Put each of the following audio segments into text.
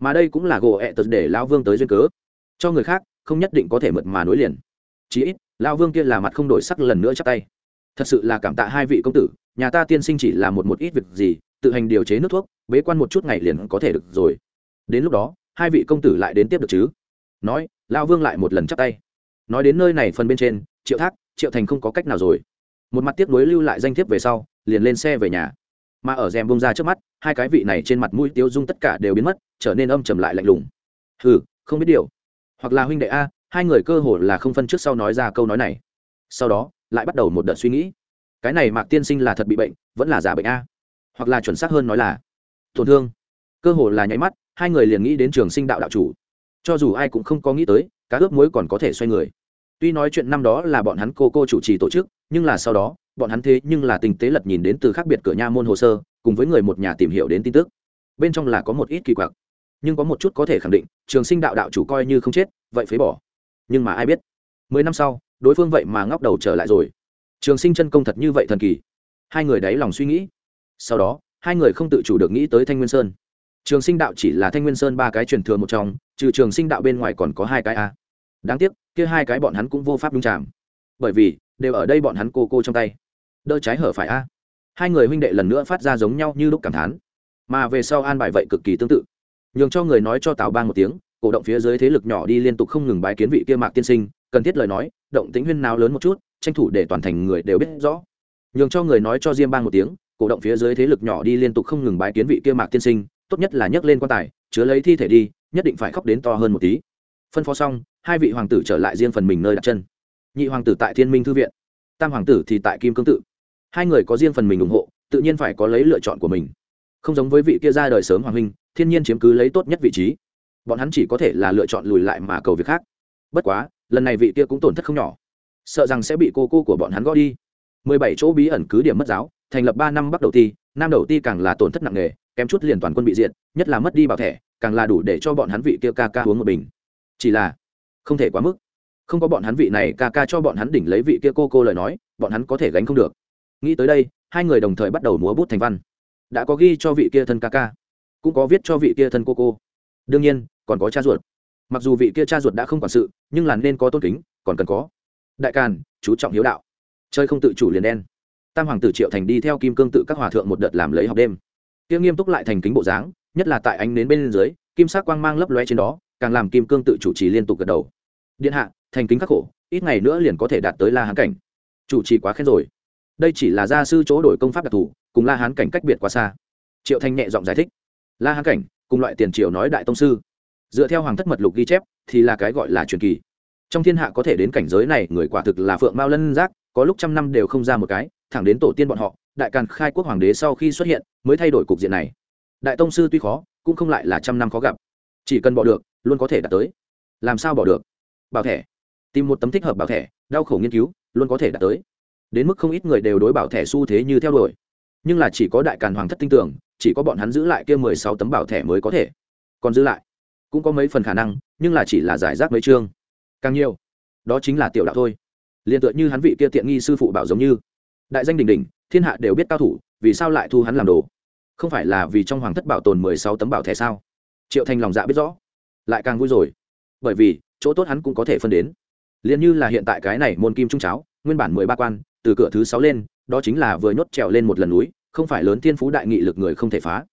mà đây cũng là gỗ ẹ tật để lão vương tới duyên cớ. Cho người khác, không nhất định có thể mượt mà nối liền. Chí ít, lão vương kia là mặt không đổi sắc lần nữa chắp tay. Thật sự là cảm tạ hai vị công tử, nhà ta tiên sinh chỉ là một một ít việc gì, tự hành điều chế nước thuốc, bế quan một chút ngày liền có thể được rồi. Đến lúc đó, hai vị công tử lại đến tiếp được chứ? Nói, lão vương lại một lần chắp tay. Nói đến nơi này phần bên trên, triệu thác, triệu thành không có cách nào rồi. Một mặt tiếc nuối lưu lại danh thiếp về sau, liền lên xe về nhà mà ở rèm bông ra trước mắt, hai cái vị này trên mặt mũi tiêu dung tất cả đều biến mất, trở nên âm trầm lại lạnh lùng. Hừ, không biết điều. Hoặc là huynh đệ a, hai người cơ hồ là không phân trước sau nói ra câu nói này. Sau đó, lại bắt đầu một đợt suy nghĩ. Cái này mạc tiên sinh là thật bị bệnh, vẫn là giả bệnh a. Hoặc là chuẩn xác hơn nói là, tổn thương. Cơ hồ là nháy mắt, hai người liền nghĩ đến trường sinh đạo đạo chủ. Cho dù ai cũng không có nghĩ tới, cá ướp muối còn có thể xoay người. Tuy nói chuyện năm đó là bọn hắn cô cô chủ trì tổ chức, nhưng là sau đó bọn hắn thế nhưng là tình tế lật nhìn đến từ khác biệt cửa nha môn hồ sơ, cùng với người một nhà tìm hiểu đến tin tức. Bên trong là có một ít kỳ quặc, nhưng có một chút có thể khẳng định, trường sinh đạo đạo chủ coi như không chết, vậy phế bỏ. Nhưng mà ai biết? Mười năm sau, đối phương vậy mà ngóc đầu trở lại rồi. Trường sinh chân công thật như vậy thần kỳ. Hai người đáy lòng suy nghĩ. Sau đó, hai người không tự chủ được nghĩ tới thanh nguyên sơn. Trường sinh đạo chỉ là thanh nguyên sơn ba cái truyền thừa một trong, trừ trường sinh đạo bên ngoài còn có hai cái a. Đáng tiếc, kia hai cái bọn hắn cũng vô pháp đúng chạm bởi vì đều ở đây bọn hắn cô cô trong tay. Đỡ trái hở phải a. Hai người huynh đệ lần nữa phát ra giống nhau như lúc cảm thán. Mà về sau an bài vậy cực kỳ tương tự. Nhường cho người nói cho tào bang một tiếng, cổ động phía dưới thế lực nhỏ đi liên tục không ngừng bái kiến vị kia mạc tiên sinh, cần thiết lời nói, động tính huyên nào lớn một chút, tranh thủ để toàn thành người đều biết rõ. Nhường cho người nói cho diêm bang một tiếng, cổ động phía dưới thế lực nhỏ đi liên tục không ngừng bái kiến vị kia mạc tiên sinh, tốt nhất là nhấc lên quan tài, chứa lấy thi thể đi, nhất định phải khóc đến to hơn một tí. Phân phó xong, hai vị hoàng tử trở lại riêng phần mình nơi đặt chân nhị hoàng tử tại thiên minh thư viện, tam hoàng tử thì tại kim cương tự. Hai người có riêng phần mình ủng hộ, tự nhiên phải có lấy lựa chọn của mình. Không giống với vị kia ra đời sớm hoàng huynh, thiên nhiên chiếm cứ lấy tốt nhất vị trí. Bọn hắn chỉ có thể là lựa chọn lùi lại mà cầu việc khác. Bất quá, lần này vị kia cũng tổn thất không nhỏ. Sợ rằng sẽ bị cô cô của bọn hắn gõ đi. Mười bảy chỗ bí ẩn cứ điểm mất giáo, thành lập ba năm bắt đầu ti, nam đầu ti càng là tổn thất nặng nề, kém chút liền toàn quân bị diệt, nhất là mất đi bảo thẻ, càng là đủ để cho bọn hắn vị kia ca ca uống một bình. Chỉ là, không thể quá mức không có bọn hắn vị này ca ca cho bọn hắn đỉnh lấy vị kia cô cô lời nói, bọn hắn có thể gánh không được. Nghĩ tới đây, hai người đồng thời bắt đầu múa bút thành văn. Đã có ghi cho vị kia thân ca ca, cũng có viết cho vị kia thân cô cô. Đương nhiên, còn có cha ruột. Mặc dù vị kia cha ruột đã không quản sự, nhưng là nên có tôn kính, còn cần có. Đại càn, chú trọng hiếu đạo. Chơi không tự chủ liền đen. Tam hoàng tử triệu thành đi theo kim cương tự các hòa thượng một đợt làm lấy học đêm. Kia nghiêm túc lại thành kính bộ dáng, nhất là tại ánh nến bên dưới, kim sắc quang mang lấp loe trên đó, càng làm kim cương tự chủ trì liên tục gật đầu điện hạ, thành kính khắc khổ, ít ngày nữa liền có thể đạt tới la hán cảnh. Chủ trì quá khen rồi. Đây chỉ là gia sư chỗ đổi công pháp đặc thù, cùng la hán cảnh cách biệt quá xa. Triệu thanh nhẹ giọng giải thích. La hán cảnh, cùng loại tiền triều nói đại tông sư. Dựa theo hoàng thất mật lục ghi chép, thì là cái gọi là truyền kỳ. Trong thiên hạ có thể đến cảnh giới này, người quả thực là phượng mao lân giác, có lúc trăm năm đều không ra một cái, thẳng đến tổ tiên bọn họ, đại càn khai quốc hoàng đế sau khi xuất hiện, mới thay đổi cục diện này. Đại tông sư tuy khó, cũng không lại là trăm năm khó gặp. Chỉ cần bỏ được, luôn có thể đạt tới. Làm sao bỏ được? Bảo thẻ. Tìm một tấm thích hợp bảo thẻ, đau khổ nghiên cứu, luôn có thể đạt tới. Đến mức không ít người đều đối bảo thẻ xu thế như theo đuổi. Nhưng là chỉ có đại càn hoàng thất tin tưởng, chỉ có bọn hắn giữ lại kia mười sáu tấm bảo thẻ mới có thể. Còn giữ lại, cũng có mấy phần khả năng, nhưng là chỉ là giải rác mấy chương. Càng nhiều, đó chính là tiểu đạo thôi. Liền tựa như hắn vị kia tiện nghi sư phụ bảo giống như. Đại danh đình đình thiên hạ đều biết cao thủ, vì sao lại thu hắn làm đồ? Không phải là vì trong hoàng thất bảo tồn mười sáu tấm bảo thẻ sao? Triệu thành lòng dạ biết rõ, lại càng vui rồi. Bởi vì chỗ tốt hắn cũng có thể phân đến. Liền như là hiện tại cái này môn kim trung cháo, nguyên bản mười ba quan, từ cửa thứ sáu lên, đó chính là vừa nhốt trèo lên một lần núi, không phải lớn thiên phú đại nghị lực người không thể phá.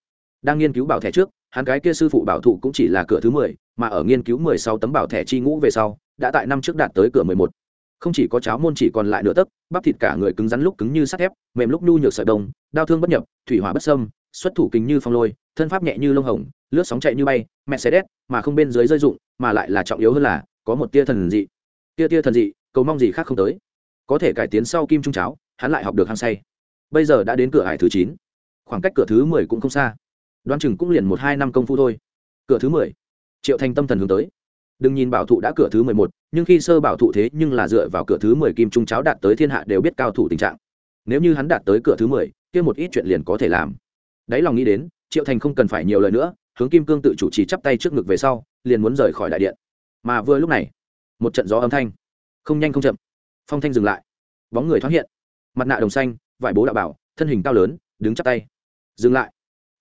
Đang nghiên cứu bảo thẻ trước, hắn cái kia sư phụ bảo thụ cũng chỉ là cửa thứ mười, mà ở nghiên cứu mười sáu tấm bảo thẻ chi ngũ về sau, đã tại năm trước đạt tới cửa mười một. Không chỉ có cháo môn chỉ còn lại nửa tấc, bắp thịt cả người cứng rắn lúc cứng như sắt thép, mềm lúc nhu nhược sợi đông đau thương bất nhập, thủy hỏa bất sâm xuất thủ kính như phong lôi, thân pháp nhẹ như lông hồng, lướt sóng chạy như bay mẹ xe đét mà không bên dưới rơi dụng, mà lại là trọng yếu hơn là, có một tia thần dị. Tia tia thần dị, cầu mong gì khác không tới. Có thể cải tiến sau kim trung cháo, hắn lại học được hăng say. Bây giờ đã đến cửa hải thứ chín. Khoảng cách cửa thứ mười cũng không xa. Đoán chừng cũng liền một hai năm công phu thôi. Cửa thứ mười. Triệu thành tâm thần hướng tới. Đừng nhìn bảo thụ đã cửa thứ mười một, nhưng khi sơ bảo thụ thế nhưng là dựa vào cửa thứ mười kim trung cháo đạt tới thiên hạ đều biết cao thủ tình trạng. Nếu như hắn đạt tới cửa thứ mười, kia một ít chuyện liền có thể làm đáy lòng nghĩ đến, triệu thành không cần phải nhiều lời nữa, hướng kim cương tự chủ trì chắp tay trước ngực về sau, liền muốn rời khỏi đại điện. Mà vừa lúc này, một trận gió âm thanh, không nhanh không chậm, phong thanh dừng lại. Bóng người thoáng hiện, mặt nạ đồng xanh, vải bố đạo bảo, thân hình cao lớn, đứng chắp tay. Dừng lại.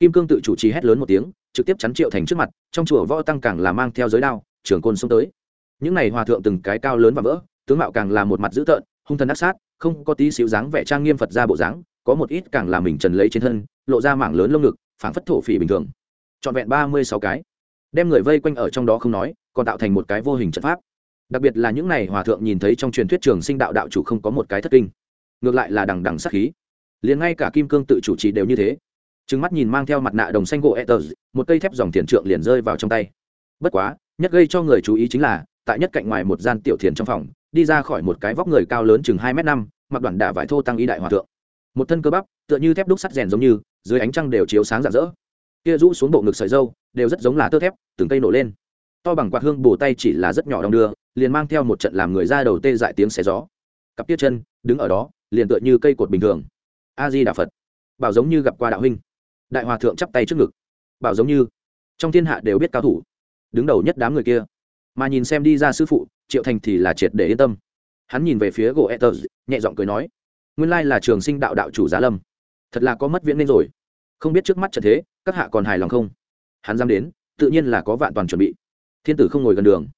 Kim cương tự chủ trì hét lớn một tiếng, trực tiếp chắn triệu thành trước mặt, trong chùa võ tăng càng là mang theo giới đao, trường côn xông tới. Những này hòa thượng từng cái cao lớn và vỡ, tướng mạo càng là một mặt dữ tợn, hung thần ác sát, không có tí xíu dáng vẻ trang nghiêm phật ra bộ dáng có một ít càng làm mình trần lấy trên thân, lộ ra mảng lớn lông ngực, phảng phất thổ phỉ bình thường. Trọn vẹn ba mươi sáu cái. Đem người vây quanh ở trong đó không nói, còn tạo thành một cái vô hình trận pháp. Đặc biệt là những này hòa thượng nhìn thấy trong truyền thuyết trường sinh đạo đạo chủ không có một cái thất kinh. Ngược lại là đằng đằng sắc khí. Liền ngay cả kim cương tự chủ trì đều như thế. Trứng mắt nhìn mang theo mặt nạ đồng xanh gỗ ether một cây thép dòng thiền trượng liền rơi vào trong tay. Bất quá, nhất gây cho người chú ý chính là, tại nhất cạnh ngoài một gian tiểu thiền trong phòng, đi ra khỏi một cái vóc người cao lớn chừng hai m năm, mặc đoạn đả vải thô tăng y đại hòa thượng một thân cơ bắp, tựa như thép đúc sắt rèn giống như, dưới ánh trăng đều chiếu sáng rạng rỡ. Kia rũ xuống bộ ngực sợi dâu đều rất giống là tơ thép, từng cây nổ lên. To bằng quạt hương bổ tay chỉ là rất nhỏ đong đưa, liền mang theo một trận làm người ra đầu tê dại tiếng xé gió. Cặp tiết chân, đứng ở đó, liền tựa như cây cột bình thường. A di đà phật. Bảo giống như gặp qua đạo huynh. Đại hòa thượng chắp tay trước ngực. Bảo giống như. Trong thiên hạ đều biết cao thủ. Đứng đầu nhất đám người kia. Mà nhìn xem đi ra sư phụ, triệu thành thì là triệt để yên tâm. Hắn nhìn về phía gỗ etters nhẹ giọng cười nói nguyên lai là trường sinh đạo đạo chủ giá lâm. Thật là có mất viễn nên rồi. Không biết trước mắt trận thế, các hạ còn hài lòng không? Hắn dám đến, tự nhiên là có vạn toàn chuẩn bị. Thiên tử không ngồi gần đường.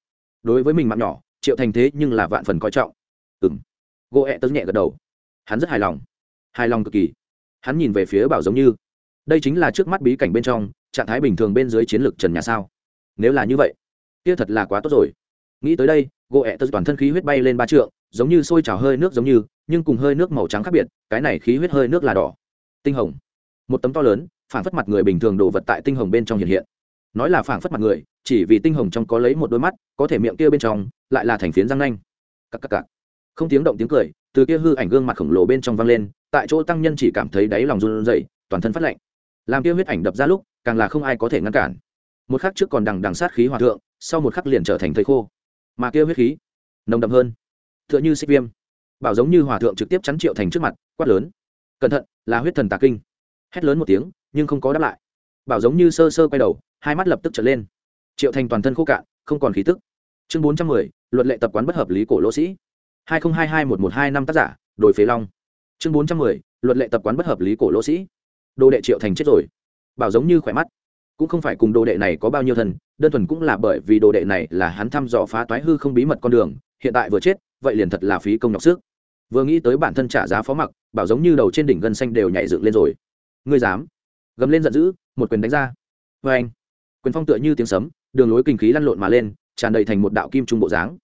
Đối với mình mạng nhỏ, triệu thành thế nhưng là vạn phần coi trọng. Ừng gỗ ẹ e tớ nhẹ gật đầu. Hắn rất hài lòng. Hài lòng cực kỳ. Hắn nhìn về phía bảo giống như. Đây chính là trước mắt bí cảnh bên trong, trạng thái bình thường bên dưới chiến lược trần nhà sao? Nếu là như vậy, kia thật là quá tốt rồi. Nghĩ tới đây gỗ ẹ e tớ toàn thân khí huyết bay lên ba trượng, giống như sôi trào hơi nước giống như nhưng cùng hơi nước màu trắng khác biệt, cái này khí huyết hơi nước là đỏ. Tinh hồng. Một tấm to lớn phản phất mặt người bình thường đồ vật tại tinh hồng bên trong hiện hiện. Nói là phản phất mặt người, chỉ vì tinh hồng trong có lấy một đôi mắt, có thể miệng kia bên trong, lại là thành phiến răng nanh. Cắc cắc cắc. không tiếng động tiếng cười, từ kia hư ảnh gương mặt khổng lồ bên trong vang lên, tại chỗ tăng nhân chỉ cảm thấy đáy lòng run rẩy, toàn thân phát lạnh. Làm kia huyết ảnh đập ra lúc, càng là không ai có thể ngăn cản. Một khắc trước còn đằng đằng sát khí hòa thượng, sau một khắc liền trở thành thầy khô. Mà kia huyết khí, nồng đậm hơn. Tựa như xích viêm bảo giống như hòa thượng trực tiếp chắn triệu thành trước mặt, quát lớn. Cẩn thận, là huyết thần tà kinh. Hét lớn một tiếng, nhưng không có đáp lại. Bảo giống như sơ sơ quay đầu, hai mắt lập tức trở lên. Triệu thành toàn thân khô cạn, không còn khí tức. Chương bốn trăm mười luật lệ tập quán bất hợp lý cổ lỗ sĩ. hai nghìn hai hai một một hai năm tác giả đổi phế long. Chương bốn trăm mười luật lệ tập quán bất hợp lý cổ lỗ sĩ. Đồ đệ triệu thành chết rồi. Bảo giống như khỏe mắt. Cũng không phải cùng đồ đệ này có bao nhiêu thần, đơn thuần cũng là bởi vì đồ đệ này là hắn thăm dò phá toái hư không bí mật con đường, hiện tại vừa chết, vậy liền thật là phí công nhọc sức vừa nghĩ tới bản thân trả giá phó mặc, bảo giống như đầu trên đỉnh gân xanh đều nhảy dựng lên rồi. Ngươi dám? Gầm lên giận dữ, một quyền đánh ra. Vê anh, quyền phong tựa như tiếng sấm, đường lối kinh khí lăn lộn mà lên, tràn đầy thành một đạo kim trung bộ dáng.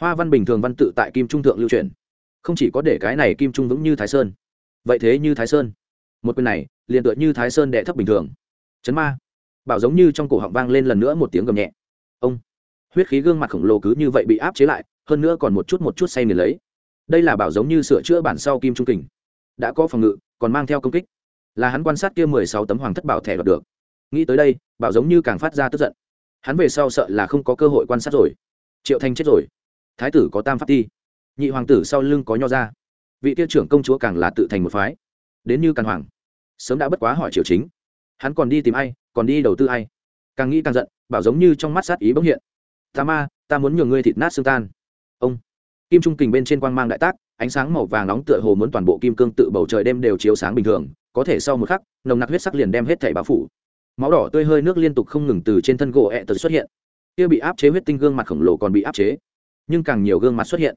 Hoa văn bình thường văn tự tại kim trung thượng lưu truyền không chỉ có để cái này kim trung vững như thái sơn. Vậy thế như thái sơn. Một quyền này, liền tựa như thái sơn đệ thấp bình thường. Chấn ma. Bảo giống như trong cổ họng vang lên lần nữa một tiếng gầm nhẹ. Ông. Huyết khí gương mặt khổng lồ cứ như vậy bị áp chế lại, hơn nữa còn một chút một chút say nghiền lấy đây là bảo giống như sửa chữa bản sau kim trung kình. Đã có phòng ngự, còn mang theo công kích. Là hắn quan sát kia mười sáu tấm hoàng thất bảo thẻ đoạt được. Nghĩ tới đây, bảo giống như càng phát ra tức giận. Hắn về sau sợ là không có cơ hội quan sát rồi. Triệu thanh chết rồi. Thái tử có tam phát ti. Nhị hoàng tử sau lưng có nho ra vị tiêu trưởng công chúa càng là tự thành một phái. Đến như càn hoàng. Sớm đã bất quá hỏi triệu chính. Hắn còn đi tìm ai, còn đi đầu tư ai? Càng nghĩ càng giận, bảo giống như trong mắt sát ý bỗng hiện. Ta ma, ta muốn nhường ngươi thịt nát xương tan. Ông kim trung kình bên trên quang mang đại tác, ánh sáng màu vàng nóng tựa hồ muốn toàn bộ kim cương tự bầu trời đêm đều chiếu sáng bình thường, có thể sau một khắc, nồng nặc huyết sắc liền đem hết thảy bao phủ. Máu đỏ tươi hơi nước liên tục không ngừng từ trên thân gỗ ẹ tật xuất hiện. Kia bị áp chế huyết tinh gương mặt khổng lồ còn bị áp chế, nhưng càng nhiều gương mặt xuất hiện.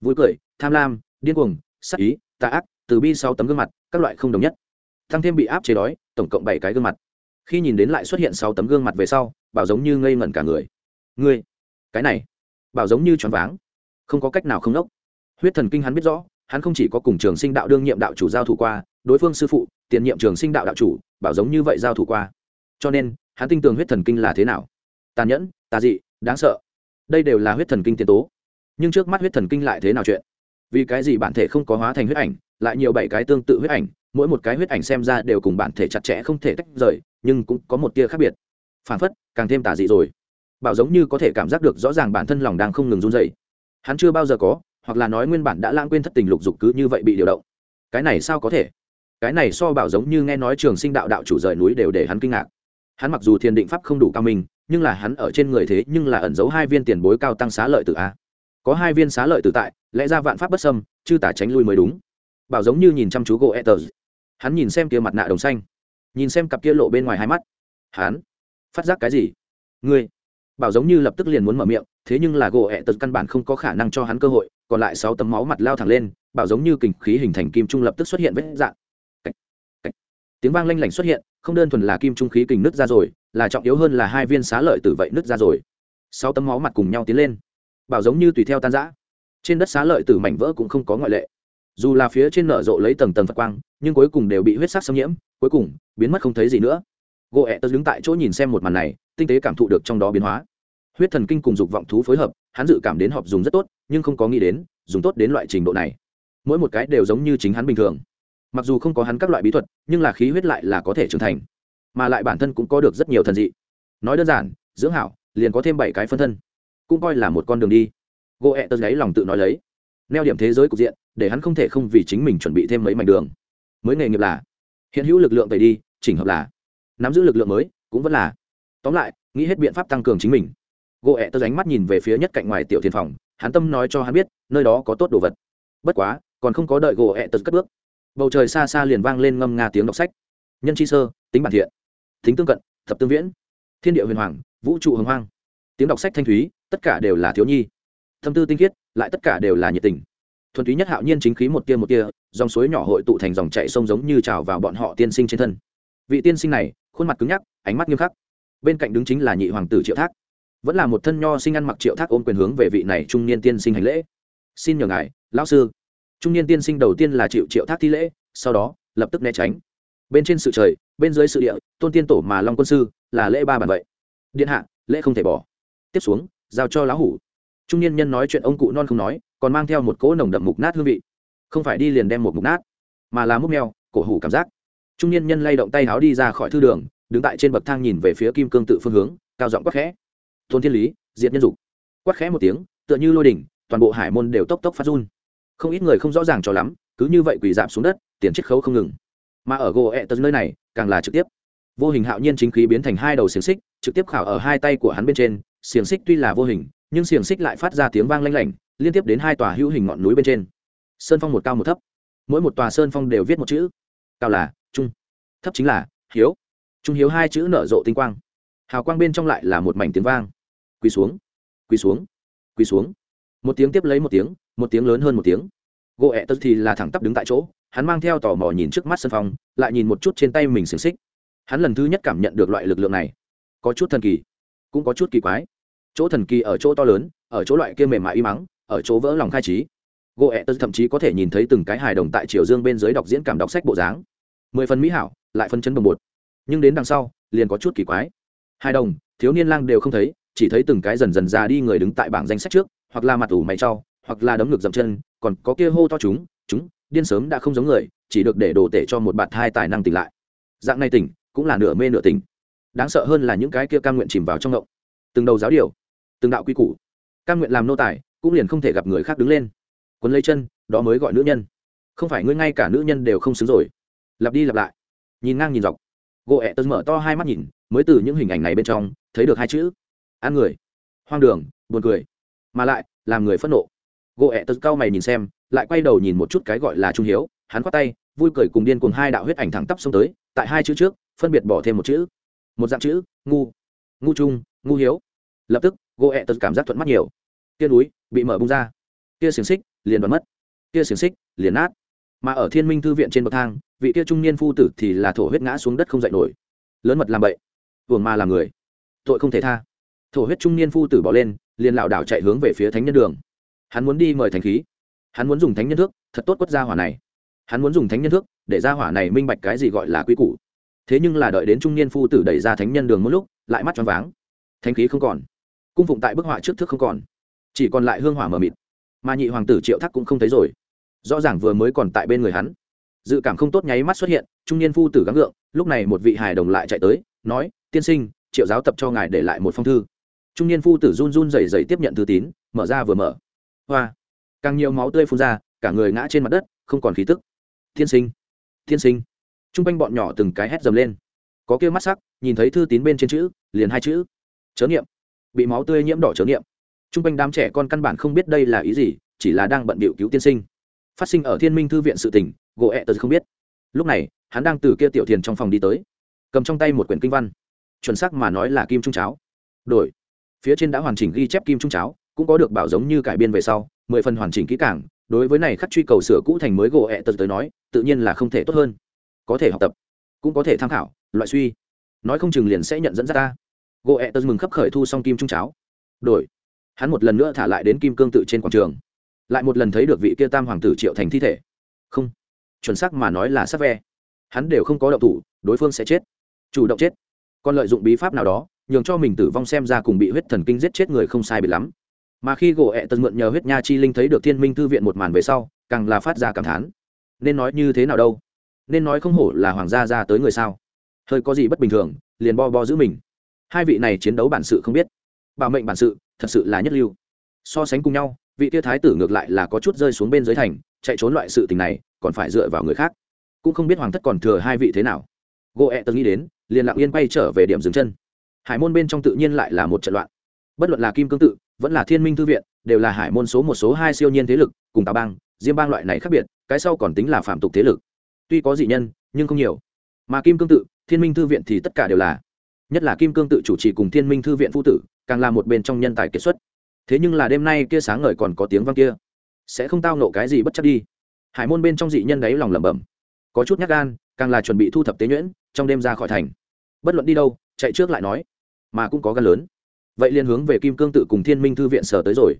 Vui cười, tham lam, điên cuồng, sắc ý, tà ác, từ bi sau tấm gương mặt, các loại không đồng nhất. Thăng thêm bị áp chế đói, tổng cộng bảy cái gương mặt. Khi nhìn đến lại xuất hiện sáu tấm gương mặt về sau, bảo giống như ngây ngẩn cả người. Ngươi, cái này, bảo giống như choáng váng không có cách nào không nốc huyết thần kinh hắn biết rõ, hắn không chỉ có cùng trường sinh đạo đương nhiệm đạo chủ giao thủ qua, đối phương sư phụ, tiền nhiệm trường sinh đạo đạo chủ, bảo giống như vậy giao thủ qua. Cho nên, hắn tin tưởng huyết thần kinh là thế nào. Tàn nhẫn, tà dị, đáng sợ. Đây đều là huyết thần kinh tiến tố. Nhưng trước mắt huyết thần kinh lại thế nào chuyện? Vì cái gì bản thể không có hóa thành huyết ảnh, lại nhiều bảy cái tương tự huyết ảnh, mỗi một cái huyết ảnh xem ra đều cùng bản thể chặt chẽ không thể tách rời, nhưng cũng có một tia khác biệt. Phản phất, càng thêm tà dị rồi. Bảo giống như có thể cảm giác được rõ ràng bản thân lòng đang không ngừng run rẩy hắn chưa bao giờ có, hoặc là nói nguyên bản đã lãng quên thất tình lục dục cứ như vậy bị điều động. Cái này sao có thể? Cái này so bảo giống như nghe nói trường sinh đạo đạo chủ rời núi đều để hắn kinh ngạc. Hắn mặc dù thiền định pháp không đủ cao minh, nhưng là hắn ở trên người thế nhưng là ẩn giấu hai viên tiền bối cao tăng xá lợi từ a. Có hai viên xá lợi từ tại, lẽ ra vạn pháp bất sâm chư tả tránh lui mới đúng. Bảo giống như nhìn chăm chú gỗ etters hắn nhìn xem kia mặt nạ đồng xanh, nhìn xem cặp kia lộ bên ngoài hai mắt. Hắn, phát giác cái gì? Ngươi bảo giống như lập tức liền muốn mở miệng, thế nhưng là gỗ ẹ tật căn bản không có khả năng cho hắn cơ hội, còn lại sáu tấm máu mặt lao thẳng lên, bảo giống như kình khí hình thành kim trung lập tức xuất hiện vết dạng tiếng vang lanh lảnh xuất hiện, không đơn thuần là kim trung khí kình nứt ra rồi, là trọng yếu hơn là hai viên xá lợi tử vậy nứt ra rồi. Sáu tấm máu mặt cùng nhau tiến lên. Bảo giống như tùy theo tan giã trên đất xá lợi tử mảnh vỡ cũng không có ngoại lệ. Dù là phía trên nở rộ lấy tầng tầng phật quang, nhưng cuối cùng đều bị huyết sắc xâm nhiễm, cuối cùng biến mất không thấy gì nữa gỗ ẹ tớ đứng tại chỗ nhìn xem một màn này, tinh tế cảm thụ được trong đó biến hóa. Huyết thần kinh cùng dục vọng thú phối hợp, hắn dự cảm đến họp dùng rất tốt, nhưng không có nghĩ đến, dùng tốt đến loại trình độ này. Mỗi một cái đều giống như chính hắn bình thường. Mặc dù không có hắn các loại bí thuật, nhưng là khí huyết lại là có thể trưởng thành. Mà lại bản thân cũng có được rất nhiều thần dị. Nói đơn giản, dưỡng hảo, liền có thêm bảy cái phân thân. Cũng coi là một con đường đi. Gỗ ẹ tớ gáy lòng tự nói lấy. Neo điểm thế giới cục diện, để hắn không thể không vì chính mình chuẩn bị thêm mấy mảnh đường. Mới nghề nghiệp là, hiện hữu lực lượng về đi, chỉnh hợp là nắm giữ lực lượng mới, cũng vẫn là. Tóm lại, nghĩ hết biện pháp tăng cường chính mình. Gỗ ẹ tớ ránh mắt nhìn về phía nhất cạnh ngoài tiểu thiên phòng, hắn tâm nói cho hắn biết, nơi đó có tốt đồ vật. Bất quá, còn không có đợi gỗ ẹ tớ cất bước. Bầu trời xa xa liền vang lên ngâm nga tiếng đọc sách. Nhân chi sơ, tính bản thiện. Tính tương cận, thập tương viễn. Thiên địa huyền hoàng, vũ trụ hồng hoang. Tiếng đọc sách thanh thúy, tất cả đều là thiếu nhi. Tâm tư tinh khiết, lại tất cả đều là nhiệt tình. Thuần túy nhất hạo nhiên chính khí một tia một tia, dòng suối nhỏ hội tụ thành dòng chạy sông giống như trào vào bọn họ tiên sinh trên thân vị tiên sinh này, khuôn mặt cứng nhắc, ánh mắt nghiêm khắc. Bên cạnh đứng chính là nhị hoàng tử triệu thác. Vẫn là một thân nho sinh ăn mặc triệu thác ôm quyền hướng về vị này trung niên tiên sinh hành lễ. Xin nhờ ngài, lão sư. Trung niên tiên sinh đầu tiên là chịu triệu thác thi lễ, sau đó, lập tức né tránh. Bên trên sự trời, bên dưới sự địa, tôn tiên tổ mà long quân sư, là lễ ba bản vậy. Điện hạ, lễ không thể bỏ. Tiếp xuống, giao cho lão hủ. Trung niên nhân nói chuyện ông cụ non không nói, còn mang theo một cỗ nồng đậm mục nát hương vị. Không phải đi liền đem một mục nát, mà là múc mèo cổ hủ cảm giác trung niên nhân lay động tay áo đi ra khỏi thư đường, đứng tại trên bậc thang nhìn về phía kim cương tự phương hướng, cao giọng quắc khẽ. Thôn thiên lý, diệt nhân dục. Quắc khẽ một tiếng, tựa như lôi đỉnh, toàn bộ hải môn đều tốc tốc phát run. Không ít người không rõ ràng cho lắm, cứ như vậy quỳ dạp xuống đất, tiền chiết khấu không ngừng. Mà ở gỗ ẹ tật nơi này, càng là trực tiếp. Vô hình hạo nhiên chính khí biến thành hai đầu xiềng xích, trực tiếp khảo ở hai tay của hắn bên trên, xiềng xích tuy là vô hình, nhưng xiềng xích lại phát ra tiếng vang lanh lảnh, liên tiếp đến hai tòa hữu hình ngọn núi bên trên. Sơn phong một cao một thấp. Mỗi một tòa sơn phong đều viết một chữ. Cao là trung. Thấp chính là, hiếu. Trung hiếu hai chữ nở rộ tinh quang. Hào quang bên trong lại là một mảnh tiếng vang. Quỳ xuống. Quỳ xuống. Quỳ xuống. Một tiếng tiếp lấy một tiếng một tiếng lớn hơn một tiếng. Gỗ ẹ tật thì là thẳng tắp đứng tại chỗ, hắn mang theo tò mò nhìn trước mắt sân phòng, lại nhìn một chút trên tay mình xiềng xích. Hắn lần thứ nhất cảm nhận được loại lực lượng này. Có chút thần kỳ, cũng có chút kỳ quái. Chỗ thần kỳ ở chỗ to lớn, ở chỗ loại kia mềm mại y mắng, ở chỗ vỡ lòng khai trí. Gỗ ẹ tật thậm chí có thể nhìn thấy từng cái hài đồng tại triều dương bên dưới đọc diễn cảm đọc sách bộ dáng mười phần mỹ hảo, lại phân chấn bồng bột. Nhưng đến đằng sau, liền có chút kỳ quái. Hai đồng, thiếu niên lang đều không thấy, chỉ thấy từng cái dần dần già đi người đứng tại bảng danh sách trước, hoặc là mặt ủ mày trao hoặc là đấm ngực dậm chân, còn có kia hô to chúng chúng, điên sớm đã không giống người, chỉ được để đồ tể cho một bạt hai tài năng tỉnh lại. Dạng này tỉnh, cũng là nửa mê nửa tỉnh. Đáng sợ hơn là những cái kia cam nguyện chìm vào trong ngộng. Từng đầu giáo điều, từng đạo quy củ. Cam nguyện làm nô tài, cũng liền không thể gặp người khác đứng lên. Quấn lấy chân, đó mới gọi nữ nhân. Không phải ngươi ngay cả nữ nhân đều không xứng rồi lặp đi lặp lại. Nhìn ngang nhìn dọc, gỗ ẹ tân mở to hai mắt nhìn, mới từ những hình ảnh này bên trong, thấy được hai chữ, ăn người. Hoang đường, buồn cười. Mà lại, làm người phẫn nộ. Gỗ ẹ tân cao mày nhìn xem, lại quay đầu nhìn một chút cái gọi là trung hiếu, hắn khoát tay, vui cười cùng điên cùng hai đạo huyết ảnh thẳng tắp xông tới, tại hai chữ trước, phân biệt bỏ thêm một chữ. Một dạng chữ, ngu. Ngu trung, ngu hiếu. Lập tức, gỗ ẹ tân cảm giác thuận mắt nhiều. Kia núi bị mở bung ra. Kia xiềng xích liền đoán mất. Kia xiềng xích liền nát mà ở thiên minh thư viện trên bậc thang, vị kia trung niên phu tử thì là thổ huyết ngã xuống đất không dậy nổi. Lớn mật làm bậy buồng mà làm người. Tội không thể tha. Thổ huyết trung niên phu tử bỏ lên, liền lảo đảo chạy hướng về phía thánh nhân đường. Hắn muốn đi mời thánh khí. Hắn muốn dùng thánh nhân thước, thật tốt quất ra hỏa này. Hắn muốn dùng thánh nhân thước, để ra hỏa này minh bạch cái gì gọi là quy củ. Thế nhưng là đợi đến trung niên phu tử đẩy ra thánh nhân đường một lúc, lại mắt choáng váng. Thánh khí không còn. Cung phụng tại bức họa trước thước không còn. Chỉ còn lại hương hỏa mờ mịt. Mà nhị hoàng tử triệu thắc cũng không thấy rồi rõ ràng vừa mới còn tại bên người hắn. Dự cảm không tốt nháy mắt xuất hiện, trung niên phu tử gắng gượng, lúc này một vị hài đồng lại chạy tới, nói, tiên sinh, triệu giáo tập cho ngài để lại một phong thư. Trung niên phu tử run run rẩy rẩy tiếp nhận thư tín, mở ra vừa mở. Hoa! Càng nhiều máu tươi phun ra, cả người ngã trên mặt đất, không còn khí tức. Tiên sinh tiên sinh. T r u n g quanh bọn nhỏ từng cái hét dầm lên. Có kêu mắt sắc, nhìn thấy thư tín bên trên chữ, liền hai chữ, chớ nghiệm bị máu tươi nhiễm đỏ chớ nghiệm t r u n g quanh đám trẻ con căn bản không biết đây là ý gì, chỉ là đang bận bịu cứu tiên sinh phát sinh ở thiên minh thư viện sự tỉnh gỗ ẹ tật không biết. Lúc này, hắn đang từ kia tiểu thiền trong phòng đi tới, cầm trong tay một quyển kinh văn, chuẩn xác mà nói là kim trung cháo. Đổi, phía trên đã hoàn chỉnh ghi chép kim trung cháo, cũng có được bảo giống như cải biên về sau, mười phần hoàn chỉnh kỹ càng, đối với này khắc truy cầu sửa cũ thành mới gỗ ẹ tật tới nói, tự nhiên là không thể tốt hơn. Có thể học tập, cũng có thể tham khảo, loại suy. Nói không chừng liền sẽ nhận dẫn ra ta. Gỗ ẹ tật mừng khấp khởi thu xong kim trung cháo. Đổi, hắn một lần nữa thả lại đến kim cương tự trên quảng trường lại một lần thấy được vị kia tam hoàng tử triệu thành thi thể. Không, chuẩn xác mà nói là sắc ve. Hắn đều không có động thủ, đối phương sẽ chết. Chủ động chết. Còn lợi dụng bí pháp nào đó, nhường cho mình tử vong xem ra cùng bị huyết thần kinh giết chết người không sai biệt lắm. Mà khi gỗ ẹ tần mượn nhờ huyết nha chi linh thấy được thiên minh thư viện một màn về sau, càng là phát ra cảm thán. Nên nói như thế nào đâu? Nên nói không hổ là hoàng gia ra tới người sao? Hơi có gì bất bình thường, liền bo bo giữ mình. Hai vị này chiến đấu bản sự không biết. Bảo mệnh bản sự, thật sự là nhất lưu. So sánh cùng nhau vị tia thái tử ngược lại là có chút rơi xuống bên dưới thành, chạy trốn loại sự tình này, còn phải dựa vào người khác. Cũng không biết hoàng thất còn thừa hai vị thế nào. Gỗ ẹ tớ nghĩ đến, liền lặng yên bay trở về điểm dừng chân. Hải môn bên trong tự nhiên lại là một trận loạn. Bất luận là kim cương tự, vẫn là thiên minh thư viện, đều là hải môn số một số hai siêu nhiên thế lực, cùng tà bang, diêm bang loại này khác biệt, cái sau còn tính là phạm tục thế lực. Tuy có dị nhân, nhưng không nhiều. Mà kim cương tự, thiên minh thư viện thì tất cả đều là. Nhất là kim cương tự chủ trì cùng thiên minh thư viện phu tử, càng là một bên trong nhân tài kiệt xuất thế nhưng là đêm nay kia sáng ngời còn có tiếng vang kia. Sẽ không tao nộ cái gì bất chấp đi. Hải môn bên trong dị nhân đáy lòng lẩm bẩm. Có chút nhát gan, càng là chuẩn bị thu thập tế nhuyễn, trong đêm ra khỏi thành. Bất luận đi đâu, chạy trước lại nói, mà cũng có gan lớn. Vậy liền hướng về kim cương tự cùng thiên minh thư viện sở tới rồi.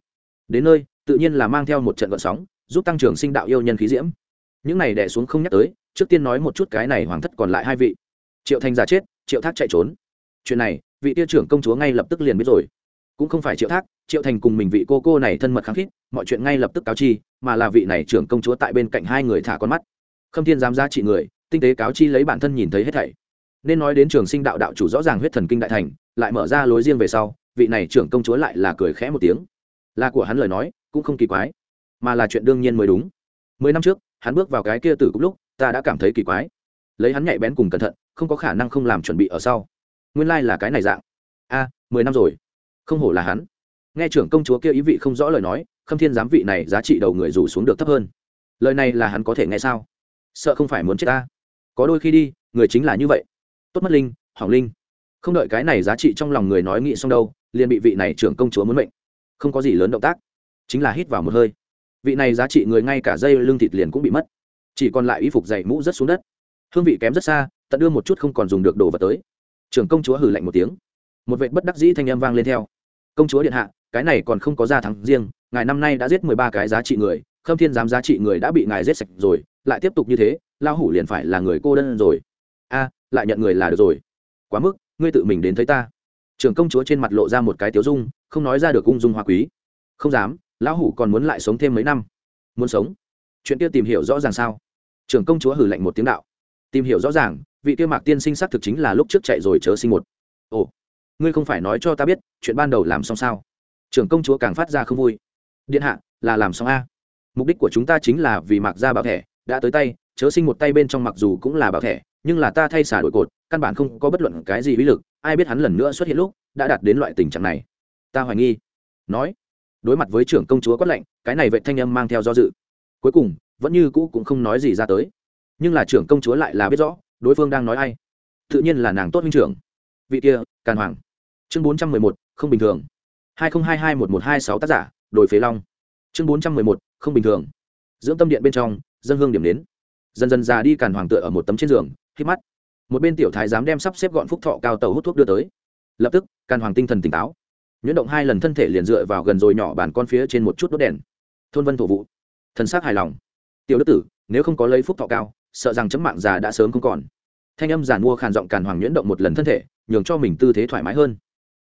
Đến nơi, tự nhiên là mang theo một trận gợn sóng, giúp tăng trưởng sinh đạo yêu nhân khí diễm. Những này đẻ xuống không nhắc tới, trước tiên nói một chút cái này hoàng thất còn lại hai vị. Triệu thành giả chết, triệu thác chạy trốn. Chuyện này, vị tiêu trưởng công chúa ngay lập tức liền biết rồi cũng không phải triệu thác, triệu thành cùng mình vị cô cô này thân mật kháng khít, mọi chuyện ngay lập tức cáo chi, mà là vị này trưởng công chúa tại bên cạnh hai người thả con mắt. Khâm thiên dám giá trị người, tinh tế cáo chi lấy bản thân nhìn thấy hết thảy. Nên nói đến trường sinh đạo đạo chủ rõ ràng huyết thần kinh đại thành, lại mở ra lối riêng về sau, vị này trưởng công chúa lại là cười khẽ một tiếng. Là của hắn lời nói, cũng không kỳ quái, mà là chuyện đương nhiên mới đúng. Mười năm trước, hắn bước vào cái kia từ cúc lúc, ta đã cảm thấy kỳ quái. Lấy hắn nhạy bén cùng cẩn thận, không có khả năng không làm chuẩn bị ở sau. Nguyên lai、like、là cái này dạng. A, mười năm rồi không hổ là hắn. Nghe trưởng công chúa kia ý vị không rõ lời nói, khâm thiên giám vị này giá trị đầu người rủ xuống được thấp hơn. Lời này là hắn có thể nghe sao? Sợ không phải muốn chết ta. Có đôi khi đi, người chính là như vậy. Tốt mất linh, hỏng linh. Không đợi cái này giá trị trong lòng người nói nghĩ xong đâu, liền bị vị này trưởng công chúa muốn mệnh. Không có gì lớn động tác, chính là hít vào một hơi. Vị này giá trị người ngay cả dây lưng thịt liền cũng bị mất. Chỉ còn lại y phục dày mũ rất xuống đất. Hương vị kém rất xa, tận đưa một chút không còn dùng được đồ vật tới. Trưởng công chúa hử lạnh một tiếng một vệ bất đắc dĩ thanh âm vang lên theo. Công chúa điện hạ, cái này còn không có gia thắng riêng, ngài năm nay đã giết mười ba cái giá trị người, khâm thiên giám giá trị người đã bị ngài giết sạch rồi, lại tiếp tục như thế lao hủ liền phải là người cô đơn rồi. A, lại nhận người là được rồi. Quá mức, ngươi tự mình đến thấy ta. Trưởng công chúa trên mặt lộ ra một cái tiếu dung, không nói ra được ung dung hoa quý. Không dám, lão hủ còn muốn lại sống thêm mấy năm. Muốn sống? Chuyện kia tìm hiểu rõ ràng sao? Trưởng công chúa hử lạnh một tiếng đạo. Tìm hiểu rõ ràng, vị kia mạc tiên sinh xác thực chính là lúc trước chạy rồi chớ sinh một. Ồ ngươi không phải nói cho ta biết, chuyện ban đầu làm xong sao? Trưởng công chúa càng phát ra không vui. Điện hạ, là làm xong a. Mục đích của chúng ta chính là vì mạc ra bảo thẻ đã tới tay, chớ sinh một tay bên trong mặc dù cũng là bảo thẻ, nhưng là ta thay xả đổi cột, căn bản không có bất luận cái gì uy lực, ai biết hắn lần nữa xuất hiện lúc đã đạt đến loại tình trạng này. Ta hoài nghi. Nói. Đối mặt với trưởng công chúa quát lệnh cái này vệ thanh âm mang theo do dự. Cuối cùng, vẫn như cũ cũng không nói gì ra tới. Nhưng là trưởng công chúa lại là biết rõ, đối phương đang nói ai. Tự nhiên là nàng tốt huynh trưởng vị kia, càn hoàng. Chương bốn trăm mười một, không bình thường. hai nghìn hai hai một một hai sáu tác giả, đồi phế long. Chương bốn trăm mười một, không bình thường. Dưỡng tâm điện bên trong, dân hương điểm đến. Dần dần già đi càn hoàng tựa ở một tấm trên giường hít mắt. Một bên tiểu thái dám đem sắp xếp gọn phúc thọ cao tàu hút thuốc đưa tới. Lập tức, càn hoàng tinh thần tỉnh táo. Nhuyễn động hai lần thân thể liền dựa vào gần rồi nhỏ bàn con phía trên một chút đốt đèn. Thôn vân thổ vụ. Thần s hài lòng. Tiểu đức tử, nếu không có lấy phúc thọ cao, sợ rằng chấm mạng già đã sớm không còn thanh âm giản mua khàn giọng càn hoàng nhuyễn động một lần thân thể, nhường cho mình tư thế thoải mái hơn.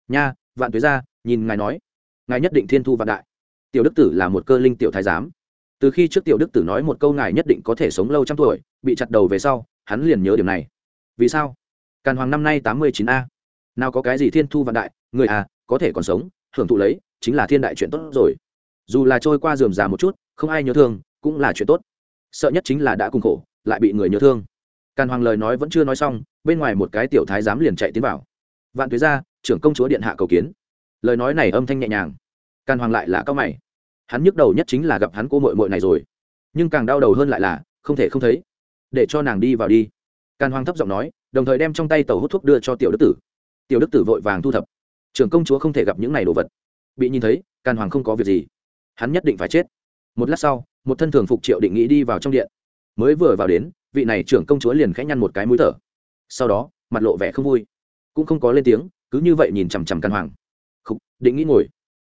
Nha, vạn tuế ra, nhìn ngài nói. Ngài nhất định thiên thu vạn đại. Tiểu đức tử là một cơ linh tiểu thái giám. Từ khi trước tiểu đức tử nói một câu ngài nhất định có thể sống lâu trăm tuổi, bị chặt đầu về sau, hắn liền nhớ điểm này. Vì sao? Càn hoàng năm nay tám mươi chín a. Nào có cái gì thiên thu vạn đại, người à có thể còn sống, hưởng thụ lấy, chính là thiên đại chuyện tốt rồi. Dù là trôi qua dườm già một chút, không ai nhớ thương, cũng là chuyện tốt. Sợ nhất chính là đã cùng khổ, lại bị người nhớ thương càn hoàng lời nói vẫn chưa nói xong, bên ngoài một cái tiểu thái giám liền chạy tiến vào. Vạn tuế ra trưởng công chúa điện hạ cầu kiến. Lời nói này âm thanh nhẹ nhàng. Càn hoàng lại là cao mày. Hắn nhức đầu nhất chính là gặp hắn cô mội mội này rồi. Nhưng càng đau đầu hơn lại là, không thể không thấy. Để cho nàng đi vào đi. Càn hoàng thấp giọng nói, đồng thời đem trong tay tàu hút thuốc đưa cho tiểu đức tử. Tiểu đức tử vội vàng thu thập. Trưởng công chúa không thể gặp những này đồ vật. Bị nhìn thấy, càn hoàng không có việc gì. Hắn nhất định phải chết. Một lát sau, một thân thường phục triệu định nghĩ đi vào trong điện. Mới vừa vào đến vị này trưởng công chúa liền khẽ nhăn một cái mũi thở. Sau đó mặt lộ vẻ không vui. Cũng không có lên tiếng cứ như vậy nhìn chằm chằm càn hoàng. Khúc, định nghĩ ngồi.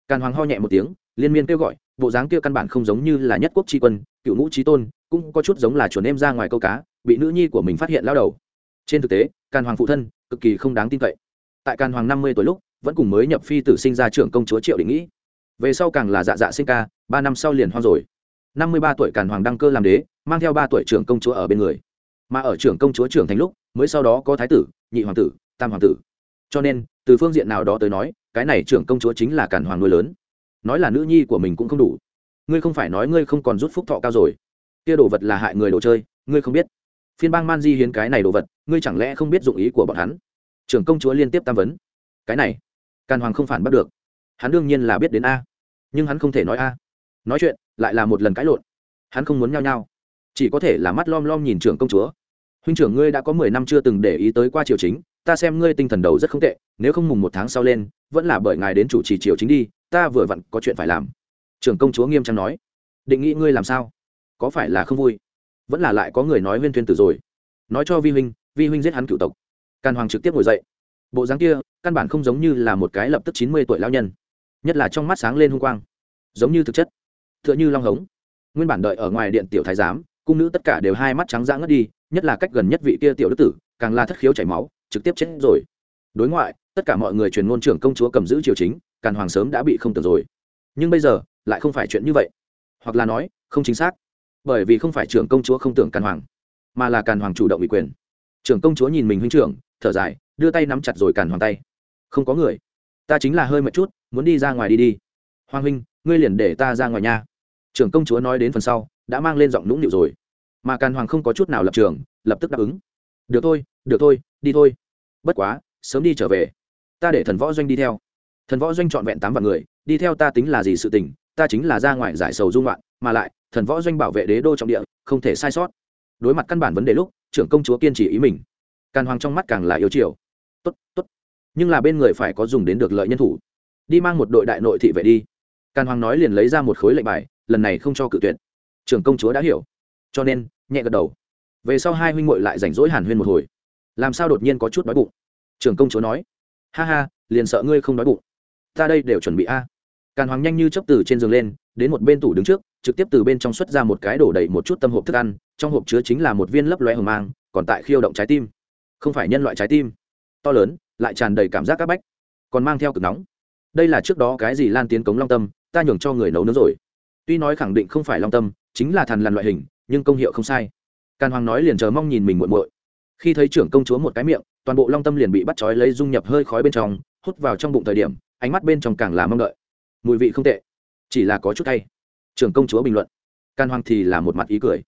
Càn hoàng ho nhẹ một tiếng liên miên kêu gọi bộ dáng kia căn bản không giống như là nhất quốc tri quân cựu ngũ trí tôn cũng có chút giống là chuồn em ra ngoài câu cá bị nữ nhi của mình phát hiện lao đầu. Trên thực tế càn hoàng phụ thân cực kỳ không đáng tin cậy. Tại càn hoàng năm mươi tuổi lúc vẫn cùng mới nhập phi tử sinh ra trưởng công chúa triệu định nghĩ. Về sau càng là dạ dạ sinh ca ba năm sau liền hoang rồi năm mươi ba tuổi càn hoàng đăng cơ làm đế, mang theo ba tuổi trưởng công chúa ở bên người. Mà ở trưởng công chúa trưởng thành lúc, mới sau đó có thái tử, nhị hoàng tử, tam hoàng tử. Cho nên, từ phương diện nào đó tới nói, cái này trưởng công chúa chính là càn hoàng nuôi lớn. Nói là nữ nhi của mình cũng không đủ. Ngươi không phải nói ngươi không còn rút phúc thọ cao rồi. Kia đồ vật là hại người đồ chơi, ngươi không biết. Phiên bang man di hiến cái này đồ vật, ngươi chẳng lẽ không biết dụng ý của bọn hắn? Trưởng công chúa liên tiếp tam vấn. Cái này, càn hoàng không phản bắt được. Hắn đương nhiên là biết đến a. Nhưng hắn không thể nói a nói chuyện, lại là một lần cãi lộn. Hắn không muốn nhao nhao. Chỉ có thể là mắt lom lom nhìn trưởng công chúa. Huynh trưởng ngươi đã có mười năm chưa từng để ý tới qua triều chính, ta xem ngươi tinh thần đầu rất không tệ, nếu không mùng một tháng sau lên, vẫn là bởi ngài đến chủ trì triều chính đi, ta vừa vặn có chuyện phải làm. Trưởng công chúa nghiêm trang nói. Định nghĩ ngươi làm sao? Có phải là không vui? Vẫn là lại có người nói huyên thuyên tử rồi. Nói cho vi huynh vi huynh giết hắn cựu tộc. Càn hoàng trực tiếp ngồi dậy. Bộ dáng kia, căn bản không giống như là một cái lập tức chín mươi tuổi lao nhân, nhất là trong mắt sáng lên hung quang. Giống như thực chất tựa như long hống. Nguyên bản đợi ở ngoài điện tiểu thái giám, cung nữ tất cả đều hai mắt trắng dã ngất đi, nhất là cách gần nhất vị kia tiểu đức tử, càng là thất khiếu chảy máu, trực tiếp chết rồi. Đối ngoại, tất cả mọi người truyền ngôn trưởng công chúa cầm giữ triều chính, càn hoàng sớm đã bị không tưởng rồi. Nhưng bây giờ, lại không phải chuyện như vậy. Hoặc là nói, không chính xác. Bởi vì không phải trưởng công chúa không tưởng càn hoàng, mà là càn hoàng chủ động ủy quyền. Trưởng công chúa nhìn mình huynh trưởng, thở dài, đưa tay nắm chặt rồi càn hoàng tay. Không có người. Ta chính là hơi mệt chút, muốn đi ra ngoài đi đi. Hoàng huynh, ngươi liền để ta ra ngoài nha trưởng công chúa nói đến phần sau, đã mang lên giọng nũng nịu rồi. Mà càn hoàng không có chút nào lập trường, lập tức đáp ứng. Được thôi được thôi, đi thôi. Bất quá, sớm đi trở về. Ta để thần võ doanh đi theo. Thần võ doanh trọn vẹn tám vạn người, đi theo ta tính là gì sự tình, ta chính là ra ngoài giải sầu dung loạn, mà lại, thần võ doanh bảo vệ đế đô trọng địa, không thể sai sót. Đối mặt căn bản vấn đề lúc, trưởng công chúa kiên trì ý mình. Càn hoàng trong mắt càng là yêu chiều. Tốt tốt. Nhưng là bên người phải có dùng đến được lợi nhân thủ. Đi mang một đội đại nội thị vệ đi. Càn hoàng nói liền lấy ra một khối lệnh bài lần này không cho cự tuyệt. Trưởng công chúa đã hiểu. Cho nên, nhẹ gật đầu. Về sau hai huynh muội lại rảnh rỗi hàn huyên một hồi. Làm sao đột nhiên có chút đói bụng? Trưởng công chúa nói. Ha ha, liền sợ ngươi không đói bụng. Ta đây đều chuẩn bị a. Càn hoàng nhanh như chấp từ trên giường lên, đến một bên tủ đứng trước, trực tiếp từ bên trong xuất ra một cái đổ đầy một chút tâm hộp thức ăn, trong hộp chứa chính là một viên lấp loe hờ mang, còn tại khiêu động trái tim. Không phải nhân loại trái tim. To lớn, lại tràn đầy cảm giác các bách. Còn mang theo cực nóng. Đây là trước đó cái gì lan tiến cống long tâm, ta nhường cho người nấu nướng rồi tuy nói khẳng định không phải long tâm, chính là thần lằn loại hình, nhưng công hiệu không sai. Càn hoàng nói liền chờ mong nhìn mình muộn muội. Khi thấy trưởng công chúa một cái miệng, toàn bộ long tâm liền bị bắt trói lấy dung nhập hơi khói bên trong, hút vào trong bụng thời điểm, ánh mắt bên trong càng là mong đợi. Mùi vị không tệ, chỉ là có chút tay trưởng công chúa bình luận. Càn hoàng thì là một mặt ý cười.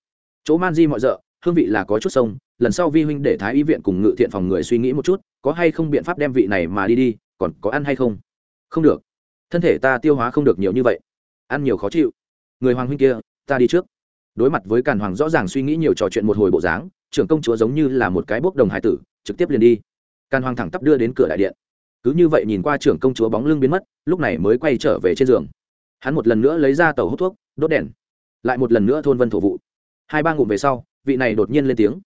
Chỗ man di mọi d hương vị là có chút sông, lần sau vi huynh để thái y viện cùng ngự thiện phòng người suy nghĩ một chút, có hay không biện pháp đem vị này mà đi đi, còn có ăn hay không? Không được. Thân thể ta tiêu hóa không được nhiều như vậy. Ăn nhiều khó chịu người hoàng huynh kia, ta đi trước. Đối mặt với càn hoàng rõ ràng suy nghĩ nhiều trò chuyện một hồi bộ dáng, trưởng công chúa giống như là một cái bốc đồng hải tử, trực tiếp liền đi. Càn hoàng thẳng tắp đưa đến cửa đại điện. Cứ như vậy nhìn qua trưởng công chúa bóng lưng biến mất, lúc này mới quay trở về trên giường. Hắn một lần nữa lấy ra tàu hút thuốc, đốt đèn. Lại một lần nữa thôn vân thổ vụ. Hai ba ngụm về sau, vị này đột nhiên lên tiếng.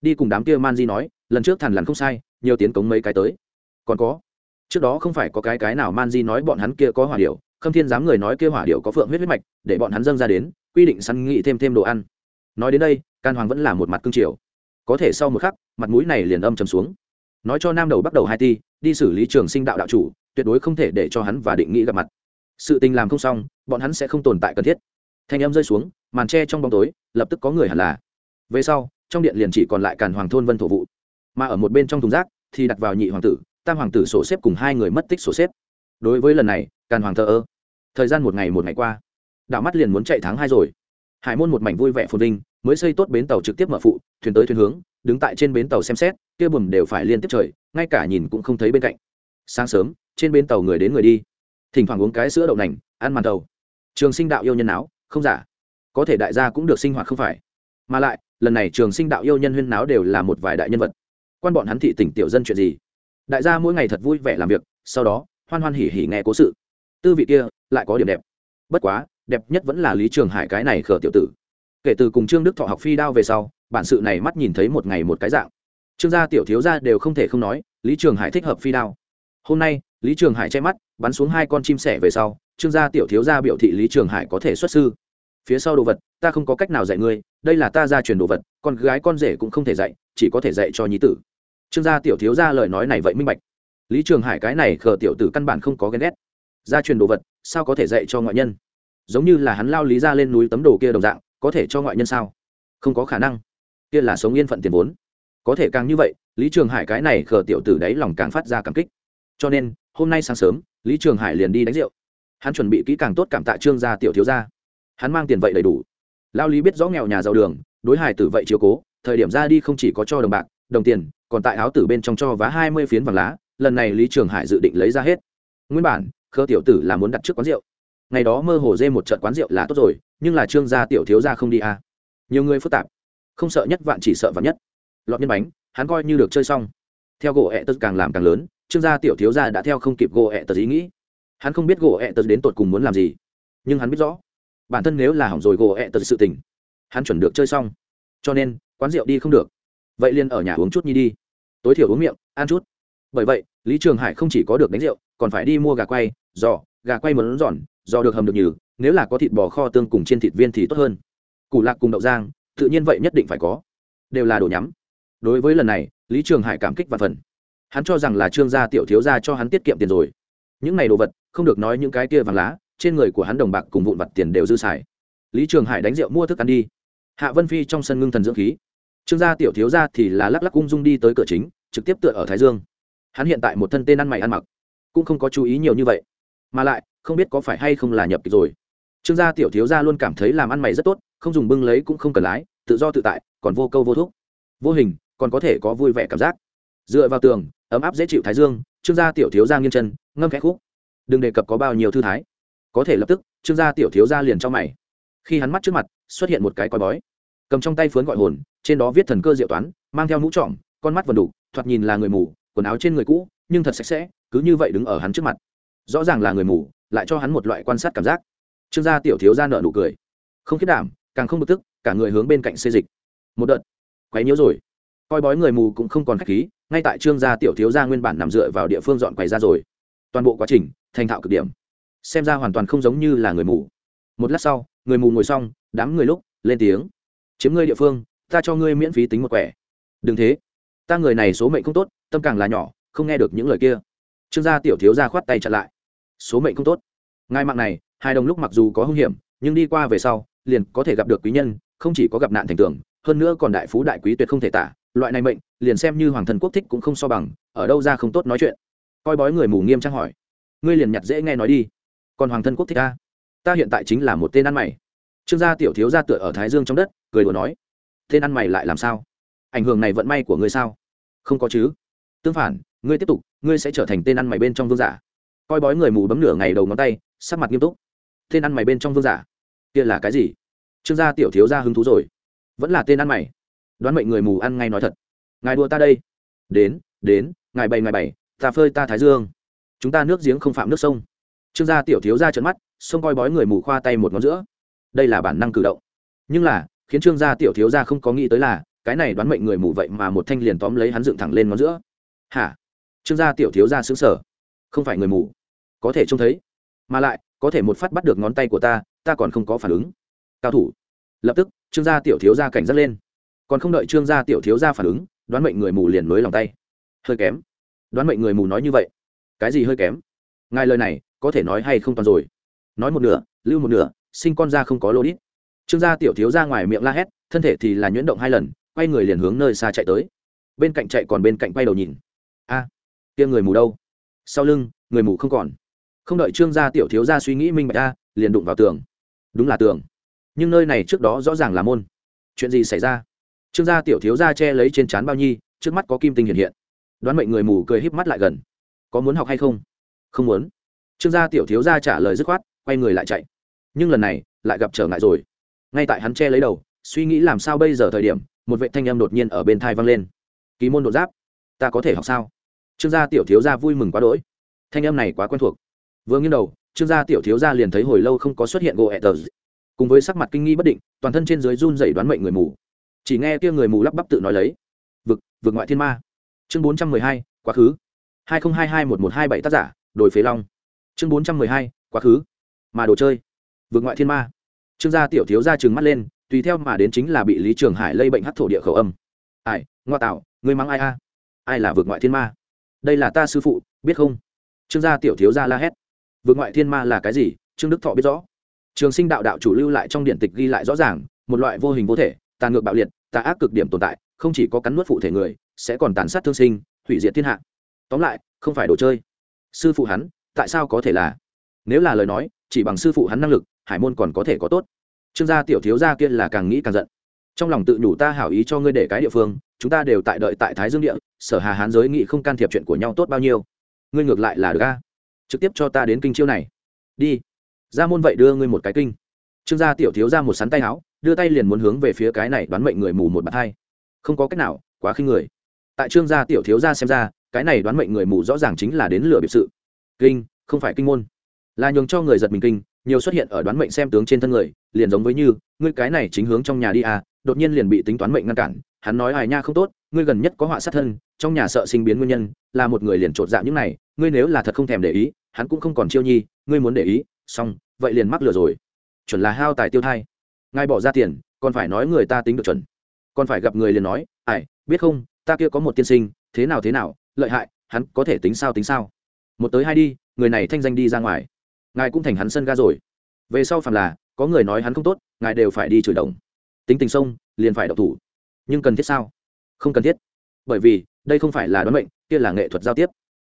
Đi cùng đám kia man di nói, lần trước thằn lằn không sai, nhiều tiến cống mấy cái tới. Còn có, trước đó không phải có cái cái nào man di nói bọn hắn kia có hòa điều khâm thiên dám người nói kia hỏa điệu có phượng huyết huyết mạch, để bọn hắn dâng ra đến, quy định săn nghị thêm thêm đồ ăn. Nói đến đây, can hoàng vẫn là một mặt cương triều. Có thể sau một khắc, mặt mũi này liền âm trầm xuống. Nói cho nam đầu bắt đầu hai ti, đi xử lý trường sinh đạo đạo chủ, tuyệt đối không thể để cho hắn và định nghĩ gặp mặt. Sự tình làm không xong, bọn hắn sẽ không tồn tại cần thiết. Thanh âm rơi xuống, màn tre trong bóng tối, lập tức có người hẳn là. Về sau, trong điện liền chỉ còn lại càn hoàng thôn vân thổ vụ. Mà ở một bên trong thùng rác, thì đặt vào nhị hoàng tử, tam hoàng tử sổ xếp cùng hai người mất tích sổ xếp đối với lần này, càn hoàng thờ ơ. Thời gian một ngày một ngày qua, đạo mắt liền muốn chạy tháng hai rồi. Hải môn một mảnh vui vẻ phồn vinh, mới xây tốt bến tàu trực tiếp mở phụ, thuyền tới thuyền hướng, đứng tại trên bến tàu xem xét, kia bùm đều phải liên tiếp trời, ngay cả nhìn cũng không thấy bên cạnh. Sáng sớm, trên bến tàu người đến người đi. Thỉnh thoảng uống cái sữa đậu nành, ăn màn tàu. Trường sinh đạo yêu nhân áo không giả. Có thể đại gia cũng được sinh hoạt không phải. Mà lại, lần này trường sinh đạo yêu nhân huyên náo đều là một vài đại nhân vật. Quan bọn hắn thị tỉnh tiểu dân chuyện gì? Đại gia mỗi ngày thật vui vẻ làm việc, sau đó hoan hoan hỉ hỉ nghe cố sự. Tư vị kia lại có điểm đẹp. Bất quá, đẹp nhất vẫn là lý trường hải cái này khở tiểu tử. Kể từ cùng trương đức thọ học phi đao về sau, bản sự này mắt nhìn thấy một ngày một cái dạng. Trương gia tiểu thiếu gia đều không thể không nói, lý trường hải thích hợp phi đao. Hôm nay, lý trường hải che mắt, bắn xuống hai con chim sẻ về sau, trương gia tiểu thiếu gia biểu thị lý trường hải có thể xuất sư. Phía sau đồ vật, ta không có cách nào dạy ngươi, đây là ta gia truyền đồ vật, con gái con rể cũng không thể dạy, chỉ có thể dạy cho nhí tử. Trương gia tiểu thiếu gia lời nói này vậy minh bạch lý trường hải cái này khờ tiểu tử căn bản không có ghen ghét. Gia truyền đồ vật, sao có thể dạy cho ngoại nhân? Giống như là hắn lao lý ra lên núi tấm đồ kia đồng dạng, có thể cho ngoại nhân sao? Không có khả năng. Kia là sống yên phận tiền vốn. Có thể càng như vậy, lý trường hải cái này khờ tiểu tử đấy lòng càng phát ra cảm kích. Cho nên, hôm nay sáng sớm, lý trường hải liền đi đánh rượu. Hắn chuẩn bị kỹ càng tốt cảm tạ trương gia tiểu thiếu gia. Hắn mang tiền vậy đầy đủ. Lao lý biết rõ nghèo nhà giàu đường, đối hải tử vậy chiều cố, thời điểm ra đi không chỉ có cho đồng bạc, đồng tiền, còn tại áo tử bên trong cho vá hai mươi phiến vàng lá lần này lý trường hải dự định lấy ra hết. Nguyên bản, khơ tiểu tử là muốn đặt trước quán rượu. Ngày đó mơ hồ dê một trận quán rượu là tốt rồi, nhưng là trương gia tiểu thiếu gia không đi à. nhiều người phức tạp. Không sợ nhất vạn chỉ sợ vạn nhất. Lọt nhân bánh, hắn coi như được chơi xong. Theo gỗ ẹ tật càng làm càng lớn, trương gia tiểu thiếu gia đã theo không kịp gỗ ẹ tật ý nghĩ. Hắn không biết gỗ ẹ tật đến tột cùng muốn làm gì. Nhưng hắn biết rõ, bản thân nếu là hỏng rồi gỗ ẹ tật sự tình, hắn chuẩn được chơi xong. Cho nên, quán rượu đi không được. Vậy liền ở nhà uống chút nhi đi. Tối thiểu uống miệng, ăn chút bởi vậy, lý trường hải không chỉ có được đánh rượu, còn phải đi mua gà quay, giò, gà quay muốn giòn, giò được hầm được nhừ, nếu là có thịt bò kho tương cùng trên thịt viên thì tốt hơn. Củ lạc cùng đậu giang tự nhiên vậy nhất định phải có. Đều là đồ nhắm. Đối với lần này, lý trường hải cảm kích và phần. Hắn cho rằng là trương gia tiểu thiếu gia cho hắn tiết kiệm tiền rồi. Những này đồ vật, không được nói những cái kia vàng lá, trên người của hắn đồng bạc cùng vụn vặt tiền đều dư xài. Lý trường hải đánh rượu mua thức ăn đi. Hạ vân phi trong sân ngưng thần dưỡng khí. Trương gia tiểu thiếu gia thì là lắc lắc ung dung đi tới cửa chính, trực tiếp tựa ở thái dương hắn hiện tại một thân tên ăn mày ăn mặc cũng không có chú ý nhiều như vậy mà lại không biết có phải hay không là nhập kịch rồi trương gia tiểu thiếu gia luôn cảm thấy làm ăn mày rất tốt không dùng bưng lấy cũng không cần lái tự do tự tại còn vô câu vô thuốc vô hình còn có thể có vui vẻ cảm giác dựa vào tường ấm áp dễ chịu thái dương trương gia tiểu thiếu gia nghiêng chân ngâm khẽ khúc đừng đề cập có bao nhiêu thư thái có thể lập tức trương gia tiểu thiếu gia liền cho mày khi hắn mắt trước mặt xuất hiện một cái coi bói cầm trong tay phướn gọi hồn trên đó viết thần cơ diệu toán mang theo mũ trọm con mắt vần đủ thoạt nhìn là người mù quần áo trên người cũ, nhưng thật sạch sẽ, cứ như vậy đứng ở hắn trước mặt. Rõ ràng là người mù, lại cho hắn một loại quan sát cảm giác. Trương gia tiểu thiếu gia nợ nụ cười. Không khiết đảm, càng không bực tức, cả người hướng bên cạnh xê dịch. Một đợt, quấy nhiễu rồi. Coi bói người mù cũng không còn khách khí, ngay tại trương gia tiểu thiếu gia nguyên bản nằm dựa vào địa phương dọn quầy ra rồi. Toàn bộ quá trình, thành thạo cực điểm. Xem ra hoàn toàn không giống như là người mù. Một lát sau, người mù ngồi xong, đám người lúc, lên tiếng. Chiếm ngươi địa phương, ta cho ngươi miễn phí tính một quẻ. Đừng thế ta người này số mệnh không tốt, tâm càng là nhỏ, không nghe được những lời kia. Trương gia tiểu thiếu gia khoát tay chặn lại. Số mệnh không tốt. Ngài mạng này, hai đồng lúc mặc dù có hung hiểm, nhưng đi qua về sau, liền có thể gặp được quý nhân, không chỉ có gặp nạn thành tưởng hơn nữa còn đại phú đại quý tuyệt không thể tả. Loại này mệnh, liền xem như hoàng thần quốc thích cũng không so bằng, ở đâu ra không tốt nói chuyện. Coi bói người mù nghiêm trang hỏi. Ngươi liền nhặt dễ nghe nói đi. Còn hoàng thân quốc thích ta? Ta hiện tại chính là một tên ăn mày. Trương gia tiểu thiếu gia tựa ở thái dương trong đất, cười đùa nói. Tên ăn mày lại làm sao? Ảnh hưởng này vận may của ngươi sao? Không có chứ. Tương phản, ngươi tiếp tục, ngươi sẽ trở thành tên ăn mày bên trong vương giả. Coi bói người mù bấm nửa ngày đầu ngón tay, sắc mặt nghiêm túc. Tên ăn mày bên trong vương giả? Kia là cái gì? Trương gia tiểu thiếu gia hứng thú rồi. Vẫn là tên ăn mày. Đoán mệnh người mù ăn ngay nói thật. Ngài đua ta đây. Đến đến, ngài bày ngài bày, ta phơi ta thái dương. Chúng ta nước giếng không phạm nước sông. Trương gia tiểu thiếu ra trận mắt, xông coi bói người mù khoa tay một ngón giữa. Đây là bản năng cử động. Nhưng là, khiến trương gia tiểu thiếu ra không có nghĩ tới là cái này đoán mệnh người mù vậy mà một thanh liền tóm lấy hắn dựng thẳng lên ngón giữa. Hả? Trương gia tiểu thiếu gia xứng sở không phải người mù. Có thể trông thấy. Mà lại, có thể một phát bắt được ngón tay của ta ta còn không có phản ứng. Cao thủ. Lập tức, trương gia tiểu thiếu gia cảnh giác lên. Còn không đợi trương gia tiểu thiếu gia phản ứng, đoán mệnh người mù liền nối lòng tay. Hơi kém. Đoán mệnh người mù nói như vậy. Cái gì hơi kém? Ngài lời này, có thể nói hay không toàn rồi? Nói một nửa, lưu một nửa, sinh con ra không có lô đít. Trương gia tiểu thiếu ra ngoài miệng la hét, thân thể thì là nhuyễn động hai lần quay người liền hướng nơi xa chạy tới. Bên cạnh chạy còn bên cạnh quay đầu nhìn. A à, kia người mù đâu? Sau lưng người mù không còn. Không đợi trương gia tiểu thiếu gia suy nghĩ minh bạch a liền đụng vào tường. Đúng là tường. Nhưng nơi này trước đó rõ ràng là môn. Chuyện gì xảy ra? Trương gia tiểu thiếu gia che lấy trên trán bao nhi trước mắt có kim tinh hiện hiện. Đoán mệnh người mù cười híp mắt lại gần. Có muốn học hay không? Không muốn. Trương gia tiểu thiếu gia trả lời dứt khoát quay người lại chạy. Nhưng lần này lại gặp trở ngại rồi. Ngay tại hắn che lấy đầu suy nghĩ làm sao bây giờ thời điểm một vệ thanh âm đột nhiên ở bên thai vang lên. Ký môn đột giáp, ta có thể học sao? Trương gia tiểu thiếu gia vui mừng quá đỗi. Thanh em này quá quen thuộc. Vừa nghiêng đầu, trương gia tiểu thiếu gia liền thấy hồi lâu không có xuất hiện gỗ ẹ tờ cùng với sắc mặt kinh nghi bất định, toàn thân trên dưới run dày đoán mệnh người mù. Chỉ nghe kia người mù lắp bắp tự nói lấy. Vực vực ngoại thiên ma. Chương bốn trăm mười hai, quá khứ. hai nghìn hai hai một một hai bảy tác giả, đồi phế long. Chương bốn trăm mười hai, quá khứ. Mà đồ chơi. Vực ngoại thiên ma. Trương gia tiểu thiếu gia trừng mắt lên tùy theo mà đến chính là bị lý trường hải lây bệnh hát thổ địa khẩu âm. Ai, ngoa tạo người mắng ai a? Ai là vượt ngoại thiên ma? Đây là ta sư phụ, biết không? Trương gia tiểu thiếu gia la hét. Vượt ngoại thiên ma là cái gì? Trương đức thọ biết rõ. Trường sinh đạo đạo chủ lưu lại trong điện tịch ghi lại rõ ràng, một loại vô hình vô thể, tàn ngược bạo liệt, tà ác cực điểm tồn tại, không chỉ có cắn nuốt phụ thể người, sẽ còn tàn sát thương sinh, hủy diệt thiên hạ. Tóm lại, không phải đồ chơi. Sư phụ hắn, tại sao có thể là? Nếu là lời nói, chỉ bằng sư phụ hắn năng lực, hải môn còn có thể có tốt trương gia tiểu thiếu gia kia là càng nghĩ càng giận. Trong lòng tự nhủ ta hảo ý cho ngươi để cái địa phương, chúng ta đều tại đợi tại thái dương địa, sở hà hán giới nghị không can thiệp chuyện của nhau tốt bao nhiêu. Ngươi ngược lại là được a. Trực tiếp cho ta đến kinh chiêu này. Đi. Ra môn vậy đưa ngươi một cái kinh. Trương gia tiểu thiếu ra một sắn tay áo, đưa tay liền muốn hướng về phía cái này đoán mệnh người mù một bàn thai không có cách nào, quá khinh người. Tại trương gia tiểu thiếu ra xem ra, cái này đoán mệnh người mù rõ ràng chính là đến lửa biệt sự. Kinh, không phải kinh môn. Là nhường cho người giật mình kinh nhiều xuất hiện ở đoán mệnh xem tướng trên thân người, liền giống với như, ngươi cái này chính hướng trong nhà đi à đột nhiên liền bị tính toán mệnh ngăn cản, hắn nói ai nha không tốt, ngươi gần nhất có họa sát thân, trong nhà sợ sinh biến nguyên nhân, là một người liền trột dạ những này, ngươi nếu là thật không thèm để ý, hắn cũng không còn chiêu nhi, ngươi muốn để ý, xong, vậy liền mắc lừa rồi. Chuẩn là hao tài tiêu thai. Ngài bỏ ra tiền, còn phải nói người ta tính được chuẩn. Còn phải gặp người liền nói, ai, biết không, ta kia có một tiên sinh, thế nào thế nào, lợi hại, hắn có thể tính sao tính sao. Một tới hai đi, người này thanh danh đi ra ngoài ngài cũng thành hắn sân ga rồi. Về sau phàm là, có người nói hắn không tốt, ngài đều phải đi chửi đồng. Tính tình sông, liền phải độc thủ. Nhưng cần thiết sao? Không cần thiết. Bởi vì, đây không phải là đoán mệnh, kia là nghệ thuật giao tiếp.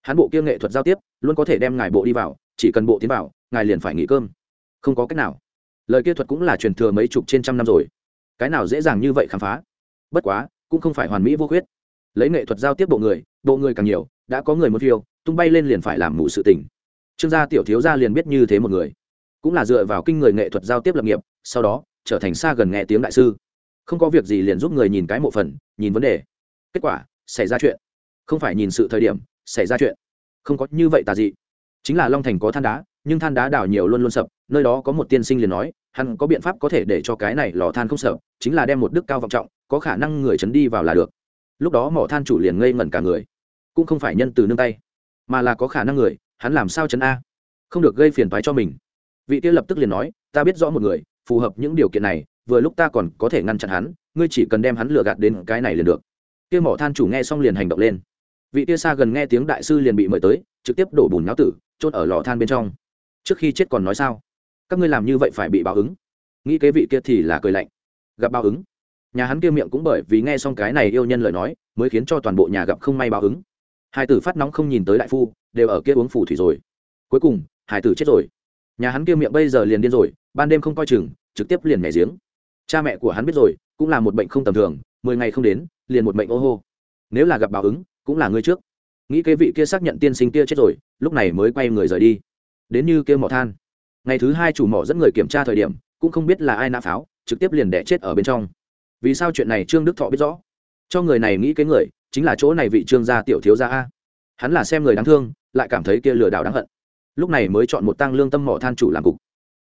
Hắn bộ kia nghệ thuật giao tiếp, luôn có thể đem ngài bộ đi vào, chỉ cần bộ tiến vào, ngài liền phải nghỉ cơm. Không có cách nào. Lời kia thuật cũng là truyền thừa mấy chục trên trăm năm rồi. Cái nào dễ dàng như vậy khám phá? Bất quá, cũng không phải hoàn mỹ vô khuyết. Lấy nghệ thuật giao tiếp bộ người bộ người càng nhiều, đã có người muốn phiêu, tung bay lên liền phải làm mụ sự tình trương gia tiểu thiếu gia liền biết như thế một người. Cũng là dựa vào kinh người nghệ thuật giao tiếp lập nghiệp, sau đó, trở thành xa gần nghe tiếng đại sư. Không có việc gì liền giúp người nhìn cái mộ phần, nhìn vấn đề. Kết quả, xảy ra chuyện. Không phải nhìn sự thời điểm, xảy ra chuyện. Không có như vậy tà dị. Chính là long thành có than đá, nhưng than đá đảo nhiều luôn luôn sập, nơi đó có một tiên sinh liền nói, hắn có biện pháp có thể để cho cái này lò than không sợ, chính là đem một đức cao vọng trọng, có khả năng người chấn đi vào là được. Lúc đó mỏ than chủ liền ngây ngẩn cả người. Cũng không phải nhân từ nương tay, mà là có khả năng người hắn làm sao chấn a? Không được gây phiền phái cho mình. Vị kia lập tức liền nói, ta biết rõ một người, phù hợp những điều kiện này, vừa lúc ta còn có thể ngăn chặn hắn, ngươi chỉ cần đem hắn lừa gạt đến cái này liền được. Kia mỏ than chủ nghe xong liền hành động lên. Vị kia xa gần nghe tiếng đại sư liền bị mời tới, trực tiếp đổ bùn náo tử chốt ở lò than bên trong. Trước khi chết còn nói sao? Các ngươi làm như vậy phải bị báo ứng. Nghĩ kế vị kia thì là cười lạnh. Gặp báo ứng. Nhà hắn kia miệng cũng bởi vì nghe xong cái này yêu nhân lời nói, mới khiến cho toàn bộ nhà gặp không may báo ứng. Hai tử phát nóng không nhìn tới đại phu đều ở kia uống phủ thủy rồi. Cuối cùng, hải tử chết rồi. Nhà hắn kia miệng bây giờ liền điên rồi, ban đêm không coi chừng, trực tiếp liền nhảy giếng. Cha mẹ của hắn biết rồi, cũng là một bệnh không tầm thường, mười ngày không đến, liền một bệnh ô hô. Nếu là gặp báo ứng, cũng là ngươi trước. Nghĩ kế vị kia xác nhận tiên sinh kia chết rồi, lúc này mới quay người rời đi. Đến như kia mỏ than. Ngày thứ hai chủ mỏ dẫn người kiểm tra thời điểm, cũng không biết là ai nã pháo, trực tiếp liền đẻ chết ở bên trong. Vì sao chuyện này trương đức thọ biết rõ? Cho người này nghĩ cái người, chính là chỗ này vị trương gia tiểu thiếu gia a hắn là xem người đáng thương, lại cảm thấy kia lừa đảo đáng hận. Lúc này mới chọn một tăng lương tâm mỏ than chủ làm cục.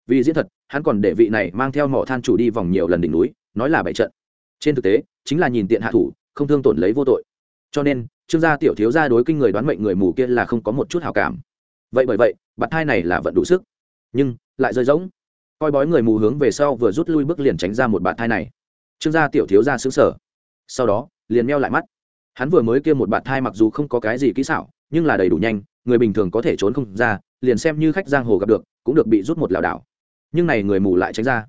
Vì diễn thật, hắn còn để vị này mang theo mỏ than chủ đi vòng nhiều lần đỉnh núi, nói là bảy trận. Trên thực tế, chính là nhìn tiện hạ thủ, không thương tổn lấy vô tội. Cho nên, trương gia tiểu thiếu gia đối kinh người đoán mệnh người mù kia là không có một chút hào cảm. Vậy bởi vậy, bạn thai này là vẫn đủ sức. Nhưng, lại rơi rỗng. Coi bói người mù hướng về sau vừa rút lui bước liền tránh ra một bạn thai này. Trương gia tiểu thiếu gia xứng sở sau đó, liền meo lại mắt hắn vừa mới kia một bạt thai mặc dù không có cái gì kỹ xảo, nhưng là đầy đủ nhanh, người bình thường có thể trốn không ra, liền xem như khách giang hồ gặp được, cũng được bị rút một lảo đảo. Nhưng này người mù lại tránh ra.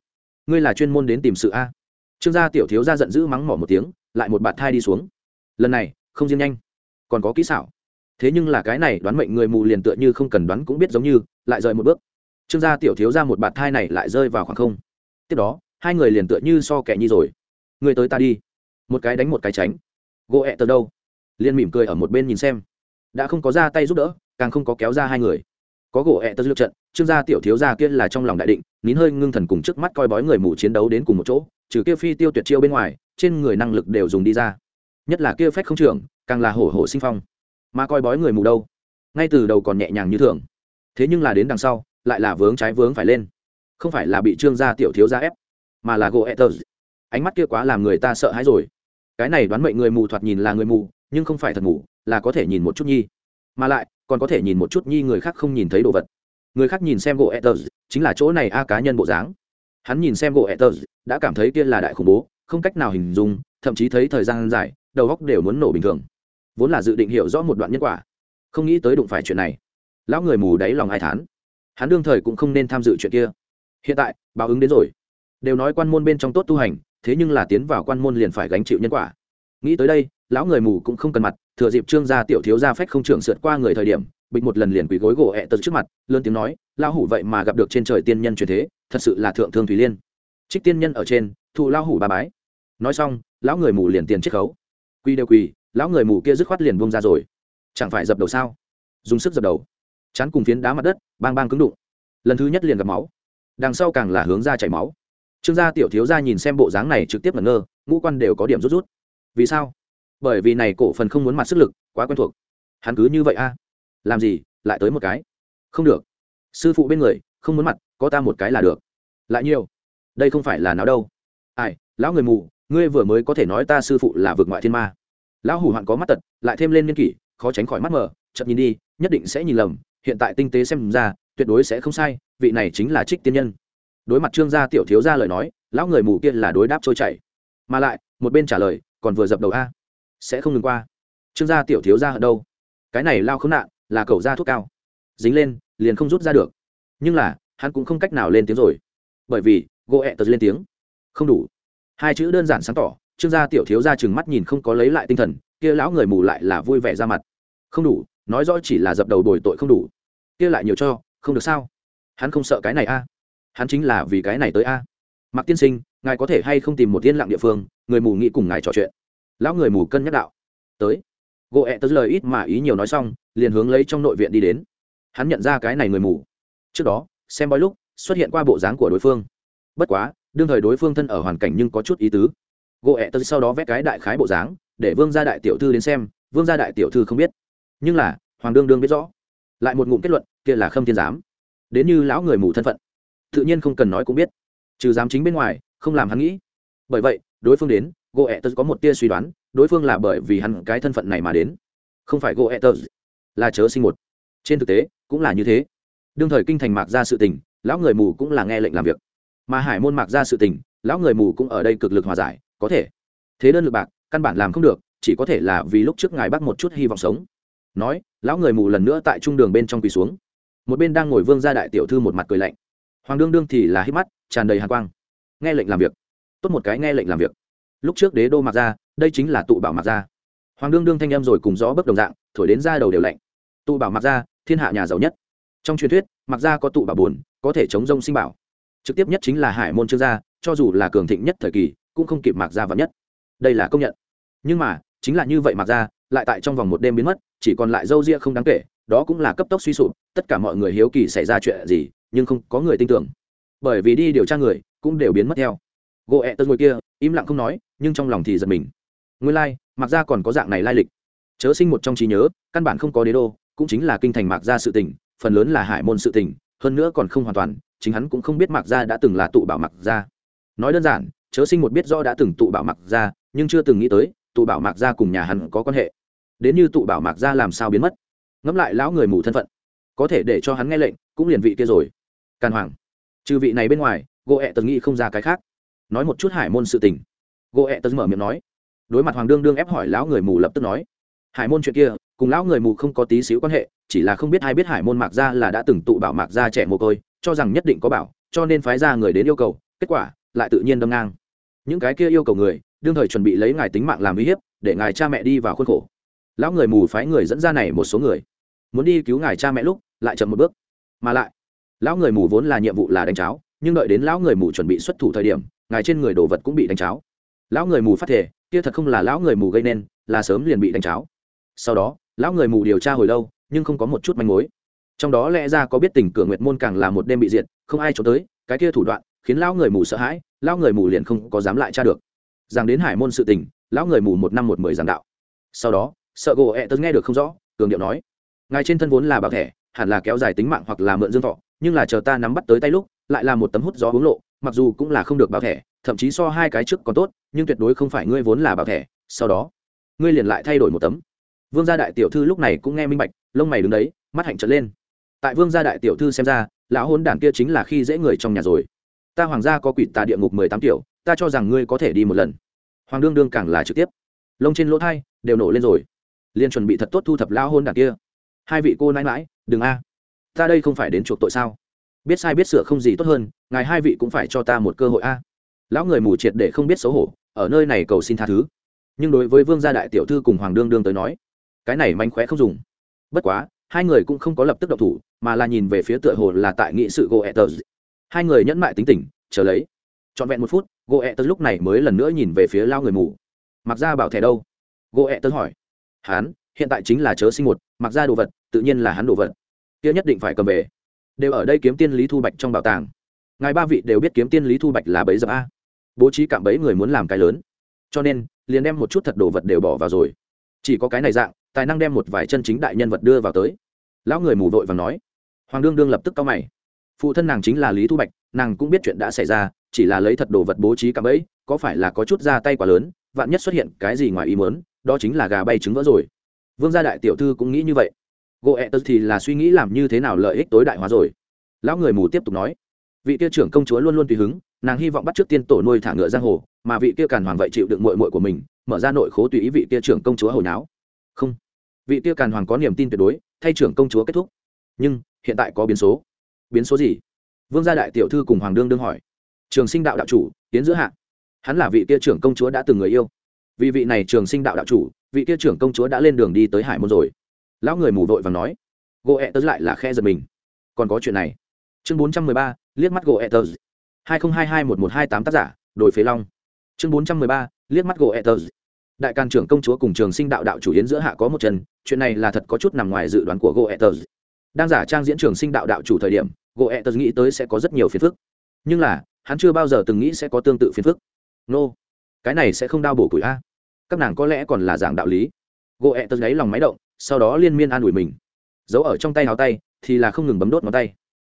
Ngươi là chuyên môn đến tìm sự a. Trương gia tiểu thiếu gia giận dữ mắng mỏ một tiếng, lại một bạt thai đi xuống. Lần này, không riêng nhanh, còn có kỹ xảo. Thế nhưng là cái này đoán mệnh người mù liền tựa như không cần đoán cũng biết giống như, lại rời một bước. Trương gia tiểu thiếu ra một bạt thai này lại rơi vào khoảng không. Tiếp đó, hai người liền tựa như so kẻ nhi rồi. Người tới ta đi. Một cái đánh một cái tránh gỗ ẹ tờ đâu? Liên mỉm cười ở một bên nhìn xem. Đã không có ra tay giúp đỡ, càng không có kéo ra hai người. Có gỗ ẹ tờ lượt trận, trương gia tiểu thiếu gia kia là trong lòng đại định, nín hơi ngưng thần cùng trước mắt coi bói người mù chiến đấu đến cùng một chỗ, trừ kia phi tiêu tuyệt chiêu bên ngoài, trên người năng lực đều dùng đi ra. Nhất là kia phách không trưởng, càng là hổ hổ sinh phong. Mà coi bói người mù đâu? Ngay từ đầu còn nhẹ nhàng như thường. Thế nhưng là đến đằng sau, lại là vướng trái vướng phải lên. Không phải là bị trương gia tiểu thiếu gia ép, mà là gỗ etters ánh mắt kia quá làm người ta sợ hãi rồi cái này đoán mệnh người mù thoạt nhìn là người mù, nhưng không phải thật mù, là có thể nhìn một chút nhi. Mà lại, còn có thể nhìn một chút nhi người khác không nhìn thấy đồ vật. Người khác nhìn xem gỗ etters chính là chỗ này a cá nhân bộ dáng. Hắn nhìn xem gỗ etters đã cảm thấy kia là đại khủng bố, không cách nào hình dung, thậm chí thấy thời gian dài, đầu góc đều muốn nổ bình thường. Vốn là dự định hiểu rõ một đoạn nhân quả. Không nghĩ tới đụng phải chuyện này. Lão người mù đáy lòng ai thán. Hắn đương thời cũng không nên tham dự chuyện kia. Hiện tại, báo ứng đến rồi. Đều nói quan môn bên trong tốt tu hành thế nhưng là tiến vào quan môn liền phải gánh chịu nhân quả. Nghĩ tới đây, lão người mù cũng không cần mặt, thừa dịp trương gia tiểu thiếu gia phách không trưởng sượt qua người thời điểm, bịch một lần liền quỳ gối gỗ ẹ tật trước mặt, lớn tiếng nói, lão hủ vậy mà gặp được trên trời tiên nhân truyền thế, thật sự là thượng thương thủy liên. Trích tiên nhân ở trên, thụ lão hủ ba bái. Nói xong, lão người mù liền tiền chiết khấu. Quy đều quỳ, lão người mù kia dứt khoát liền buông ra rồi. Chẳng phải dập đầu sao? Dùng sức dập đầu. Chán cùng phiến đá mặt đất, bang bang cứng đụng. Lần thứ nhất liền gặp máu. Đằng sau càng là hướng ra chảy máu trương gia tiểu thiếu gia nhìn xem bộ dáng này trực tiếp ngẩn ngơ, ngũ quan đều có điểm rút rút. Vì sao? Bởi vì này cổ phần không muốn mặt sức lực, quá quen thuộc. Hắn cứ như vậy a? Làm gì? Lại tới một cái? Không được. Sư phụ bên người, không muốn mặt, có ta một cái là được. Lại nhiều. Đây không phải là nào đâu. Ai, lão người mù, ngươi vừa mới có thể nói ta sư phụ là vượt ngoại thiên ma. Lão hủ hoạn có mắt tật, lại thêm lên niên kỷ, khó tránh khỏi mắt mờ chậm nhìn đi, nhất định sẽ nhìn lầm, hiện tại tinh tế xem ra, tuyệt đối sẽ không sai, vị này chính là trích tiên nhân đối mặt trương gia tiểu thiếu gia lời nói, lão người mù kia là đối đáp trôi chảy. Mà lại, một bên trả lời, còn vừa dập đầu a. Sẽ không ngừng qua. Trương gia tiểu thiếu gia ở đâu? Cái này lao khốn nạn, là cầu da thuốc cao. Dính lên, liền không rút ra được. Nhưng là, hắn cũng không cách nào lên tiếng rồi. Bởi vì, gỗ ẹ tật lên tiếng. Không đủ. Hai chữ đơn giản sáng tỏ, trương gia tiểu thiếu gia chừng mắt nhìn không có lấy lại tinh thần, kia lão người mù lại là vui vẻ ra mặt. Không đủ, nói rõ chỉ là dập đầu bồi tội không đủ. Kia lại nhiều cho, không được sao? Hắn không sợ cái này a hắn chính là vì cái này tới a. Mặc tiên sinh, ngài có thể hay không tìm một yên lặng địa phương, người mù nghĩ cùng ngài trò chuyện. Lão người mù cân nhắc đạo. Tới. Gỗ ẹ tớ lời ít mà ý nhiều nói xong, liền hướng lấy trong nội viện đi đến. Hắn nhận ra cái này người mù. Trước đó, xem bói lúc, xuất hiện qua bộ dáng của đối phương. Bất quá, đương thời đối phương thân ở hoàn cảnh nhưng có chút ý tứ. Gỗ ẹ tớ sau đó vẽ cái đại khái bộ dáng, để vương gia đại tiểu thư đến xem, vương gia đại tiểu thư không biết. Nhưng là, hoàng đương đương biết rõ. Lại một ngụm kết luận, kia là khâm thiên giám. Đến như lão người mù thân phận tự nhiên không cần nói cũng biết. Trừ giám chính bên ngoài, không làm hắn nghĩ. Bởi vậy, đối phương đến gỗ ẹ tớ có một tia suy đoán, đối phương là bởi vì hắn cái thân phận này mà đến. Không phải gỗ ẹ tớ là chớ sinh một. Trên thực tế, cũng là như thế. Đương thời kinh thành mạc ra sự tình, lão người mù cũng là nghe lệnh làm việc. Mà hải môn mạc ra sự tình, lão người mù cũng ở đây cực lực hòa giải, có thể. Thế đơn lực bạc, căn bản làm không được, chỉ có thể là vì lúc trước ngài bắt một chút hy vọng sống. Nói, lão người mù lần nữa tại trung đường bên trong quỳ xuống. Một bên đang ngồi vương gia đại tiểu thư một mặt cười lạnh hoàng đương đương thì là hít mắt, tràn đầy hàn quang. Nghe lệnh làm việc. Tốt một cái nghe lệnh làm việc. Lúc trước đế đô mặc ra, đây chính là tụ bảo mặc ra. Hoàng đương đương thanh em rồi cùng gió bất đồng dạng, thổi đến ra đầu đều lạnh. Tụ bảo mặc ra, thiên hạ nhà giàu nhất. Trong truyền thuyết, mặc ra có tụ bảo buồn, có thể chống rông sinh bảo. Trực tiếp nhất chính là hải môn trương gia, cho dù là cường thịnh nhất thời kỳ, cũng không kịp mặc ra vắn nhất. Đây là công nhận. Nhưng mà, chính là như vậy mặc ra, lại tại trong vòng một đêm biến mất, chỉ còn lại dâu ria không đáng kể, đó cũng là cấp tốc suy sụp, tất cả mọi người hiếu kỳ xảy ra chuyện gì nhưng không có người tin tưởng. Bởi vì đi điều tra người cũng đều biến mất theo. Gỗ ẹ tân ngồi kia im lặng không nói nhưng trong lòng thì giật mình. Nguyên lai、like, mặc ra còn có dạng này lai lịch. Chớ sinh một trong trí nhớ căn bản không có đế đô cũng chính là kinh thành mạc gia sự tỉnh, phần lớn là hải môn sự tỉnh, hơn nữa còn không hoàn toàn chính hắn cũng không biết mạc gia đã từng là tụ bảo mạc gia. Nói đơn giản chớ sinh một biết do đã từng tụ bảo mạc gia nhưng chưa từng nghĩ tới tụ bảo mạc gia cùng nhà hắn có quan hệ. Đến như tụ bảo mạc gia làm sao biến mất? Ngẫm lại lão người mù thân phận có thể để cho hắn nghe lệnh cũng liền vị kia rồi càn hoàng. Trừ vị này bên ngoài gỗ ẹ tật nghĩ không ra cái khác. Nói một chút hải môn sự tình. Gỗ ẹ tật mở miệng nói. Đối mặt hoàng đương đương ép hỏi lão người mù lập tức nói. Hải môn chuyện kia, cùng lão người mù không có tí xíu quan hệ, chỉ là không biết ai biết hải môn mạc gia là đã từng tụ bảo mạc gia trẻ mồ côi, cho rằng nhất định có bảo, cho nên phái ra người đến yêu cầu, kết quả lại tự nhiên đâm ngang. Những cái kia yêu cầu người, đương thời chuẩn bị lấy ngài tính mạng làm uy hiếp, để ngài cha mẹ đi vào khuôn khổ. Lão người mù phái người dẫn ra này một số người. Muốn đi cứu ngài cha mẹ lúc, lại chậm một bước. Mà lại lão người mù vốn là nhiệm vụ là đánh cháo, nhưng đợi đến lão người mù chuẩn bị xuất thủ thời điểm, ngài trên người đồ vật cũng bị đánh cháo. Lão người mù phát thể kia thật không là lão người mù gây nên, là sớm liền bị đánh cháo. Sau đó, lão người mù điều tra hồi lâu, nhưng không có một chút manh mối. Trong đó lẽ ra có biết tình cửa nguyệt môn càng là một đêm bị diệt, không ai trốn tới, cái kia thủ đoạn khiến lão người mù sợ hãi, lão người mù liền không có dám lại tra được. Rằng đến hải môn sự tình, lão người mù một năm một mười giảng đạo. Sau đó, sợ gỗ ẹ tớ nghe được không rõ, cường điệu nói, ngài trên thân vốn là bảo thẻ, hẳn là kéo dài tính mạng hoặc là mượn dương thọ nhưng là chờ ta nắm bắt tới tay lúc, lại là một tấm hút gió hướng lộ, mặc dù cũng là không được bảo thẻ, thậm chí so hai cái trước còn tốt, nhưng tuyệt đối không phải ngươi vốn là bảo thẻ, sau đó, ngươi liền lại thay đổi một tấm. Vương gia đại tiểu thư lúc này cũng nghe minh bạch, lông mày đứng đấy, mắt hạnh trở lên. Tại vương gia đại tiểu thư xem ra, lão hôn đản kia chính là khi dễ người trong nhà rồi. Ta hoàng gia có quỷ tà địa ngục mười tám tiểu, ta cho rằng ngươi có thể đi một lần. Hoàng đương đương càng là trực tiếp. Lông trên lỗ thai đều nổ lên rồi. Liền chuẩn bị thật tốt thu thập lão hôn đản kia. Hai vị cô nãi mãi, đừng a ta đây không phải đến chuộc tội sao? Biết sai biết sửa không gì tốt hơn ngài hai vị cũng phải cho ta một cơ hội a. À. Lão người mù triệt để không biết xấu hổ ở nơi này cầu xin tha thứ. Nhưng đối với vương gia đại tiểu thư cùng hoàng đương đương tới nói cái này mánh khóe không dùng. Bất quá hai người cũng không có lập tức độc thủ mà là nhìn về phía tựa hồ là tại nghị sự goethez hai người nhẫn mại tính tình chờ lấy. Trọn vẹn một phút goethez lúc này mới lần nữa nhìn về phía lao người mù. Mặc ra bảo thẻ đâu? Goethez hỏi. Hán, hiện tại chính là chớ sinh một mặc ra đồ vật tự nhiên là hắn đồ vật kia nhất định phải cầm về. Đều ở đây kiếm tiên lý thu bạch trong bảo tàng. Ngài ba vị đều biết kiếm tiên lý thu bạch là bấy giờ a. Bố trí cạm bẫy người muốn làm cái lớn. Cho nên, liền đem một chút thật đồ vật đều bỏ vào rồi. Chỉ có cái này dạng, tài năng đem một vài chân chính đại nhân vật đưa vào tới. Lão người mù vội và nói. Hoàng đương đương lập tức cao mày. Phụ thân nàng chính là lý thu bạch, nàng cũng biết chuyện đã xảy ra, chỉ là lấy thật đồ vật bố trí cạm bẫy, có phải là có chút ra tay quá lớn, vạn nhất xuất hiện cái gì ngoài ý mớn đó chính là gà bay trứng vỡ rồi. Vương gia đại tiểu thư cũng nghĩ như vậy gỗ ẹ tật thì là suy nghĩ làm như thế nào lợi ích tối đại hóa rồi. Lão người mù tiếp tục nói, vị kia trưởng công chúa luôn luôn tùy hứng, nàng hy vọng bắt trước tiên tổ nuôi thả ngựa giang hồ, mà vị kia càn hoàng vậy chịu đựng mội mội của mình, mở ra nội khố tùy ý vị kia trưởng công chúa hồi náo. Không, vị kia càn hoàng có niềm tin tuyệt đối, thay trưởng công chúa kết thúc. Nhưng, hiện tại có biến số. Biến số gì? Vương gia đại tiểu thư cùng hoàng đương đương hỏi. Trường sinh đạo đạo chủ, tiến giữa hạ. Hắn là vị kia trưởng công chúa đã từng người yêu. Vì vị này trường sinh đạo đạo chủ, vị kia trưởng công chúa đã lên đường đi tới hải môn rồi lão người mù vội và nói, gỗ ẹ tớ lại là khe giật mình. Còn có chuyện này. Chương bốn trăm mười ba, liếc mắt gỗ ẹ tớ. hai nghìn hai hai một một hai tám tác giả đổi phế long. Chương bốn trăm mười ba, liếc mắt gỗ ẹ tớ. Đại can trưởng công chúa cùng trường sinh đạo đạo chủ yến giữa hạ có một chân, chuyện này là thật có chút nằm ngoài dự đoán của gỗ ẹ tớ. Đang giả trang diễn trường sinh đạo đạo chủ thời điểm, gỗ ẹ tớ nghĩ tới sẽ có rất nhiều phiền phức. Nhưng là, hắn chưa bao giờ từng nghĩ sẽ có tương tự phiền phức. Nô、no. cái này sẽ không đau bổ củi a. Các nàng có lẽ còn là giảng đạo lý. Gỗ ẹ tớ gáy lòng máy động sau đó liên miên an ủi mình. Giấu ở trong tay áo tay thì là không ngừng bấm đốt ngón tay.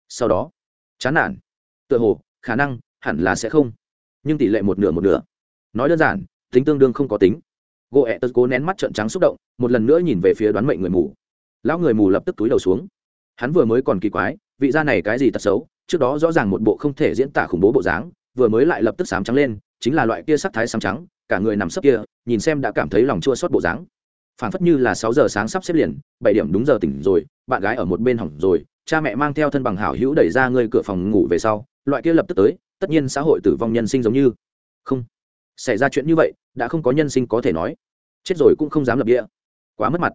Sau đó, chán nản, tựa hồ, khả năng hẳn là sẽ không. Nhưng tỷ lệ một nửa một nửa. Nói đơn giản, tính tương đương không có tính. Gỗ ẹ tật cố nén mắt trợn trắng xúc động, một lần nữa nhìn về phía đoán mệnh người mù. Lão người mù lập tức túi đầu xuống. Hắn vừa mới còn kỳ quái, vị gia này cái gì tật xấu, trước đó rõ ràng một bộ không thể diễn tả khủng bố bộ dáng, vừa mới lại lập tức sám trắng lên, chính là loại kia sắc thái sám trắng, cả người nằm sấp kia, nhìn xem đã cảm thấy lòng chua xót bộ dáng phản phất như là sáu giờ sáng sắp xếp liền, bảy điểm đúng giờ tỉnh rồi, bạn gái ở một bên hỏng rồi, cha mẹ mang theo thân bằng hảo hữu đẩy ra ngươi cửa phòng ngủ về sau, loại kia lập tức tới, tất nhiên xã hội tử vong nhân sinh giống như. Không, xảy ra chuyện như vậy, đã không có nhân sinh có thể nói. Chết rồi cũng không dám lập địa. Quá mất mặt.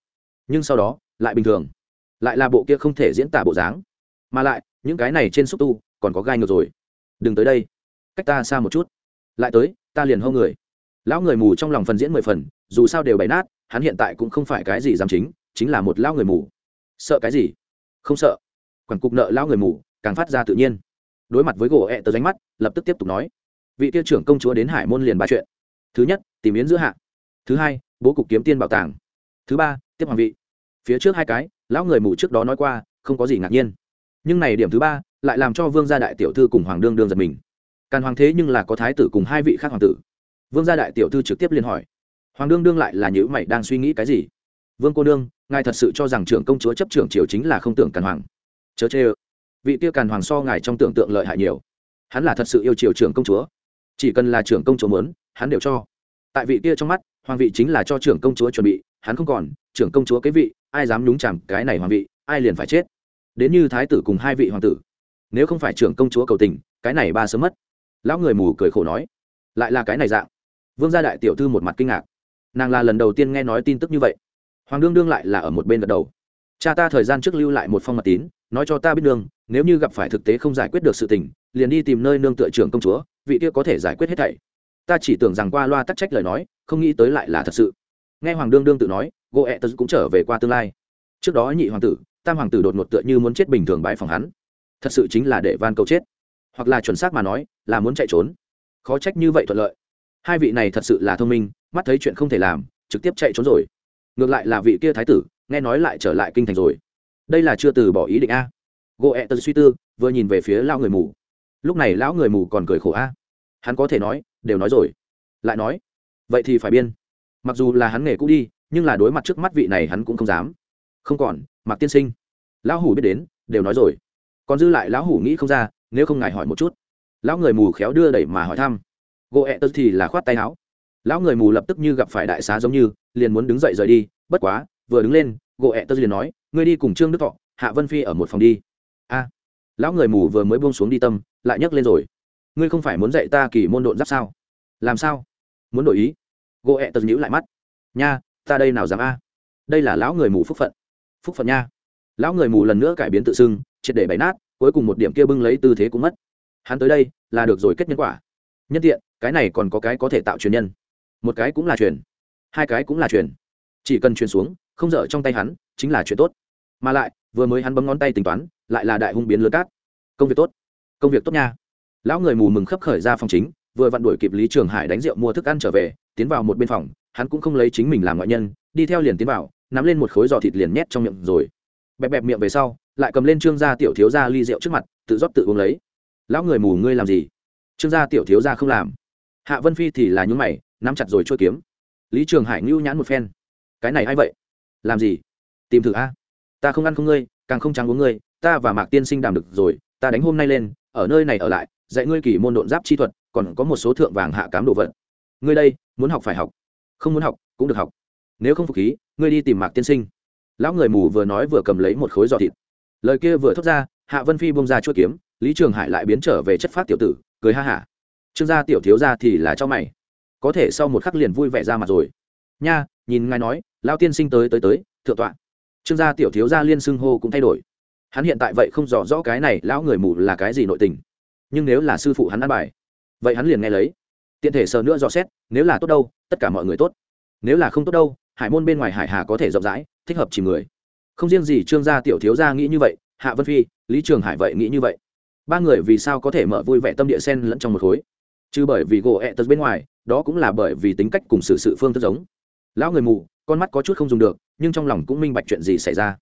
Nhưng sau đó, lại bình thường. Lại là bộ kia không thể diễn tả bộ dáng. Mà lại, những cái này trên xúc tu, còn có gai ngược rồi. Đừng tới đây. Cách ta xa một chút. Lại tới, ta liền hô người. Lão người mù trong lòng phần diễn mười phần, dù sao đều bày nát hắn hiện tại cũng không phải cái gì dám chính chính là một lão người mù. Sợ cái gì? Không sợ. Quản cục nợ lão người mù, càng phát ra tự nhiên. Đối mặt với gỗ ẹ tờ ránh mắt, lập tức tiếp tục nói. Vị tiêu trưởng công chúa đến hải môn liền ba chuyện. Thứ nhất, tìm yến giữa hạ. Thứ hai, bố cục kiếm tiên bảo tàng. Thứ ba, tiếp hoàng vị. Phía trước hai cái, lão người mù trước đó nói qua, không có gì ngạc nhiên. Nhưng này điểm thứ ba, lại làm cho vương gia đại tiểu thư cùng hoàng đương đương giật mình. Càn hoàng thế nhưng là có thái tử cùng hai vị khác hoàng tử. Vương gia đại tiểu thư trực tiếp liên hỏi hoàng đương đương lại là nhữ mày đang suy nghĩ cái gì? Vương cô đương ngài thật sự cho rằng trưởng công chúa chấp trưởng triều chính là không tưởng càn hoàng. Chớ chê ơ. Vị tiêu càn hoàng so ngài trong tưởng tượng lợi hại nhiều. Hắn là thật sự yêu triều trưởng công chúa. Chỉ cần là trưởng công chúa muốn, hắn đều cho. Tại vị kia trong mắt, hoàng vị chính là cho trưởng công chúa chuẩn bị, hắn không còn. Trưởng công chúa cái vị, ai dám nhúng chàm cái này hoàng vị, ai liền phải chết. Đến như thái tử cùng hai vị hoàng tử. Nếu không phải trưởng công chúa cầu tình, cái này ba sớm mất. Lão người mù cười khổ nói. Lại là cái này dạng. Vương gia đại tiểu thư một mặt kinh ngạc nàng là lần đầu tiên nghe nói tin tức như vậy hoàng đương đương lại là ở một bên gật đầu cha ta thời gian trước lưu lại một phong mật tín nói cho ta biết nương nếu như gặp phải thực tế không giải quyết được sự tình liền đi tìm nơi nương tựa trưởng công chúa vị kia có thể giải quyết hết thảy ta chỉ tưởng rằng qua loa tắc trách lời nói không nghĩ tới lại là thật sự nghe hoàng đương đương tự nói gỗ ẹ tớ cũng trở về qua tương lai trước đó nhị hoàng tử tam hoàng tử đột ngột tựa như muốn chết bình thường bãi phòng hắn thật sự chính là để van cầu chết hoặc là chuẩn xác mà nói là muốn chạy trốn khó trách như vậy thuận lợi hai vị này thật sự là thông minh mắt thấy chuyện không thể làm, trực tiếp chạy trốn rồi. Ngược lại là vị kia thái tử, nghe nói lại trở lại kinh thành rồi. Đây là chưa từ bỏ ý định a. Gỗ ẹ tật suy tư, vừa nhìn về phía lao người mù. Lúc này lão người mù còn cười khổ a. Hắn có thể nói, đều nói rồi. Lại nói, vậy thì phải biên. Mặc dù là hắn nghề cũ đi, nhưng là đối mặt trước mắt vị này hắn cũng không dám. Không còn mặc tiên sinh. Lão hủ biết đến, đều nói rồi. Còn dư lại lão hủ nghĩ không ra, nếu không ngài hỏi một chút. Lão người mù khéo đưa đẩy mà hỏi thăm. Gỗ ẹ tật thì là khoát tay áo lão người mù lập tức như gặp phải đại xá giống như, liền muốn đứng dậy rời đi, bất quá, vừa đứng lên, gỗ ẹ tơ liền nói, ngươi đi cùng trương đức thọ, hạ vân phi ở một phòng đi. A. Lão người mù vừa mới buông xuống đi tâm, lại nhấc lên rồi. Ngươi không phải muốn dạy ta kỳ môn độn giáp sao? Làm sao? Muốn đổi ý. Gỗ ẹ tật nhữ lại mắt. Nha, ta đây nào dám a? Đây là lão người mù phúc phận. Phúc phận nha. Lão người mù lần nữa cải biến tự xưng, triệt để bày nát, cuối cùng một điểm kia bưng lấy tư thế cũng mất. Hắn tới đây là được rồi kết nhân quả. Nhân tiện, cái này còn có cái có thể tạo truyền nhân một cái cũng là truyền, hai cái cũng là truyền. Chỉ cần truyền xuống, không dở trong tay hắn, chính là chuyện tốt. Mà lại, vừa mới hắn bấm ngón tay tính toán, lại là đại hung biến lớn cát. Công việc tốt. Công việc tốt nha. Lão người mù mừng khấp khởi ra phòng chính, vừa vặn đuổi kịp lý trường hải đánh rượu mua thức ăn trở về, tiến vào một bên phòng, hắn cũng không lấy chính mình làm ngoại nhân, đi theo liền tiến vào, nắm lên một khối giò thịt liền nhét trong miệng rồi. Bẹp bẹp miệng về sau, lại cầm lên trương gia tiểu thiếu gia ly rượu trước mặt, tự rót tự uống lấy. Lão người mù, ngươi làm gì? Trương gia tiểu thiếu gia không làm. Hạ vân phi thì là nhún mày nắm chặt rồi trôi kiếm. Lý trường hải ngưu nhãn một phen. Cái này a i vậy? Làm gì? Tìm thử a. Ta không ăn không ngươi, càng không trắng uống ngươi, ta và mạc tiên sinh đàm được rồi, ta đánh hôm nay lên, ở nơi này ở lại, dạy ngươi kỳ môn độn giáp chi thuật, còn có một số thượng vàng hạ cám đồ vật. Ngươi đây, muốn học phải học. Không muốn học, cũng được học. Nếu không phục khí, ngươi đi tìm mạc tiên sinh. Lão người mù vừa nói vừa cầm lấy một khối giò thịt. Lời kia vừa thốt ra, hạ vân phi bông ra chuỗi kiếm, lý trường hải lại biến trở về chất phát tiểu tử, cười ha hả. Trương gia tiểu thiếu gia thì là cho mày có thể sau một khắc liền vui vẻ ra mặt rồi. Nha, nhìn ngài nói lao tiên sinh tới tới tới, thượng tọa. Trương gia tiểu thiếu gia liên xưng hô cũng thay đổi. Hắn hiện tại vậy không rõ rõ cái này lão người mù là cái gì nội tình. Nhưng nếu là sư phụ hắn ăn bài, vậy hắn liền nghe lấy. Tiện thể sờ nữa dò xét, nếu là tốt đâu, tất cả mọi người tốt. Nếu là không tốt đâu, hải môn bên ngoài hải hà có thể rộng rãi, thích hợp chỉ người. Không riêng gì trương gia tiểu thiếu gia nghĩ như vậy, hạ vân phi, lý trường hải vậy nghĩ như vậy. Ba người vì sao có thể mở vui vẻ tâm địa sen lẫn trong một khối? Chứ bởi vì gỗ ẹ tật bên ngoài, đó cũng là bởi vì tính cách cùng xử sự phương thức giống. Lão người mù, con mắt có chút không dùng được, nhưng trong lòng cũng minh bạch chuyện gì xảy ra.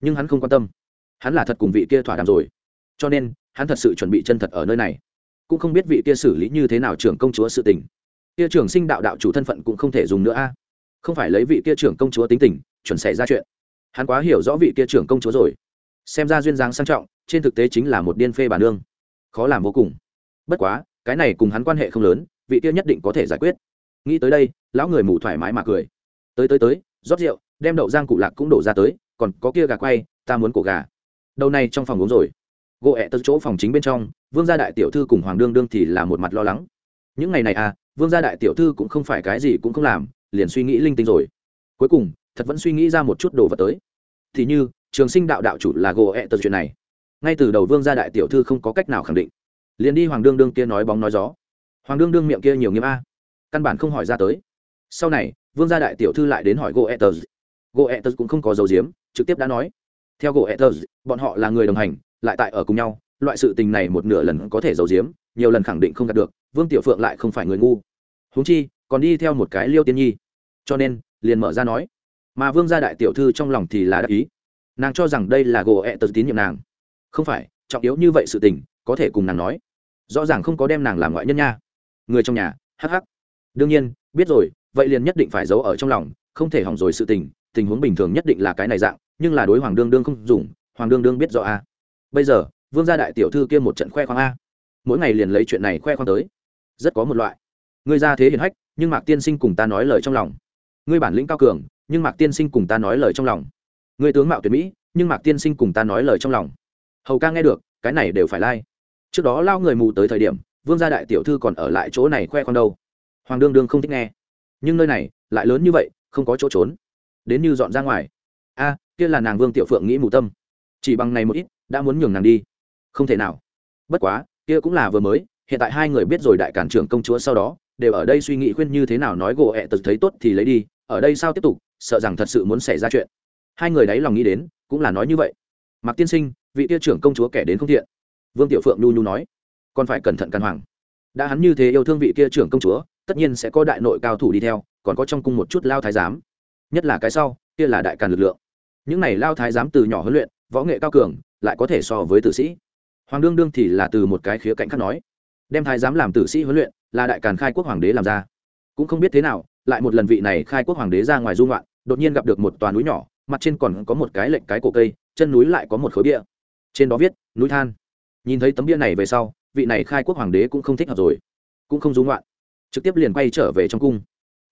Nhưng hắn không quan tâm. Hắn là thật cùng vị kia thỏa đàm rồi. Cho nên, hắn thật sự chuẩn bị chân thật ở nơi này. Cũng không biết vị kia xử lý như thế nào trưởng công chúa sự tình. Kia trưởng sinh đạo đạo chủ thân phận cũng không thể dùng nữa a. Không phải lấy vị kia trưởng công chúa tính tình, chuẩn xảy ra chuyện. Hắn quá hiểu rõ vị kia trưởng công chúa rồi. Xem ra duyên dáng sang trọng, trên thực tế chính là một điên phê bản nương. Khó làm vô cùng. Bất quá cái này cùng hắn quan hệ không lớn, vị kia nhất định có thể giải quyết. Nghĩ tới đây, lão người mù thoải mái mà cười. Tới tới tới, rót rượu, đem đậu giang cụ lạc cũng đổ ra tới, còn có kia gà quay, ta muốn cổ gà. Đầu này trong phòng uống rồi. Gỗ ẹ tật chỗ phòng chính bên trong, vương gia đại tiểu thư cùng hoàng đương đương thì là một mặt lo lắng. Những ngày này à vương gia đại tiểu thư cũng không phải cái gì cũng không làm, liền suy nghĩ linh tinh rồi. Cuối cùng, thật vẫn suy nghĩ ra một chút đồ vật tới. Thì như, trường sinh đạo đạo chủ là gỗ ẹ tật chuyện này. Ngay từ đầu vương gia đại tiểu thư không có cách nào khẳng định liền đi hoàng đương đương kia nói bóng nói gió. Hoàng đương đương miệng kia nhiều nghiêm a. Căn bản không hỏi ra tới. Sau này vương gia đại tiểu thư lại đến hỏi gỗ ẹ gỗ ẹ cũng không có dấu diếm trực tiếp đã nói. Theo gỗ ẹ bọn họ là người đồng hành lại tại ở cùng nhau loại sự tình này một nửa lần có thể giấu diếm, nhiều lần khẳng định không đạt được vương tiểu phượng lại không phải người ngu. Huống chi còn đi theo một cái liêu tiên nhi. Cho nên liền mở ra nói. Mà vương gia đại tiểu thư trong lòng thì là đắc ý. Nàng cho rằng đây là gỗ ẹ tật tín nhiệm nàng. Không phải trọng yếu như vậy sự tình có thể cùng nàng nói. Rõ ràng không có đem nàng làm ngoại nhân nha. Người trong nhà, hắc hắc. Đương nhiên, biết rồi, vậy liền nhất định phải giấu ở trong lòng, không thể hỏng rồi sự tình tình huống bình thường nhất định là cái này dạng, nhưng là đối hoàng đương đương không dùng, hoàng đương đương biết rõ a. Bây giờ, vương gia đại tiểu thư kia một trận khoe khoang a. Mỗi ngày liền lấy chuyện này khoe khoang tới. Rất có một loại. Người ra thế hiền hách, nhưng mạc tiên sinh cùng ta nói lời trong lòng. Ngươi bản lĩnh cao cường, nhưng mạc tiên sinh cùng ta nói lời trong lòng. Người tướng mạo tuyệt mỹ, nhưng mạc tiên sinh cùng ta nói lời trong lòng. Hầu ca nghe được, cái này đều phải lai、like trước đó lao người mù tới thời điểm, vương gia đại tiểu thư còn ở lại chỗ này khoe con đâu. Hoàng đương đương không thích nghe. Nhưng nơi này, lại lớn như vậy, không có chỗ trốn. Đến như dọn ra ngoài. A, kia là nàng vương tiểu phượng nghĩ mù tâm. Chỉ bằng này một ít, đã muốn nhường nàng đi. Không thể nào. Bất quá, kia cũng là vừa mới, hiện tại hai người biết rồi đại cản trưởng công chúa sau đó, đều ở đây suy nghĩ khuyên như thế nào nói gỗ ẹ tật thấy tốt thì lấy đi, ở đây sao tiếp tục, sợ rằng thật sự muốn xảy ra chuyện. Hai người đấy lòng nghĩ đến, cũng là nói như vậy. Mặc tiên sinh, vị tia trưởng công chúa kẻ đến không thiện vương tiểu phượng nhu nhu nói, còn phải cẩn thận càn hoàng. Đã hắn như thế yêu thương vị kia trưởng công chúa, tất nhiên sẽ có đại nội cao thủ đi theo, còn có trong cung một chút lao thái giám. Nhất là cái sau, kia là đại càn lực lượng. Những này lao thái giám từ nhỏ huấn luyện, võ nghệ cao cường, lại có thể so với tử sĩ. Hoàng đương đương thì là từ một cái khía cạnh khác nói, đem thái giám làm tử sĩ huấn luyện, là đại càn khai quốc hoàng đế làm ra. Cũng không biết thế nào, lại một lần vị này khai quốc hoàng đế ra ngoài dung loạn đột nhiên gặp được một toàn núi nhỏ, mặt trên còn có một cái lệnh cái cổ cây, chân núi lại có một khối bia. Trên đó viết, núi than nhìn thấy tấm bia này về sau, vị này khai quốc hoàng đế cũng không thích hợp rồi. Cũng không dung loạn. Trực tiếp liền quay trở về trong cung.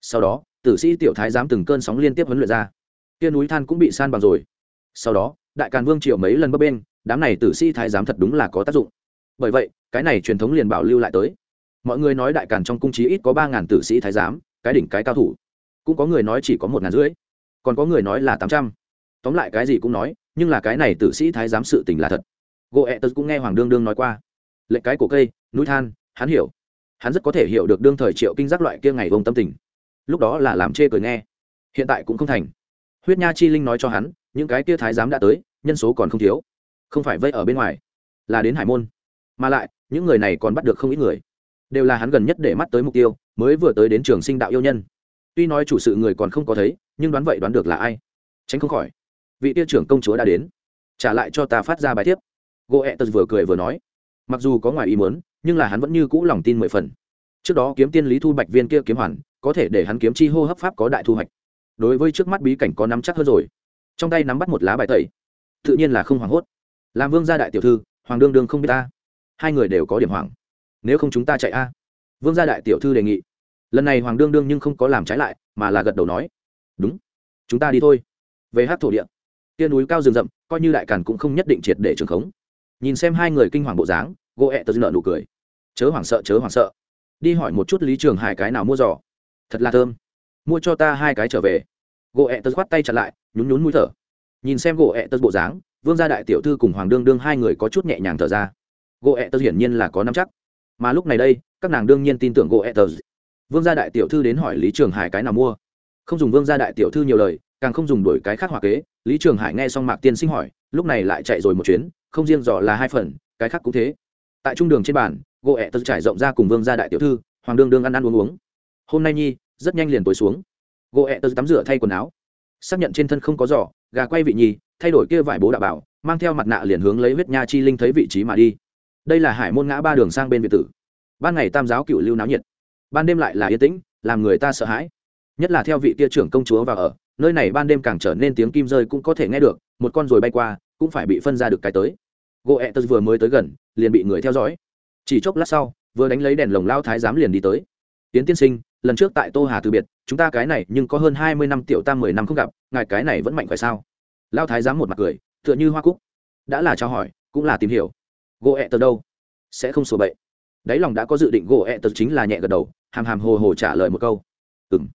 Sau đó, tử sĩ tiểu thái giám từng cơn sóng liên tiếp huấn luyện ra. Kia núi than cũng bị san bằng rồi. Sau đó, đại càn vương triều mấy lần bấp bên đám này tử sĩ thái giám thật đúng là có tác dụng. Bởi vậy, cái này truyền thống liền bảo lưu lại tới. Mọi người nói đại càn trong cung trí ít có ba ngàn tử sĩ thái giám, cái đỉnh cái cao thủ. Cũng có người nói chỉ có một ngàn rưỡi, còn có người nói là tám trăm. Tóm lại cái gì cũng nói, nhưng là cái này tử sĩ thái giám sự tình là thật gỗ ẹ tật cũng nghe hoàng đương đương nói qua. Lệnh cái cổ cây, núi than, hắn hiểu. Hắn rất có thể hiểu được đương thời triệu kinh giác loại kia ngày vông tâm tình. Lúc đó là làm chê cười nghe. Hiện tại cũng không thành. Huyết nha chi linh nói cho hắn, những cái kia thái giám đã tới, nhân số còn không thiếu. Không phải vây ở bên ngoài, là đến hải môn. Mà lại, những người này còn bắt được không ít người. Đều là hắn gần nhất để mắt tới mục tiêu, mới vừa tới đến trường sinh đạo yêu nhân. Tuy nói chủ sự người còn không có thấy, nhưng đoán vậy đoán được là ai. Tránh không khỏi, vị tiêu trưởng công chúa đã đến. Trả lại cho ta phát ra bài thiếp gỗ ẹ tật vừa cười vừa nói, mặc dù có ngoài ý muốn, nhưng là hắn vẫn như cũ lòng tin mười phần. Trước đó kiếm tiên lý thu bạch viên kia kiếm hoàn, có thể để hắn kiếm chi hô hấp pháp có đại thu hoạch. Đối với trước mắt bí cảnh có nắm chắc hơn rồi. Trong tay nắm bắt một lá bài tẩy. Tự nhiên là không hoảng hốt. Làm vương gia đại tiểu thư, hoàng đương đương không biết ta. Hai người đều có điểm hoảng. Nếu không chúng ta chạy a. Vương gia đại tiểu thư đề nghị. Lần này hoàng đương đương nhưng không có làm trái lại, mà là gật đầu nói, đúng, chúng ta đi thôi. Về hát thổ địa. Tia núi cao rừng rậm, coi như đại càn cũng không nhất định triệt để trường khống nhìn xem hai người kinh hoàng bộ dáng gỗ ẹ tớ nợ nụ cười. Chớ hoảng sợ, chớ hoảng sợ. Đi hỏi một chút lý trường hải cái nào mua giỏ thật là thơm. Mua cho ta hai cái trở về. Gỗ ẹ tớ khoát tay chặt lại, nhún nhún mũi thở. Nhìn xem gỗ ẹ tớ bộ dáng, vương gia đại tiểu thư cùng hoàng đương đương hai người có chút nhẹ nhàng thở ra. Gỗ ẹ tớ hiển nhiên là có nắm chắc. Mà lúc này đây, các nàng đương nhiên tin tưởng gỗ ẹ tớ vương gia đại tiểu thư đến hỏi lý trường hải cái nào mua. Không dùng vương gia đại tiểu thư nhiều lời, càng không dùng đổi cái khác hòa kế. Lý trường hải nghe xong mạc tiên sinh hỏi, lúc này lại chạy rồi một chuyến không riêng dò là hai phần, cái khác cũng thế. Tại trung đường trên bàn gỗ ẹ Tơ trải rộng ra cùng vương gia đại tiểu thư, hoàng đương đương ăn ăn uống uống. Hôm nay nhi, rất nhanh liền tối xuống. Gỗ ẹ Tơ tắm rửa thay quần áo. Xác nhận trên thân không có giỏ gà quay vị nhi, thay đổi kia vải bố đạo bảo, mang theo mặt nạ liền hướng lấy huyết nha chi linh thấy vị trí mà đi. Đây là hải môn ngã ba đường sang bên việt tử. Ban ngày tam giáo cựu lưu náo nhiệt. Ban đêm lại là yên tĩnh, làm người ta sợ hãi. Nhất là theo vị kia trưởng công chúa vào ở, nơi này ban đêm càng trở nên tiếng kim rơi cũng có thể nghe được, một con rồi bay qua, cũng phải bị phân ra được cái tới gỗ ẹ tớ vừa mới tới gần, liền bị người theo dõi. Chỉ chốc lát sau, vừa đánh lấy đèn lồng lao thái giám liền đi tới. Tiến tiên sinh, lần trước tại tô hà từ biệt, chúng ta cái này nhưng có hơn hai mươi năm tiểu tam mười năm không gặp, ngài cái này vẫn mạnh phải sao? Lao thái giám một mặt cười, tựa như hoa cúc. Đã là trao hỏi, cũng là tìm hiểu. Gỗ ẹ tớ đâu? Sẽ không sổ bậy. Đáy lòng đã có dự định gỗ ẹ tớ chính là nhẹ gật đầu, hàm hàm hồ hồ trả lời một câu. Ừng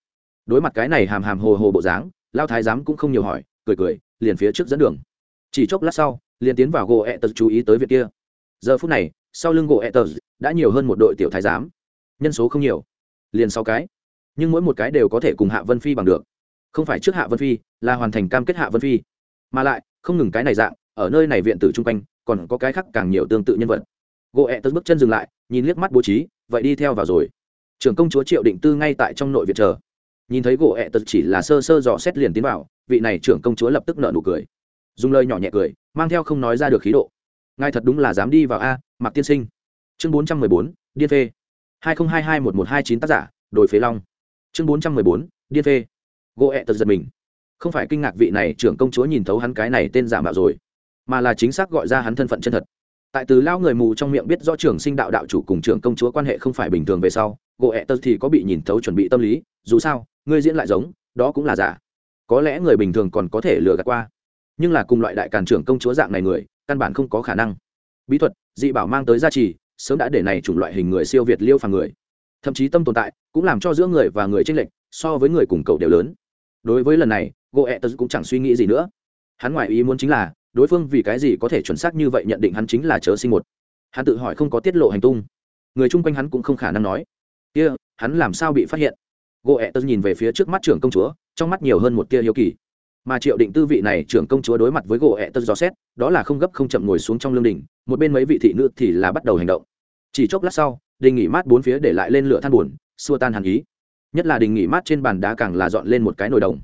đối mặt cái này hàm hàm hồ hồ bộ dáng, lao thái giám cũng không nhiều hỏi, cười cười, liền phía trước dẫn đường. Chỉ chốc lát sau liền tiến vào gỗ ẹ tật chú ý tới việc kia. Giờ phút này, sau lưng gỗ ẹ tật đã nhiều hơn một đội tiểu thái giám. Nhân số không nhiều, liền sáu cái. Nhưng mỗi một cái đều có thể cùng hạ vân phi bằng được. Không phải trước hạ vân phi, là hoàn thành cam kết hạ vân phi. Mà lại, không ngừng cái này dạng, ở nơi này viện tử chung quanh, còn có cái khác càng nhiều tương tự nhân vật. Gỗ ẹ tật bước chân dừng lại, nhìn liếc mắt bố trí, vậy đi theo vào rồi. Trưởng công chúa triệu định tư ngay tại trong nội viện chờ. Nhìn thấy gỗ ẹ tật chỉ là sơ sơ dò xét liền tiến vào, vị này trưởng công chúa lập tức nợ nụ cười. Dùng lời nhỏ nhẹ cười mang theo không nói ra được khí độ. Ngài thật đúng là dám đi vào a mặc tiên sinh. Chương bốn trăm mười bốn, điên phê. hai nghìn hai hai một một hai chín tác giả đổi phế long. Chương bốn trăm mười bốn, điên phê. Gỗ ẹ tật giật mình. Không phải kinh ngạc vị này trưởng công chúa nhìn thấu hắn cái này tên giả mạo rồi, mà là chính xác gọi ra hắn thân phận chân thật. Tại từ lao người mù trong miệng biết rõ trưởng sinh đạo đạo chủ cùng trưởng công chúa quan hệ không phải bình thường về sau gỗ ẹ tật thì có bị nhìn thấu chuẩn bị tâm lý, dù sao, ngươi diễn lại giống, đó cũng là giả. Có lẽ người bình thường còn có thể lừa gạt qua nhưng là cùng loại đại càn trưởng công chúa dạng này người, căn bản không có khả năng. Bí thuật, dị bảo mang tới gia trì, sớm đã để này chủng loại hình người siêu việt liêu phàng người. Thậm chí tâm tồn tại, cũng làm cho giữa người và người tranh lệch, so với người cùng cậu đều lớn. Đối với lần này gỗ ẹ tật cũng chẳng suy nghĩ gì nữa. Hắn ngoại ý muốn chính là, đối phương vì cái gì có thể chuẩn xác như vậy nhận định hắn chính là chớ sinh một. Hắn tự hỏi không có tiết lộ hành tung. Người chung quanh hắn cũng không khả năng nói. Kia, hắn làm sao bị phát hiện? Gỗ ẹ tớ nhìn về phía trước mắt trưởng công chúa, trong mắt nhiều hơn một tia hiếu kỳ mà triệu định tư vị này trưởng công chúa đối mặt với gỗ ẹ tật gió xét, đó là không gấp không chậm ngồi xuống trong lương đình, một bên mấy vị thị nữ thì là bắt đầu hành động. Chỉ chốc lát sau, đình nghỉ mát bốn phía để lại lên lửa than buồn, xua tan hàn ý. Nhất là đình nghỉ mát trên bàn đá càng là dọn lên một cái nồi đồng.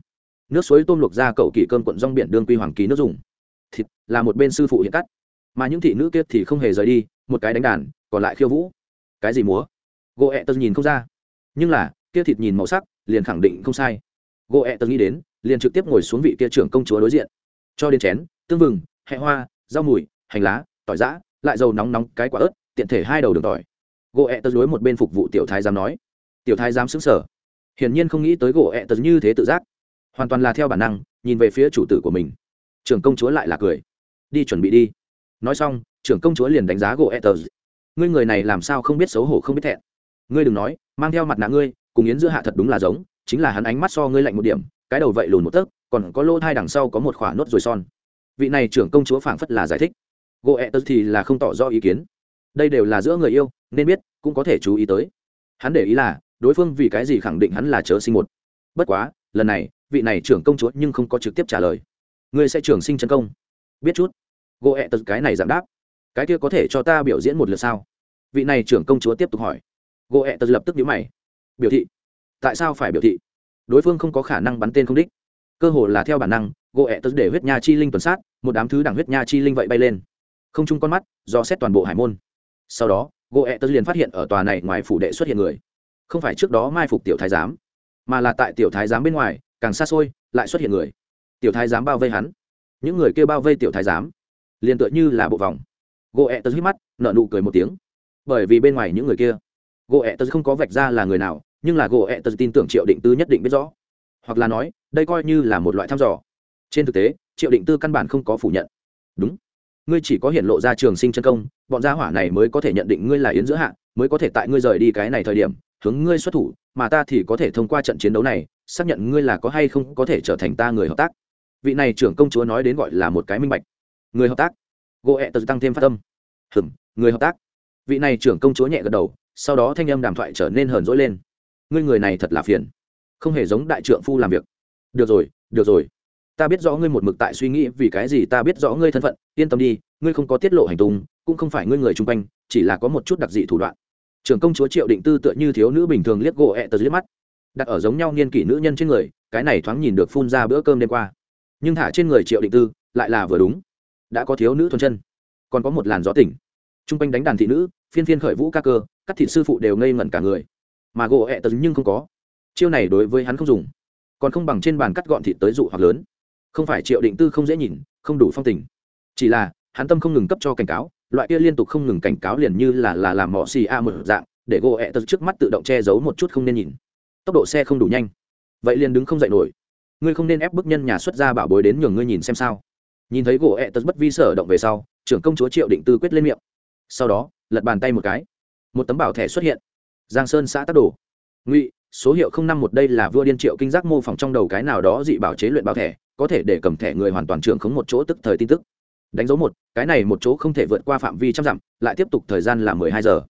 Nước suối tôm luộc ra cậu kỳ cơm cuộn rong biển đương quy hoàng ký nước dùng. Thịt là một bên sư phụ hiện cắt. Mà những thị nữ kia thì không hề rời đi, một cái đánh đàn, còn lại khiêu vũ. Cái gì múa? Gỗ ẹ tật nhìn không ra. Nhưng là, kia thịt nhìn màu sắc, liền khẳng định không sai gỗ ẹ từng nghĩ đến, liền trực tiếp ngồi xuống vị kia trưởng công chúa đối diện. Cho đến chén, tương vừng, hẹ hoa, rau mùi, hành lá, tỏi giã, lại dầu nóng nóng cái quả ớt, tiện thể hai đầu đường tỏi. Gỗ ẹ tớ đối một bên phục vụ tiểu thái giám nói. Tiểu thái giám xứng sở hiển nhiên không nghĩ tới gỗ ẹ tớ như thế tự giác. Hoàn toàn là theo bản năng, nhìn về phía chủ tử của mình. Trưởng công chúa lại là cười. Đi chuẩn bị đi. Nói xong, trưởng công chúa liền đánh giá gỗ ẹ tớ ngươi người này làm sao không biết xấu hổ không biết thẹn? Ngươi đừng nói, mang theo mặt nạ ngươi, cùng yến giữa hạ thật đúng là giống chính là hắn ánh mắt so ngươi lạnh một điểm, cái đầu vậy lùn một tấc, còn có lỗ thai đằng sau có một khỏa nốt rồi son. Vị này trưởng công chúa phảng phất là giải thích. Gỗ ẹ tớ thì là không tỏ rõ ý kiến. Đây đều là giữa người yêu, nên biết, cũng có thể chú ý tới. Hắn để ý là, đối phương vì cái gì khẳng định hắn là chớ sinh một. Bất quá, lần này, vị này trưởng công chúa nhưng không có trực tiếp trả lời. Ngươi sẽ trưởng sinh chân công. Biết chút. Gỗ ẹ tật cái này giảm đáp. Cái kia có thể cho ta biểu diễn một lượt sao? Vị này trưởng công chúa tiếp tục hỏi. Gỗ ẹ tật lập tức nhíu mày. Biểu thị tại sao phải biểu thị? Đối phương không có khả năng bắn tên không đích. Cơ hồ là theo bản năng, gỗ ẹ tớ để huyết nha chi linh tuần sát, một đám thứ đẳng huyết nha chi linh vậy bay lên. Không chung con mắt, do xét toàn bộ hải môn. Sau đó, gỗ ẹ tớ liền phát hiện ở tòa này ngoài phủ đệ xuất hiện người. Không phải trước đó mai phục tiểu thái giám, mà là tại tiểu thái giám bên ngoài, càng xa xôi, lại xuất hiện người. Tiểu thái giám bao vây hắn. Những người kêu bao vây tiểu thái giám, liền tựa như là bộ vòng. Gỗ ẹ tớ hít mắt nợ nụ cười một tiếng. Bởi vì bên ngoài những người kia, gỗ ẹ tớ không có vạch ra là người nào nhưng là gỗ ẹ tật tin tưởng triệu định tư nhất định biết rõ. Hoặc là nói, đây coi như là một loại thăm dò. Trên thực tế, triệu định tư căn bản không có phủ nhận. Đúng. Ngươi chỉ có hiện lộ ra trường sinh chân công, bọn gia hỏa này mới có thể nhận định ngươi là yến giữa hạn mới có thể tại ngươi rời đi cái này thời điểm, hướng ngươi xuất thủ, mà ta thì có thể thông qua trận chiến đấu này, xác nhận ngươi là có hay không có thể trở thành ta người hợp tác. Vị này trưởng công chúa nói đến gọi là một cái minh bạch. Người hợp tác. Gỗ ẹ tật tăng thêm phát tâm hừng người hợp tác. Vị này trưởng công chúa nhẹ gật đầu, sau đó thanh âm đàm thoại trở nên hờn dỗi lên ngươi người này thật là phiền. Không hề giống đại trượng phu làm việc. Được rồi được rồi. Ta biết rõ ngươi một mực tại suy nghĩ vì cái gì ta biết rõ ngươi thân phận. Yên tâm đi, ngươi không có tiết lộ hành tung, cũng không phải ngươi người chung quanh, chỉ là có một chút đặc dị thủ đoạn. Trưởng công chúa triệu định tư tựa như thiếu nữ bình thường liếc gỗ ẹ tờ dưới mắt. Đặt ở giống nhau niên kỷ nữ nhân trên người, cái này thoáng nhìn được phun ra bữa cơm đêm qua. Nhưng thả trên người triệu định tư, lại là vừa đúng. Đã có thiếu nữ thuần chân, còn có một làn gió tỉnh. T r u n g quanh đánh đàn thị nữ, phiên phiên khởi vũ ca cơ, các thị sư phụ đều ngây ngẩn cả người mà gỗ ẹ tật nhưng không có. Chiêu này đối với hắn không dùng. Còn không bằng trên bàn cắt gọn thịt tới dụ hoặc lớn. Không phải triệu định tư không dễ nhìn, không đủ phong tình. Chỉ là, hắn tâm không ngừng cấp cho cảnh cáo, loại kia liên tục không ngừng cảnh cáo liền như là là làm mỏ xì a một dạng, để gỗ ẹ tật trước mắt tự động che giấu một chút không nên nhìn. Tốc độ xe không đủ nhanh. Vậy liền đứng không dậy nổi. Ngươi không nên ép bức nhân nhà xuất ra bảo bối đến nhường ngươi nhìn xem sao. Nhìn thấy gỗ ẹ tật bất vi sở động về sau, trưởng công chúa triệu định tư quyết lên miệng. Sau đó, lật bàn tay một cái. Một tấm bảo thẻ xuất hiện giang sơn xã tắc đồ. Ngụy, số hiệu không năm một đây là vua điên triệu kinh giác mô phỏng trong đầu cái nào đó dị bảo chế luyện bảo thẻ, có thể để cầm thẻ người hoàn toàn trưởng khống một chỗ tức thời tin tức. Đánh dấu một, cái này một chỗ không thể vượt qua phạm vi trăm dặm, lại tiếp tục thời gian là mười hai giờ.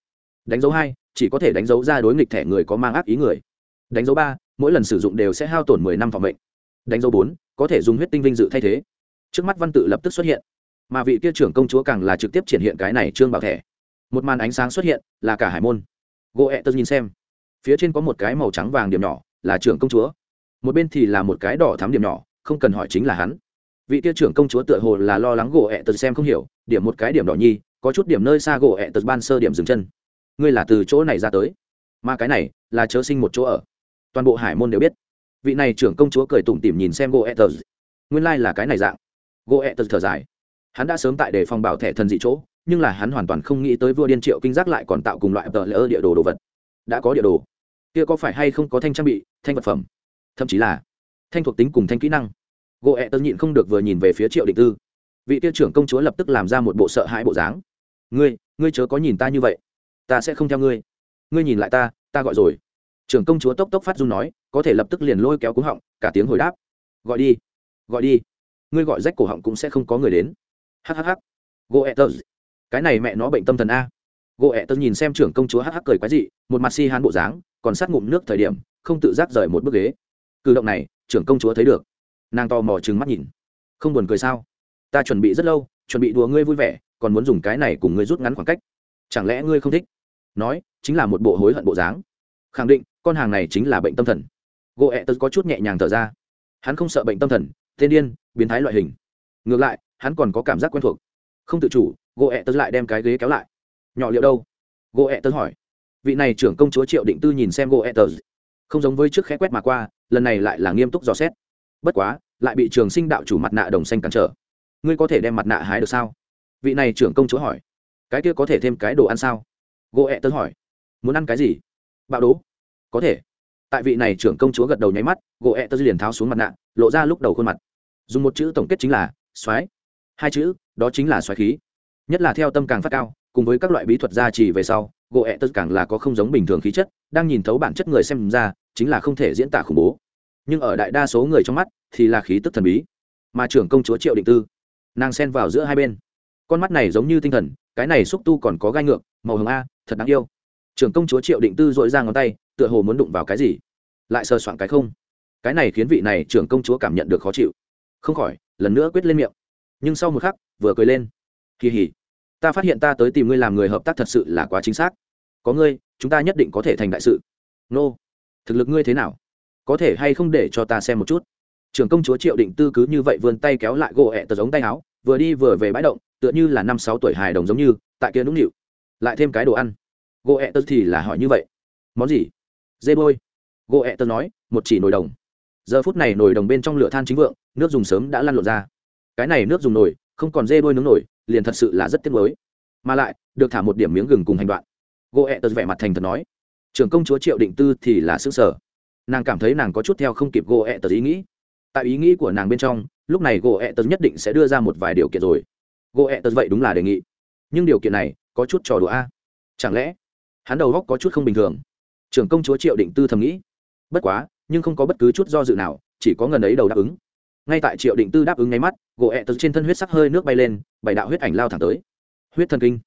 Đánh dấu hai, chỉ có thể đánh dấu ra đối nghịch thẻ người có mang ác ý người. Đánh dấu ba, mỗi lần sử dụng đều sẽ hao tổn mười năm phòng mệnh. Đánh dấu bốn, có thể dùng huyết tinh vinh dự thay thế. Trước mắt văn tự lập tức xuất hiện. Mà vị kia trưởng công chúa càng là trực tiếp triển hiện cái này trương bảo thẻ. Một màn ánh sáng xuất hiện, là cả hải môn gỗ ẹ tớ nhìn xem. Phía trên có một cái màu trắng vàng điểm nhỏ, là trưởng công chúa. Một bên thì là một cái đỏ thắm điểm nhỏ, không cần hỏi chính là hắn. Vị kia trưởng công chúa tựa hồ là lo lắng gỗ ẹ tớ xem không hiểu, điểm một cái điểm đỏ nhi, có chút điểm nơi xa gỗ ẹ tớ ban sơ điểm dừng chân. Ngươi là từ chỗ này ra tới. Mà cái này, là chớ sinh một chỗ ở. Toàn bộ hải môn đều biết. Vị này trưởng công chúa cười tủm tỉm nhìn xem gỗ ẹ tớ nguyên lai là cái này dạng. Gỗ ẹ tật thở dài. Hắn đã sớm tại đề phòng bảo thẻ thần dị chỗ nhưng là hắn hoàn toàn không nghĩ tới vua điên triệu kinh giác lại còn tạo cùng loại tờ lỡ địa đồ đồ vật. Đã có địa đồ. Kia có phải hay không có thanh trang bị, thanh vật phẩm? Thậm chí là thanh thuộc tính cùng thanh kỹ năng. Gỗ ẹ tớ nhịn không được vừa nhìn về phía triệu định tư. Vị tiêu trưởng công chúa lập tức làm ra một bộ sợ hãi bộ dáng. Ngươi ngươi chớ có nhìn ta như vậy. Ta sẽ không theo ngươi. Ngươi nhìn lại ta ta gọi rồi. Trưởng công chúa tốc tốc phát dung nói, có thể lập tức liền lôi kéo cúng họng, cả tiếng hồi đáp. Gọi đi gọi đi. Ngươi gọi rách cổ họng cũng sẽ không có người đến. Hhh goethez cái này mẹ nó bệnh tâm thần a. Goethez nhìn xem trưởng công chúa hh cười quái dị, một mặt si hán bộ dáng, còn sát ngụm nước thời điểm, không tự giác rời một bước ghế. Cử động này, trưởng công chúa thấy được. Nàng to mò trừng mắt nhìn. Không buồn cười sao? Ta chuẩn bị rất lâu, chuẩn bị đùa ngươi vui vẻ, còn muốn dùng cái này cùng ngươi rút ngắn khoảng cách. Chẳng lẽ ngươi không thích? Nói, chính là một bộ hối hận bộ dáng. Khẳng định, con hàng này chính là bệnh tâm thần. Gỗ ẹ tớ có chút nhẹ nhàng thở ra. Hắn không sợ bệnh tâm thần tên điên, biến thái loại hình. Ngược lại, hắn còn có cảm giác quen thuộc. Không tự chủ gỗ ẹ tớ lại đem cái ghế kéo lại. Nhỏ liệu đâu? Gỗ ẹ tớ hỏi. Vị này trưởng công chúa triệu định tư nhìn xem gỗ ẹ tớ. Không giống với trước khẽ quét mà qua, lần này lại là nghiêm túc dò xét. Bất quá, lại bị trường sinh đạo chủ mặt nạ đồng xanh cản trở. Ngươi có thể đem mặt nạ hái được sao? Vị này trưởng công chúa hỏi. Cái kia có thể thêm cái đồ ăn sao? Gỗ ẹ tớ hỏi. Muốn ăn cái gì? Bạo đố. Có thể. Tại vị này trưởng công chúa gật đầu nháy mắt gỗ ẹ tớ liền tháo xuống mặt nạ, lộ ra lúc đầu khuôn mặt. Dùng một chữ tổng kết chính là, soái. Hai chữ, đó chính là soái khí nhất là theo tâm càng phát cao, cùng với các loại bí thuật gia trì về sau gỗ ẹ tật càng là có không giống bình thường khí chất, đang nhìn thấu bản chất người xem ra, chính là không thể diễn tả khủng bố. Nhưng ở đại đa số người trong mắt thì là khí tức thần bí, mà trưởng công chúa triệu định tư, nàng xen vào giữa hai bên. Con mắt này giống như tinh thần, cái này xúc tu còn có gai ngược, màu hồng a, thật đáng yêu. Trưởng công chúa triệu định tư dội ra ngón tay, tựa hồ muốn đụng vào cái gì, lại sờ soạn cái không. Cái này khiến vị này trưởng công chúa cảm nhận được khó chịu. Không khỏi, lần nữa quyết lên miệng. Nhưng sau một khắc, vừa cười lên kỳ hỉ. Ta phát hiện ta tới tìm ngươi làm người hợp tác thật sự là quá chính xác. Có ngươi, chúng ta nhất định có thể thành đại sự. Nô. Thực lực ngươi thế nào? Có thể hay không để cho ta xem một chút? Trưởng công chúa triệu định tư cứ như vậy vươn tay kéo lại gỗ ẹ tờ giống tay áo, vừa đi vừa về bãi động, tựa như là năm sáu tuổi hài đồng giống như, tại kia nũng nịu. Lại thêm cái đồ ăn. Gỗ ẹ tờ thì là hỏi như vậy. Món gì? Dê bôi. Gỗ ẹ tờ nói, một chỉ nồi đồng. Giờ phút này nồi đồng bên trong lửa than chính vượng, nước dùng sớm đã lăn lộn ra. Cái này nước dùng nồi không còn dê đôi nướng nổi, liền thật sự là rất tiếc mới mà lại, được thả một điểm miếng gừng cùng hành đoạn. Gỗ ẹ tật vẻ mặt thành thật nói trưởng công chúa triệu định tư thì là xứ sở nàng cảm thấy nàng có chút theo không kịp gỗ ẹ tật ý nghĩ. Tại ý nghĩ của nàng bên trong, lúc này gỗ ẹ tật nhất định sẽ đưa ra một vài điều kiện rồi. Gỗ ẹ tật vậy đúng là đề nghị. Nhưng điều kiện này có chút trò đùa a. Chẳng lẽ hắn đầu góc có chút không bình thường? Trưởng công chúa triệu định tư thầm nghĩ. Bất quá, nhưng không có bất cứ chút do dự nào, chỉ có ngần ấy đầu đáp ứng ngay tại triệu định tư đáp ứng ngay mắt, gỗ ẹ tật trên thân huyết sắc hơi nước bay lên, bảy đạo huyết ảnh lao thẳng tới. Huyết thần kinh.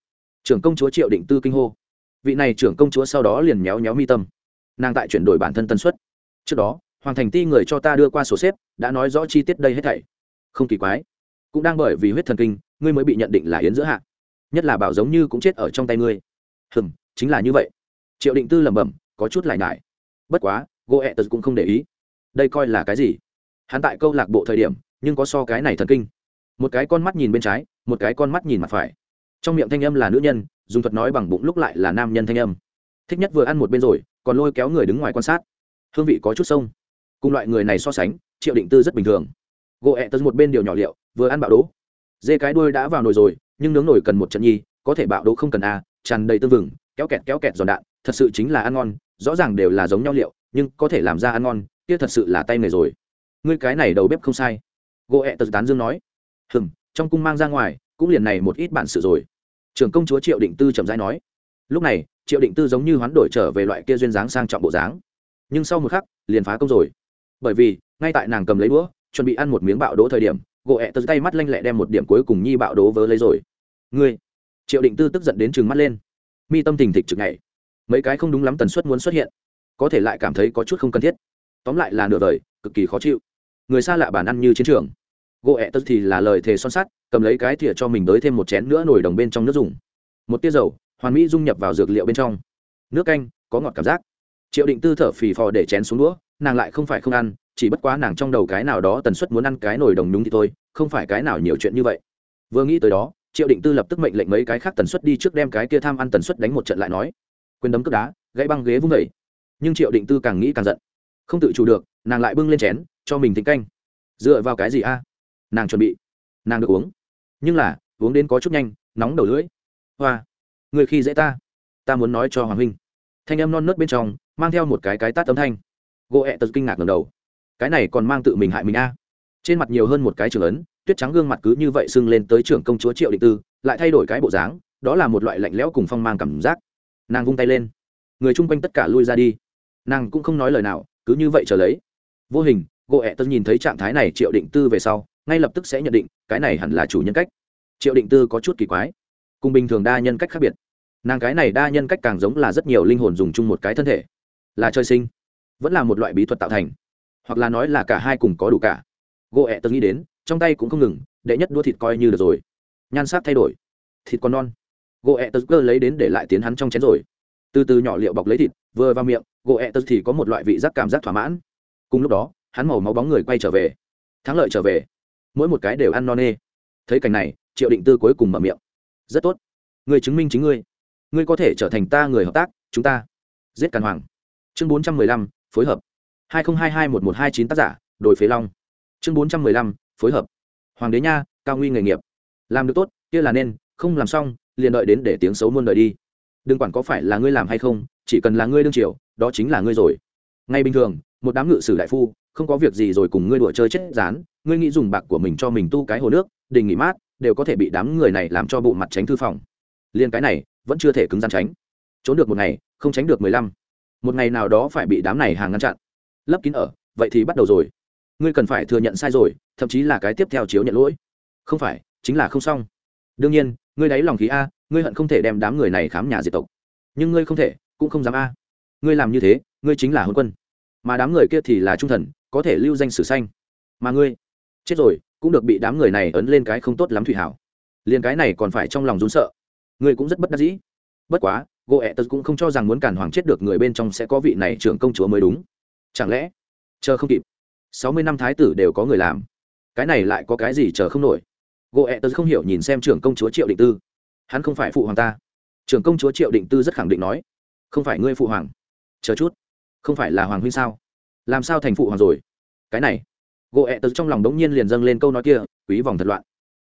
Trưởng công chúa triệu định tư kinh hô. Vị này trưởng công chúa sau đó liền méo méo mi tâm. Nàng tại chuyển đổi bản thân tần suất. Trước đó, hoàng thành ti người cho ta đưa qua sổ xếp, đã nói rõ chi tiết đây hết thảy. Không kỳ quái. Cũng đang bởi vì huyết thần kinh, ngươi mới bị nhận định là yến giữa hạ. Nhất là bảo giống như cũng chết ở trong tay ngươi. Hừm, chính là như vậy. Triệu định tư lẩm bẩm, có chút lại ngại bất quá, gỗ ẹ tật cũng không để ý. Đây coi là cái gì? Hắn tại câu lạc bộ thời điểm, nhưng có so cái này thần kinh. Một cái con mắt nhìn bên trái, một cái con mắt nhìn mặt phải. Trong miệng thanh âm là nữ nhân, dùng thuật nói bằng bụng lúc lại là nam nhân thanh âm. Thích nhất vừa ăn một bên rồi, còn lôi kéo người đứng ngoài quan sát. Hương vị có chút sông. Cùng loại người này so sánh, triệu định tư rất bình thường. Gỗ ẹ tật một bên điều nhỏ liệu, vừa ăn bạo đố. Dê cái đuôi đã vào nồi rồi, nhưng nướng nồi cần một trận nhi, có thể bạo đố không cần a, tràn đầy tương vừng, kéo kẹt kéo kẹt giòn đạn, thật sự chính là ăn ngon, rõ ràng đều là giống nhau liệu, nhưng có thể làm ra ăn ngon, kia thật sự là tay nghề rồi ngươi cái này đầu bếp không sai. Gỗ ẹ tật tán dương nói. Hừm, trong cung mang ra ngoài, cũng liền này một ít bản sự rồi. Trưởng công chúa triệu định tư chậm rãi nói. Lúc này, triệu định tư giống như hoán đổi trở về loại kia duyên dáng sang trọng bộ dáng. Nhưng sau một khắc, liền phá công rồi. Bởi vì, ngay tại nàng cầm lấy đũa, chuẩn bị ăn một miếng bạo đỗ thời điểm, gỗ ẹ tật tay mắt lanh lẹ đem một điểm cuối cùng nhi bạo đố vớ lấy rồi. Ngươi! Triệu định tư tức giận đến chừng mắt lên. Mi tâm thình thịch trực ngày. Mấy cái không đúng lắm tần suất muốn xuất hiện. Có thể lại cảm thấy có chút không cần thiết. Tóm lại là nửa đời cực kỳ khó chịu người xa lạ bàn ăn như chiến trường. Gỗ ẹ tật thì là lời thề son sắt, cầm lấy cái thìa cho mình tới thêm một chén nữa nổi đồng bên trong nước dùng. Một tia dầu, hoàn mỹ dung nhập vào dược liệu bên trong. Nước canh, có ngọt cảm giác. Triệu định tư thở phì phò để chén xuống đũa, nàng lại không phải không ăn, chỉ bất quá nàng trong đầu cái nào đó tần suất muốn ăn cái nồi đồng đúng thì thôi, không phải cái nào nhiều chuyện như vậy. Vừa nghĩ tới đó, triệu định tư lập tức mệnh lệnh mấy cái khác tần suất đi trước đem cái kia tham ăn tần suất đánh một trận lại nói. Quyền đấm cướp đá, gãy băng ghế vung vẩy nhưng triệu định tư càng nghĩ càng giận. Không tự chủ được, nàng lại bưng lên chén cho mình thịnh canh. Dựa vào cái gì a? Nàng chuẩn bị. Nàng được uống. Nhưng là, uống đến có chút nhanh, nóng đầu lưỡi. Hoa, người khi dễ ta. Ta muốn nói cho hoàng huynh. Thanh em non nớt bên trong, mang theo một cái cái tát âm thanh. Gỗ ẹ tật kinh ngạc ngầm đầu. Cái này còn mang tự mình hại mình a. Trên mặt nhiều hơn một cái trường ấn, tuyết trắng gương mặt cứ như vậy sưng lên tới trưởng công chúa triệu định tư, lại thay đổi cái bộ dáng, đó là một loại lạnh lẽo cùng phong mang cảm giác. Nàng vung tay lên. Người chung quanh tất cả lui ra đi. Nàng cũng không nói lời nào, cứ như vậy trở lấy. Vô hình gỗ ẹ tân nhìn thấy trạng thái này triệu định tư về sau, ngay lập tức sẽ nhận định, cái này hẳn là chủ nhân cách. Triệu định tư có chút kỳ quái. Cùng bình thường đa nhân cách khác biệt. Nàng cái này đa nhân cách càng giống là rất nhiều linh hồn dùng chung một cái thân thể. Là chơi sinh. Vẫn là một loại bí thuật tạo thành. Hoặc là nói là cả hai cùng có đủ cả. Gỗ ẹ tân nghĩ đến, trong tay cũng không ngừng, đệ nhất đua thịt coi như được rồi. Nhan sắc thay đổi. Thịt còn non. Gỗ ẹ tật cơ lấy đến để lại tiến hắn trong chén rồi. Từ từ nhỏ liệu bọc lấy thịt, vừa vào miệng, gỗ ẹ tật thì có một loại vị giác cảm giác thỏa mãn. Cùng lúc đó hắn màu máu bóng người quay trở về. Thắng lợi trở về. Mỗi một cái đều ăn no nê. Thấy cảnh này, triệu định tư cuối cùng mở miệng. Rất tốt. Người chứng minh chính ngươi. Ngươi có thể trở thành ta người hợp tác, chúng ta. Giết càn hoàng. Chương bốn trăm mười lăm, phối hợp. hai nghìn hai hai một một hai chín tác giả, đồi phế long. Chương bốn trăm mười lăm, phối hợp. Hoàng đế nha, cao nguy nghề nghiệp. Làm được tốt, kia là nên, không làm xong, liền đợi đến để tiếng xấu muôn đời đi. Đừng quản có phải là ngươi làm hay không, chỉ cần là ngươi đương triều, đó chính là ngươi rồi. Ngay bình thường, một đám ngự sử đại phu không có việc gì rồi cùng ngươi đùa chơi chết rán, ngươi nghĩ dùng bạc của mình cho mình tu cái hồ nước, đình nghỉ mát, đều có thể bị đám người này làm cho bộ mặt tránh thư phòng. Liên cái này, vẫn chưa thể cứng rắn tránh. Trốn được một ngày, không tránh được mười lăm. Một ngày nào đó phải bị đám này hàng ngăn chặn. Lấp kín ở, vậy thì bắt đầu rồi. Ngươi cần phải thừa nhận sai rồi, thậm chí là cái tiếp theo chiếu nhận lỗi. Không phải, chính là không xong. Đương nhiên, ngươi đáy lòng khí a, ngươi hận không thể đem đám người này khám nhà diệt tộc. Nhưng ngươi không thể, cũng không dám a. Ngươi làm như thế, ngươi chính là hôn quân. Mà đám người kia thì là trung thần có thể lưu danh sử xanh. Mà ngươi, chết rồi, cũng được bị đám người này ấn lên cái không tốt lắm thủy hảo. Liền cái này còn phải trong lòng rún sợ. Ngươi cũng rất bất đắc dĩ. Bất quá gỗ ẹ tật cũng không cho rằng muốn cản hoàng chết được người bên trong sẽ có vị này trưởng công chúa mới đúng. Chẳng lẽ, chờ không kịp. Sáu mươi năm thái tử đều có người làm. Cái này lại có cái gì chờ không nổi. Gỗ ẹ tật không hiểu nhìn xem trưởng công chúa triệu định tư. Hắn không phải phụ hoàng ta. Trưởng công chúa triệu định tư rất khẳng định nói. Không phải ngươi phụ hoàng. Chờ chút. Không phải là hoàng huynh sao? Làm sao thành phụ hoàng rồi? Cái này, gỗ ẹ tật trong lòng đống nhiên liền dâng lên câu nói kia, quý vòng thật loạn.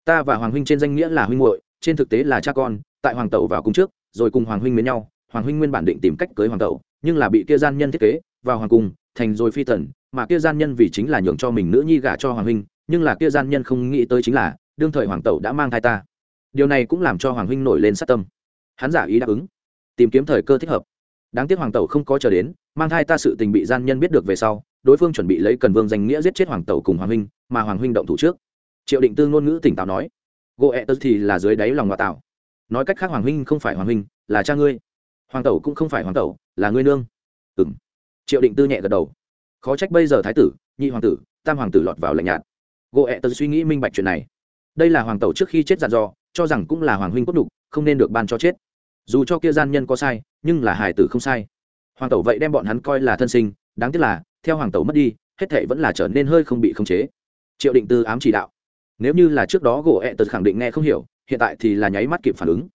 Ta và hoàng huynh trên danh nghĩa là huynh muội, trên thực tế là cha con, tại hoàng tẩu vào cung trước, rồi cùng hoàng huynh với nhau. Hoàng huynh nguyên bản định tìm cách cưới hoàng tẩu, nhưng là bị kia gian nhân thiết kế, vào hoàng cung, thành rồi phi tần mà kia gian nhân vì chính là nhường cho mình nữ nhi gả cho hoàng huynh, nhưng là kia gian nhân không nghĩ tới chính là, đương thời hoàng tẩu đã mang thai ta. Điều này cũng làm cho hoàng huynh nổi lên sát tâm. Hắn giả ý đáp ứng, tìm kiếm thời cơ thích hợp đáng tiếc hoàng tẩu không có chờ đến, mang thai ta sự tình bị gian nhân biết được về sau, đối phương chuẩn bị lấy cần vương danh nghĩa giết chết hoàng tẩu cùng hoàng huynh, mà hoàng huynh động thủ trước. Triệu định tư ngôn ngữ tỉnh táo nói, gỗ ẹ tớ thì là dưới đáy lòng ngoại tạo. Nói cách khác hoàng huynh không phải hoàng huynh, là cha ngươi. Hoàng tẩu cũng không phải hoàng tẩu, là ngươi nương. Ừ m triệu định tư nhẹ gật đầu. Khó trách bây giờ thái tử, nhị hoàng tử, tam hoàng tử lọt vào lạnh nhạt. Gỗ ẹ tớ suy nghĩ minh bạch chuyện này. Đây là hoàng tẩu trước khi chết dặn dò, cho rằng cũng là hoàng huynh cốt đục không nên được ban cho chết dù cho kia gian nhân có sai, nhưng là hải tử không sai. Hoàng tẩu vậy đem bọn hắn coi là thân sinh, đáng tiếc là, theo hoàng tẩu mất đi, hết thệ vẫn là trở nên hơi không bị khống chế. Triệu định tư ám chỉ đạo. Nếu như là trước đó gỗ ẹ tật khẳng định nghe không hiểu, hiện tại thì là nháy mắt kịp phản ứng.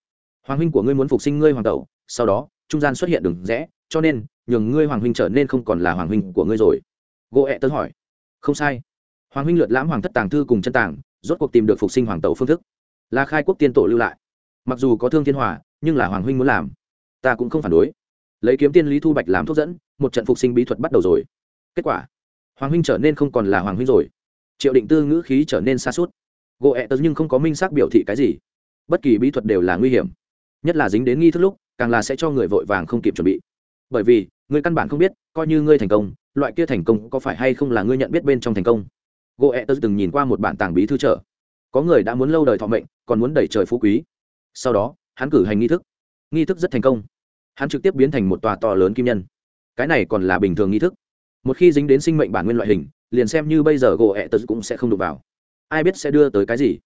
Hoàng huynh của ngươi muốn phục sinh ngươi hoàng tẩu, sau đó, trung gian xuất hiện đường rẽ, cho nên, nhường ngươi hoàng huynh trở nên không còn là hoàng huynh của ngươi rồi. Gỗ ẹ tật hỏi. Không sai. Hoàng huynh lượt lãm hoàng thất tàng thư cùng chân tàng, rốt cuộc tìm được phục sinh hoàng tẩu phương thức. Là khai quốc tiên tổ lưu lại. Mặc dù có thương thiên hòa nhưng là hoàng huynh muốn làm, ta cũng không phản đối. Lấy kiếm tiên lý thu bạch làm thuốc dẫn, một trận phục sinh bí thuật bắt đầu rồi. Kết quả, hoàng huynh trở nên không còn là hoàng huynh rồi. Triệu định tư ngữ khí trở nên xa suốt gỗ ẹ tớ nhưng không có minh xác biểu thị cái gì. Bất kỳ bí thuật đều là nguy hiểm. Nhất là dính đến nghi thức lúc, càng là sẽ cho người vội vàng không kịp chuẩn bị. Bởi vì, người căn bản không biết, coi như ngươi thành công, loại kia thành công có phải hay không là ngươi nhận biết bên trong thành công. Gỗ ẹ tớ từng nhìn qua một bản tàng bí thư trở có người đã muốn lâu đời thọ mệnh, còn muốn đẩy trời phú quý. Sau đó hắn cử hành nghi thức. Nghi thức rất thành công. Hắn trực tiếp biến thành một tòa to lớn kim nhân. Cái này còn là bình thường nghi thức. Một khi dính đến sinh mệnh bản nguyên loại hình, liền xem như bây giờ gỗ ẹ tật cũng sẽ không đụng vào. Ai biết sẽ đưa tới cái gì?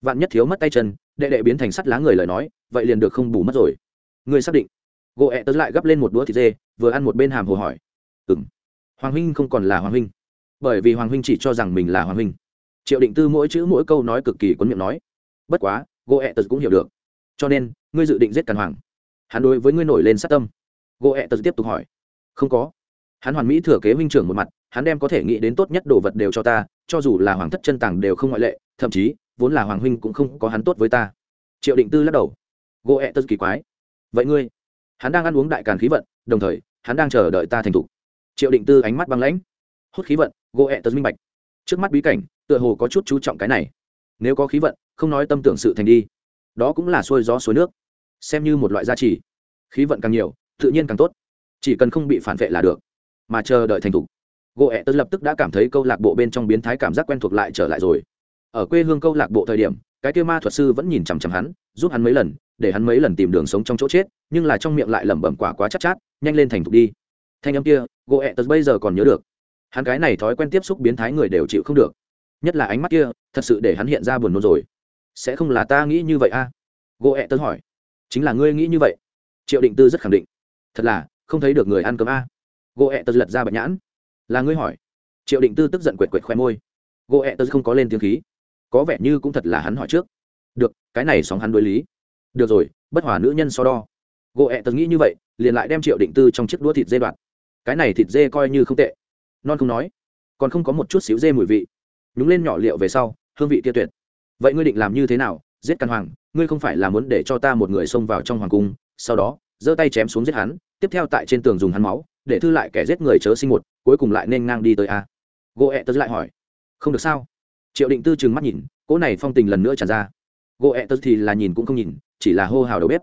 Vạn nhất thiếu mất tay chân, đệ đệ biến thành sắt lá người lời nói, vậy liền được không bù mất rồi. Người xác định. Gỗ ẹ tật lại gấp lên một đũa thịt dê, vừa ăn một bên hàm hồ hỏi. Ừ m hoàng huynh không còn là hoàng huynh. Bởi vì hoàng huynh chỉ cho rằng mình là hoàng huynh. Triệu định tư mỗi chữ mỗi câu nói cực kỳ quấn miệng nói. Bất quá, gỗ ẹ tật cũng hiểu được cho nên, ngươi dự định giết càn hoàng. Hắn đối với ngươi nổi lên sát tâm. Gỗ ẹ tật tiếp tục hỏi. Không có. Hắn hoàn mỹ thừa kế huynh trưởng một mặt, hắn đem có thể nghĩ đến tốt nhất đồ vật đều cho ta, cho dù là hoàng thất chân tàng đều không ngoại lệ, thậm chí, vốn là hoàng huynh cũng không có hắn tốt với ta. Triệu định tư lắc đầu. Gỗ ẹ tật kỳ quái. Vậy ngươi? Hắn đang ăn uống đại càn khí vận, đồng thời, hắn đang chờ đợi ta thành thục triệu định tư ánh mắt băng lãnh. Hút khí vận gỗ ẹ tật minh bạch. Trước mắt bí cảnh, tựa hồ có chút chú trọng cái này. Nếu có khí vận, không nói tâm tưởng sự thành đi đó cũng là xuôi gió suối nước. Xem như một loại gia trì. Khí vận càng nhiều tự nhiên càng tốt. Chỉ cần không bị phản vệ là được. Mà chờ đợi thành thục gỗ ẹ tớ lập tức đã cảm thấy câu lạc bộ bên trong biến thái cảm giác quen thuộc lại trở lại rồi. Ở quê hương câu lạc bộ thời điểm cái kia ma thuật sư vẫn nhìn chằm chằm hắn giúp hắn mấy lần để hắn mấy lần tìm đường sống trong chỗ chết nhưng là trong miệng lại lẩm bẩm quả quá chắc chát, chát nhanh lên thành thục đi. Thanh âm kia gỗ ẹ tớ bây giờ còn nhớ được. Hắn cái này thói quen tiếp xúc biến thái người đều chịu không được. Nhất là ánh mắt kia thật sự để hắn hiện ra buồn nôn rồi sẽ không là ta nghĩ như vậy a? À? gỗ ẹ tớ hỏi. Chính là ngươi nghĩ như vậy. Triệu định tư rất khẳng định. Thật là, không thấy được người ăn cơm a. À? gỗ ẹ tớ lật ra bạch nhãn. Là ngươi hỏi. Triệu định tư tức giận quệt quệt khoe môi. Gỗ ẹ tớ không có lên tiếng khí. Có vẻ như cũng thật là hắn hỏi trước. Được, cái này sóng hắn đối lý. Được rồi, bất hòa nữ nhân so đo. Gỗ ẹ tớ nghĩ như vậy, liền lại đem triệu định tư trong chiếc đũa thịt dê đoạt. Cái này thịt dê coi như không tệ. Non không nói. Còn không có một chút xíu dê mùi vị. Nhúng lên nhỏ liệu về sau, hương vị kia tuyệt vậy ngươi định làm như thế nào? Giết căn hoàng, ngươi không phải là muốn để cho ta một người xông vào trong hoàng cung. Sau đó, giơ tay chém xuống giết hắn, tiếp theo tại trên tường dùng hắn máu, để thư lại kẻ giết người chớ sinh một, cuối cùng lại nên ngang đi tới a. Gỗ ẹ e tớ lại hỏi, không được sao? Triệu định tư trừng mắt nhìn, cỗ này phong tình lần nữa tràn ra. Gỗ ẹ e tớ thì là nhìn cũng không nhìn, chỉ là hô hào đầu bếp.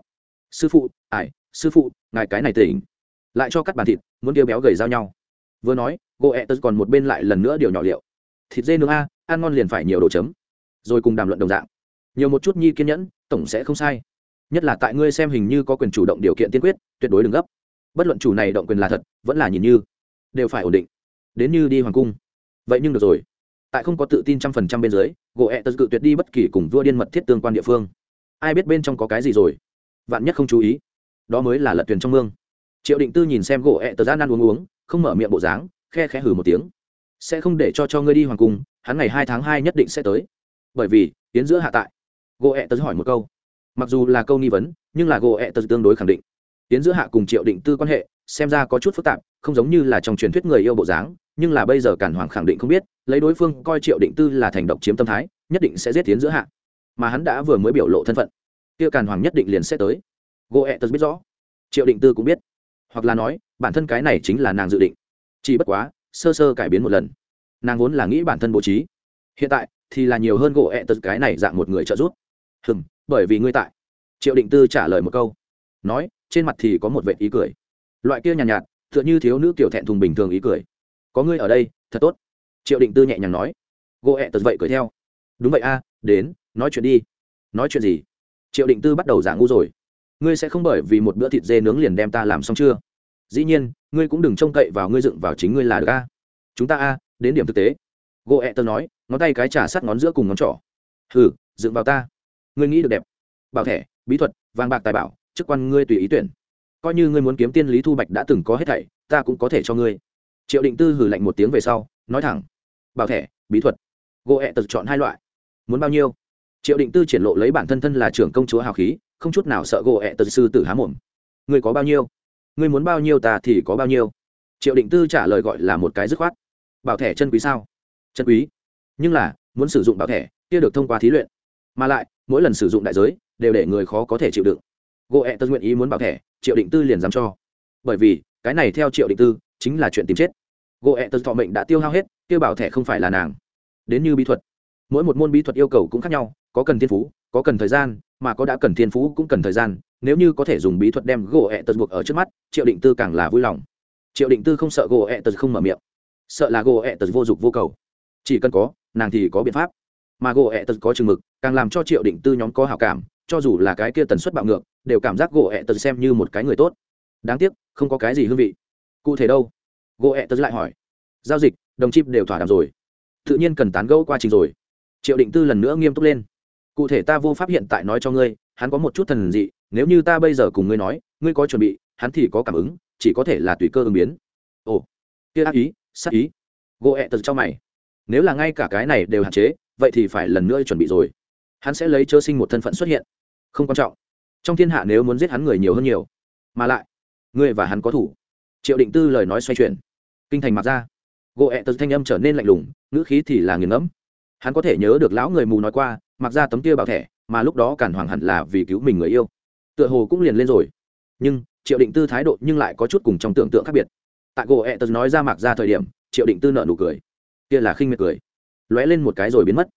Sư phụ ải sư phụ, ngài cái này tỉnh. Lại cho cắt bàn thịt, muốn kêu béo gầy giao nhau. Vừa nói gỗ ẹ e tớ còn một bên lại lần nữa điều nhỏ liệu. Thịt dê nướng a, ăn ngon liền phải nhiều đồ chấm rồi cùng đàm luận đồng dạng. Nhiều một chút nhi kiên nhẫn, tổng sẽ không sai. Nhất là tại ngươi xem hình như có quyền chủ động điều kiện tiên quyết, tuyệt đối đừng gấp. Bất luận chủ này động quyền là thật, vẫn là nhìn như đều phải ổn định. Đến như đi hoàng cung. Vậy nhưng được rồi. Tại không có tự tin trăm phần trăm bên dưới, gỗ ẹ tật cự tuyệt đi bất kỳ cùng vua điên mật thiết tương quan địa phương. Ai biết bên trong có cái gì rồi? Vạn nhất không chú ý. Đó mới là lật thuyền trong mương. Triệu định tư nhìn xem gỗ ẹ tật gian ăn uống uống, không mở miệng bộ dáng, khe khẽ hử một tiếng. Sẽ không để cho cho ngươi đi hoàng cung, hắn ngày hai tháng hai nhất định sẽ tới bởi vì, tiến giữa hạ tại. Gỗ ẹ tớ hỏi một câu. Mặc dù là câu nghi vấn, nhưng là gỗ ẹ tớ tương đối khẳng định. Tiến giữa hạ cùng triệu định tư quan hệ, xem ra có chút phức tạp, không giống như là trong truyền thuyết người yêu bộ dáng, nhưng là bây giờ cản hoàng khẳng định không biết, lấy đối phương coi triệu định tư là thành độc chiếm tâm thái, nhất định sẽ giết tiến giữa hạ. Mà hắn đã vừa mới biểu lộ thân phận, kia càn hoàng nhất định liền sẽ tới. Gỗ ẹ tớ biết rõ. Triệu định tư cũng biết. Hoặc là nói, bản thân cái này chính là nàng dự định. Chỉ bất quá, sơ sơ cải biến một lần. Nàng vốn là nghĩ bản thân bố trí. Hiện tại thì là nhiều hơn gỗ ẹ tật cái này dạng một người trợ giúp. Hừng bởi vì ngươi tại. Triệu định tư trả lời một câu. Nói trên mặt thì có một vệ ý cười. Loại kia nhàn nhạt, nhạt tựa như thiếu nữ kiểu thẹn thùng bình thường ý cười. Có ngươi ở đây thật tốt. Triệu định tư nhẹ nhàng nói. Gỗ ẹ tật vậy cười theo. Đúng vậy a đến nói chuyện đi. Nói chuyện gì? Triệu định tư bắt đầu giả ngu rồi. Ngươi sẽ không bởi vì một bữa thịt dê nướng liền đem ta làm xong chưa? Dĩ nhiên ngươi cũng đừng trông cậy vào ngươi dựng vào chính ngươi là được a. Chúng ta a đến điểm thực tế. Gỗ ẹ tật nói ngón tay cái trả sát ngón giữa cùng ngón trỏ. Hừ, dựng vào ta. Ngươi nghĩ được đẹp. Bảo thẻ, bí thuật, vàng bạc tài bảo, chức quan ngươi tùy ý tuyển. Coi như ngươi muốn kiếm tiên lý thu bạch đã từng có hết thảy, ta cũng có thể cho ngươi. Triệu định tư hử lạnh một tiếng về sau, nói thẳng. Bảo thẻ, bí thuật. Gỗ ẹ tật chọn hai loại. Muốn bao nhiêu? Triệu định tư triển lộ lấy bản thân thân là trưởng công chúa hào khí, không chút nào sợ gỗ ẹ tật sư tử há mồm. Ngươi có bao nhiêu? Ngươi muốn bao nhiêu ta thì có bao nhiêu. Triệu định tư trả lời gọi là một cái dứt khoát. Bảo thẻ chân quý sao? Chân quý nhưng là, muốn sử dụng bảo thẻ, kia được thông qua thí luyện. Mà lại, mỗi lần sử dụng đại giới, đều để người khó có thể chịu đựng. Gỗ ẹ tật nguyện ý muốn bảo thẻ, triệu định tư liền dám cho. Bởi vì, cái này theo triệu định tư, chính là chuyện tìm chết. Gỗ ẹ tật thọ mệnh đã tiêu hao hết, kia bảo thẻ không phải là nàng. Đến như bí thuật. Mỗi một môn bí thuật yêu cầu cũng khác nhau, có cần thiên phú, có cần thời gian, mà có đã cần thiên phú cũng cần thời gian. Nếu như có thể dùng bí thuật đem gỗ ẹ tật buộc ở trước mắt, triệu định tư càng là vui lòng. Triệu định tư không sợ gỗ ẹ tật không mở miệng. Sợ là gỗ ẹ tật vô dụng vô cầu chỉ cần có, nàng thì có biện pháp. Mà gỗ ẹ tật có chừng mực, càng làm cho triệu định tư nhóm có hảo cảm, cho dù là cái kia tần suất bạo ngược, đều cảm giác gỗ ẹ tật xem như một cái người tốt. Đáng tiếc, không có cái gì hương vị. Cụ thể đâu? Gỗ ẹ tật lại hỏi. Giao dịch, đồng chip đều thỏa đàm rồi. Tự nhiên cần tán gẫu qua trình rồi. Triệu định tư lần nữa nghiêm túc lên. Cụ thể ta vô pháp hiện tại nói cho ngươi, hắn có một chút thần dị, nếu như ta bây giờ cùng ngươi nói, ngươi có chuẩn bị, hắn thì có cảm ứng, chỉ có thể là tùy cơ ứng biến. Ồ, kia ác ý sắc ý. Gỗ ẹ tật cho mày nếu là ngay cả cái này đều hạn chế, vậy thì phải lần nữa chuẩn bị rồi. Hắn sẽ lấy chớ sinh một thân phận xuất hiện. Không quan trọng. Trong thiên hạ nếu muốn giết hắn người nhiều hơn nhiều, mà lại, ngươi và hắn có thủ. Triệu định tư lời nói xoay chuyển. Kinh thành mặc ra. Gỗ ẹ tật thanh âm trở nên lạnh lùng, ngữ khí thì là nghiền ngẫm. Hắn có thể nhớ được lão người mù nói qua, mặc ra tấm kia bảo thẻ, mà lúc đó cản hoàng hẳn là vì cứu mình người yêu. Tựa hồ cũng liền lên rồi. Nhưng, triệu định tư thái độ nhưng lại có chút cùng trong tưởng tượng khác biệt. Tại gỗ ẹ tật nói ra mặc ra thời điểm, triệu định tư nợ nụ cười kia là khinh miệt cười. Lóe lên một cái rồi biến mất.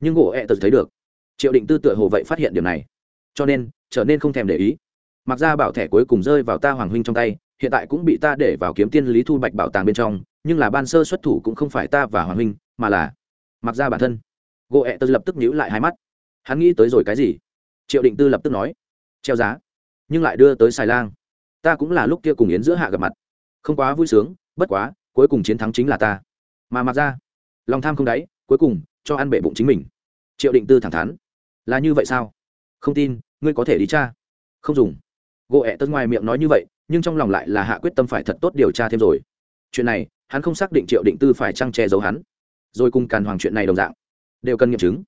Nhưng gỗ ẹ tật thấy được. Triệu định tư tựa hồ vậy phát hiện điểm này. Cho nên, trở nên không thèm để ý. Mặc ra bảo thẻ cuối cùng rơi vào ta hoàng huynh trong tay, hiện tại cũng bị ta để vào kiếm tiên lý thu bạch bảo tàng bên trong, nhưng là ban sơ xuất thủ cũng không phải ta và hoàng huynh, mà là mặc ra bản thân. Gỗ ẹ tớ lập tức nhíu lại hai mắt. Hắn nghĩ tới rồi cái gì? Triệu định tư lập tức nói. Treo giá, nhưng lại đưa tới xài lang. Ta cũng là lúc kia cùng yến giữa hạ gặp mặt. Không quá vui sướng, bất quá, cuối cùng chiến thắng chính là ta mà mặc ra, lòng tham không đáy, cuối cùng, cho ăn bể bụng chính mình. Triệu định tư thẳng thắn, là như vậy sao? Không tin, ngươi có thể đi cha không dùng. Gỗ ẹ tân ngoài miệng nói như vậy, nhưng trong lòng lại là hạ quyết tâm phải thật tốt điều tra thêm rồi. Chuyện này, hắn không xác định triệu định tư phải trăng che giấu hắn. Rồi cùng càn hoàng chuyện này đồng dạng, đều cần nghiệm chứng.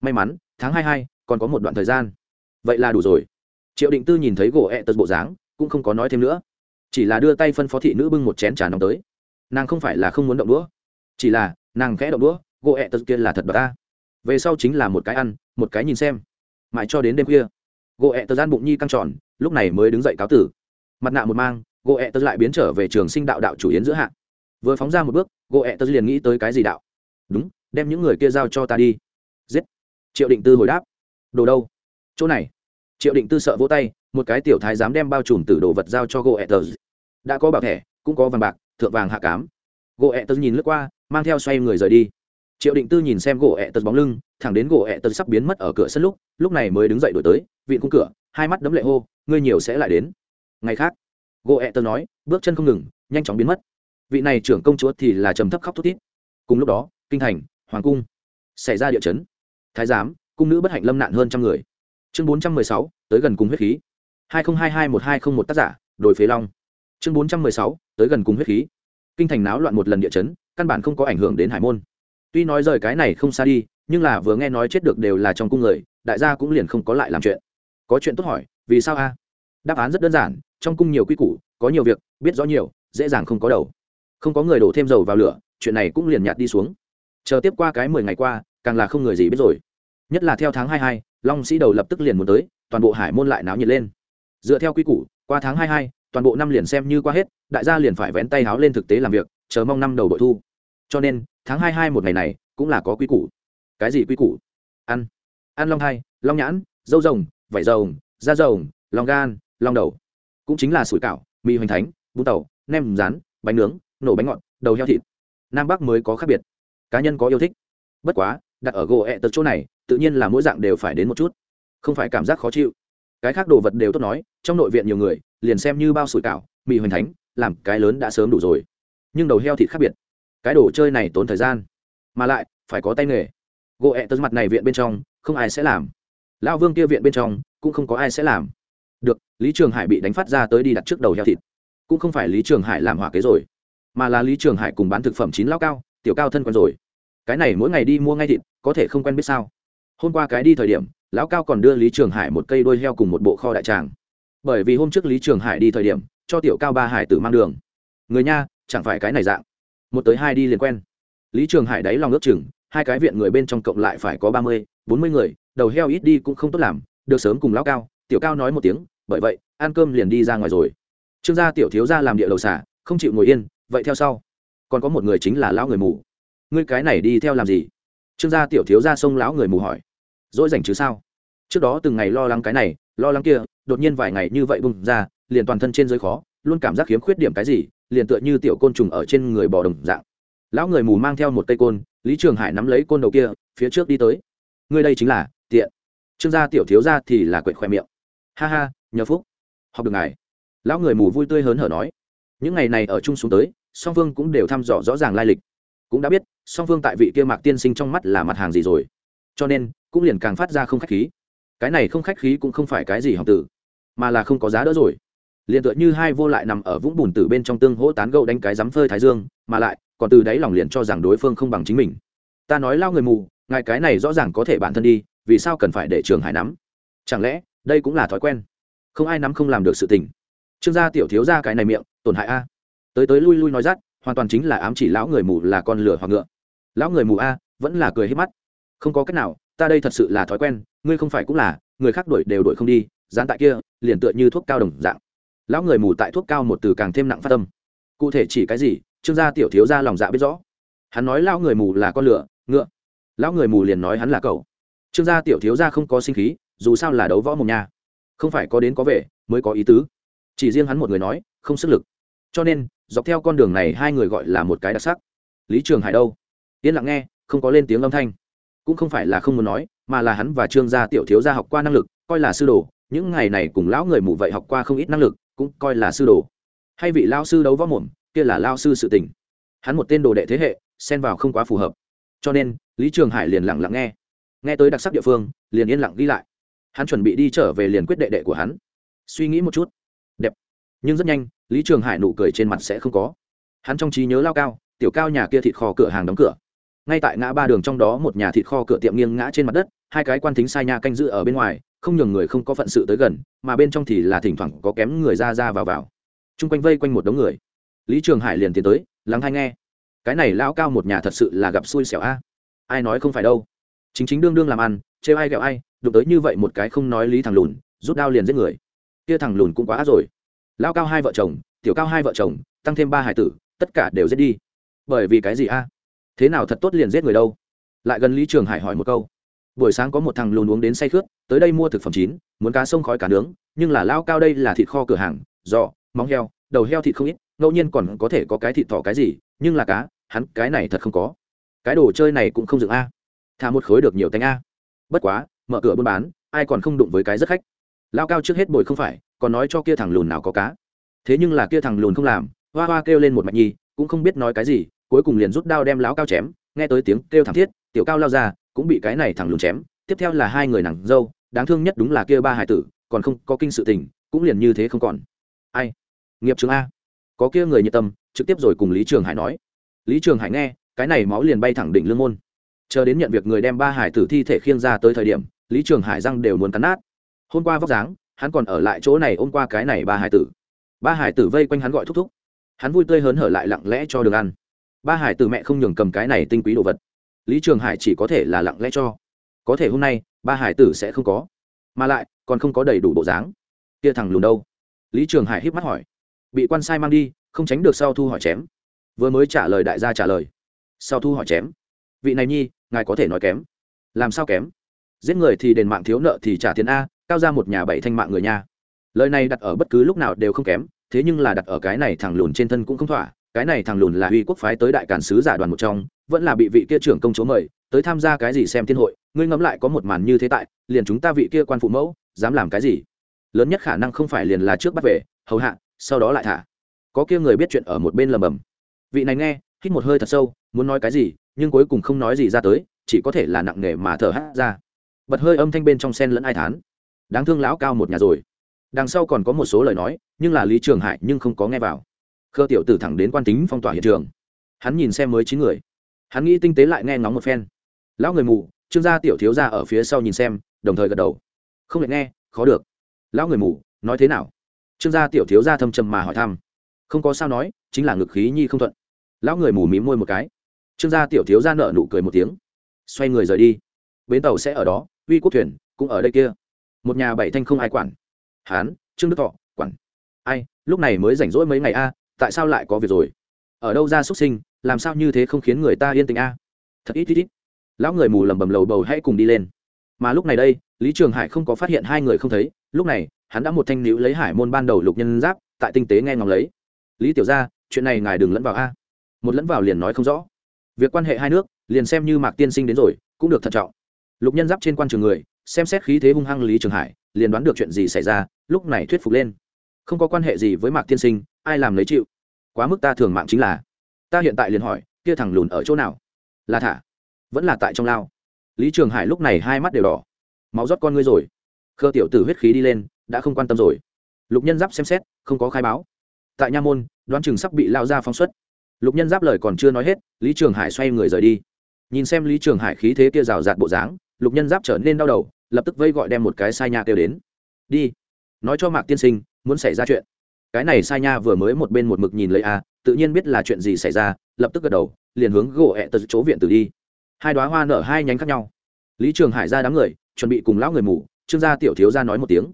May mắn, tháng hai hai, còn có một đoạn thời gian. Vậy là đủ rồi. Triệu định tư nhìn thấy gỗ ẹ tật bộ dáng, cũng không có nói thêm nữa. Chỉ là đưa tay phân phó thị nữ bưng một chén trà nóng tới. Nàng không phải là không muốn động đũa chỉ là, nàng khẽ động đũa, gỗ ẹ tật kia là thật bờ ta. Về sau chính là một cái ăn, một cái nhìn xem. Mãi cho đến đêm khuya, gỗ ẹ tật gian bụng nhi căng tròn, lúc này mới đứng dậy cáo tử. Mặt nạ một mang, gỗ ẹ tật lại biến trở về trường sinh đạo đạo chủ yến giữa hạn vừa phóng ra một bước, gỗ ẹ tật liền nghĩ tới cái gì đạo? Đúng, đem những người kia giao cho ta đi. Giết. Triệu định tư hồi đáp. Đồ đâu? Chỗ này. Triệu định tư sợ vỗ tay, một cái tiểu thái dám đem bao trùm từ đồ vật giao cho gỗ ẹ tật. Đã có bảo thẻ, cũng có vàng bạc, thượng vàng hạ cám. Gỗ ẹ tật nhìn lướt qua mang theo xoay người rời đi. Triệu định tư nhìn xem gỗ ẹ tật bóng lưng, thẳng đến gỗ ẹ tật sắp biến mất ở cửa sân lúc lúc này mới đứng dậy đổi tới vị cung cửa, hai mắt đấm lệ hô, ngươi nhiều sẽ lại đến. Ngày khác, gỗ ẹ tật nói, bước chân không ngừng, nhanh chóng biến mất. Vị này trưởng công chúa thì là trầm thấp khóc thút thít. Cùng lúc đó, kinh thành, hoàng cung xảy ra địa chấn. Thái giám, cung nữ bất hạnh lâm nạn hơn trăm người. Chương bốn trăm mười sáu, tới gần cùng huyết khí. hai nghìn hai hai một hai không một tác giả đổi phế long. Chương bốn trăm mười sáu, tới gần cùng huyết khí. Kinh thành náo loạn một lần địa chấn căn bản không có ảnh hưởng đến hải môn. Tuy nói rời cái này không xa đi, nhưng là vừa nghe nói chết được đều là trong cung người, đại gia cũng liền không có lại làm chuyện. Có chuyện tốt hỏi, vì sao a? Đáp án rất đơn giản, trong cung nhiều quy củ, có nhiều việc, biết rõ nhiều, dễ dàng không có đầu. Không có người đổ thêm dầu vào lửa, chuyện này cũng liền nhạt đi xuống. Chờ tiếp qua cái mười ngày qua, càng là không người gì biết rồi. Nhất là theo tháng hai hai, long sĩ đầu lập tức liền muốn tới, toàn bộ hải môn lại náo nhiệt lên. Dựa theo quy củ, qua tháng hai hai, toàn bộ năm liền xem như qua hết, đại gia liền phải vén tay háo lên thực tế làm việc, chờ mong năm đầu bội thu cho nên, tháng hai hai một ngày này, cũng là có quy củ. Cái gì quy củ? Ăn. Ăn long hai long nhãn, dâu rồng vải rồng, da rồng, long gan, long đầu. Cũng chính là sủi cảo, mì hoành thánh, bún tàu, nem rán, bánh nướng, nổ bánh ngọt, đầu heo thịt. Nam bắc mới có khác biệt. Cá nhân có yêu thích. Bất quá, đặt ở gỗ ẹ tật chỗ này, tự nhiên là mỗi dạng đều phải đến một chút. Không phải cảm giác khó chịu. Cái khác đồ vật đều tốt nói, trong nội viện nhiều người, liền xem như bao sủi cảo, mì hoành thánh, làm cái lớn đã sớm đủ rồi. Nhưng đầu heo thịt khác biệt cái đồ chơi này tốn thời gian. Mà lại, phải có tay nghề. Gỗ ẹ tật mặt này viện bên trong, không ai sẽ làm. Lão vương kia viện bên trong, cũng không có ai sẽ làm. Được, lý trường hải bị đánh phát ra tới đi đặt trước đầu heo thịt. Cũng không phải lý trường hải làm hỏa kế rồi, mà là lý trường hải cùng bán thực phẩm chín lao cao, tiểu cao thân quen rồi. Cái này mỗi ngày đi mua ngay thịt, có thể không quen biết sao? Hôm qua cái đi thời điểm, lão cao còn đưa lý trường hải một cây đôi heo cùng một bộ kho đại tràng. Bởi vì hôm trước lý trường hải đi thời điểm, cho tiểu cao ba hải tử mang đường. Người nha, chẳng phải cái này dạng một tới hai đi liền quen. Lý trường hải đáy lòng ước chừng, hai cái viện người bên trong cộng lại phải có ba mươi, bốn mươi người, đầu heo ít đi cũng không tốt làm, được sớm cùng lão cao, tiểu cao nói một tiếng, bởi vậy, ăn cơm liền đi ra ngoài rồi. Trương gia tiểu thiếu gia làm địa đầu xả, không chịu ngồi yên, vậy theo sau. Còn có một người chính là lão người mù. Ngươi cái này đi theo làm gì? Trương gia tiểu thiếu gia xông lão người mù hỏi. Dỗi dành chứ sao? Trước đó từng ngày lo lắng cái này, lo lắng kia, đột nhiên vài ngày như vậy bung ra, liền toàn thân trên dưới khó luôn cảm giác khiếm khuyết điểm cái gì, liền tựa như tiểu côn trùng ở trên người bò đồng dạng. Lão người mù mang theo một cây côn, lý trường hải nắm lấy côn đầu kia, phía trước đi tới. Ngươi đây chính là tiện. Trương gia tiểu thiếu gia thì là quậy khoe miệng. Ha ha, nhờ phúc. Học được ngài. Lão người mù vui tươi hớn hở nói. Những ngày này ở chung xuống tới, song phương cũng đều thăm dò rõ ràng lai lịch. Cũng đã biết, song phương tại vị kia mạc tiên sinh trong mắt là mặt hàng gì rồi. Cho nên, cũng liền càng phát ra không khách khí. Cái này không khách khí cũng không phải cái gì học tử, mà là không có giá đỡ rồi liền tựa như hai vô lại nằm ở vũng bùn từ bên trong tương hỗ tán gẫu đánh cái dám phơi thái dương, mà lại, còn từ đáy lòng liền cho rằng đối phương không bằng chính mình. Ta nói lao người mù, ngài cái này rõ ràng có thể bản thân đi, vì sao cần phải để trường hải nắm? Chẳng lẽ, đây cũng là thói quen? Không ai nắm không làm được sự tình. Trương gia tiểu thiếu ra cái này miệng, tổn hại a. Tới tới lui lui nói rát hoàn toàn chính là ám chỉ lão người mù là con lửa hoặc ngựa. Lão người mù a, vẫn là cười hết mắt. Không có cách nào, ta đây thật sự là thói quen, ngươi không phải cũng là, người khác đuổi đều đuổi không đi dán tại kia, liền tựa như thuốc cao đồng dạng lão người mù tại thuốc cao một từ càng thêm nặng phát tâm. Cụ thể chỉ cái gì, trương gia tiểu thiếu ra lòng dạ biết rõ. Hắn nói lão người mù là con lửa, ngựa. Lão người mù liền nói hắn là cậu. Trương gia tiểu thiếu ra không có sinh khí, dù sao là đấu võ mồm nha. Không phải có đến có về, mới có ý tứ. Chỉ riêng hắn một người nói, không sức lực. Cho nên, dọc theo con đường này hai người gọi là một cái đặc sắc. Lý trường hải đâu? Yên lặng nghe, không có lên tiếng âm thanh. Cũng không phải là không muốn nói, mà là hắn và trương gia tiểu thiếu gia học qua năng lực, coi là sư đồ. Những ngày này cùng lão người mù vậy học qua không ít năng lực cũng coi là sư đồ. Hay vị lao sư đấu võ mồm, kia là lao sư sự tình. Hắn một tên đồ đệ thế hệ, xen vào không quá phù hợp. Cho nên, lý trường hải liền lặng lặng nghe. Nghe tới đặc sắc địa phương, liền yên lặng ghi lại. Hắn chuẩn bị đi trở về liền quyết đệ đệ của hắn. Suy nghĩ một chút. Đẹp. Nhưng rất nhanh, lý trường hải nụ cười trên mặt sẽ không có. Hắn trong trí nhớ lao cao, tiểu cao nhà kia thịt kho cửa hàng đóng cửa. Ngay tại ngã ba đường trong đó một nhà thịt kho cửa tiệm nghiêng ngã trên mặt đất hai cái quan thính sai nha canh giữ ở bên ngoài, không nhường người không có phận sự tới gần, mà bên trong thì là thỉnh thoảng có kém người ra ra vào vào. T r u n g quanh vây quanh một đống người. Lý trường hải liền tiến tới, lắng hay nghe. Cái này lão cao một nhà thật sự là gặp xui xẻo a. Ai nói không phải đâu. Chính chính đương đương làm ăn, trêu ai ghẹo ai, đụng tới như vậy một cái không nói lý thằng lùn, rút đao liền giết người. Kia thằng lùn cũng quá rồi. Lão cao hai vợ chồng, tiểu cao hai vợ chồng, tăng thêm ba hải tử, tất cả đều giết đi. Bởi vì cái gì a? Thế nào thật tốt liền giết người đâu? Lại gần lý trường hải hỏi một câu buổi sáng có một thằng lùn uống đến say khướt, tới đây mua thực phẩm chín, muốn cá sông khói cá nướng, nhưng là lao cao đây là thịt kho cửa hàng, giò, móng heo, đầu heo thịt không ít, ngẫu nhiên còn có thể có cái thịt thỏ cái gì, nhưng là cá, hắn cái này thật không có. Cái đồ chơi này cũng không dựng a. Thả một khối được nhiều tánh a. Bất quá, mở cửa buôn bán, ai còn không đụng với cái rất khách. Lao cao trước hết bồi không phải, còn nói cho kia thằng lùn nào có cá. Thế nhưng là kia thằng lùn không làm, hoa hoa kêu lên một mạch nhi, cũng không biết nói cái gì, cuối cùng liền rút đao đem lão cao chém, nghe tới tiếng kêu thảm thiết tiểu cao lao ra, cũng bị cái này thẳng lùn chém, tiếp theo là hai người nàng dâu, đáng thương nhất đúng là kia ba hải tử, còn không có kinh sự tình, cũng liền như thế không còn. Ai? Nghiệp trường a. Có kia người nhiệt tâm, trực tiếp rồi cùng lý trường hải nói. Lý trường hải nghe, cái này máu liền bay thẳng đỉnh lương môn. Chờ đến nhận việc người đem ba hải tử thi thể khiêng ra tới thời điểm, lý trường hải răng đều muốn cắn nát. Hôm qua vóc dáng, hắn còn ở lại chỗ này ôm qua cái này ba hải tử. Ba hải tử vây quanh hắn gọi thúc thúc. Hắn vui tươi hớn hở lại lặng lẽ cho đường ăn. Ba hải tử mẹ không nhường cầm cái này tinh quý đồ vật lý trường hải chỉ có thể là lặng lẽ cho. Có thể hôm nay, ba hải tử sẽ không có. Mà lại, còn không có đầy đủ bộ dáng. Kia thằng lùn đâu? Lý trường hải híp mắt hỏi. Bị quan sai mang đi, không tránh được sau thu hỏi chém. Vừa mới trả lời đại gia trả lời. Sau thu hỏi chém. Vị này nhi, ngài có thể nói kém. Làm sao kém? Giết người thì đền mạng thiếu nợ thì trả tiền a, cao ra một nhà bảy thanh mạng người nha. Lời này đặt ở bất cứ lúc nào đều không kém, thế nhưng là đặt ở cái này thằng lùn trên thân cũng không thỏa cái này thằng lùn là uy quốc phái tới đại cản sứ giả đoàn một trong, vẫn là bị vị kia trưởng công chúa mời, tới tham gia cái gì xem thiên hội, ngươi ngẫm lại có một màn như thế tại, liền chúng ta vị kia quan phụ mẫu, dám làm cái gì? Lớn nhất khả năng không phải liền là trước bắt về, hầu hạ, sau đó lại thả. Có kia người biết chuyện ở một bên lầm bầm. Vị này nghe, hít một hơi thật sâu, muốn nói cái gì, nhưng cuối cùng không nói gì ra tới, chỉ có thể là nặng nề mà thở hát ra. Bật hơi âm thanh bên trong sen lẫn ai thán. Đáng thương lão cao một nhà rồi. Đằng sau còn có một số lời nói, nhưng là lý trường hải nhưng không có nghe vào khơ tiểu tử thẳng đến quan tính phong tỏa hiện trường. Hắn nhìn xem mới chín người. Hắn nghĩ tinh tế lại nghe ngóng một phen. Lão người mù, trương gia tiểu thiếu ra ở phía sau nhìn xem, đồng thời gật đầu. Không lệ nghe, khó được. Lão người mù, nói thế nào? Trương gia tiểu thiếu ra thâm trầm mà hỏi thăm. Không có sao nói, chính là ngực khí nhi không thuận. Lão người mù mím môi một cái. Trương gia tiểu thiếu ra nợ nụ cười một tiếng. Xoay người rời đi. Bến tàu sẽ ở đó, uy quốc thuyền cũng ở đây kia. Một nhà bảy thanh không ai quản. Hán, trương đức thọ, quản. Ai, lúc này mới rảnh rỗi mấy ngày a tại sao lại có việc rồi? Ở đâu ra xuất sinh, làm sao như thế không khiến người ta yên tình a? Thật ít ít ít. Lão người mù lầm bầm lầu bầu hãy cùng đi lên. Mà lúc này đây, lý trường hải không có phát hiện hai người không thấy, lúc này, hắn đã một thanh nữ lấy hải môn ban đầu lục nhân giáp, tại tinh tế nghe ngóng lấy. Lý tiểu ra chuyện này ngài đừng lẫn vào a. Một lẫn vào liền nói không rõ. Việc quan hệ hai nước, liền xem như mạc tiên sinh đến rồi, cũng được thận trọng. Lục nhân giáp trên quan trường người, xem xét khí thế hung hăng lý trường hải, liền đoán được chuyện gì xảy ra, lúc này thuyết phục lên. Không có quan hệ gì với mạc tiên sinh ai làm lấy chịu? Quá mức ta thường mạng chính là. Ta hiện tại liền hỏi, kia thằng lùn ở chỗ nào? Là thả? Vẫn là tại trong lao. Lý trường hải lúc này hai mắt đều đỏ. Máu rót con ngươi rồi. Khơ tiểu tử huyết khí đi lên, đã không quan tâm rồi. Lục nhân giáp xem xét, không có khai báo. Tại nha môn, đoán chừng sắp bị lao ra phóng xuất. Lục nhân giáp lời còn chưa nói hết, lý trường hải xoay người rời đi. Nhìn xem lý trường hải khí thế kia rào rạt bộ dáng, lục nhân giáp trở nên đau đầu, lập tức vây gọi đem một cái sai nha kêu đến. Đi, nói cho mạc tiên sinh, muốn xảy ra chuyện cái này sai nha vừa mới một bên một mực nhìn lấy a, tự nhiên biết là chuyện gì xảy ra, lập tức gật đầu, liền hướng gỗ ẹ tật chỗ viện tử đi. Hai đoá hoa nở hai nhánh khác nhau. Lý trường hải ra đám người, chuẩn bị cùng lão người mù, trương gia tiểu thiếu ra nói một tiếng.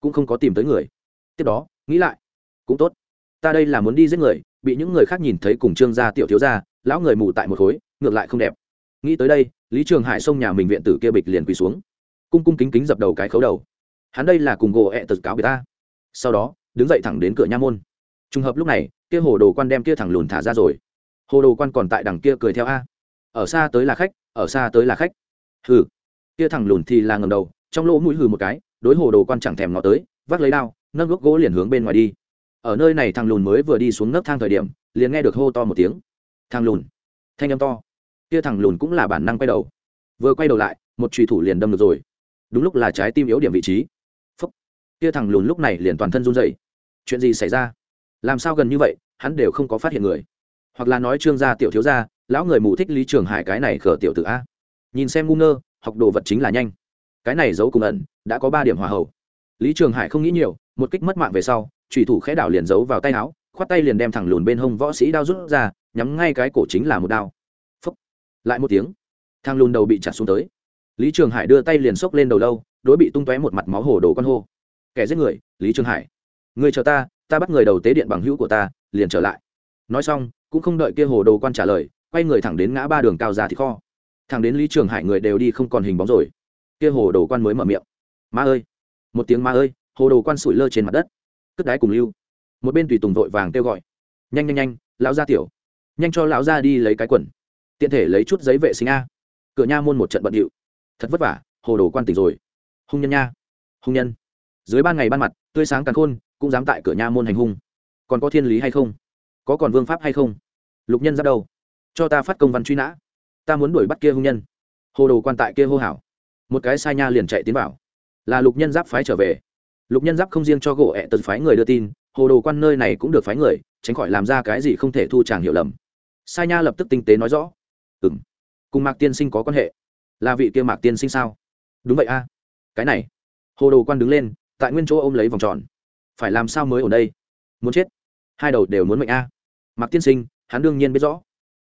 Cũng không có tìm tới người. Tiếp đó, nghĩ lại. Cũng tốt. Ta đây là muốn đi giết người, bị những người khác nhìn thấy cùng trương gia tiểu thiếu ra lão người mù tại một khối, ngược lại không đẹp. Nghĩ tới đây, lý trường hải xông nhà mình viện tử kia bịch liền quỳ xuống. Cung cung kính kính dập đầu cái khấu đầu. Hắn đây là cùng gỗ ẹ tật cáo người ta. Sau đó đứng dậy thẳng đến cửa nha môn. Trùng hợp lúc này, kia hồ đồ quan đem kia thẳng lùn thả ra rồi. Hồ đồ quan còn tại đằng kia cười theo a. Ở xa tới là khách, ở xa tới là khách. Hừ. Kia thẳng lùn thì là ngầm đầu, trong lỗ mũi hừ một cái, đối hồ đồ quan chẳng thèm ngó tới, vác lấy đao, nâng gốc gỗ liền hướng bên ngoài đi. Ở nơi này thằng lùn mới vừa đi xuống nấc thang thời điểm, liền nghe được hô to một tiếng. Thằng lùn. Thanh âm to. Kia thằng lùn cũng là bản năng quay đầu. Vừa quay đầu lại, một trùy thủ liền đâm được rồi. Đúng lúc là trái tim yếu điểm vị trí. Phúc. Kia thằng lùn lúc này liền toàn thân run dậy chuyện gì xảy ra? Làm sao gần như vậy, hắn đều không có phát hiện người. Hoặc là nói trương gia tiểu thiếu gia, lão người mù thích lý trường hải cái này khở tiểu tự a. Nhìn xem ngu ngơ, học đồ vật chính là nhanh. Cái này giấu cùng ẩn, đã có ba điểm hòa hậu. Lý trường hải không nghĩ nhiều, một kích mất mạng về sau trùy thủ khẽ đảo liền giấu vào tay áo, khoát tay liền đem thẳng lùn bên hông võ sĩ đao rút ra, nhắm ngay cái cổ chính là một đao. Phúc. Lại một tiếng. Thang lùn đầu bị chặt xuống tới. Lý trường hải đưa tay liền xốc lên đầu lâu, đối bị tung tóe một mặt máu hồ đồ con hô. Kẻ giết người, lý trường hải người chờ ta ta bắt người đầu tế điện bằng hữu của ta, liền trở lại. Nói xong, cũng không đợi kia hồ đồ quan trả lời, quay người thẳng đến ngã ba đường cao ra thì kho. Thẳng đến lý trường hải người đều đi không còn hình bóng rồi. Kia hồ đồ quan mới mở miệng. Ma ơi! Một tiếng ma ơi! Hồ đồ quan sủi lơ trên mặt đất. Cất đái cùng lưu. Một bên tùy tùng vội vàng kêu gọi. Nhanh nhanh nhanh, lão gia tiểu. Nhanh cho lão gia đi lấy cái quần. Tiện thể lấy chút giấy vệ sinh a. Cửa nha môn một trận bận điệu. Thật vất vả, hồ đồ quan tỉnh rồi. Hung nhân nha, hung nhân. Dưới ban ngày ban mặt, tươi sáng càng khôn cũng dám tại cửa nha môn hành hung. Còn có thiên lý hay không? Có còn vương pháp hay không? Lục nhân ra đâu? Cho ta phát công văn truy nã. Ta muốn đuổi bắt kia hung nhân. Hồ đồ quan tại kia hô hảo một cái sai nha liền chạy tiến vào. Là lục nhân giáp phái trở về. Lục nhân giáp không riêng cho gỗ ẹ tật phái người đưa tin, hồ đồ quan nơi này cũng được phái người, tránh khỏi làm ra cái gì không thể thu chàng hiểu lầm. Sai nha lập tức tinh tế nói rõ. Ừ m cùng mạc tiên sinh có quan hệ. Là vị kia mạc tiên sinh sao? Đúng vậy a. Cái này. Hồ đồ quan đứng lên, tại nguyên chỗ ôm lấy vòng tròn phải làm sao mới ở đây? Muốn chết? Hai đầu đều muốn mệnh a. Mạc tiên sinh, hắn đương nhiên biết rõ.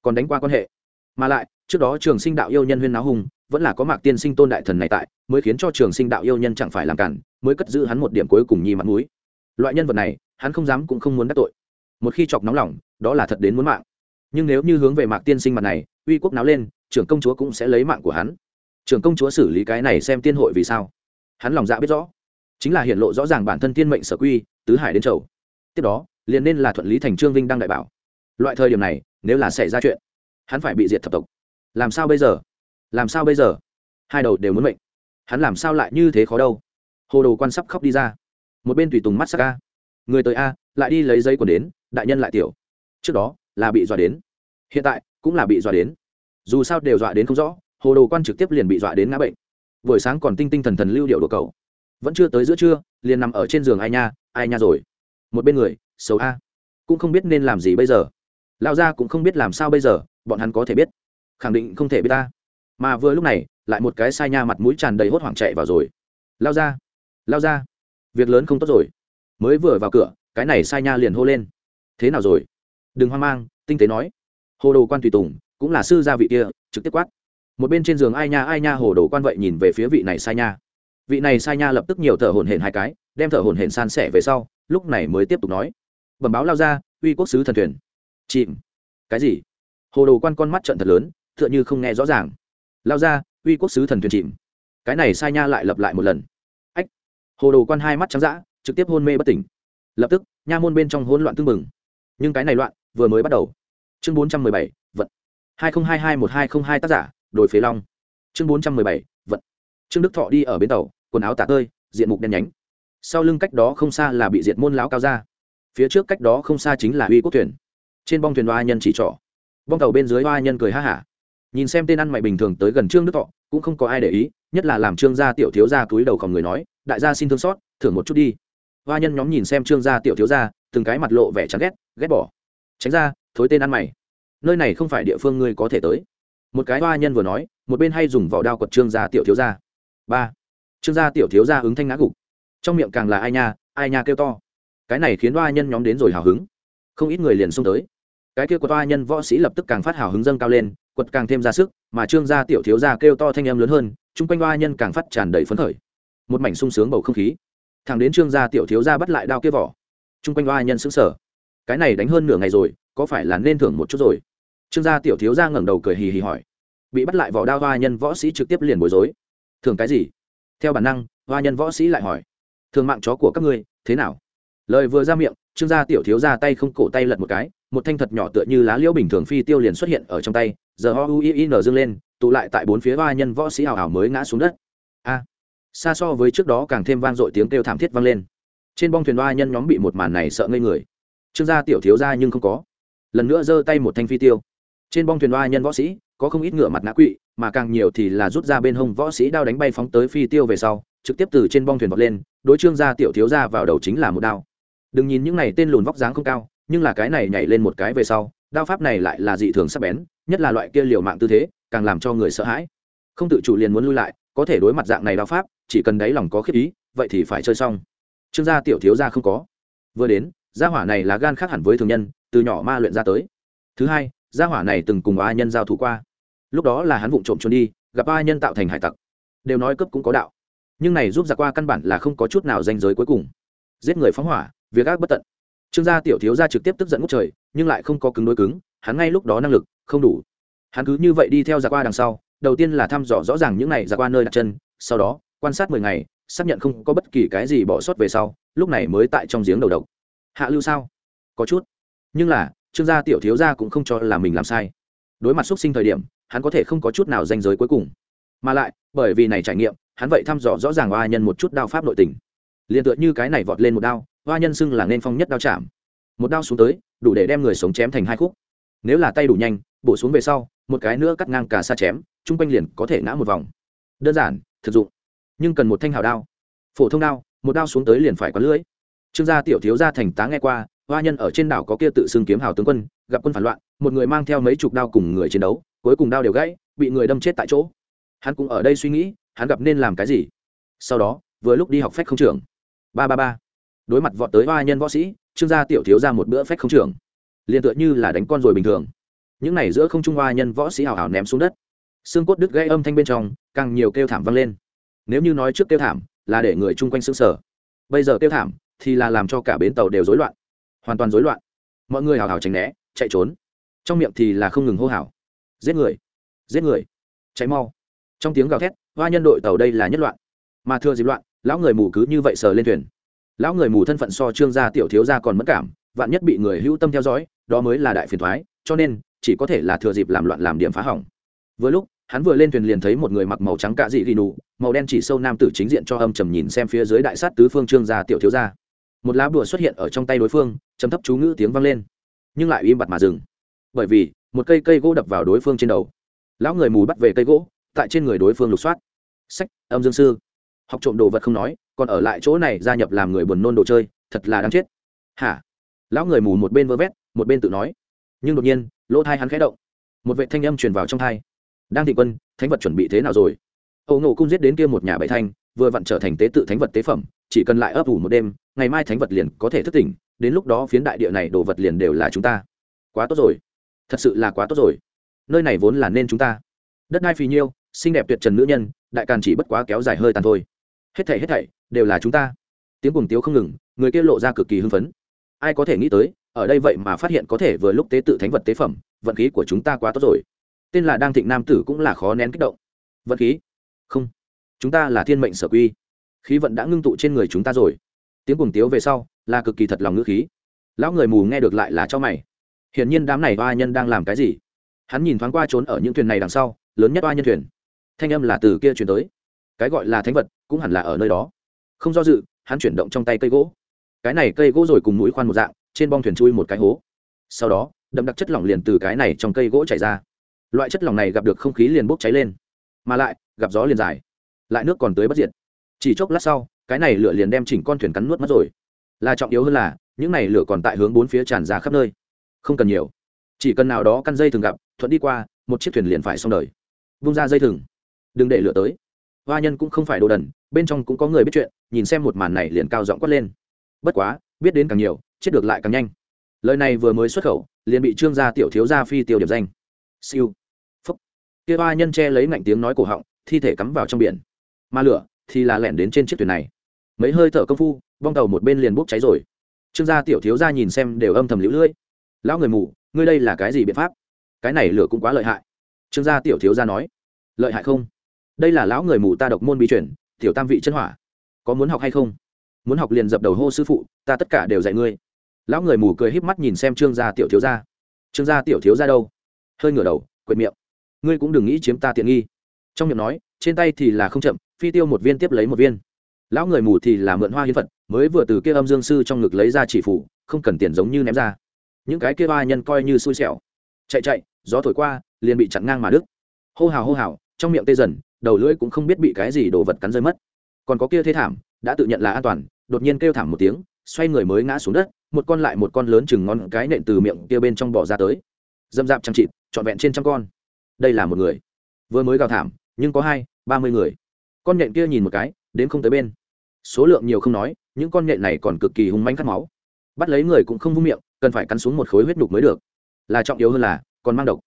Còn đánh qua quan hệ. Mà lại, trước đó trường sinh đạo yêu nhân huyên náo hùng, vẫn là có mạc tiên sinh tôn đại thần này tại, mới khiến cho trường sinh đạo yêu nhân chẳng phải làm cản, mới cất giữ hắn một điểm cuối cùng nhi mặt mũi. Loại nhân vật này, hắn không dám cũng không muốn đắc tội. Một khi chọc nóng lòng, đó là thật đến muốn mạng. Nhưng nếu như hướng về mạc tiên sinh mặt này, uy quốc náo lên, trưởng công chúa cũng sẽ lấy mạng của hắn. Trưởng công chúa xử lý cái này xem tiên hội vì sao? Hắn lòng dạ biết rõ chính là hiện lộ rõ ràng bản thân tiên mệnh sở quy, tứ hải đến chầu. Tiếp đó, liền nên là thuận lý thành trương vinh đang đại bảo. Loại thời điểm này, nếu là xảy ra chuyện, hắn phải bị diệt thập tộc. Làm sao bây giờ? Làm sao bây giờ? Hai đầu đều muốn mệnh. Hắn làm sao lại như thế khó đâu? Hồ đồ quan sắp khóc đi ra. Một bên tùy tùng mắt sắc a. Người tới a, lại đi lấy giấy quần đến, đại nhân lại tiểu. Trước đó, là bị dọa đến. Hiện tại, cũng là bị dọa đến. Dù sao đều dọa đến không rõ, hồ đồ quan trực tiếp liền bị dọa đến ngã bệnh. Buổi sáng còn tinh tinh thần thần lưu điệu đồ cầu vẫn chưa tới giữa trưa, liền nằm ở trên giường ai nha ai nha rồi. Một bên người, xấu a. Cũng không biết nên làm gì bây giờ. Lao ra cũng không biết làm sao bây giờ, bọn hắn có thể biết. Khẳng định không thể biết ta. Mà vừa lúc này, lại một cái sai nha mặt mũi tràn đầy hốt hoảng chạy vào rồi. Lao ra lao ra việc lớn không tốt rồi. Mới vừa vào cửa, cái này sai nha liền hô lên. Thế nào rồi? Đừng hoang mang, tinh tế nói. Hồ đồ quan tùy tùng, cũng là sư gia vị kia, trực tiếp quát. Một bên trên giường ai nha ai nha hồ đồ quan vậy nhìn về phía vị này sai nha vị này sai nha lập tức nhiều thở hổn hển hai cái, đem thở hổn hển san sẻ về sau, lúc này mới tiếp tục nói. Bẩm báo lao ra, uy quốc sứ thần thuyền. Chìm. Cái gì? Hồ đồ quan con mắt trận thật lớn, tựa như không nghe rõ ràng. Lao ra, uy quốc sứ thần thuyền chìm. Cái này sai nha lại lặp lại một lần. Ách. Hồ đồ quan hai mắt trắng d trực tiếp hôn mê bất tỉnh. Lập tức, nha môn bên trong hỗn loạn tưng bừng. Nhưng cái này loạn, vừa mới bắt đầu. Chương bốn trăm mười bảy, vận. hai nghìn hai hai một hai không hai tác giả đổi phế long. Chương bốn trăm mười bảy, vận. Trương đức thọ đi ở bến tàu quần áo tả tơi, diện mục đen nhánh. Sau lưng cách đó không xa là bị diệt môn lão cao ra phía trước cách đó không xa chính là uy quốc thuyền. Trên bong thuyền hoa nhân chỉ trỏ. Bong tàu bên dưới hoa nhân cười ha hả. Nhìn xem tên ăn mày bình thường tới gần trương đức thọ, cũng không có ai để ý, nhất là làm trương gia tiểu thiếu gia túi đầu còn người nói, đại gia xin thương xót, thưởng một chút đi. Hoa nhân nhóm nhìn xem trương gia tiểu thiếu gia, từng cái mặt lộ vẻ chán ghét ghét bỏ. Tránh ra, thối tên ăn mày. Nơi này không phải địa phương ngươi có thể tới. Một cái hoa nhân vừa nói, một bên hay dùng vỏ đao quật trương gia tiểu thiếu gia. Ba trương gia tiểu thiếu gia ứng thanh ngã gục. Trong miệng càng là ai nha ai nha kêu to. Cái này khiến hoa nhân nhóm đến rồi hào hứng. Không ít người liền xông tới. Cái kia của toa nhân võ sĩ lập tức càng phát hào hứng dâng cao lên quật càng thêm ra sức mà trương gia tiểu thiếu gia kêu to thanh em lớn hơn chung quanh hoa nhân càng phát tràn đầy phấn khởi. Một mảnh sung sướng bầu không khí. Thằng đến trương gia tiểu thiếu gia bắt lại đao kia vỏ chung quanh hoa nhân sững sờ, cái này đánh hơn nửa ngày rồi có phải là nên thưởng một chút rồi? Trương gia tiểu thiếu gia ngẩng đầu cười hì hì hỏi. Bị bắt lại vỏ đao hoa nhân võ sĩ trực tiếp liền bối rối. Thường cái gì? Theo bản năng, hoa nhân võ sĩ lại hỏi thường mạng chó của các ngươi, thế nào? Lời vừa ra miệng, trương gia tiểu thiếu ra tay không cổ tay lật một cái, một thanh thật nhỏ tựa như lá liễu bình thường phi tiêu liền xuất hiện ở trong tay, giờ ho u i n dâng lên, tụ lại tại bốn phía ba nhân võ sĩ hào hào mới ngã xuống đất. A! Xa so với trước đó càng thêm vang dội tiếng kêu thảm thiết vang lên. Trên bong thuyền ba nhân nhóm bị một màn này sợ ngây người. Trương gia tiểu thiếu ra nhưng không có. Lần nữa giơ tay một thanh phi tiêu. Trên bong thuyền ba nhân võ sĩ có không ít ngựa mặt ngã quỵ, mà càng nhiều thì là rút ra bên hông võ sĩ đao đánh bay phóng tới phi tiêu về sau, trực tiếp từ trên bong thuyền vọt lên, đối trương gia tiểu thiếu ra vào đầu chính là một đao. Đừng nhìn những này tên lùn vóc dáng không cao, nhưng là cái này nhảy lên một cái về sau, đao pháp này lại là dị thường sắc bén, nhất là loại kia liều mạng tư thế, càng làm cho người sợ hãi. Không tự chủ liền muốn lui lại, có thể đối mặt dạng này đao pháp, chỉ cần đáy lòng có khiếp ý, vậy thì phải chơi xong. Trương gia tiểu thiếu gia không có. Vừa đến, gia hỏa này là gan khác hẳn với thường nhân, từ nhỏ ma luyện ra tới. Thứ hai gia hỏa này từng cùng a nhân giao thủ qua. Lúc đó là hắn vụng trộm trốn đi, gặp a nhân tạo thành hải tặc. Đều nói cấp cũng có đạo. Nhưng này giúp giặc qua căn bản là không có chút nào danh giới cuối cùng. Giết người phóng hỏa, việc ác bất tận. Trương gia tiểu thiếu gia trực tiếp tức giận ngút trời, nhưng lại không có cứng đối cứng, hắn ngay lúc đó năng lực, không đủ. Hắn cứ như vậy đi theo giặc qua đằng sau, đầu tiên là thăm dò rõ ràng những này giặc qua nơi đặt chân, sau đó, quan sát mười ngày, xác nhận không có bất kỳ cái gì bỏ sót về sau, lúc này mới tại trong giếng đầu độc. Hạ lưu sao? Có chút. Nhưng là trương gia tiểu thiếu gia cũng không cho là mình làm sai. Đối mặt xuất sinh thời điểm, hắn có thể không có chút nào danh giới cuối cùng. Mà lại, bởi vì này trải nghiệm, hắn vậy thăm dò rõ ràng oa nhân một chút đao pháp nội tình. Liền tựa như cái này vọt lên một đao, oa nhân xưng là nên phong nhất đao chạm. Một đao xuống tới, đủ để đem người sống chém thành hai khúc. Nếu là tay đủ nhanh, bổ xuống về sau, một cái nữa cắt ngang cả xa chém, chung quanh liền có thể ngã một vòng. Đơn giản, thực dụng. Nhưng cần một thanh hào đao. Phổ thông đao, một đao xuống tới liền phải có lưỡi. Trương gia tiểu thiếu gia thành tá nghe qua hoa nhân ở trên đảo có kia tự xưng kiếm hào tướng quân, gặp quân phản loạn, một người mang theo mấy chục đao cùng người chiến đấu, cuối cùng đao đều gãy, bị người đâm chết tại chỗ. Hắn cũng ở đây suy nghĩ, hắn gặp nên làm cái gì. Sau đó, vừa lúc đi học phép không trưởng. Ba ba ba. Đối mặt vọt tới hoa nhân võ sĩ, trương gia tiểu thiếu ra một bữa phép không trưởng. Liền tựa như là đánh con rồi bình thường. Những này giữa không trung hoa nhân võ sĩ hào hào ném xuống đất. Xương cốt đứt gây âm thanh bên trong, càng nhiều kêu thảm vang lên. Nếu như nói trước kêu thảm, là để người chung quanh xương sở bây giờ kêu thảm, thì là làm cho cả bến tàu đều rối loạn hoàn toàn rối loạn. Mọi người hào hào tránh né, chạy trốn. Trong miệng thì là không ngừng hô hào. Giết người giết người cháy mau. Trong tiếng gào thét, hoa nhân đội tàu đây là nhất loạn. Mà thưa dịp loạn, lão người mù cứ như vậy sờ lên thuyền. Lão người mù thân phận so trương gia tiểu thiếu gia còn mất cảm, vạn nhất bị người hữu tâm theo dõi, đó mới là đại phiền thoái, cho nên chỉ có thể là thừa dịp làm loạn làm điểm phá hỏng. Vừa lúc, hắn vừa lên thuyền liền thấy một người mặc màu trắng cạ dị ghi nụ, màu đen chỉ sâu nam tử chính diện cho âm trầm nhìn xem phía dưới đại sát tứ phương trương gia tiểu thiếu gia một lá bùa xuất hiện ở trong tay đối phương chấm thấp chú ngữ tiếng vang lên. Nhưng lại im bặt mà dừng. Bởi vì, một cây cây gỗ đập vào đối phương trên đầu. Lão người mù bắt về cây gỗ, tại trên người đối phương lục soát. Sách, âm dương sư. Học trộm đồ vật không nói, còn ở lại chỗ này gia nhập làm người buồn nôn đồ chơi, thật là đáng chết. Hả? Lão người mù một bên vơ vét, một bên tự nói. Nhưng đột nhiên, lỗ thai hắn khẽ động. Một vệ thanh âm truyền vào trong thai. Đang thị quân, thánh vật chuẩn bị thế nào rồi? Âu nổ cung giết đến kia một nhà bảy thanh, vừa vặn trở thành tế tự thánh vật tế phẩm chỉ cần lại ấp ủ một đêm, ngày mai thánh vật liền có thể thức tỉnh, đến lúc đó phiến đại địa này đồ vật liền đều là chúng ta. Quá tốt rồi. Thật sự là quá tốt rồi. Nơi này vốn là nên chúng ta. Đất nai phì nhiêu, xinh đẹp tuyệt trần nữ nhân, đại càn chỉ bất quá kéo dài hơi tàn thôi. Hết thảy hết thảy, đều là chúng ta. Tiếng cùng tiếu không ngừng, người kia lộ ra cực kỳ hưng phấn. Ai có thể nghĩ tới, ở đây vậy mà phát hiện có thể vừa lúc tế tự thánh vật tế phẩm, vận khí của chúng ta quá tốt rồi. Tên là đang thịnh nam tử cũng là khó nén kích động. Vận khí? Không. Chúng ta là thiên mệnh sở quy khí vận đã ngưng tụ trên người chúng ta rồi. Tiếng cùng tiếu về sau là cực kỳ thật lòng ngữ khí. Lão người mù nghe được lại là cho mày. Hiển nhiên đám này oa nhân đang làm cái gì? Hắn nhìn thoáng qua trốn ở những thuyền này đằng sau, lớn nhất oa nhân thuyền. Thanh âm là từ kia chuyển tới. Cái gọi là thánh vật cũng hẳn là ở nơi đó. Không do dự, hắn chuyển động trong tay cây gỗ. Cái này cây gỗ rồi cùng mũi khoan một dạng, trên bong thuyền chui một cái hố. Sau đó, đậm đặc chất lỏng liền từ cái này trong cây gỗ chảy ra. Loại chất lỏng này gặp được không khí liền bốc cháy lên. Mà lại, gặp gió liền dài. Lại nước còn tới bất diệt chỉ chốc lát sau, cái này lửa liền đem chỉnh con thuyền cắn nuốt mất rồi. Là trọng yếu hơn là, những này lửa còn tại hướng bốn phía tràn ra khắp nơi. Không cần nhiều. Chỉ cần nào đó căn dây thường gặp, thuận đi qua, một chiếc thuyền liền phải xong đời. Vung ra dây thừng. Đừng để lửa tới. Hoa nhân cũng không phải đồ đần, bên trong cũng có người biết chuyện, nhìn xem một màn này liền cao giọng quát lên. Bất quá, biết đến càng nhiều, chết được lại càng nhanh. Lời này vừa mới xuất khẩu, liền bị trương gia tiểu thiếu gia phi tiêu điểm danh. Siêu. Phúc. Kia hoa nhân che lấy ngạnh tiếng nói cổ họng, thi thể cắm vào trong biển. Mà lửa thì là lẻn đến trên chiếc thuyền này. Mấy hơi thở công phu vong tàu một bên liền bốc cháy rồi. Trương gia tiểu thiếu gia nhìn xem đều âm thầm lũ lưỡi. Lão người mù, ngươi đây là cái gì biện pháp? Cái này lửa cũng quá lợi hại. Trương gia tiểu thiếu gia nói. Lợi hại không? Đây là lão người mù ta độc môn bí chuyển tiểu tam vị chân hỏa. Có muốn học hay không? Muốn học liền dập đầu hô sư phụ, ta tất cả đều dạy ngươi. Lão người mù cười híp mắt nhìn xem trương gia tiểu thiếu gia. Trương gia tiểu thiếu gia đâu? Hơi ngửa đầu, quệt miệng. Ngươi cũng đừng nghĩ chiếm ta tiện nghi. Trong miệng nói trên tay thì là không chậm, phi tiêu một viên tiếp lấy một viên. Lão người mù thì là mượn hoa hiến phật, mới vừa từ kia âm dương sư trong ngực lấy ra chỉ phủ, không cần tiền giống như ném ra. Những cái kia ba nhân coi như xui xẻo. Chạy chạy, gió thổi qua, liền bị chặn ngang mà đứt. Hô hào hô hào, trong miệng tê dần, đầu lưỡi cũng không biết bị cái gì đồ vật cắn rơi mất. Còn có kia thế thảm, đã tự nhận là an toàn, đột nhiên kêu thảm một tiếng, xoay người mới ngã xuống đất, một con lại một con lớn chừng ngon cái nện từ miệng kia bên trong bỏ ra tới. Dâm dạp chăm chịt, trọn vẹn trên trăm con. Đây là một người. Vừa mới gào thảm nhưng có hai, ba mươi người. Con nhện kia nhìn một cái, đến không tới bên. Số lượng nhiều không nói, những con nhện này còn cực kỳ hung manh khát máu. Bắt lấy người cũng không vung miệng, cần phải cắn xuống một khối huyết đục mới được. Là trọng yếu hơn là, còn mang độc.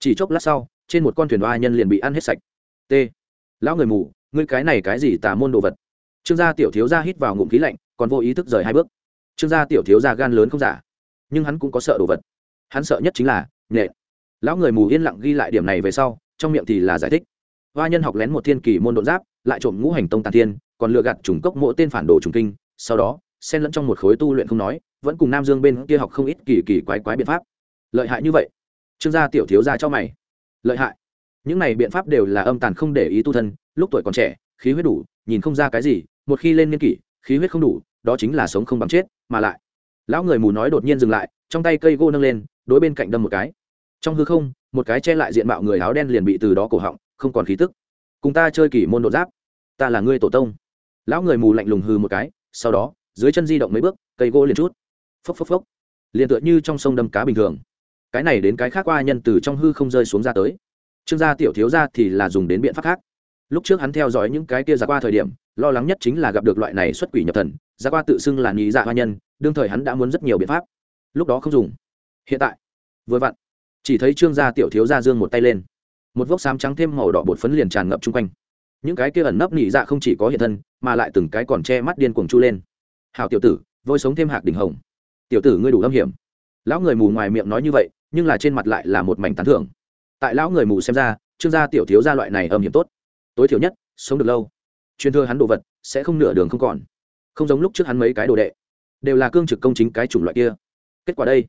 Chỉ chốc lát sau, trên một con thuyền đoa nhân liền bị ăn hết sạch. T. Lão người mù, ngươi cái này cái gì tà môn đồ vật? Trương gia tiểu thiếu gia hít vào ngụm khí lạnh, còn vô ý thức rời hai bước. Trương gia tiểu thiếu gia gan lớn không giả, nhưng hắn cũng có sợ đồ vật. Hắn sợ nhất chính là, nhện. Lão người mù yên lặng ghi lại điểm này về sau, trong miệng thì là giải thích hoa nhân học lén một thiên kỳ môn độn giáp, lại trộm ngũ hành tông tàn thiên, còn lựa gạt trùng cốc mỗi tên phản đồ trùng kinh. Sau đó xen lẫn trong một khối tu luyện không nói, vẫn cùng nam dương bên kia học không ít kỳ kỳ quái quái biện pháp. Lợi hại như vậy? Trương gia tiểu thiếu gia cho mày. Lợi hại. Những này biện pháp đều là âm tàn không để ý tu thân, lúc tuổi còn trẻ, khí huyết đủ, nhìn không ra cái gì, một khi lên niên kỷ, khí huyết không đủ, đó chính là sống không bằng chết, mà lại, lão người mù nói đột nhiên dừng lại, trong tay cây gỗ nâng lên, đối bên cạnh đâm một cái. Trong hư không, một cái che lại diện mạo người áo đen liền bị từ đó cổ họng không còn khí tức. Cùng ta chơi kỷ môn đột giáp. Ta là ngươi tổ tông. Lão người mù lạnh lùng hư một cái, sau đó, dưới chân di động mấy bước, cây gỗ liền chút. Phốc phốc phốc. Liền tựa như trong sông đâm cá bình thường. Cái này đến cái khác qua nhân từ trong hư không rơi xuống ra tới. Trương gia tiểu thiếu gia thì là dùng đến biện pháp khác. Lúc trước hắn theo dõi những cái kia ra qua thời điểm, lo lắng nhất chính là gặp được loại này xuất quỷ nhập thần ra qua tự xưng là nhị dạ hoa nhân, đương thời hắn đã muốn rất nhiều biện pháp. Lúc đó không dùng. Hiện tại, vừa vặn, chỉ thấy trương gia tiểu thiếu gia dương một tay lên một vốc xám trắng thêm màu đỏ bột phấn liền tràn ngập chung quanh. Những cái kia ẩn nấp nỉ dạ không chỉ có hiện thân, mà lại từng cái còn che mắt điên cuồng chu lên. Hào tiểu tử, vôi sống thêm hạc đỉnh hồng. Tiểu tử, ngươi đủ âm hiểm. Lão người mù ngoài miệng nói như vậy, nhưng là trên mặt lại là một mảnh tán thưởng. Tại lão người mù xem ra, trương gia tiểu thiếu gia loại này âm hiểm tốt. Tối thiểu nhất, sống được lâu. Truyền thừa hắn đồ vật, sẽ không nửa đường không còn. Không giống lúc trước hắn mấy cái đồ đệ. Đều là cương trực công chính cái chủng loại kia. Kết quả đây,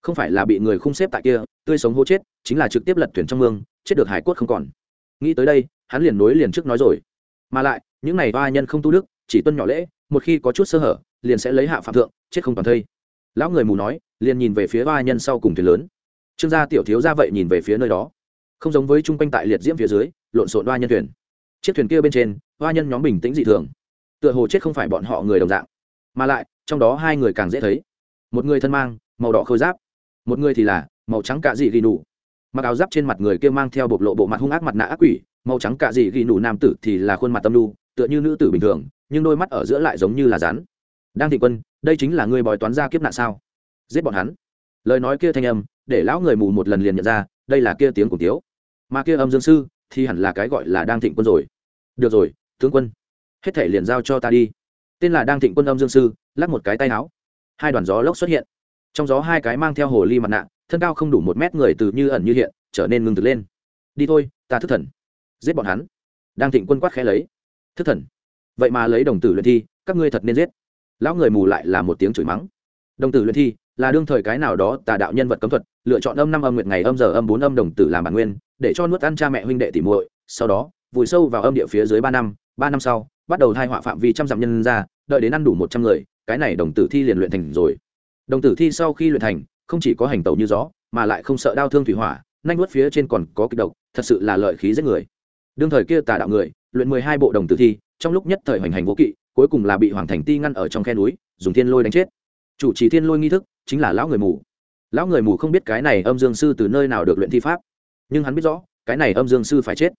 không phải là bị người khung xếp tại kia, tươi sống hô chết, chính là trực tiếp lật thuyền trong mương chết được hải cốt không còn. Nghĩ tới đây, hắn liền nối liền trước nói rồi. Mà lại, những này ba nhân không tu đức, chỉ tuân nhỏ lễ, một khi có chút sơ hở, liền sẽ lấy hạ phạm thượng, chết không toàn thây. Lão người mù nói, liền nhìn về phía ba nhân sau cùng thuyền lớn. Trương gia tiểu thiếu ra vậy nhìn về phía nơi đó. Không giống với chung quanh tại liệt diễm phía dưới, lộn xộn ba nhân thuyền. Chiếc thuyền kia bên trên ba nhân nhóm bình tĩnh dị thường. Tựa hồ chết không phải bọn họ người đồng dạng. Mà lại, trong đó hai người càng dễ thấy. Một người thân mang, màu đỏ khôi giáp. Một người thì là màu trắng cạ dị ghi nụ mặc áo giáp trên mặt người kia mang theo bộc lộ bộ mặt hung ác mặt nạ ác quỷ, màu trắng cạ dị ghi nụ nam tử thì là khuôn mặt tâm lu, tựa như nữ tử bình thường, nhưng đôi mắt ở giữa lại giống như là rắn. Đang thị quân, đây chính là người bói toán ra kiếp nạn sao? Giết bọn hắn. Lời nói kia thanh âm, để lão người mù một lần liền nhận ra, đây là kia tiếng cùng tiếu. Mà kia âm dương sư, thì hẳn là cái gọi là đang thịnh quân rồi. Được rồi, tướng quân. Hết thể liền giao cho ta đi. Tên là đang thịnh quân âm dương sư, lắc một cái tay áo. Hai đoàn gió lốc xuất hiện. Trong gió hai cái mang theo hồ ly mặt nạ thân cao không đủ một mét người từ như ẩn như hiện, trở nên ngưng thực lên. Đi thôi, ta thức thần. Giết bọn hắn. Đang thịnh quân quát khẽ lấy. Thức thần? Vậy mà lấy đồng tử luyện thi, các ngươi thật nên giết. Lão người mù lại là một tiếng chửi mắng. Đồng tử luyện thi, là đương thời cái nào đó tà đạo nhân vật cấm thuật, lựa chọn âm năm âm nguyệt ngày âm giờ âm bốn âm đồng tử làm bản nguyên, để cho nuốt ăn cha mẹ huynh đệ tỉ muội, sau đó, vùi sâu vào âm địa phía dưới ba năm ba năm sau, bắt đầu thai họa phạm vi trăm dặm nhân ra, đợi đến ăn đủ một trăm người, cái này đồng tử thi liền luyện thành rồi. Đồng tử thi sau khi luyện thành không chỉ có hành tẩu như gió, mà lại không sợ đau thương thủy hỏa, nanh nuốt phía trên còn có kịch độc, thật sự là lợi khí giết người. Đương thời kia tà đạo người, luyện mười hai bộ đồng tử thi, trong lúc nhất thời hoành hành vô kỵ, cuối cùng là bị hoàng thành ti ngăn ở trong khe núi, dùng thiên lôi đánh chết. Chủ trì thiên lôi nghi thức, chính là lão người mù. Lão người mù không biết cái này âm dương sư từ nơi nào được luyện thi pháp, nhưng hắn biết rõ, cái này âm dương sư phải chết.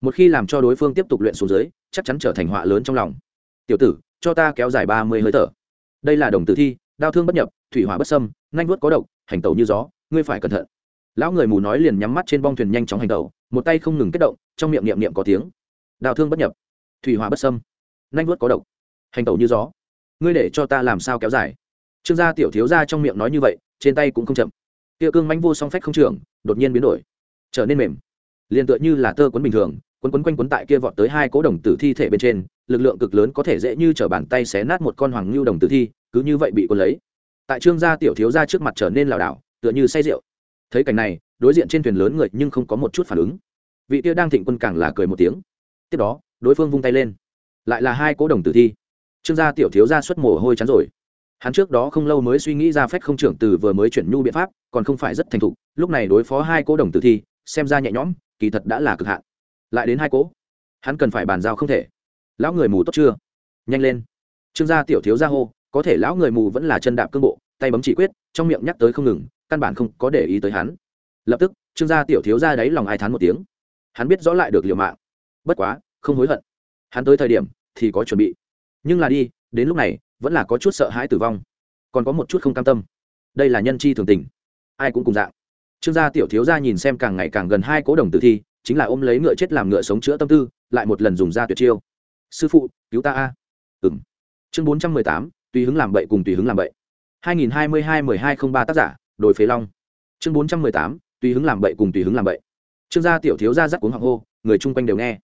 Một khi làm cho đối phương tiếp tục luyện xuống dưới, chắc chắn trở thành họa lớn trong lòng. Tiểu tử, cho ta kéo dài ba mươi hơi thở. Đây là đồng tử thi, đau thương bất nhập, thủy hỏa bất sâm nhanh vuốt có độc hành tẩu như gió, ngươi phải cẩn thận. Lão người mù nói liền nhắm mắt trên bong thuyền nhanh chóng hành tẩu, một tay không ngừng kết động, trong miệng niệm niệm có tiếng. Đào thương bất nhập, thủy hỏa bất sâm nhanh vuốt có độc, hành tẩu như gió. Ngươi để cho ta làm sao kéo dài? Trương gia tiểu thiếu gia trong miệng nói như vậy, trên tay cũng không chậm. Kia cương mánh vô song phách không trường đột nhiên biến đổi, trở nên mềm. Liền tựa như là tơ quấn bình thường quấn quấn quanh quấn tại kia vọt tới hai cố đồng tử thi thể bên trên, lực lượng cực lớn có thể dễ như t r ở bàn tay xé nát một con hoàng ngưu đồng tử thi, cứ như vậy bị quấn lấy tại trương gia tiểu thiếu gia trước mặt trở nên lảo đảo, tựa như say rượu. Thấy cảnh này, đối diện trên thuyền lớn người nhưng không có một chút phản ứng. Vị kia đang thịnh quân càng là cười một tiếng. Tiếp đó, đối phương vung tay lên. Lại là hai cố đồng tử thi. Trương gia tiểu thiếu gia xuất mồ hôi chán rồi. Hắn trước đó không lâu mới suy nghĩ ra phách không trưởng từ vừa mới chuyển nhu biện pháp, còn không phải rất thành thục, lúc này đối phó hai cố đồng tử thi, xem ra nhẹ nhõm, kỳ thật đã là cực hạn. Lại đến hai cố hắn cần phải bàn giao không thể. Lão người mù tốt chưa? Nhanh lên. Trương gia tiểu thiếu gia hô có thể lão người mù vẫn là chân đạp cương bộ, tay bấm chỉ quyết, trong miệng nhắc tới không ngừng, căn bản không có để ý tới hắn. Lập tức, trương gia tiểu thiếu ra đáy lòng ai thán một tiếng. Hắn biết rõ lại được liều mạng. Bất quá, không hối hận. Hắn tới thời điểm, thì có chuẩn bị. Nhưng là đi, đến lúc này, vẫn là có chút sợ hãi tử vong. Còn có một chút không cam tâm. Đây là nhân chi thường tình. Ai cũng cùng dạng. Trương gia tiểu thiếu gia nhìn xem càng ngày càng gần hai cố đồng tử thi, chính là ôm lấy ngựa chết làm ngựa sống chữa tâm tư, lại một lần dùng ra tuyệt chiêu. Sư phụ, cứu ta a. Ừng chương bốn trăm mười tám tùy hứng làm bậy cùng tùy hứng làm bậy. hai nghìn hai mươi hai mười hai không ba tác giả, đồi phế long. Chương bốn trăm mười tám, tùy hứng làm bậy cùng tùy hứng làm bậy. Trương gia tiểu thiếu gia dắt cuống hoàng hô, người chung quanh đều nghe.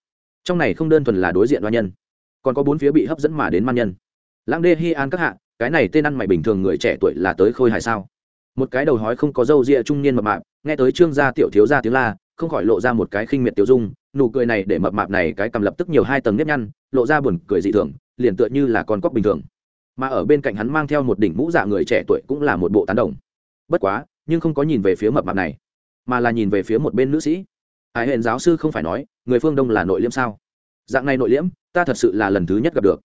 Trong này không đơn thuần là đối diện đoan nhân, còn có bốn phía bị hấp dẫn mà đến man nhân. Lãng đê hi an các hạ, cái này tên ăn mày bình thường người trẻ tuổi là tới khôi hài sao? Một cái đầu hói không có râu ria trung niên mập mạp, nghe tới trương gia tiểu thiếu gia tiếng la, không khỏi lộ ra một cái khinh miệt tiểu dung, nụ cười này để mập mạp này cái cầm lập tức nhiều hai tầng nếp nhăn, lộ ra buồn cười dị thường, liền tựa như là con cóc bình thường mà ở bên cạnh hắn mang theo một đỉnh mũ dạ người trẻ tuổi cũng là một bộ tán đồng. Bất quá, nhưng không có nhìn về phía mập mạp này, mà là nhìn về phía một bên nữ sĩ. Hải hẹn giáo sư không phải nói, người phương đông là nội liễm sao? Dạng này nội liễm, ta thật sự là lần thứ nhất gặp được.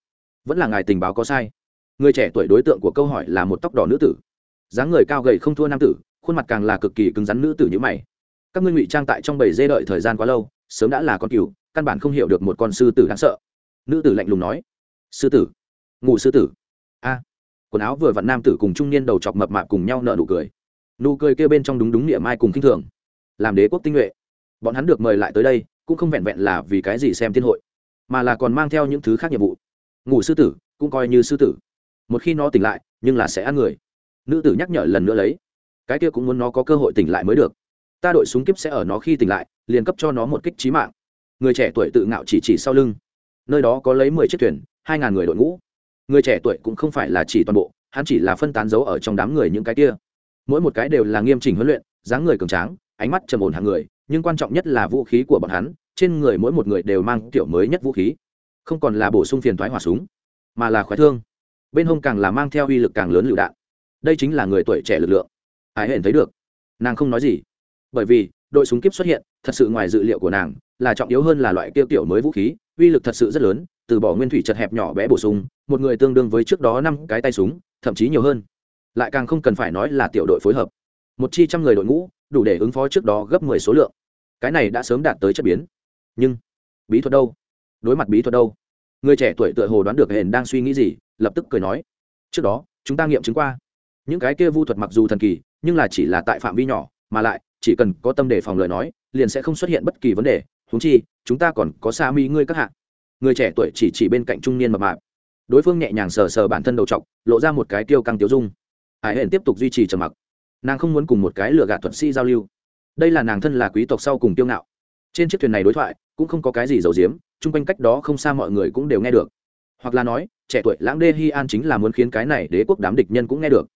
Vẫn là ngài tình báo có sai. Người trẻ tuổi đối tượng của câu hỏi là một tóc đỏ nữ tử. Dáng người cao gầy không thua nam tử, khuôn mặt càng là cực kỳ cứng rắn nữ tử như mày. Các ngươi ngụy trang tại trong bầy dê đợi thời gian quá lâu, sớm đã là con cừu, căn bản không hiểu được một con sư tử đáng sợ. Nữ tử lạnh lùng nói, sư tử, ngủ sư tử quần áo vừa vặn nam tử cùng trung niên đầu chọc mập mạp cùng nhau nở nụ cười. Nụ cười kêu bên trong đúng đúng niệm mai cùng kinh thường. Làm đế quốc tinh nhuệ. Bọn hắn được mời lại tới đây, cũng không vẹn vẹn là vì cái gì xem thiên hội, mà là còn mang theo những thứ khác nhiệm vụ. Ngủ sư tử, cũng coi như sư tử. Một khi nó tỉnh lại, nhưng là sẽ ăn người. Nữ tử nhắc nhở lần nữa lấy. Cái kia cũng muốn nó có cơ hội tỉnh lại mới được. Ta đội súng kiếp sẽ ở nó khi tỉnh lại, liền cấp cho nó một kích trí mạng. Người trẻ tuổi tự ngạo chỉ chỉ sau lưng. Nơi đó có lấy mười chiếc thuyền, hai ngàn người đội ngũ người trẻ tuổi cũng không phải là chỉ toàn bộ, hắn chỉ là phân tán dấu ở trong đám người những cái kia. Mỗi một cái đều là nghiêm chỉnh huấn luyện, dáng người cường tráng, ánh mắt trầm ổn hàng người, nhưng quan trọng nhất là vũ khí của bọn hắn, trên người mỗi một người đều mang kiểu mới nhất vũ khí. Không còn là bổ sung phiền thoái hỏa súng, mà là khoái thương. Bên hông càng là mang theo uy lực càng lớn lựu đạn. Đây chính là người tuổi trẻ lực lượng. Ai hển thấy được? Nàng không nói gì. Bởi vì, đội súng kiếp xuất hiện, thật sự ngoài dự liệu của nàng, là trọng yếu hơn là loại tiêu tiểu mới vũ khí, uy lực thật sự rất lớn từ bỏ nguyên thủy chật hẹp nhỏ bé bổ sung, một người tương đương với trước đó năm cái tay súng, thậm chí nhiều hơn. Lại càng không cần phải nói là tiểu đội phối hợp. Một chi trăm người đội ngũ, đủ để ứng phó trước đó gấp mười số lượng. Cái này đã sớm đạt tới chất biến. Nhưng, bí thuật đâu? Đối mặt bí thuật đâu? Người trẻ tuổi tựa hồ đoán được hển đang suy nghĩ gì, lập tức cười nói. Trước đó, chúng ta nghiệm chứng qua. Những cái kia vu thuật mặc dù thần kỳ, nhưng là chỉ là tại phạm vi nhỏ, mà lại, chỉ cần có tâm đề phòng lời nói, liền sẽ không xuất hiện bất kỳ vấn đề. Húng chi, chúng ta còn có xa mi ngươi các hạ người trẻ tuổi chỉ chỉ bên cạnh trung niên mập mạp. Đối phương nhẹ nhàng sờ sờ bản thân đầu t lộ ra một cái tiêu căng tiêu dung. Hải hển tiếp tục duy trì trầm mặc. Nàng không muốn cùng một cái lừa gạt thuật sĩ giao lưu. Đây là nàng thân là quý tộc sau cùng tiêu ngạo. Trên chiếc thuyền này đối thoại, cũng không có cái gì giấu giếm, chung quanh cách đó không xa mọi người cũng đều nghe được. Hoặc là nói, trẻ tuổi lãng đê hi an chính là muốn khiến cái này đế quốc đám địch nhân cũng nghe được.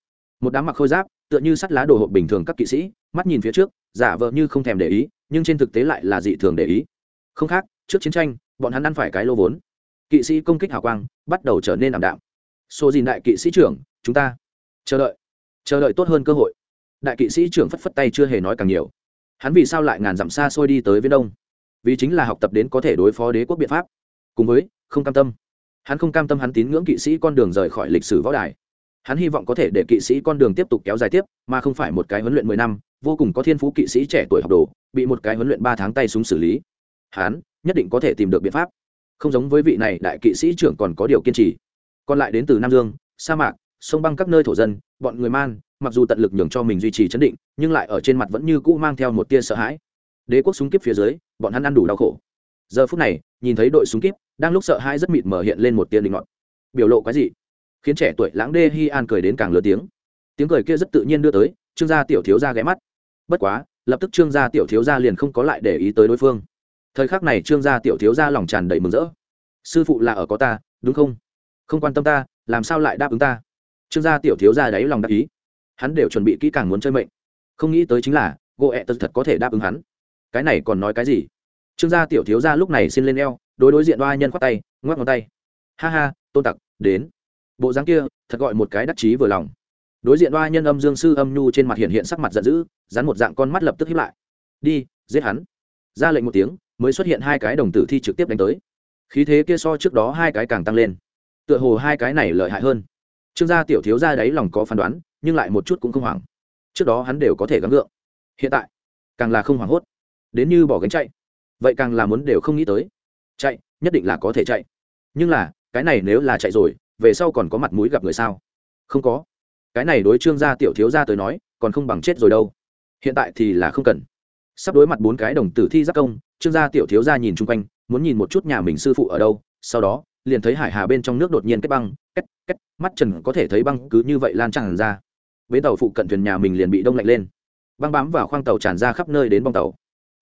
Một đám mặc khôi giáp, tựa như sắt lá đồ hộp bình thường các kỵ sĩ, mắt nhìn phía trước, giả vờ như không thèm để ý, nhưng trên thực tế lại là dị thường để ý. Không khác, trước chiến tranh bọn hắn ăn phải cái lô vốn. Kỵ sĩ công kích hào quang, bắt đầu trở nên ảm đạm. Xô dìn đại kỵ sĩ trưởng, chúng ta chờ đợi chờ đợi tốt hơn cơ hội. Đại kỵ sĩ trưởng phất phất tay chưa hề nói càng nhiều. Hắn vì sao lại ngàn dặm xa xôi đi tới viễn đông? Vì chính là học tập đến có thể đối phó đế quốc biện pháp. Cùng với, không cam tâm. Hắn không cam tâm hắn tín ngưỡng kỵ sĩ con đường rời khỏi lịch sử võ đài. Hắn hy vọng có thể để kỵ sĩ con đường tiếp tục kéo dài tiếp, mà không phải một cái huấn luyện mười năm, vô cùng có thiên phú kỵ sĩ trẻ tuổi học đồ, bị một cái huấn luyện ba tháng tay súng xử lý. Hắn nhất định có thể tìm được biện pháp. Không giống với vị này, đại kỵ sĩ trưởng còn có điều kiên trì. Còn lại đến từ nam dương, sa mạc, sông băng các nơi thổ dân, bọn người man, mặc dù tận lực nhường cho mình duy trì chấn định, nhưng lại ở trên mặt vẫn như cũ mang theo một tia sợ hãi. Đế quốc súng kíp phía dưới, bọn hắn ăn đủ đau khổ. Giờ phút này, nhìn thấy đội súng kíp, đang lúc sợ hãi rất mịt mờ hiện lên một tia định ngọt biểu lộ cái gì khiến trẻ tuổi lãng đê hi an cười đến càng lớn tiếng. Tiếng cười kia rất tự nhiên đưa tới, trương gia tiểu thiếu gia ghé mắt. Bất quá, lập tức trương gia tiểu thiếu gia liền không có lại để ý tới đối phương thời khắc này trương gia tiểu thiếu gia lòng tràn đầy mừng rỡ. Sư phụ là ở có ta, đúng không? Không quan tâm ta, làm sao lại đáp ứng ta? Trương gia tiểu thiếu gia đáy lòng đáp ý. Hắn đều chuẩn bị kỹ càng muốn chơi mệnh. Không nghĩ tới chính là gỗ ẹ e tật thật có thể đáp ứng hắn. Cái này còn nói cái gì? Trương gia tiểu thiếu gia lúc này xin lên eo, đối đối diện đoa nhân khoát tay, ngoắc ngón tay. Ha ha, tôn tặc, đến. Bộ dáng kia, thật gọi một cái đắc chí vừa lòng. Đối diện đoa nhân âm dương sư âm nhu trên mặt hiện hiện sắc mặt giận dữ dán một dạng con mắt lập tức hiếp lại. Đi, giết hắn. Ra lệnh một tiếng mới xuất hiện hai cái đồng tử thi trực tiếp đánh tới. Khí thế kia so trước đó hai cái càng tăng lên. Tựa hồ hai cái này lợi hại hơn. Trương gia tiểu thiếu ra đáy lòng có phán đoán, nhưng lại một chút cũng không hoảng. Trước đó hắn đều có thể gắng gượng. Hiện tại, càng là không hoảng hốt. Đến như bỏ gánh chạy. Vậy càng là muốn đều không nghĩ tới. Chạy, nhất định là có thể chạy. Nhưng là, cái này nếu là chạy rồi, về sau còn có mặt mũi gặp người sao? Không có. Cái này đối trương gia tiểu thiếu gia tới nói, còn không bằng chết rồi đâu. Hiện tại thì là không cần sắp đối mặt bốn cái đồng tử thi giác công, trương gia tiểu thiếu gia nhìn chung quanh, muốn nhìn một chút nhà mình sư phụ ở đâu, sau đó, liền thấy hải hà bên trong nước đột nhiên kết băng kết kết mắt trần có thể thấy băng cứ như vậy lan tràn ra. Bến tàu phụ cận thuyền nhà mình liền bị đông lạnh lên. Băng bám vào khoang tàu tràn ra khắp nơi đến bong tàu.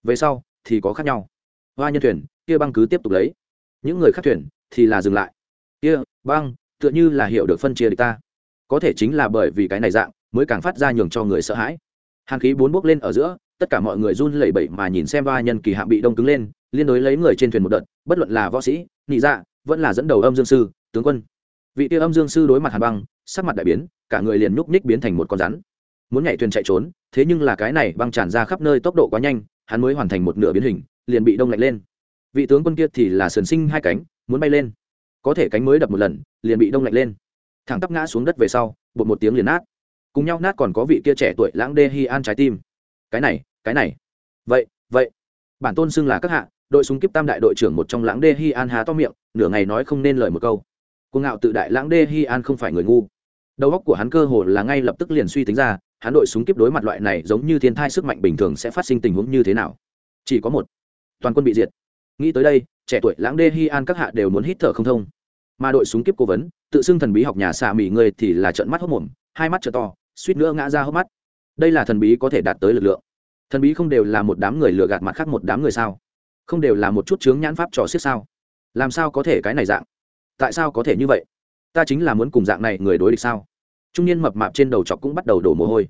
Về sau, thì có khác nhau. Hoa nhân thuyền, kia băng cứ tiếp tục lấy. Những người khác thuyền, thì là dừng lại. Kia, băng, tựa như là hiểu được phân chia địch ta. Có thể chính là bởi vì cái này dạng, mới càng phát ra nhường cho người sợ hãi. Hàn khí bốn bốc lên ở giữa tất cả mọi người run lẩy bẩy mà nhìn xem ba nhân kỳ hạm bị đông cứng lên, liên đối lấy người trên thuyền một đợt, bất luận là võ sĩ nị dạ vẫn là dẫn đầu âm dương sư, tướng quân. Vị tiêu âm dương sư đối mặt hàn băng, sắc mặt đại biến, cả người liền nhúc ních biến thành một con rắn. Muốn nhảy thuyền chạy trốn, thế nhưng là cái này băng tràn ra khắp nơi tốc độ quá nhanh, hắn mới hoàn thành một nửa biến hình, liền bị đông lạnh lên. Vị tướng quân kia thì là sườn sinh hai cánh, muốn bay lên. Có thể cánh mới đập một lần, liền bị đông lạnh lên. Thẳng tắp ngã xuống đất về sau, bột một tiếng liền nát. Cùng nhau nát còn có vị kia trẻ tuổi lãng đê hi an trái tim. Cái này cái này. Vậy vậy. Bản tôn xưng là các hạ, đội súng kiếp tam đại đội trưởng một trong lãng đê hi an há to miệng, nửa ngày nói không nên lời một câu. Cuồng ngạo tự đại lãng đê hi an không phải người ngu. Đầu óc của hắn cơ hồ là ngay lập tức liền suy tính ra, hắn đội súng kiếp đối mặt loại này giống như thiên thai sức mạnh bình thường sẽ phát sinh tình huống như thế nào. Chỉ có một. Toàn quân bị diệt. Nghĩ tới đây, trẻ tuổi lãng đê hi an các hạ đều muốn hít thở không thông. Mà đội súng kiếp cố vấn, tự xưng thần bí học nhà xà mỹ người thì là trận mắt hốc mồm, hai mắt trợ to, suýt nữa ngã ra hốc mắt. Đây là thần bí có thể đạt tới lực lượng thần bí không đều là một đám người lừa gạt mặt khác một đám người sao? Không đều là một chút chướng nhãn pháp trò xiết sao? Làm sao có thể cái này dạng? Tại sao có thể như vậy? Ta chính là muốn cùng dạng này người đối địch sao? Trung niên mập mạp trên đầu chọc cũng bắt đầu đổ mồ hôi.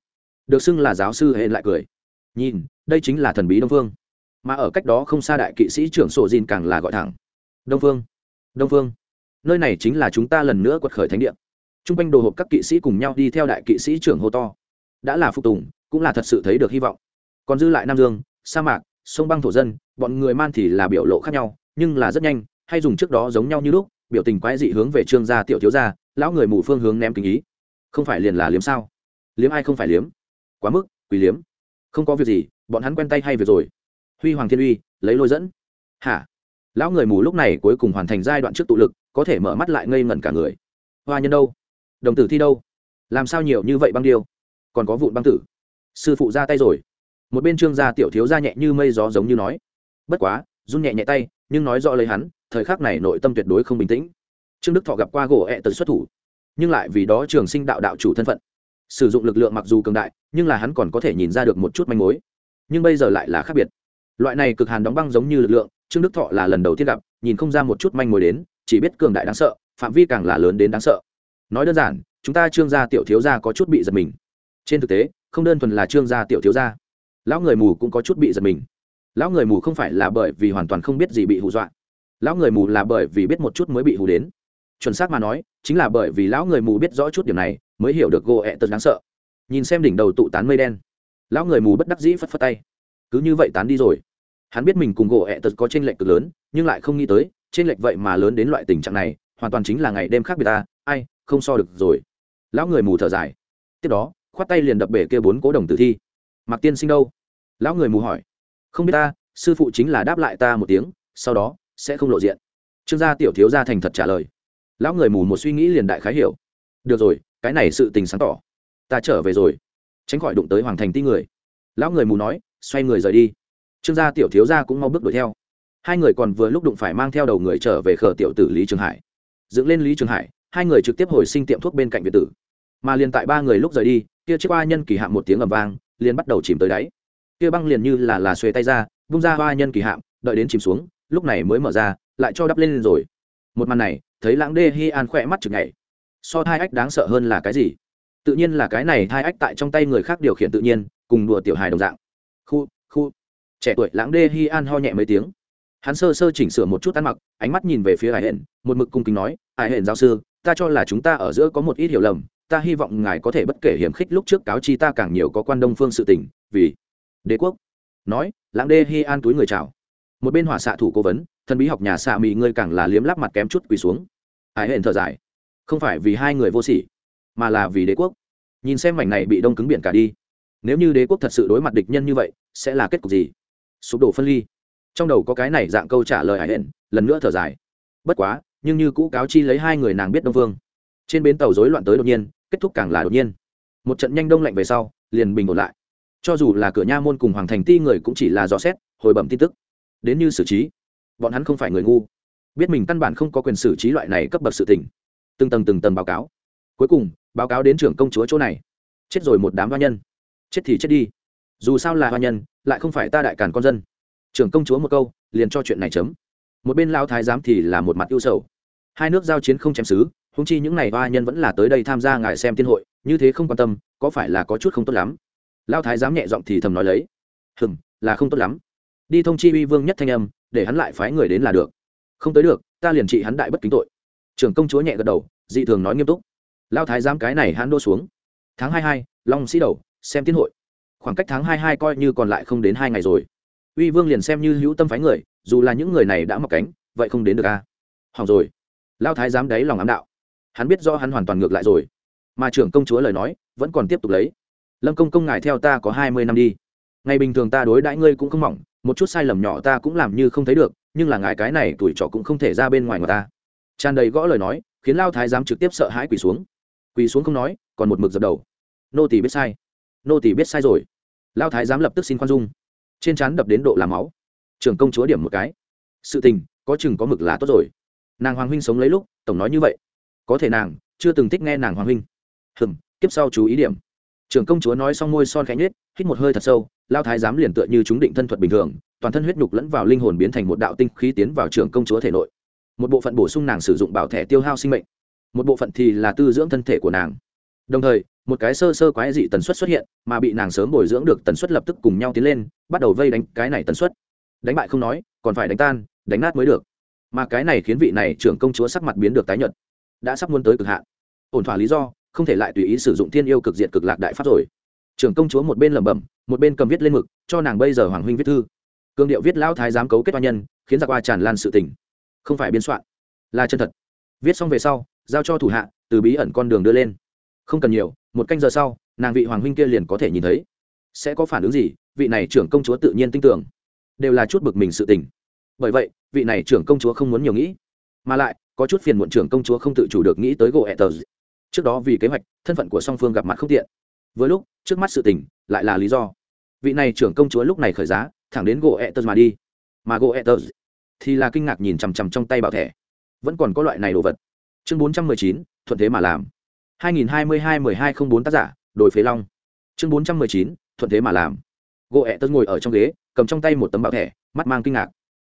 Được xưng là giáo sư hệ lại cười. Nhìn, đây chính là thần bí đông phương. Mà ở cách đó không xa đại kỵ sĩ trưởng sổ dìn càng là gọi thẳng. Đông phương đông phương. Nơi này chính là chúng ta lần nữa quật khởi thánh địa. T r u n g quanh đồ hộp các kỵ sĩ cùng nhau đi theo đại kỵ sĩ trưởng hô to. Đã là phục tùng, cũng là thật sự thấy được hy vọng còn dư lại nam dương, sa mạc, sông băng thổ dân, bọn người man thì là biểu lộ khác nhau, nhưng là rất nhanh, hay dùng trước đó giống nhau như lúc, biểu tình quái dị hướng về trương gia tiểu thiếu gia, lão người mù phương hướng ném kính ý. Không phải liền là liếm sao? Liếm ai không phải liếm? Quá mức quý liếm. Không có việc gì, bọn hắn quen tay hay việc rồi. Huy hoàng thiên uy, lấy lôi dẫn. Hả? Lão người mù lúc này cuối cùng hoàn thành giai đoạn trước tụ lực, có thể mở mắt lại ngây ngẩn cả người. Hoa nhân đâu? Đồng tử thi đâu? Làm sao nhiều như vậy băng điêu? Còn có vụn băng tử. Sư phụ ra tay rồi một bên trương gia tiểu thiếu gia nhẹ như mây gió giống như nói, bất quá, run nhẹ nhẹ tay, nhưng nói rõ lấy hắn, thời khắc này nội tâm tuyệt đối không bình tĩnh. Trương đức thọ gặp qua gỗ ẹ tần xuất thủ, nhưng lại vì đó trường sinh đạo đạo chủ thân phận. Sử dụng lực lượng mặc dù cường đại, nhưng là hắn còn có thể nhìn ra được một chút manh mối. Nhưng bây giờ lại là khác biệt. Loại này cực hàn đóng băng giống như lực lượng, trương đức thọ là lần đầu tiên gặp, nhìn không ra một chút manh mối đến, chỉ biết cường đại đáng sợ, phạm vi càng là lớn đến đáng sợ. Nói đơn giản, chúng ta trương gia tiểu thiếu gia có chút bị giật mình. Trên thực tế, không đơn thuần là trương gia tiểu thiếu gia lão người mù cũng có chút bị giật mình. Lão người mù không phải là bởi vì hoàn toàn không biết gì bị hù dọa. Lão người mù là bởi vì biết một chút mới bị hù đến. Chuẩn xác mà nói, chính là bởi vì lão người mù biết rõ chút điểm này, mới hiểu được gỗ ẹ tật đáng sợ. Nhìn xem đỉnh đầu tụ tán mây đen. Lão người mù bất đắc dĩ phất phất tay. Cứ như vậy tán đi rồi. Hắn biết mình cùng gỗ ẹ tật có t r ê n lệch cực lớn, nhưng lại không nghĩ tới t r ê n lệch vậy mà lớn đến loại tình trạng này, hoàn toàn chính là ngày đêm khác biệt ta, ai, không so được rồi. Lão người mù thở dài. Tiếp đó, khoát tay liền đập bể kia bốn cố đồng tử thi mặc tiên sinh đâu? Lão người mù hỏi. Không biết ta, sư phụ chính là đáp lại ta một tiếng, sau đó, sẽ không lộ diện. Trương gia tiểu thiếu gia thành thật trả lời. Lão người mù một suy nghĩ liền đại khái hiểu. Được rồi, cái này sự tình sáng tỏ. Ta trở về rồi. Tránh khỏi đụng tới hoàng thành ti người. Lão người mù nói, xoay người rời đi. Trương gia tiểu thiếu gia cũng mau bước đuổi theo. Hai người còn vừa lúc đụng phải mang theo đầu người trở về khở tiểu tử lý trường hải. Dựng lên lý trường hải, hai người trực tiếp hồi sinh tiệm thuốc bên cạnh việt tử. Mà liền tại ba người lúc rời đi, kia chiếc qua nhân kỳ hạm một tiếng ầm vang liền bắt đầu chìm tới đáy. Kia băng liền như là là xuề tay ra bung ra hoa nhân kỳ hạm, đợi đến chìm xuống, lúc này mới mở ra, lại cho đắp lên rồi. Một màn này, thấy lãng đê hi an khỏe mắt chừng ngày so thai ách đáng sợ hơn là cái gì? Tự nhiên là cái này thai ách tại trong tay người khác điều khiển tự nhiên, cùng đùa tiểu hài đồng dạng. Khu khu. Trẻ tuổi lãng đê hi an ho nhẹ mấy tiếng. Hắn sơ sơ chỉnh sửa một chút ăn mặc, ánh mắt nhìn về phía hải hển, một mực cung kính nói hải hển giáo sư, ta cho là chúng ta ở giữa có một ít hiểu lầm ta hy vọng ngài có thể bất kể hiểm khích lúc trước cáo chi ta càng nhiều có quan đông phương sự tình, vì đế quốc. Nói, lãng đê hi an túi người chào. Một bên hỏa xạ thủ cố vấn, thần bí học nhà xạ mỹ ngươi càng là liếm lắp mặt kém chút quỳ xuống. Hải hển thở dài. Không phải vì hai người vô sỉ, mà là vì đế quốc. Nhìn xem mảnh này bị đông cứng biển cả đi. Nếu như đế quốc thật sự đối mặt địch nhân như vậy, sẽ là kết cục gì? Sụp đổ phân ly. Trong đầu có cái này dạng câu trả lời hải hển lần nữa thở dài. Bất quá, nhưng như cũ cáo chi lấy hai người nàng biết đông phương trên bến tàu rối loạn tới đột nhiên, kết thúc càng là đột nhiên. Một trận nhanh đông lạnh về sau, liền bình ổn lại. Cho dù là cửa nha môn cùng hoàng thành ti người cũng chỉ là dò xét, hồi bẩm tin tức. Đến như xử trí, bọn hắn không phải người ngu. Biết mình căn bản không có quyền xử trí loại này cấp bậc sự tỉnh từng tầng từng tầng báo cáo. Cuối cùng, báo cáo đến trưởng công chúa chỗ này. Chết rồi một đám hoa nhân. Chết thì chết đi. Dù sao là hoa nhân, lại không phải ta đại càn con dân. Trưởng công chúa một câu, liền cho chuyện này chấm. Một bên lao thái giám thì là một mặt ưu sầu. Hai nước giao chiến không chém xứ húng chi những n à y hoa nhân vẫn là tới đây tham gia ngài xem tiên hội, như thế không quan tâm, có phải là có chút không tốt lắm? Lao thái giám nhẹ giọng thì thầm nói lấy. Hừng là không tốt lắm. Đi thông chi uy vương nhất thanh âm, để hắn lại phái người đến là được. Không tới được, ta liền trị hắn đại bất kính tội. Trưởng công chúa nhẹ gật đầu, dị thường nói nghiêm túc. Lao thái giám cái này hắn đô xuống. Tháng hai hai, long sĩ đầu, xem tiên hội. Khoảng cách tháng hai hai coi như còn lại không đến hai ngày rồi. Uy vương liền xem như hữu tâm phái người, dù là những người này đã mọc cánh, vậy không đến được a à? hỏng rồi. Lao thái giám đáy lòng ám đạo hắn biết do hắn hoàn toàn ngược lại rồi. Mà trưởng công chúa lời nói vẫn còn tiếp tục lấy. Lâm công công ngài theo ta có hai mươi năm đi. Ngày bình thường ta đối đãi ngươi cũng không mỏng, một chút sai lầm nhỏ ta cũng làm như không thấy được, nhưng là ngài cái này tuổi trọ cũng không thể ra bên ngoài ngoài ta. Tràn đầy gõ lời nói, khiến lao thái giám trực tiếp sợ hãi quỳ xuống. Quỳ xuống không nói, còn một mực dập đầu. Nô tỷ biết sai. Nô tỷ biết sai rồi. Lao thái giám lập tức xin khoan dung. Trên trán đập đến độ làm máu. Trưởng công chúa điểm một cái. Sự tình, có chừng có mực là tốt rồi. Nàng hoàng huynh sống lấy lúc, tổng nói như vậy có thể nàng chưa từng thích nghe nàng hoàng huynh. Hừm tiếp sau chú ý điểm. Trưởng công chúa nói xong môi son khẽ nhếch, hít một hơi thật sâu, lao thái giám liền tựa như chúng định thân thuật bình thường, toàn thân huyết nhục lẫn vào linh hồn biến thành một đạo tinh khí tiến vào trưởng công chúa thể nội. Một bộ phận bổ sung nàng sử dụng bảo thẻ tiêu hao sinh mệnh. Một bộ phận thì là tư dưỡng thân thể của nàng. Đồng thời, một cái sơ sơ quái dị tần suất xuất hiện, mà bị nàng sớm bồi dưỡng được tần suất lập tức cùng nhau tiến lên, bắt đầu vây đánh cái này tần suất. Đánh bại không nói, còn phải đánh tan, đánh nát mới được. Mà cái này khiến vị này trưởng công chúa sắc mặt biến được tái nhợt đã sắp muốn tới cực hạn. Ổn thỏa lý do, không thể lại tùy ý sử dụng thiên yêu cực diện cực lạc đại pháp rồi. Trưởng công chúa một bên lẩm bẩm, một bên cầm viết lên mực, cho nàng bây giờ hoàng huynh viết thư. Cương điệu viết lão thái giám cấu kết oa nhân, khiến giặc oa tràn lan sự tình. Không phải biên soạn, là chân thật. Viết xong về sau, giao cho thủ hạ, từ bí ẩn con đường đưa lên. Không cần nhiều, một canh giờ sau, nàng vị hoàng huynh kia liền có thể nhìn thấy. Sẽ có phản ứng gì, vị này trưởng công chúa tự nhiên tin tưởng. Đều là chút bực mình sự tình. Bởi vậy, vị này trưởng công chúa không muốn nhiều nghĩ. Mà lại có chút phiền muộn trưởng công chúa không tự chủ được nghĩ tới gỗ ẹ tờ. Trước đó vì kế hoạch, thân phận của song phương gặp mặt không tiện. Với lúc, trước mắt sự tình, lại là lý do. Vị này trưởng công chúa lúc này khởi giá, thẳng đến gỗ ẹ tờ mà đi. Mà gỗ ẹ tờ thì là kinh ngạc nhìn chằm chằm trong tay bảo thẻ. Vẫn còn có loại này đồ vật. Chương bốn trăm mười chín, thuận thế mà làm. hai nghìn hai mươi hai mười hai không bốn tác giả, đồi phế long. Chương bốn trăm mười chín, thuận thế mà làm. Gỗ ẹ tớ ngồi ở trong ghế, cầm trong tay một tấm bảo thẻ, mắt mang kinh ngạc.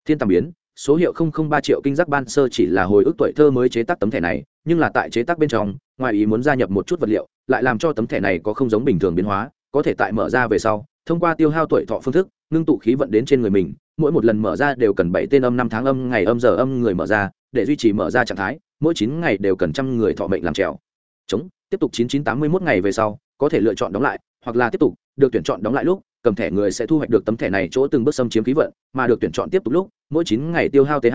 Thiên tàm biến số hiệu ba triệu kinh giác ban sơ chỉ là hồi ức tuổi thơ mới chế tác tấm thẻ này, nhưng là tại chế tác bên trong, ngoài ý muốn gia nhập một chút vật liệu, lại làm cho tấm thẻ này có không giống bình thường biến hóa, có thể tại mở ra về sau, thông qua tiêu hao tuổi thọ phương thức, ngưng tụ khí vận đến trên người mình, mỗi một lần mở ra đều cần bảy tên âm năm tháng âm, ngày âm giờ âm người mở ra, để duy trì mở ra trạng thái, mỗi chín ngày đều cần trăm người thọ mệnh làm trèo. Chống, tiếp tục chín chín tám mươi mốt ngày về sau, có thể lựa chọn đóng lại, hoặc là tiếp tục, được tuyển chọn đóng lại lúc cầm thẻ người sẽ thu hoạch được tấm thẻ này chỗ từng bước xâm chiếm khí vận, mà được tuyển chọn tiếp tục lúc, mỗi chín ngày tiêu hao th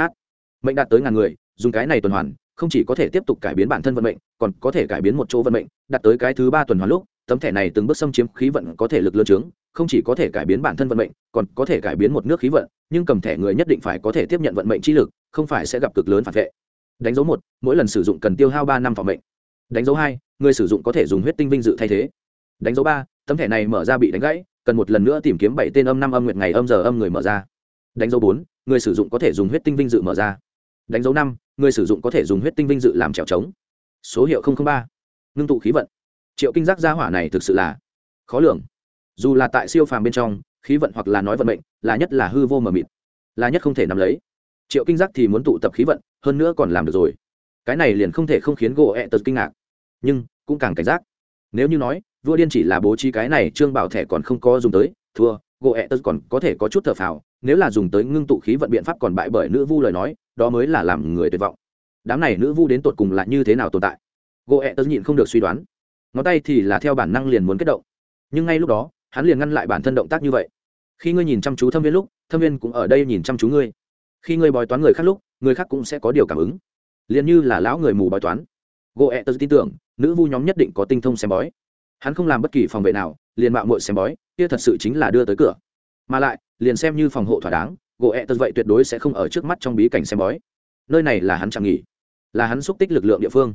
mệnh đạt tới ngàn người, dùng cái này tuần hoàn, không chỉ có thể tiếp tục cải biến bản thân vận mệnh, còn có thể cải biến một chỗ vận mệnh, đạt tới cái thứ ba tuần hoàn lúc, tấm thẻ này từng bước xâm chiếm khí vận có thể lực lương trướng, không chỉ có thể cải biến bản thân vận mệnh, còn có thể cải biến một nước khí vận, nhưng cầm thẻ người nhất định phải có thể tiếp nhận vận mệnh chi lực, không phải sẽ gặp cực lớn phản vệ. Đánh dấu một, mỗi lần sử dụng cần tiêu hao ba năm phòng mệnh. Đánh dấu hai, người sử dụng có thể dùng huyết tinh vinh dự thay thế. Đánh dấu ba, tấm thẻ này mở ra bị đánh gãy cần một lần nữa tìm kiếm bảy tên âm năm âm nguyệt ngày âm giờ âm người mở ra. Đánh dấu bốn, người sử dụng có thể dùng huyết tinh vinh dự mở ra. Đánh dấu năm, người sử dụng có thể dùng huyết tinh vinh dự làm trèo trống. Số hiệu ba. Ngưng tụ khí vận. Triệu kinh giác gia hỏa này thực sự là khó lường. Dù là tại siêu phàm bên trong, khí vận hoặc là nói vận mệnh, là nhất là hư vô mờ mịt, là nhất không thể nắm lấy. Triệu kinh giác thì muốn tụ tập khí vận, hơn nữa còn làm được rồi. Cái này liền không thể không khiến gỗ ẹ tật kinh ngạc. Nhưng, cũng càng cảnh giác. Nếu như nói vua điên chỉ là bố trí cái này trương bảo thẻ còn không có dùng tới. Thua gỗ ẹ tớ còn có thể có chút thở phào, nếu là dùng tới ngưng tụ khí vận biện pháp còn bại bởi nữ vu lời nói, đó mới là làm người tuyệt vọng. Đám này nữ vu đến tột cùng là như thế nào tồn tại? Gỗ ẹ tớ nhịn không được suy đoán. Ngón tay thì là theo bản năng liền muốn kết động. Nhưng ngay lúc đó, hắn liền ngăn lại bản thân động tác như vậy. Khi ngươi nhìn chăm chú thâm viên lúc, thâm viên cũng ở đây nhìn chăm chú ngươi. Khi ngươi bói toán người khác lúc, người khác cũng sẽ có điều cảm ứng. Liền như là lão người mù bói toán. Gỗ ẹ tớ tin tưởng, nữ vu nhóm nhất định có tinh thông xem bói hắn không làm bất kỳ phòng vệ nào, liền mạo muội xem bói, kia thật sự chính là đưa tới cửa. Mà lại, liền xem như phòng hộ thỏa đáng, gỗ ẹ tật vậy tuyệt đối sẽ không ở trước mắt trong bí cảnh xem bói. Nơi này là hắn chẳng nghỉ, là hắn xúc tích lực lượng địa phương.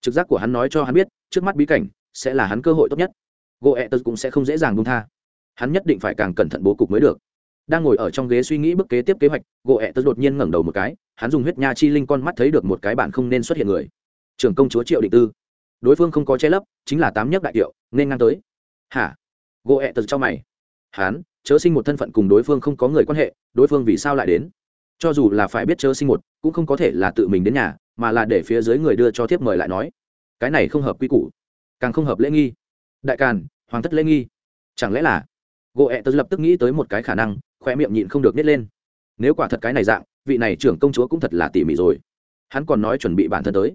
Trực giác của hắn nói cho hắn biết, trước mắt bí cảnh sẽ là hắn cơ hội tốt nhất. Gỗ ẹ tật cũng sẽ không dễ dàng buông tha. Hắn nhất định phải càng cẩn thận bố cục mới được. Đang ngồi ở trong ghế suy nghĩ bước kế tiếp kế hoạch, gỗ ẹ tật đột nhiên ngẩng đầu một cái, hắn dùng huyết nha chi linh con mắt thấy được một cái bản không nên xuất hiện người. Trưởng công chúa triệu định tư đối phương không có che lấp chính là tám nhất đại kiệu nên ngang tới. Hả? Gỗ ẹ tật cho mày. Hán, chớ sinh một thân phận cùng đối phương không có người quan hệ đối phương vì sao lại đến? Cho dù là phải biết chớ sinh một cũng không có thể là tự mình đến nhà mà là để phía dưới người đưa cho thiếp mời lại nói. Cái này không hợp quy củ. Càng không hợp lễ nghi. Đại càn hoàng thất lễ nghi. Chẳng lẽ là? Gỗ ẹ tớ lập tức nghĩ tới một cái khả năng khoe miệng nhịn không được nít lên. Nếu quả thật cái này dạng vị này trưởng công chúa cũng thật là tỉ mỉ rồi. Hắn còn nói chuẩn bị bản thân tới.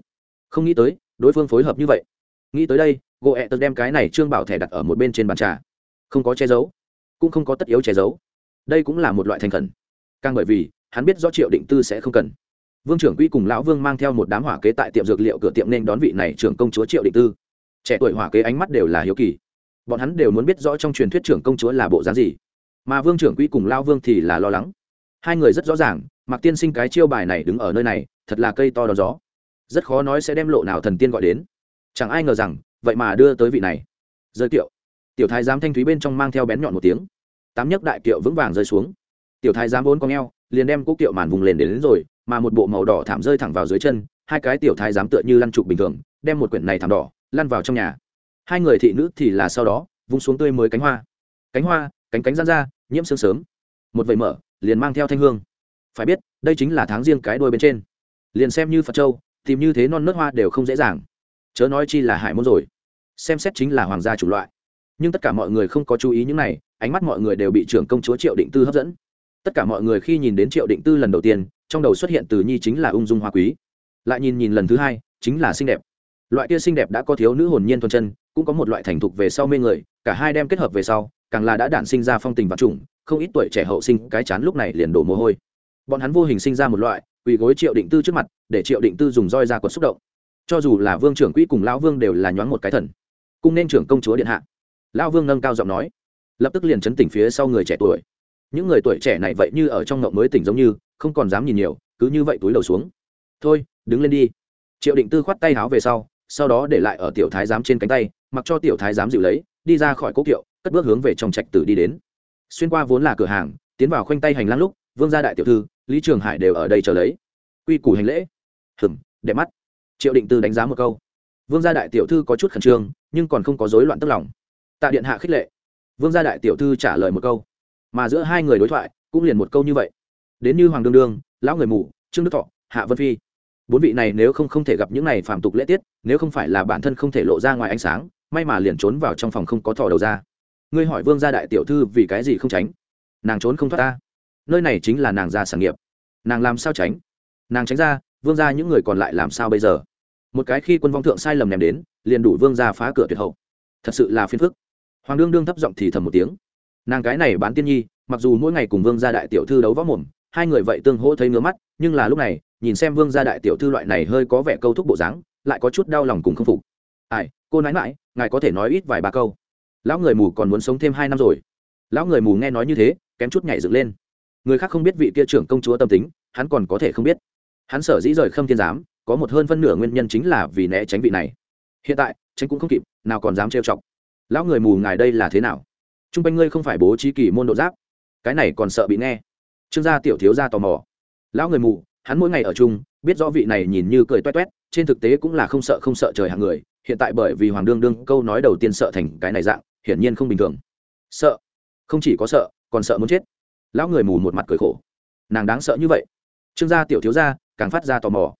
Không nghĩ tới đối phương phối hợp như vậy. Nghĩ tới đây gỗ ẹ tật đem cái này trương bảo thẻ đặt ở một bên trên bàn trà. Không có che giấu, cũng không có tất yếu che giấu. Đây cũng là một loại thành khẩn. Càng bởi vì, hắn biết do triệu định tư sẽ không cần. Vương trưởng quỹ cùng lão vương mang theo một đám hỏa kế tại tiệm dược liệu cửa tiệm nên đón vị này trưởng công chúa triệu định tư. Trẻ tuổi hỏa kế ánh mắt đều là hiếu kỳ. Bọn hắn đều muốn biết rõ trong truyền thuyết trưởng công chúa là bộ dáng gì. Mà vương trưởng quỹ cùng lao vương thì là lo lắng. Hai người rất rõ ràng mặc tiên sinh cái chiêu bài này đứng ở nơi này, thật là cây to đón gió rất khó nói sẽ đem lộ nào thần tiên gọi đến. Chẳng ai ngờ rằng vậy mà đưa tới vị này. Rơi kiệu. Tiểu thái giám thanh thúy bên trong mang theo bén nhọn một tiếng. Tám nhấc đại kiệu vững vàng rơi xuống. Tiểu thái giám vốn con ngheo liền đem cúc kiệu màn vùng lên đến, đến rồi mà một bộ màu đỏ thảm rơi thẳng vào dưới chân hai cái tiểu thái giám tựa như lăn trục bình thường đem một quyển này thảm đỏ lăn vào trong nhà. Hai người thị nữ thì là sau đó vung xuống tươi mới cánh hoa. Cánh hoa cánh cánh rán ra nhiễm sương sớm. Một vầy mở liền mang theo thanh hương. Phải biết đây chính là tháng riêng cái đôi bên trên. Liền xem như phật châu tìm như thế non nớt hoa đều không dễ dàng. Chớ nói chi là hải môn rồi. Xem xét chính là hoàng gia chủ loại. Nhưng tất cả mọi người không có chú ý những này, ánh mắt mọi người đều bị trưởng công chúa triệu định tư hấp dẫn. Tất cả mọi người khi nhìn đến triệu định tư lần đầu tiên, trong đầu xuất hiện từ nhi chính là ung dung hoa quý. Lại nhìn nhìn lần thứ hai, chính là xinh đẹp. Loại kia xinh đẹp đã có thiếu nữ hồn nhiên thuần chân, cũng có một loại thành thục về sau mê người, cả hai đem kết hợp về sau, càng là đã đản sinh ra phong tình và trùng không ít tuổi trẻ hậu sinh, cái chán lúc này liền đổ mồ hôi. Bọn hắn vô hình sinh ra một loại quỳ gối triệu định tư trước mặt, để triệu định tư dùng roi ra quật xúc động. Cho dù là vương trưởng quỹ cùng lão vương đều là nhoáng một cái thần. Cung nên trưởng công chúa điện hạ. Lão vương nâng cao giọng nói. Lập tức liền chấn tỉnh phía sau người trẻ tuổi. Những người tuổi trẻ này vậy như ở trong ngộng mới tỉnh giống như, không còn dám nhìn nhiều, cứ như vậy túi đầu xuống. Thôi, đứng lên đi. Triệu định tư khoát tay háo về sau sau đó để lại ở tiểu thái giám trên cánh tay, mặc cho tiểu thái giám dịu lấy, đi ra khỏi cố kiệu, cất bước hướng về trong trạch tử đi đến. Xuyên qua vốn là cửa hàng, tiến vào khoanh tay hành lang lúc, vương gia đại tiểu thư lý trường hải đều ở đây chờ lấy. Quy củ hành lễ. Hừng đẹp mắt. Triệu định tư đánh giá một câu. Vương gia đại tiểu thư có chút khẩn trương, nhưng còn không có rối loạn tức lòng. Tạ điện hạ khích lệ. Vương gia đại tiểu thư trả lời một câu. Mà giữa hai người đối thoại cũng liền một câu như vậy. Đến như hoàng đương đương, lão người mù, trương đức thọ, hạ vân phi. Bốn vị này nếu không không thể gặp những này phạm tục lễ tiết, nếu không phải là bản thân không thể lộ ra ngoài ánh sáng, may mà liền trốn vào trong phòng không có thò đầu ra. Ngươi hỏi vương gia đại tiểu thư vì cái gì không tránh? Nàng trốn không thoát ta nơi này chính là nàng gia sản nghiệp. Nàng làm sao tránh? Nàng tránh ra, vương gia những người còn lại làm sao bây giờ? Một cái khi quân vong thượng sai lầm ném đến, liền đủ vương gia phá cửa tuyệt hậu. Thật sự là phiền phức. Hoàng đương đương thấp giọng thì thầm một tiếng. Nàng cái này bán tiên nhi, mặc dù mỗi ngày cùng vương gia đại tiểu thư đấu võ mồm, hai người vậy tương hỗ thấy ngứa mắt, nhưng là lúc này, nhìn xem vương gia đại tiểu thư loại này hơi có vẻ câu thúc bộ dáng, lại có chút đau lòng cùng không phục. Ai, cô nói mãi ngài có thể nói ít vài ba câu. Lão người mù còn muốn sống thêm hai năm rồi. Lão người mù nghe nói như thế, kém chút nhảy dựng lên người khác không biết vị kia trưởng công chúa tâm tính, hắn còn có thể không biết. Hắn sở dĩ rời khâm thiên giám, có một hơn phân nửa nguyên nhân chính là vì né tránh vị này. Hiện tại, tránh cũng không kịp, nào còn dám trêu chọc. Lão người mù ngài đây là thế nào? T r u n g quanh ngươi không phải bố trí kỳ môn độ giáp. Cái này còn sợ bị nghe. Trương gia tiểu thiếu gia tò mò. Lão người mù, hắn mỗi ngày ở chung, biết rõ vị này nhìn như cười toét toét, trên thực tế cũng là không sợ không sợ trời hàng người. Hiện tại bởi vì hoàng đương đương câu nói đầu tiên sợ thành cái này dạng, hiển nhiên không bình thường. Sợ? Không chỉ có sợ, còn sợ muốn chết lão người mù một mặt cười khổ. Nàng đáng sợ như vậy? Trương gia tiểu thiếu gia, càng phát ra tò mò.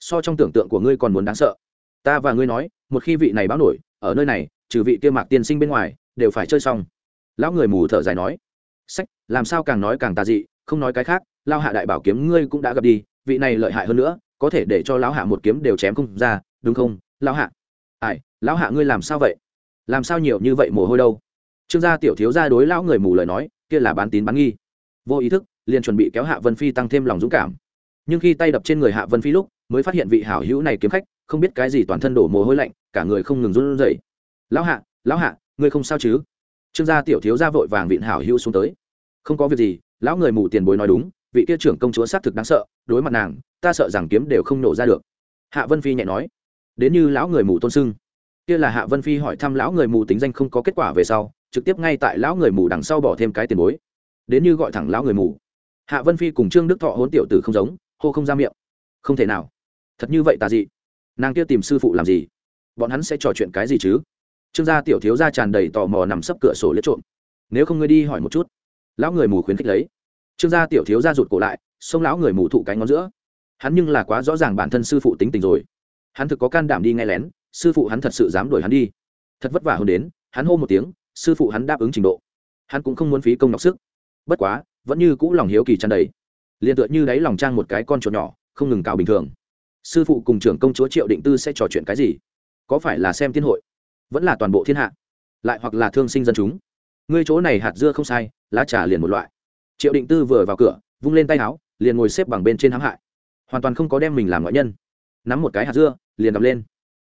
So trong tưởng tượng của ngươi còn muốn đáng sợ. Ta và ngươi nói, một khi vị này báo nổi, ở nơi này, trừ vị kia mạc tiên sinh bên ngoài, đều phải chơi xong. Lão người mù thở dài nói. Sách, làm sao càng nói càng tà dị, không nói cái khác, lao hạ đại bảo kiếm ngươi cũng đã gặp đi, vị này lợi hại hơn nữa, có thể để cho lão hạ một kiếm đều chém không ra, đúng không, lão hạ? Ai, lão hạ ngươi làm sao vậy? Làm sao nhiều như vậy mồ hôi đâu? Trương gia tiểu thiếu gia đối lão người mù lời nói, kia là bán tín bán nghi vô ý thức, liền chuẩn bị kéo hạ vân phi tăng thêm lòng dũng cảm. Nhưng khi tay đập trên người hạ vân phi lúc, mới phát hiện vị hảo hữu này kiếm khách, không biết cái gì toàn thân đổ mồ hôi lạnh, cả người không ngừng run rẩy. Lão hạ lão hạ, ngươi không sao chứ? Trương gia tiểu thiếu gia vội vàng vịn hảo hữu xuống tới. Không có việc gì, lão người mù tiền bối nói đúng, vị kia trưởng công chúa xác thực đáng sợ, đối mặt nàng, ta sợ rằng kiếm đều không nổ ra được. Hạ vân phi nhẹ nói. Đến như lão người mù tôn sưng. Kia là hạ vân phi hỏi thăm lão người mù tính danh không có kết quả về sau, trực tiếp ngay tại lão người mù đằng sau bỏ thêm cái tiền bối đến như gọi thẳng lão người mù. Hạ vân phi cùng trương đức thọ hốn tiểu tử không giống, hô không ra miệng. Không thể nào. Thật như vậy tà dị. Nàng kia tìm sư phụ làm gì? Bọn hắn sẽ trò chuyện cái gì chứ? Trương gia tiểu thiếu gia tràn đầy tò mò nằm sấp cửa sổ lết trộm. Nếu không ngươi đi hỏi một chút. Lão người mù khuyến khích lấy. Trương gia tiểu thiếu gia rụt cổ lại, xông lão người mù thụ cánh ngón giữa. Hắn nhưng là quá rõ ràng bản thân sư phụ tính tình rồi. Hắn thực có can đảm đi nghe lén, sư phụ hắn thật sự dám đuổi hắn đi. Thật vất vả hơn đến, hắn hô một tiếng, sư phụ hắn đáp ứng trình độ. Hắn cũng không muốn phí công nọc sức bất quá, vẫn như cũ lòng hiếu kỳ tràn đầy. Liền tựa như đáy lòng trang một cái con chuột nhỏ, không ngừng cào bình thường. Sư phụ cùng trưởng công chúa triệu định tư sẽ trò chuyện cái gì? Có phải là xem thiên hội? Vẫn là toàn bộ thiên hạ? Lại hoặc là thương sinh dân chúng? Ngươi chỗ này hạt dưa không sai, lá trà liền một loại. Triệu định tư vừa vào cửa, vung lên tay áo, liền ngồi xếp bằng bên trên hãm hại. Hoàn toàn không có đem mình làm ngoại nhân. Nắm một cái hạt dưa, liền đập lên.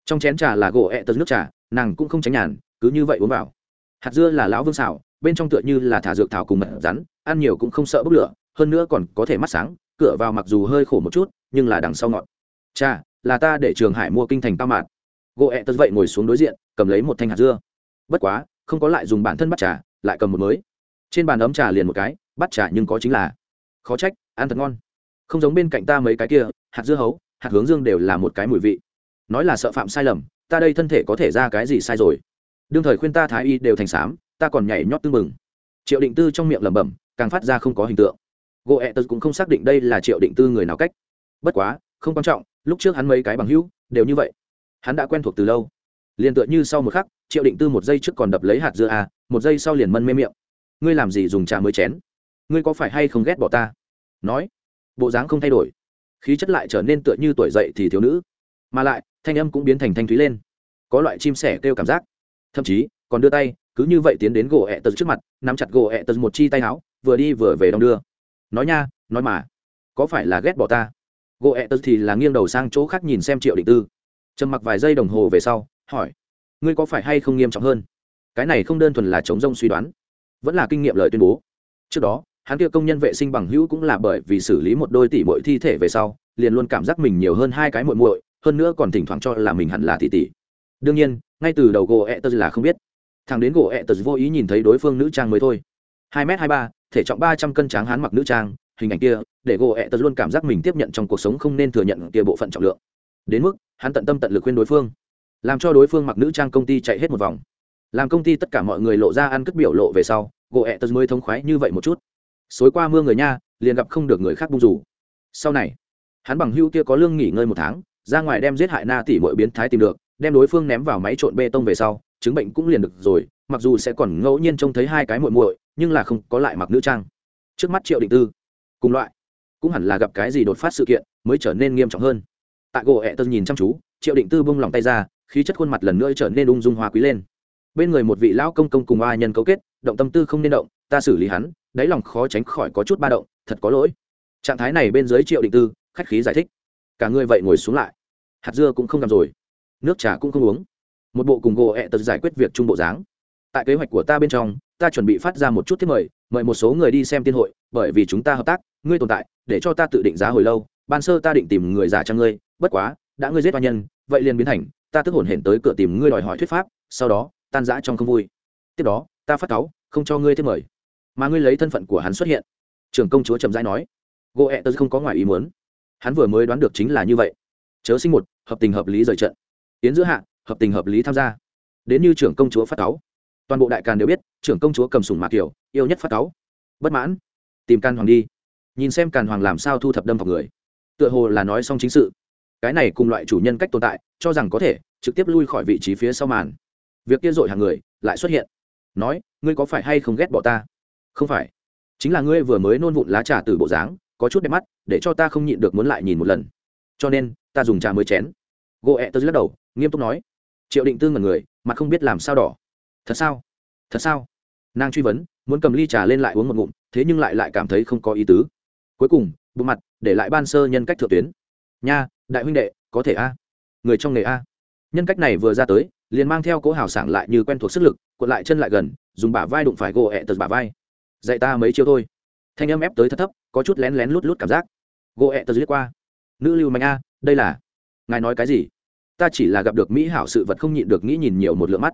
Trong chén trà là gỗ ẹ tật nước trà, nàng cũng không tránh nhàn, cứ như vậy uống vào. Hạt dưa là lão vương xào bên trong tựa như là thả dược thảo cùng mật rắn, ăn nhiều cũng không sợ bốc lửa, hơn nữa còn có thể mắt sáng, cửa vào mặc dù hơi khổ một chút, nhưng là đằng sau ngọn. cha, là ta để trường hải mua kinh thành cao mạt gỗ ẹ tật vậy ngồi xuống đối diện, cầm lấy một thanh hạt dưa. Bất quá, không có lại dùng bản thân bắt trà, lại cầm một mới. Trên bàn ấm trà liền một cái, bắt trà nhưng có chính là khó trách, ăn thật ngon. Không giống bên cạnh ta mấy cái kia, hạt dưa hấu, hạt hướng dương đều là một cái mùi vị. Nói là sợ phạm sai lầm, ta đây thân thể có thể ra cái gì sai rồi? Đương thời khuyên ta thái y đều thành xám ta còn nhảy nhót tưng mừng triệu định tư trong miệng lẩm bẩm, càng phát ra không có hình tượng. Gỗ ẹ tật cũng không xác định đây là triệu định tư người nào cách. Bất quá, không quan trọng, lúc trước hắn mấy cái bằng hữu, đều như vậy. Hắn đã quen thuộc từ lâu. Liền tựa như sau một khắc, triệu định tư một giây trước còn đập lấy hạt dưa à một giây sau liền mân mê miệng. Ngươi làm gì dùng trà mới chén? Ngươi có phải hay không ghét bỏ ta? Nói. Bộ dáng không thay đổi. Khí chất lại trở nên tựa như tuổi dậy thì thiếu nữ. Mà lại, thanh âm cũng biến thành thanh thúy lên. Có loại chim sẻ kêu cảm giác thậm chí, còn đưa tay, cứ như vậy tiến đến gỗ ẹ tật trước mặt, nắm chặt gỗ ẹ tật một chi tay áo, vừa đi vừa về đong đưa. Nói nha, nói mà, có phải là ghét bỏ ta? Gỗ ẹ tật thì là nghiêng đầu sang chỗ khác nhìn xem triệu định tư. Trầm mặc vài giây đồng hồ về sau, hỏi, ngươi có phải hay không nghiêm trọng hơn? Cái này không đơn thuần là chống rông suy đoán, vẫn là kinh nghiệm lời tuyên bố. Trước đó, hắn kia công nhân vệ sinh bằng hữu cũng là bởi vì xử lý một đôi tỷ muội thi thể về sau, liền luôn cảm giác mình nhiều hơn hai cái muội muội, hơn nữa còn thỉnh thoảng cho là mình hẳn là tỷ tỷ. Đương nhiên ngay từ đầu gỗ ẹ tật là không biết. Thằng đến gỗ ẹ tật vô ý nhìn thấy đối phương nữ trang mới thôi. Hai m hai ba, thể trọng ba trăm cân tráng hán mặc nữ trang, hình ảnh kia để gỗ ẹ tật luôn cảm giác mình tiếp nhận trong cuộc sống không nên thừa nhận kia bộ phận trọng lượng. Đến mức, hắn tận tâm tận lực khuyên đối phương, làm cho đối phương mặc nữ trang công ty chạy hết một vòng. Làm công ty tất cả mọi người lộ ra ăn cất biểu lộ về sau, gỗ ẹ tật mới thông khoái như vậy một chút. Xối qua mưa người nha, liền gặp không được người khác bung rủ. Sau này, hắn bằng hưu kia có lương nghỉ ngơi một tháng, ra ngoài đem giết hại na tỷ mọi biến thái tìm được đem đối phương ném vào máy trộn bê tông về sau, chứng bệnh cũng liền được rồi, mặc dù sẽ còn ngẫu nhiên trông thấy hai cái muội muội, nhưng là không có lại mặc nữ trang. Trước mắt triệu định tư, cùng loại, cũng hẳn là gặp cái gì đột phát sự kiện mới trở nên nghiêm trọng hơn. Tại gỗ ẹ tơ nhìn chăm chú, triệu định tư bông lòng tay ra, khí chất khuôn mặt lần nữa trở nên ung dung hoa quý lên. Bên người một vị lão công công cùng oa nhân cấu kết, động tâm tư không nên động, ta xử lý hắn, đáy lòng khó tránh khỏi có chút ba động, thật có lỗi. Trạng thái này bên dưới triệu định tư, khách khí giải thích. Cả người vậy ngồi xuống lại. Hạt dưa cũng không làm rồi nước trà cũng không uống. Một bộ cùng gỗ ẹ tật giải quyết việc trung bộ dáng. Tại kế hoạch của ta bên trong, ta chuẩn bị phát ra một chút thiết mời mời một số người đi xem tiên hội, bởi vì chúng ta hợp tác, ngươi tồn tại, để cho ta tự định giá hồi lâu. Ban sơ ta định tìm người giả trang ngươi, bất quá, đã ngươi giết hoa nhân, vậy liền biến thành, ta tức hổn hển tới cửa tìm ngươi đòi hỏi thuyết pháp, sau đó, tan rã trong không vui. Tiếp đó, ta phát cáu, không cho ngươi thiết mời. Mà ngươi lấy thân phận của hắn xuất hiện. Trưởng công chúa trầm rãi nói. Gỗ ẹ tớ không có ngoài ý muốn. Hắn vừa mới đoán được chính là như vậy. Chớ sinh một, hợp tình hợp lý rời trận. Yến giữa hạ, hợp tình hợp lý tham gia. Đến như trưởng công chúa phát cáu. Toàn bộ đại càn đều biết, trưởng công chúa cầm sùng mạc kiều yêu nhất phát cáu. Bất mãn. Tìm can hoàng đi. Nhìn xem càn hoàng làm sao thu thập đâm vào người. Tựa hồ là nói xong chính sự. Cái này cùng loại chủ nhân cách tồn tại, cho rằng có thể, trực tiếp lui khỏi vị trí phía sau màn. Việc kia dội hàng người, lại xuất hiện. Nói, ngươi có phải hay không ghét bỏ ta? Không phải. Chính là ngươi vừa mới nôn vụn lá trà từ bộ dáng, có chút đẹp mắt, để cho ta không nhịn được muốn lại nhìn một lần. Cho nên, ta dùng trà mới chén gỗ ẹ tớ lắc đầu, nghiêm túc nói, triệu định tư ngẩn người, mặt không biết làm sao đỏ. Thật sao? Thật sao? Nàng truy vấn, muốn cầm ly trà lên lại uống một ngụm, thế nhưng lại lại cảm thấy không có ý tứ. Cuối cùng bộ mặt, để lại ban sơ nhân cách thượng tuyến. Nha, đại huynh đệ, có thể a? Người trong nghề a? Nhân cách này vừa ra tới, liền mang theo cố hào sảng lại như quen thuộc sức lực, cuộn lại chân lại gần, dùng bả vai đụng phải gỗ ẹ tật bả vai. Dạy ta mấy chiêu thôi. Thanh âm ép tới thật thấp, có chút lén lén lút lút cảm giác. Gỗ ẹ tật liếc qua. Nữ lưu mạnh a, đây là ngài nói cái gì? Ta chỉ là gặp được mỹ hảo sự vật không nhịn được nghĩ nhìn nhiều một lượng mắt.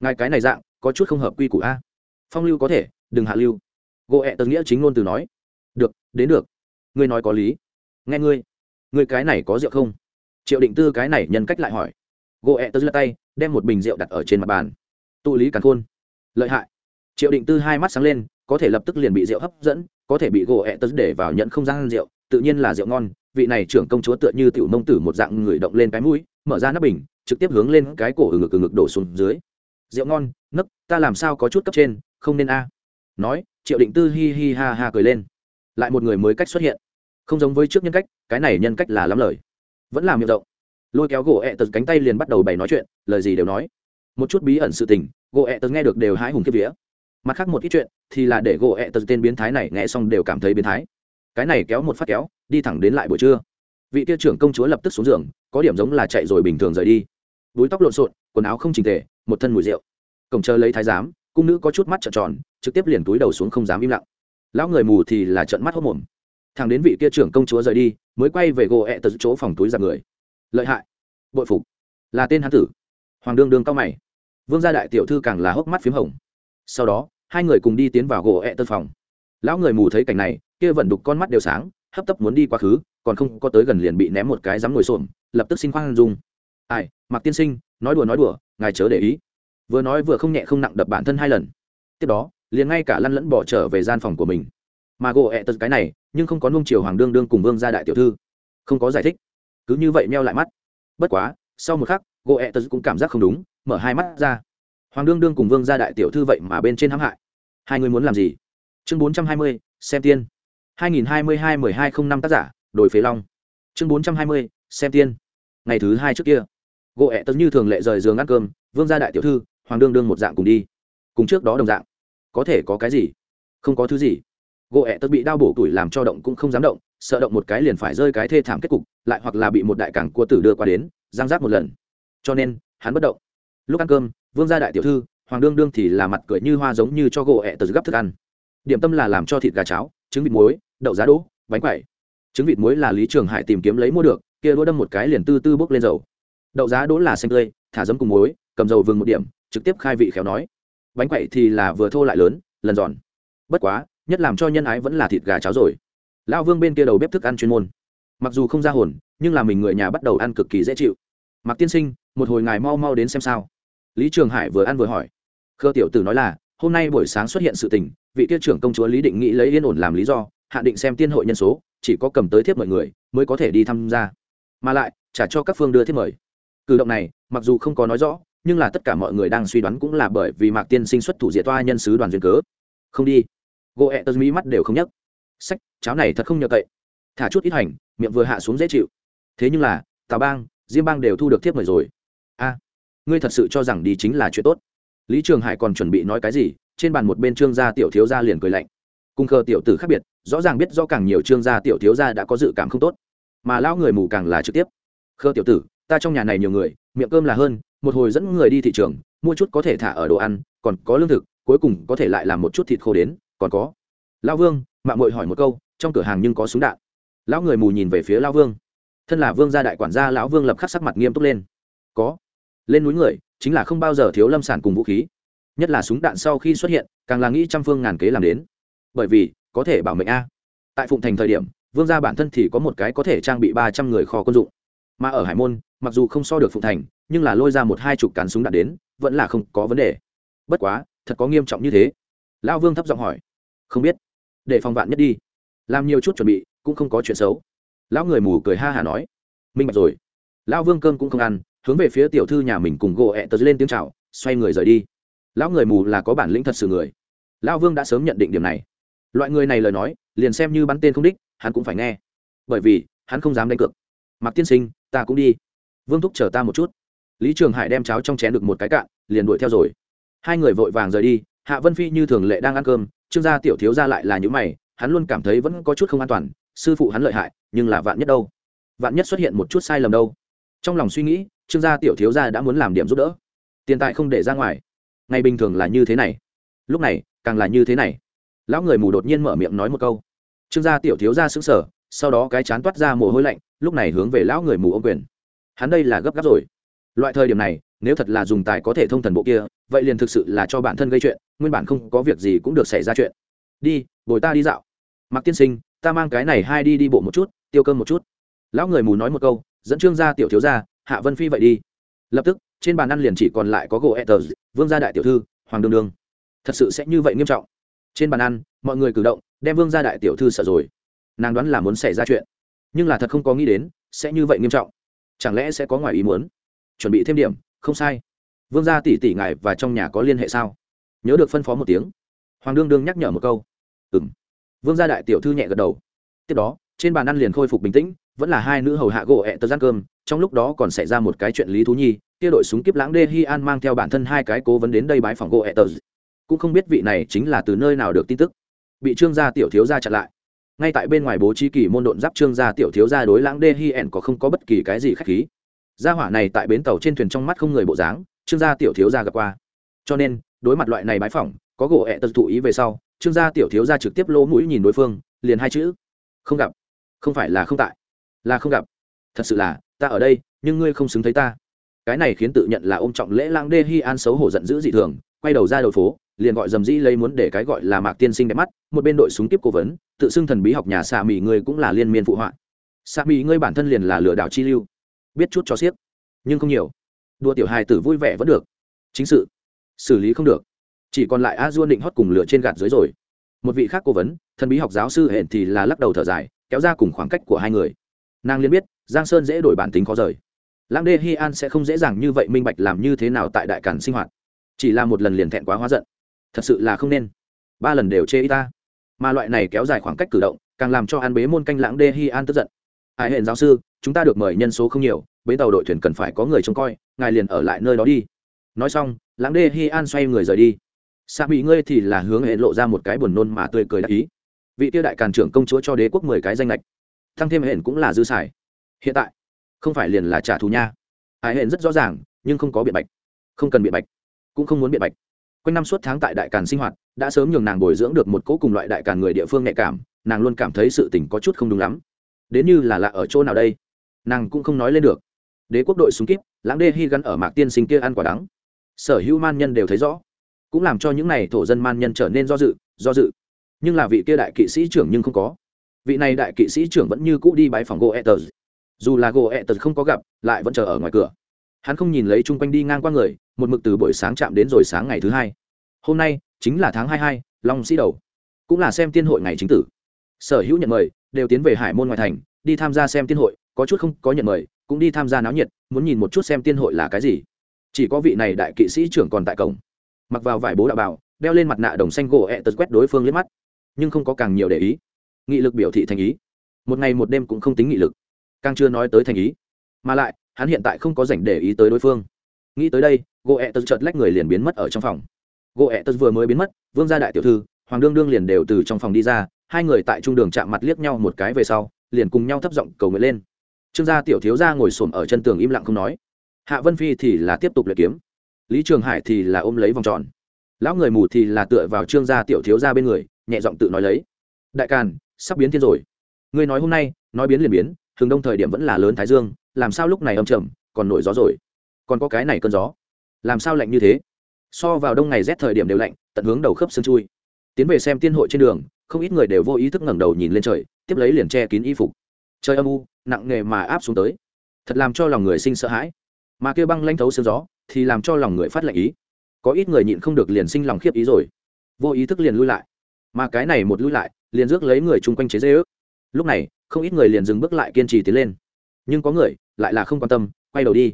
Ngài cái này dạng, có chút không hợp quy củ a. Phong lưu có thể, đừng hạ lưu. Gỗ ẹ tật nghĩa chính ngôn từ nói. Được, đến được. Ngươi nói có lý. Nghe ngươi. Ngươi cái này có rượu không? Triệu định tư cái này nhân cách lại hỏi. Gỗ ẹ tật giơ tay, đem một bình rượu đặt ở trên mặt bàn. Tụ lý càn khôn. Lợi hại. Triệu định tư hai mắt sáng lên, có thể lập tức liền bị rượu hấp dẫn, có thể bị gỗ ẹ tật để vào nhận không gian rượu, tự nhiên là rượu ngon vị này trưởng công chúa tựa như tiểu nông tử một dạng người động lên cái mũi, mở ra nắp bình, trực tiếp hướng lên cái cổ ở ngực ừ ngực đổ xuống dưới. Rượu ngon, nấc, ta làm sao có chút cấp trên, không nên a. Nói, triệu định tư hi hi ha ha cười lên. Lại một người mới cách xuất hiện. Không giống với trước nhân cách, cái này nhân cách là lắm lời. Vẫn làm miệng rộng. Lôi kéo gỗ ẹ tật cánh tay liền bắt đầu bày nói chuyện, lời gì đều nói. Một chút bí ẩn sự tình, gỗ ẹ tật nghe được đều hái hùng kiếp vía. Mặt khác một ít chuyện, thì là để gỗ ẹ tật tên biến thái này nghe xong đều cảm thấy biến thái cái này kéo một phát kéo, đi thẳng đến lại buổi trưa. Vị tiêu trưởng công chúa lập tức xuống giường, có điểm giống là chạy rồi bình thường rời đi. Búi tóc lộn xộn, quần áo không trình tề, một thân mùi rượu. Cổng chờ lấy thái giám, cung nữ có chút mắt trợn tròn, trực tiếp liền túi đầu xuống không dám im lặng. Lão người mù thì là trợn mắt hốc mồm. Thằng đến vị kia trưởng công chúa rời đi, mới quay về gỗ ẹ tật chỗ phòng túi ra người. Lợi hại. Bội phục. Là tên hán tử. Hoàng đương đương cao mày. Vương gia đại tiểu thư càng là hốc mắt p h í m hồng. Sau đó, hai người cùng đi tiến vào gỗ ẹ tật phòng. Lão người mù thấy cảnh này kia vận đục con mắt đều sáng, hấp tấp muốn đi quá khứ, còn không có tới gần liền bị ném một cái dám ngồi xổm, lập tức xin khoan dung. Ai mặc tiên sinh, nói đùa nói đùa, ngài chớ để ý. Vừa nói vừa không nhẹ không nặng đập bản thân hai lần. Tiếp đó, liền ngay cả lăn lẫn bỏ trở về gian phòng của mình. Mà gỗ ẹ tật cái này, nhưng không có nung chiều hoàng đương đương cùng vương gia đại tiểu thư. Không có giải thích. Cứ như vậy meo lại mắt. Bất quá, sau một khắc, gỗ ẹ tật cũng cảm giác không đúng, mở hai mắt ra. Hoàng đương đương cùng vương gia đại tiểu thư vậy mà bên trên hãm hại. Hai người muốn làm gì? Chương bốn trăm hai mươi, xem tiên hai nghìn hai mươi hai mười hai không năm tác giả đổi phế long. Chương bốn trăm hai mươi, xem tiên. Ngày thứ hai trước kia, gỗ ẹ tớ như thường lệ rời giường ăn cơm, vương gia đại tiểu thư, hoàng đương đương một dạng cùng đi. Cùng trước đó đồng dạng. Có thể có cái gì? Không có thứ gì. Gỗ ẹ tớ bị đau bổ tuổi làm cho động cũng không dám động, sợ động một cái liền phải rơi cái thê thảm kết cục, lại hoặc là bị một đại cảng cua tử đưa qua đến giang giác một lần. Cho nên, hắn bất động. Lúc ăn cơm, vương gia đại tiểu thư, hoàng đương đương thì là mặt cười như hoa giống như cho gỗ ẹ tớ gấp thức ăn. Điểm tâm là làm cho thịt gà cháo trứng vịt muối, đậu giá đỗ, bánh quẩy. Trứng vịt muối là lý trường hải tìm kiếm lấy mua được, kia đũa đâm một cái liền tư tư bốc lên dầu. Đậu giá đỗ là xanh tươi, thả giấm cùng muối, cầm dầu vừng một điểm, trực tiếp khai vị khéo nói. Bánh quậy thì là vừa thô lại lớn, lần giòn. Bất quá, nhất làm cho nhân ái vẫn là thịt gà cháo rồi. Lão vương bên kia đầu bếp thức ăn chuyên môn. Mặc dù không ra hồn, nhưng là mình người nhà bắt đầu ăn cực kỳ dễ chịu. Mặc tiên sinh, một hồi ngài mau mau đến xem sao. Lý trường hải vừa ăn vừa hỏi. Khơ tiểu tử nói là, hôm nay buổi sáng xuất hiện sự tình vị tiết trưởng công chúa lý định nghĩ lấy yên ổn làm lý do, hạ định xem tiên hội nhân số, chỉ có cầm tới thiếp mọi người mới có thể đi tham gia. Mà lại, trả cho các phương đưa thiếp mời. Cử động này, mặc dù không có nói rõ, nhưng là tất cả mọi người đang suy đoán cũng là bởi vì mạc tiên sinh xuất thủ diệt toa nhân sứ đoàn duyên cớ. Không đi. Gỗ ẹ tơ mỹ mắt đều không nhấc. Sách, cháo này thật không nhờ cậy. Thả chút ít hành, miệng vừa hạ xuống dễ chịu. Thế nhưng là tào bang, diêm bang đều thu được thiếp mời rồi. A, ngươi thật sự cho rằng đi chính là chuyện tốt. Lý trường hải còn chuẩn bị nói cái gì trên bàn một bên trương gia tiểu thiếu gia liền cười lạnh. Cung khờ tiểu tử khác biệt, rõ ràng biết do càng nhiều trương gia tiểu thiếu gia đã có dự cảm không tốt, mà lão người mù càng là trực tiếp. Khơ tiểu tử, ta trong nhà này nhiều người, miệng cơm là hơn, một hồi dẫn người đi thị trường, mua chút có thể thả ở đồ ăn, còn có lương thực, cuối cùng có thể lại làm một chút thịt khô đến, còn có. Lão vương mạng mội hỏi một câu, trong cửa hàng nhưng có súng đạn. Lão người mù nhìn về phía lão vương. Thân là vương gia đại quản gia, lão vương lập khắc sắc mặt nghiêm túc lên. Có. Lên núi người, chính là không bao giờ thiếu lâm sản cùng vũ khí nhất là súng đạn sau khi xuất hiện, càng là nghĩ trăm phương ngàn kế làm đến. Bởi vì, có thể bảo mệnh a. Tại phụng thành thời điểm, vương gia bản thân thì có một cái có thể trang bị ba trăm người kho quân dụng. Mà ở hải môn, mặc dù không so được phụng thành, nhưng là lôi ra một hai chục cán súng đạn đến, vẫn là không có vấn đề. Bất quá, thật có nghiêm trọng như thế. Lão vương thấp giọng hỏi. Không biết. Để phòng vạn nhất đi. Làm nhiều chút chuẩn bị, cũng không có chuyện xấu. Lão người mù cười ha hả nói. Minh bạch rồi. Lão vương cơm cũng không ăn, hướng về phía tiểu thư nhà mình cùng gỗ ẹ tớ lên tiếng c h à o xoay người rời đi lão người mù là có bản lĩnh thật sự người. Lão vương đã sớm nhận định điểm này. Loại người này lời nói, liền xem như bắn tên không đích, hắn cũng phải nghe. Bởi vì, hắn không dám đánh cược. Mặc tiên sinh, ta cũng đi. Vương thúc chờ ta một chút. Lý trường hải đem cháo trong chén được một cái cạn, liền đuổi theo rồi. Hai người vội vàng rời đi, hạ vân phi như thường lệ đang ăn cơm, trương gia tiểu thiếu ra lại là những mày, hắn luôn cảm thấy vẫn có chút không an toàn, sư phụ hắn lợi hại, nhưng là vạn nhất đâu? Vạn nhất xuất hiện một chút sai lầm đâu? Trong lòng suy nghĩ, trương gia tiểu thiếu gia đã muốn làm điểm giúp đỡ. Tiền tài không để ra ngoài ngày bình thường là như thế này. Lúc này, càng là như thế này. Lão người mù đột nhiên mở miệng nói một câu. Trương gia tiểu thiếu gia xứng sở sau đó cái chán toát ra mồ hôi lạnh, lúc này hướng về lão người mù ô quyền. Hắn đây là gấp gáp rồi. Loại thời điểm này, nếu thật là dùng tài có thể thông thần bộ kia, vậy liền thực sự là cho bản thân gây chuyện, nguyên bản không có việc gì cũng được xảy ra chuyện. Đi, bồi ta đi dạo. Mặc tiên sinh, ta mang cái này hai đi đi bộ một chút, tiêu cơm một chút. Lão người mù nói một câu, dẫn trương gia tiểu thiếu gia, hạ vân phi vậy đi. Lập tức trên bàn ăn liền chỉ còn lại có gỗ etters vương gia đại tiểu thư, hoàng đương đương. Thật sự sẽ như vậy nghiêm trọng. Trên bàn ăn, mọi người cử động, đem vương gia đại tiểu thư sợ rồi. Nàng đoán là muốn xảy ra chuyện, nhưng là thật không có nghĩ đến, sẽ như vậy nghiêm trọng. Chẳng lẽ sẽ có ngoài ý muốn? Chuẩn bị thêm điểm, không sai. Vương gia tỷ tỷ ngài và trong nhà có liên hệ sao? Nhớ được phân phó một tiếng. Hoàng đương đương nhắc nhở một câu. Ừ m vương gia đại tiểu thư nhẹ gật đầu. Tiếp đó, trên bàn ăn liền khôi phục bình tĩnh, vẫn là hai nữ hầu hạ gỗ e ẹ tớ gian cơm, trong lúc đó còn xảy ra một cái chuyện lý thú nhi kia đội súng kiếp lãng đê hi an mang theo bản thân hai cái cố vấn đến đây bái phòng gỗ etters. Cũng không biết vị này chính là từ nơi nào được tin tức. Bị trương gia tiểu thiếu gia chặn lại. Ngay tại bên ngoài bố trí kỳ môn độn giáp trương gia tiểu thiếu gia đối lãng đê hi ẻn có không có bất kỳ cái gì khách khí. Gia hỏa này tại bến tàu trên thuyền trong mắt không người bộ dáng, trương gia tiểu thiếu gia gặp qua. Cho nên, đối mặt loại này bái phỏng, có gỗ ẹ tật thụ ý về sau, trương gia tiểu thiếu gia trực tiếp lỗ mũi nhìn đối phương, liền hai chữ, không gặp. Không phải là không tại. Là không gặp. Thật sự là, ta ở đây, nhưng ngươi không xứng thấy ta cái này khiến tự nhận là ôm trọng lễ lang đê hi an xấu hổ giận dữ dị thường, quay đầu ra đầu phố, liền gọi dầm dĩ lấy muốn để cái gọi là mạc tiên sinh đẹp mắt, một bên đội súng tiếp cố vấn, tự xưng thần bí học nhà xạ mỹ ngươi cũng là liên miên phụ họa. Xạ mỹ ngươi bản thân liền là lừa đảo chi lưu. Biết chút cho xiếc, nhưng không nhiều. Đua tiểu hài tử vui vẻ vẫn được. Chính sự, xử lý không được. Chỉ còn lại a dua định hót cùng lửa trên gạt dưới rồi. Một vị khác cố vấn, thần bí học giáo sư hẹn thì là lắc đầu thở dài, kéo ra cùng khoảng cách của hai người. Nàng liền biết, giang sơn dễ đổi bản tính khó rời lãng đê hi an sẽ không dễ dàng như vậy minh bạch làm như thế nào tại đại cản sinh hoạt. Chỉ là một lần liền thẹn quá hóa giận. Thật sự là không nên. Ba lần đều chê y ta. Mà loại này kéo dài khoảng cách cử động, càng làm cho an bế môn canh lãng đê hi an tức giận. Ai hẹn giáo sư, chúng ta được mời nhân số không nhiều, bến tàu đội thuyền cần phải có người trông coi, ngài liền ở lại nơi đó đi. Nói xong, lãng đê hi an xoay người rời đi. Xạ bị ngươi thì là hướng hệ lộ ra một cái buồn nôn mà tươi cười đại ý. Vị tiêu đại càn trưởng công chúa cho đế quốc mười cái danh lệch. Thăng thêm hẹn cũng là dư xài. Hiện tại không phải liền là trả thù nha. Ái hẹn rất rõ ràng, nhưng không có biện bạch. Không cần biện bạch, cũng không muốn biện bạch. Quanh năm suốt tháng tại đại càn sinh hoạt, đã sớm nhường nàng bồi dưỡng được một cỗ cùng loại đại càn người địa phương nhạy cảm, nàng luôn cảm thấy sự tình có chút không đúng lắm. Đến như là lạ ở chỗ nào đây? Nàng cũng không nói lên được. Đế quốc đội súng kíp, lãng đê hy gắn ở mạc tiên sinh kia ăn quả đắng. Sở hữu man nhân đều thấy rõ, cũng làm cho những n à y thổ dân man nhân trở nên do dự do dự. Nhưng là vị kia đại kỵ sĩ trưởng nhưng không có. Vị này đại kỵ sĩ trưởng vẫn như cũ đi bãi phòng gỗ etters dù là gỗ tật không có gặp, lại vẫn chờ ở ngoài cửa. Hắn không nhìn lấy chung quanh đi ngang qua người, một mực từ buổi sáng chạm đến rồi sáng ngày thứ hai. Hôm nay, chính là tháng hai hai, long sĩ đầu. Cũng là xem tiên hội ngày chính tử. Sở hữu nhận mời, đều tiến về hải môn ngoại thành, đi tham gia xem tiên hội, có chút không có nhận mời, cũng đi tham gia náo nhiệt, muốn nhìn một chút xem tiên hội là cái gì. Chỉ có vị này đại kỵ sĩ trưởng còn tại cổng. Mặc vào vải bố đạo bảo, đeo lên mặt nạ đồng xanh gỗ ẹ tật quét đối phương liếc mắt. Nhưng không có càng nhiều để ý. Nghị lực biểu thị thành ý. Một ngày một đêm cũng không tính nghị lực càng chưa nói tới thành ý. Mà lại, hắn hiện tại không có dành để ý tới đối phương. Nghĩ tới đây gỗ ẹ tật chợt lách người liền biến mất ở trong phòng. Gỗ ẹ tật vừa mới biến mất, vương gia đại tiểu thư, hoàng đương đương liền đều từ trong phòng đi ra, hai người tại trung đường chạm mặt liếc nhau một cái về sau, liền cùng nhau thấp giọng cầu nguyện lên. Trương gia tiểu thiếu gia ngồi xổm ở chân tường im lặng không nói. Hạ vân phi thì là tiếp tục luyện kiếm. Lý trường hải thì là ôm lấy vòng tròn. Lão người mù thì là tựa vào trương gia tiểu thiếu gia bên người, nhẹ giọng tự nói lấy. Đại càn, sắp biến thiên rồi. Ngươi nói hôm nay, nói biến liền biến thường đông thời điểm vẫn là lớn thái dương, làm sao lúc này âm trầm, còn nổi gió rồi? Còn có cái này cơn gió, làm sao lạnh như thế? So vào đông ngày rét thời điểm đều lạnh, tận hướng đầu khớp xương chui. Tiến về xem tiên hội trên đường, không ít người đều vô ý thức ngẩng đầu nhìn lên trời, tiếp lấy liền che kín y phục. Trời âm u, nặng nề mà áp xuống tới. Thật làm cho lòng người sinh sợ hãi. Mà kêu băng lanh thấu sương gió, thì làm cho lòng người phát lạnh ý. Có ít người nhịn không được liền sinh lòng khiếp ý rồi. Vô ý thức liền lui lại. Mà cái này một lui lại, liền rước lấy người chung quanh chế dê ước. Lúc này không ít người liền dừng bước lại kiên trì tiến lên. Nhưng có người lại là không quan tâm, quay đầu đi.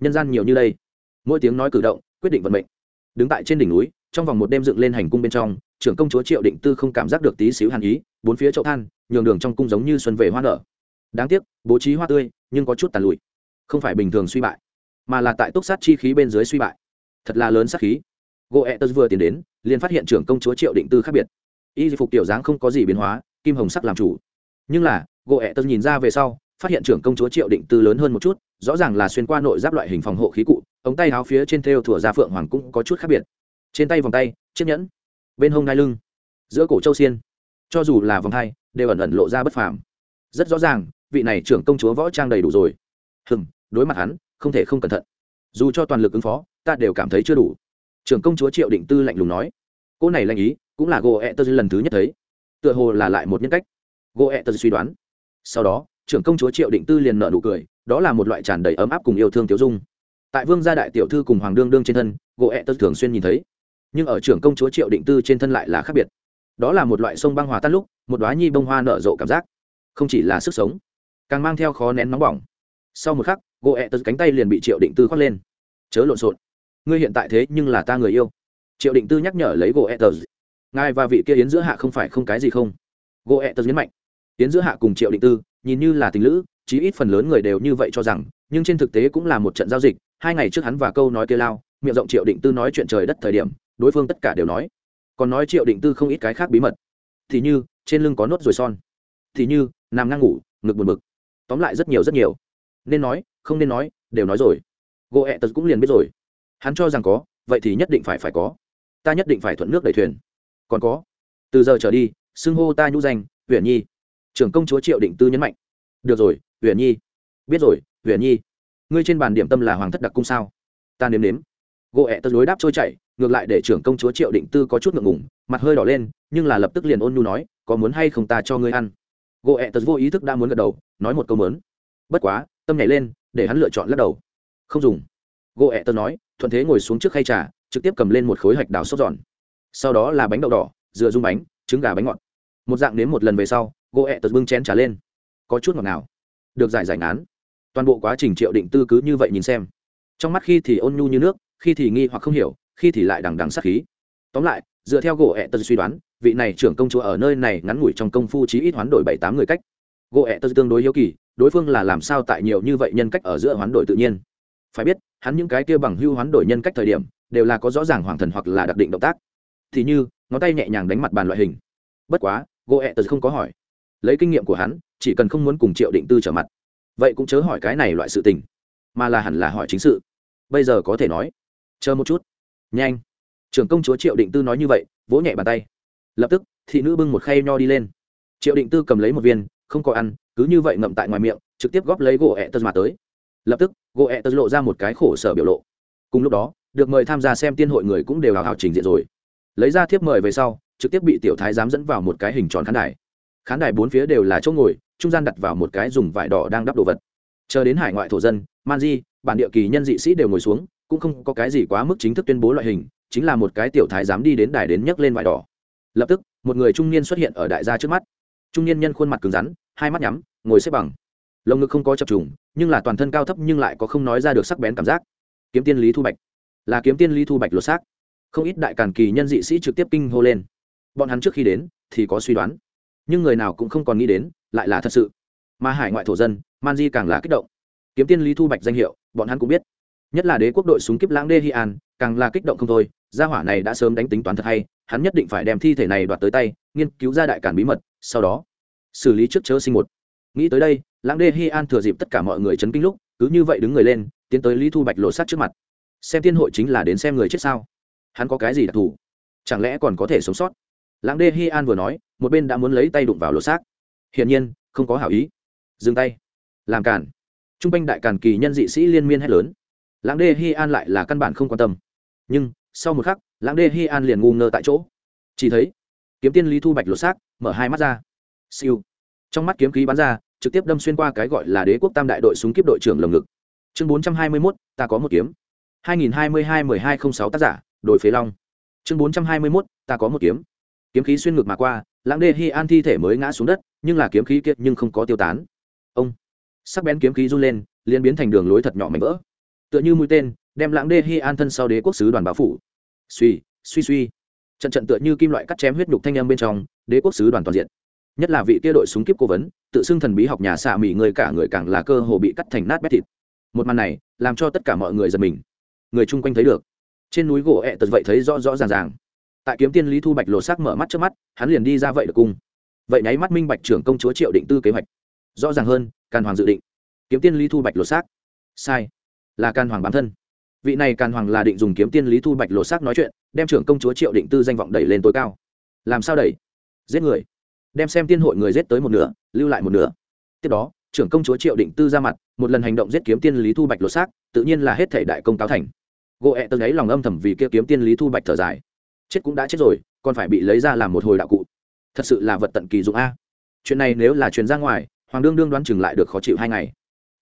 Nhân gian nhiều như đây. Mỗi tiếng nói cử động, quyết định vận mệnh. Đứng tại trên đỉnh núi, trong vòng một đêm dựng lên hành cung bên trong, trưởng công chúa triệu định tư không cảm giác được tí xíu hàn ý, bốn phía chậu than, nhường đường trong cung giống như xuân về hoa nở. Đáng tiếc, bố trí hoa tươi, nhưng có chút tàn lụi. Không phải bình thường suy bại, mà là tại túc sát chi khí bên dưới suy bại. Thật là lớn sát khí. Goethez vừa tiến đến, liền phát hiện trưởng công chúa triệu định tư khác biệt. Y phục tiểu dáng không có gì biến hóa, kim hồng sắc làm chủ nhưng là goethez nhìn ra về sau, phát hiện trưởng công chúa triệu định tư lớn hơn một chút, rõ ràng là xuyên qua nội giáp loại hình phòng hộ khí cụ, ống tay áo phía trên thêu thủa ra phượng hoàng cũng có chút khác biệt. Trên tay vòng tay, chiếc nhẫn, bên hông đai lưng, giữa cổ châu xiên. Cho dù là vòng hai, đều ẩn ẩn lộ ra bất phàm. Rất rõ ràng, vị này trưởng công chúa võ trang đầy đủ rồi. Hừm, đối mặt hắn, không thể không cẩn thận. Dù cho toàn lực ứng phó, ta đều cảm thấy chưa đủ. Trưởng công chúa triệu định tư lạnh lùng nói. Cô này lanh ý, cũng là gỗ ẹ tơ lần thứ nhất thấy. Tựa hồ là lại một nhân cách gỗ ẹ tơ suy đoán. Sau đó, trưởng công chúa triệu định tư liền nợ nụ cười, đó là một loại tràn đầy ấm áp cùng yêu thương tiểu dung. Tại vương gia đại tiểu thư cùng hoàng đương đương trên thân gỗ ẹ tơ thường xuyên nhìn thấy. Nhưng ở trưởng công chúa triệu định tư trên thân lại là khác biệt. Đó là một loại sông băng hòa tan lúc, một đoá nhi bông hoa nở rộ cảm giác. Không chỉ là sức sống, càng mang theo khó nén nóng bỏng. Sau một khắc gỗ ẹ tật cánh tay liền bị triệu định tư khoác lên. Chớ lộn xộn. Ngươi hiện tại thế nhưng là ta người yêu. Triệu định tư nhắc nhở lấy gỗ ẹ tật ngài và vị kia yến giữa hạ không phải không cái gì không? Gỗ ẹ tật nhấn mạnh tiến giữa hạ cùng triệu định tư, nhìn như là tình lữ, chí ít phần lớn người đều như vậy cho rằng, nhưng trên thực tế cũng là một trận giao dịch, hai ngày trước hắn và câu nói kia lao, miệng rộng triệu định tư nói chuyện trời đất thời điểm, đối phương tất cả đều nói. Còn nói triệu định tư không ít cái khác bí mật. Thì như, trên lưng có nốt ruồi son. Thì như, nằm ngang ngủ, ngực buồn bực. Tóm lại rất nhiều rất nhiều. Nên nói, không nên nói, đều nói rồi. Gỗ ẹ tật cũng liền biết rồi. Hắn cho rằng có, vậy thì nhất định phải phải có. Ta nhất định phải thuận nước đẩy thuyền. Còn có, từ giờ trở đi, xưng hô ta nhũ danh huyện nhi trưởng công chúa triệu định tư nhấn mạnh. Được rồi huyền nhi. Biết rồi huyền nhi. Ngươi trên bàn điểm tâm là hoàng thất đặc cung sao? Ta nếm nếm. Gỗ ẹ tật đối đáp trôi chảy, ngược lại để trưởng công chúa triệu định tư có chút ngượng ngủng mặt hơi đỏ lên, nhưng là lập tức liền ôn nhu nói, có muốn hay không ta cho ngươi ăn? Gỗ ẹ tật vô ý thức đã muốn gật đầu, nói một câu mớn. Bất quá, tâm nhảy lên, để hắn lựa chọn lắc đầu. Không dùng. Gỗ ẹ tật nói, thuận thế ngồi xuống trước khay trà, trực tiếp cầm lên một khối hạch đào sốt giòn. Sau đó là bánh đậu đỏ, dừa dung bánh, trứng gà bánh ngọt. Một dạng nếm một lần về sau gỗ ẹ tật bưng chén trả lên. Có chút ngọt nào được giải giải ngán. Toàn bộ quá trình triệu định tư cứ như vậy nhìn xem. Trong mắt khi thì ôn nhu như nước, khi thì nghi hoặc không hiểu, khi thì lại đằng đằng sát khí. Tóm lại, dựa theo gỗ ẹ tật suy đoán, vị này trưởng công chúa ở nơi này ngắn ngủi trong công phu chí ít hoán đổi bảy tám người cách. Gỗ ẹ tật tương đối hiếu kỳ, đối phương là làm sao tại nhiều như vậy nhân cách ở giữa hoán đổi tự nhiên. Phải biết, hắn những cái kia bằng hưu hoán đổi nhân cách thời điểm, đều là có rõ ràng hoàng thần hoặc là đặc định động tác. Thì như, ngón tay nhẹ nhàng đánh mặt bàn loại hình. Bất quá, gỗ ẹ tật không có hỏi lấy kinh nghiệm của hắn, chỉ cần không muốn cùng triệu định tư trở mặt, vậy cũng chớ hỏi cái này loại sự tình, mà là hẳn là hỏi chính sự. Bây giờ có thể nói, chờ một chút. Nhanh. Trưởng công chúa triệu định tư nói như vậy, vỗ nhẹ bàn tay. Lập tức, thị nữ bưng một khay nho đi lên. Triệu định tư cầm lấy một viên, không có ăn, cứ như vậy ngậm tại ngoài miệng, trực tiếp góp lấy gỗ ẹ tật mà tới. Lập tức, gỗ ẹ tật lộ ra một cái khổ sở biểu lộ. Cùng lúc đó, được mời tham gia xem tiên hội người cũng đều hào hào trình diện rồi. Lấy ra thiếp mời về sau, trực tiếp bị tiểu thái giám dẫn vào một cái hình tròn khán đài khán đài bốn phía đều là chỗ ngồi, trung gian đặt vào một cái dùng vải đỏ đang đắp đồ vật. Chờ đến hải ngoại thổ dân, man di, bản địa kỳ nhân dị sĩ đều ngồi xuống, cũng không có cái gì quá mức chính thức tuyên bố loại hình, chính là một cái tiểu thái dám đi đến đài đến nhấc lên vải đỏ. Lập tức, một người trung niên xuất hiện ở đại gia trước mắt. Trung niên nhân khuôn mặt cứng rắn, hai mắt nhắm, ngồi xếp bằng. Lồng ngực không có chập trùng, nhưng là toàn thân cao thấp nhưng lại có không nói ra được sắc bén cảm giác. Kiếm tiên lý thu bạch. Là kiếm tiên lý thu bạch lột xác. Không ít đại càn kỳ nhân dị sĩ trực tiếp kinh hô lên. Bọn hắn trước khi đến, thì có suy đoán nhưng người nào cũng không còn nghĩ đến, lại là thật sự. Mà hải ngoại thổ dân man di càng là kích động. Kiếm tiên lý thu bạch danh hiệu, bọn hắn cũng biết. Nhất là đế quốc đội súng kíp lãng đê hi an, càng là kích động không thôi, gia hỏa này đã sớm đánh tính toán thật hay, hắn nhất định phải đem thi thể này đoạt tới tay, nghiên cứu ra đại cản bí mật, sau đó, xử lý trước chớ sinh một. Nghĩ tới đây, lãng đê hi an thừa dịp tất cả mọi người chấn kinh lúc, cứ như vậy đứng người lên, tiến tới lý thu bạch lộ sát trước mặt. Xem tiên hội chính là đến xem người chết sao? Hắn có cái gì đặc thù? Chẳng lẽ còn có thể sống sót? Lãng đê hi an vừa nói một bên đã muốn lấy tay đụng vào lỗ xác. Hiển nhiên, không có hảo ý. Dừng tay. Làm cản t r u n g quanh đại càn kỳ nhân dị sĩ liên miên hét lớn. Lãng đê hi an lại là căn bản không quan tâm. Nhưng, sau một khắc, lãng đê hi an liền ngu ngơ tại chỗ. Chỉ thấy, kiếm tiên lý thu bạch lột xác, mở hai mắt ra. Siêu. Trong mắt kiếm khí bắn ra, trực tiếp đâm xuyên qua cái gọi là đế quốc tam đại đội súng kiếp đội trưởng lồng ngực. Chương bốn trăm hai mươi mốt, ta có một kiếm. hai nghìn hai mươi hai mười hai không sáu tác giả đội phế long. Chương bốn trăm hai mươi mốt, ta có một kiếm. Kiếm khí xuyên ngực mà qua lãng đê hi an thi thể mới ngã xuống đất, nhưng là kiếm khí kiệt nhưng không có tiêu tán. Ông sắc bén kiếm khí run lên, liền biến thành đường lối thật nhỏ mảnh vỡ. Tựa như mũi tên, đem lãng đê hi an thân sau đế quốc sứ đoàn báo phủ. Suy suy suy. Trận trận tựa như kim loại cắt chém huyết nhục thanh âm bên trong, đế quốc sứ đoàn toàn diện. Nhất là vị kia đội súng kiếp cố vấn, tự xưng thần bí học nhà xạ mỹ người cả người càng là cơ hồ bị cắt thành nát bét thịt. Một màn này, làm cho tất cả mọi người giật mình. Người chung quanh thấy được. Trên núi gỗ ẹ tật vậy thấy rõ rõ ràng ràng tại kiếm tiên lý thu bạch lột xác mở mắt trước mắt, hắn liền đi ra vậy được cung. Vậy nháy mắt minh bạch trưởng công chúa triệu định tư kế hoạch. Rõ ràng hơn, càn hoàng dự định. Kiếm tiên lý thu bạch lột xác. Sai. Là can hoàng bản thân. Vị này can hoàng là định dùng kiếm tiên lý thu bạch lộ xác nói chuyện, đem trưởng công chúa triệu định tư danh vọng đẩy lên tối cao. Làm sao đẩy? Giết người. Đem xem tiên hội người giết tới một nửa, lưu lại một nửa. Tiếp đó, trưởng công chúa triệu định tư ra mặt, một lần hành động giết kiếm tiên lý thu bạch lột xác, tự nhiên là hết thể đại công cáo thành. Gỗ ẹ tớ ấy lòng âm thầm vì kia kiếm tiên lý thu bạch thở dài chết cũng đã chết rồi, còn phải bị lấy ra làm một hồi đạo cụ. Thật sự là vật tận kỳ dụng a. Chuyện này nếu là truyền ra ngoài, hoàng đương đương đoán chừng lại được khó chịu hai ngày.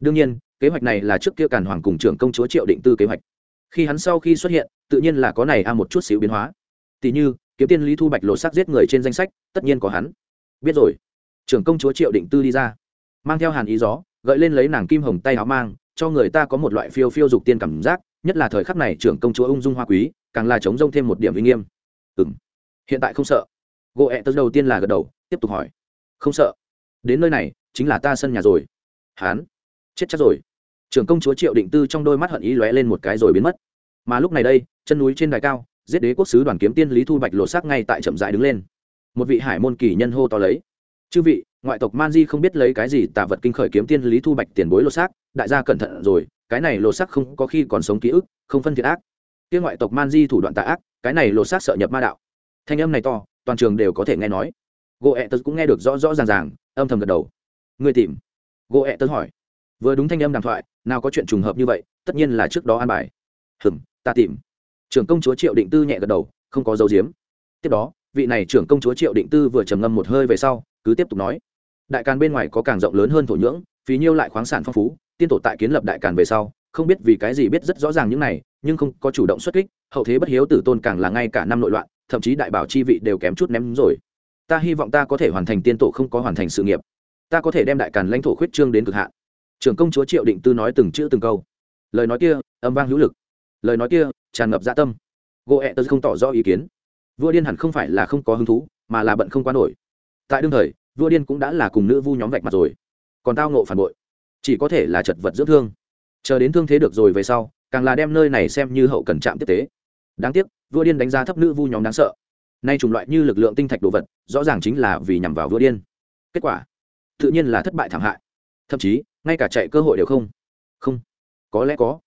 Đương nhiên, kế hoạch này là trước kia càn hoàng cùng trưởng công chúa triệu định tư kế hoạch. Khi hắn sau khi xuất hiện, tự nhiên là có này a một chút xíu biến hóa. Tỷ như, kiếm tiên lý thu bạch lột xác giết người trên danh sách, tất nhiên có hắn. Biết rồi. Trưởng công chúa triệu định tư đi ra. Mang theo hàn ý gió, gợi lên lấy nàng kim hồng tay áo mang, cho người ta có một loại phiêu phiêu dục tiên cảm giác nhất là thời khắc này trưởng công chúa ung dung hoa quý, càng là chống rông thêm một điểm uy nghiêm. Ừ m hiện tại không sợ. Gỗ ẹ tớ đầu tiên là gật đầu, tiếp tục hỏi. Không sợ. Đến nơi này, chính là ta sân nhà rồi. Hán. Chết chắc rồi. Trưởng công chúa triệu định tư trong đôi mắt hận ý lóe lên một cái rồi biến mất. Mà lúc này đây, chân núi trên đài cao, giết đế quốc sứ đoàn kiếm tiên lý thu bạch lộ xác ngay tại chậm dại đứng lên. Một vị hải môn kỳ nhân hô to lấy. Chư vị, ngoại tộc man di không biết lấy cái gì tà vật kinh khởi kiếm tiên lý thu bạch tiền bối lột xác, đại gia cẩn thận rồi cái này lột xác không có khi còn sống ký ức, không phân thiệt ác. Kia ngoại tộc man di thủ đoạn tà ác, cái này lột xác sợ nhập ma đạo. Thanh âm này to, toàn trường đều có thể nghe nói. Gỗ ẹ tớ cũng nghe được rõ rõ ràng ràng, âm thầm gật đầu. Người tìm. Gỗ ẹ tớ hỏi. Vừa đúng thanh âm đàm thoại, nào có chuyện trùng hợp như vậy, tất nhiên là trước đó an bài. Hừm, ta tìm. Trưởng công chúa triệu định tư nhẹ gật đầu, không có dấu diếm tiếp đó, vị này trưởng công chúa triệu định tư vừa trầm ngâm một hơi về sau, cứ tiếp tục nói. Đại càn bên ngoài có càng rộng lớn hơn thổ nhưỡng, phí nhiêu lại khoáng sản phong phú tiên tổ tại kiến lập đại càn về sau, không biết vì cái gì biết rất rõ ràng những này, nhưng không có chủ động xuất kích, hậu thế bất hiếu tử tôn càng là ngay cả năm nội loạn, thậm chí đại bảo chi vị đều kém chút ném rồi. Ta hy vọng ta có thể hoàn thành tiên tổ không có hoàn thành sự nghiệp. Ta có thể đem đại càn lãnh thổ khuyết trương đến cực hạn. Trưởng công chúa triệu định tư nói từng chữ từng câu. Lời nói kia, âm vang hữu lực. Lời nói kia, tràn ngập dạ tâm. Gỗ ẹ tớ không tỏ rõ ý kiến. Vua điên hẳn không phải là không có hứng thú, mà là bận không qua nổi. Tại đương thời, vua điên cũng đã là cùng nữ vu nhóm vạch mặt rồi. Còn tao nộ phản bội chỉ có thể là chật vật dưỡng thương. Chờ đến thương thế được rồi về sau, càng là đem nơi này xem như hậu cần trạm tiếp tế. Đáng tiếc, vua điên đánh giá thấp nữ vu nhóm đáng sợ. Nay chủng loại như lực lượng tinh thạch đồ vật, rõ ràng chính là vì nhằm vào vua điên. Kết quả, tự nhiên là thất bại thảm hại. Thậm chí, ngay cả chạy cơ hội đều không. Không. Có lẽ có.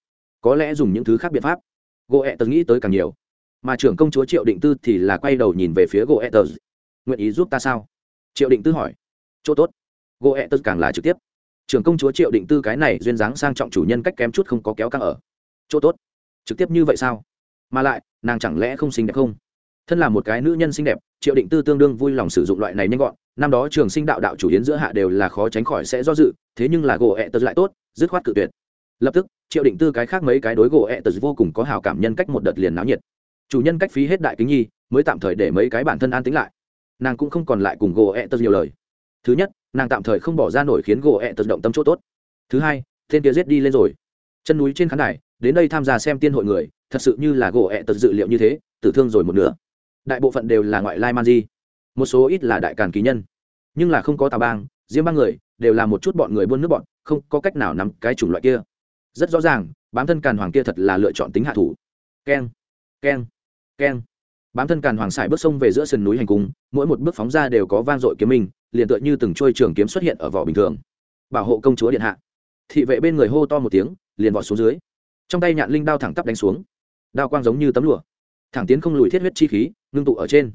Có lẽ dùng những thứ khác biện pháp. Gỗ ẹ tớ nghĩ tới càng nhiều. Mà trưởng công chúa triệu định tư thì là quay đầu nhìn về phía gỗ ẹ tớ nguyện ý giúp ta sao? Triệu định tư hỏi. Chỗ tốt. Gỗ ẹ tớ càng là trực tiếp trưởng công chúa triệu định tư cái này duyên dáng sang trọng chủ nhân cách kém chút không có kéo căng ở. Chỗ tốt. Trực tiếp như vậy sao? Mà lại, nàng chẳng lẽ không xinh đẹp không? Thân là một cái nữ nhân xinh đẹp, triệu định tư tương đương vui lòng sử dụng loại này nhanh gọn. Năm đó trường sinh đạo đạo chủ yến giữa hạ đều là khó tránh khỏi sẽ do dự, thế nhưng là gỗ ẹ tật lại tốt, dứt khoát cự tuyệt. Lập tức, triệu định tư cái khác mấy cái đối gỗ ẹ tật vô cùng có hào cảm nhân cách một đợt liền náo nhiệt. Chủ nhân cách phí hết đại kính nhi, mới tạm thời để mấy cái bản thân an tính lại. Nàng cũng không còn lại cùng gỗ ẹ tật nhiều lời thứ nhất, nàng tạm thời không bỏ ra nổi khiến gỗ ẹ tật động tâm chỗ tốt. Thứ hai, tên kia giết đi lên rồi. Chân núi trên khán đài, đến đây tham gia xem tiên hội người, thật sự như là gỗ ẹ tật dự liệu như thế, tử thương rồi một nửa. Đại bộ phận đều là ngoại lai man di. Một số ít là đại càn kỳ nhân. Nhưng là không có tà bang riêng ba người, đều là một chút bọn người buôn nước bọn, không có cách nào nắm cái chủng loại kia. Rất rõ ràng, bám thân càn hoàng kia thật là lựa chọn tính hạ thủ. Keng keng keng bám thân càn hoàng sải bước sông về giữa sườn núi hành cung, mỗi một bước phóng ra đều có vang dội kiếm mình liền tựa như từng trôi trường kiếm xuất hiện ở vỏ bình thường. Bảo hộ công chúa điện hạ. Thị vệ bên người hô to một tiếng, liền vọt xuống dưới. Trong tay nhạn linh đao thẳng tắp đánh xuống. Đao quang giống như tấm lụa. Thẳng tiến không lùi thiết huyết chi khí, ngưng tụ ở trên.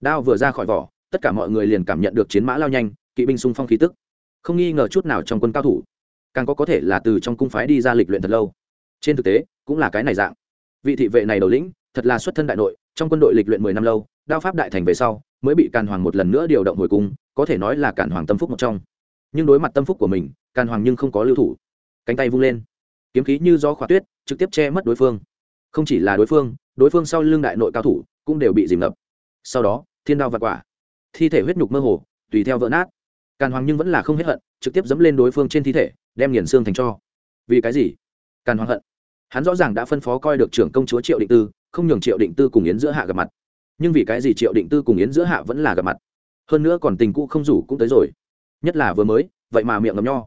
Đao vừa ra khỏi vỏ, tất cả mọi người liền cảm nhận được chiến mã lao nhanh, kỵ binh xung phong khí tức. Không nghi ngờ chút nào trong quân cao thủ. Càng có có thể là từ trong cung phái đi ra lịch luyện thật lâu. Trên thực tế, cũng là cái này dạng. Vị thị vệ này đầu lĩnh, thật là xuất thân đại nội trong quân đội lịch luyện mười năm lâu, đao pháp đại thành về sau, mới bị càn hoàng một lần nữa điều động hồi cung, có thể nói là càn hoàng tâm phúc một trong. Nhưng đối mặt tâm phúc của mình, càn hoàng nhưng không có lưu thủ. Cánh tay vung lên. Kiếm khí như gió khóa tuyết, trực tiếp che mất đối phương. Không chỉ là đối phương đối phương sau lưng đại nội cao thủ cũng đều bị dìm ngập. Sau đó, thiên đao vặt quả. Thi thể huyết nhục mơ hồ, tùy theo vỡ nát. Càn hoàng nhưng vẫn là không hết hận, trực tiếp dẫm lên đối phương trên thi thể, đem nghiền xương thành cho. Vì cái gì? Càn hoàng hận. Hắn rõ ràng đã phân phó coi được trưởng công chúa triệu định tư không nhường triệu định tư cùng yến giữa hạ gặp mặt. Nhưng vì cái gì triệu định tư cùng yến giữa hạ vẫn là gặp mặt? Hơn nữa còn tình cũ không rủ cũng tới rồi. Nhất là vừa mới vậy mà miệng ngầm nho.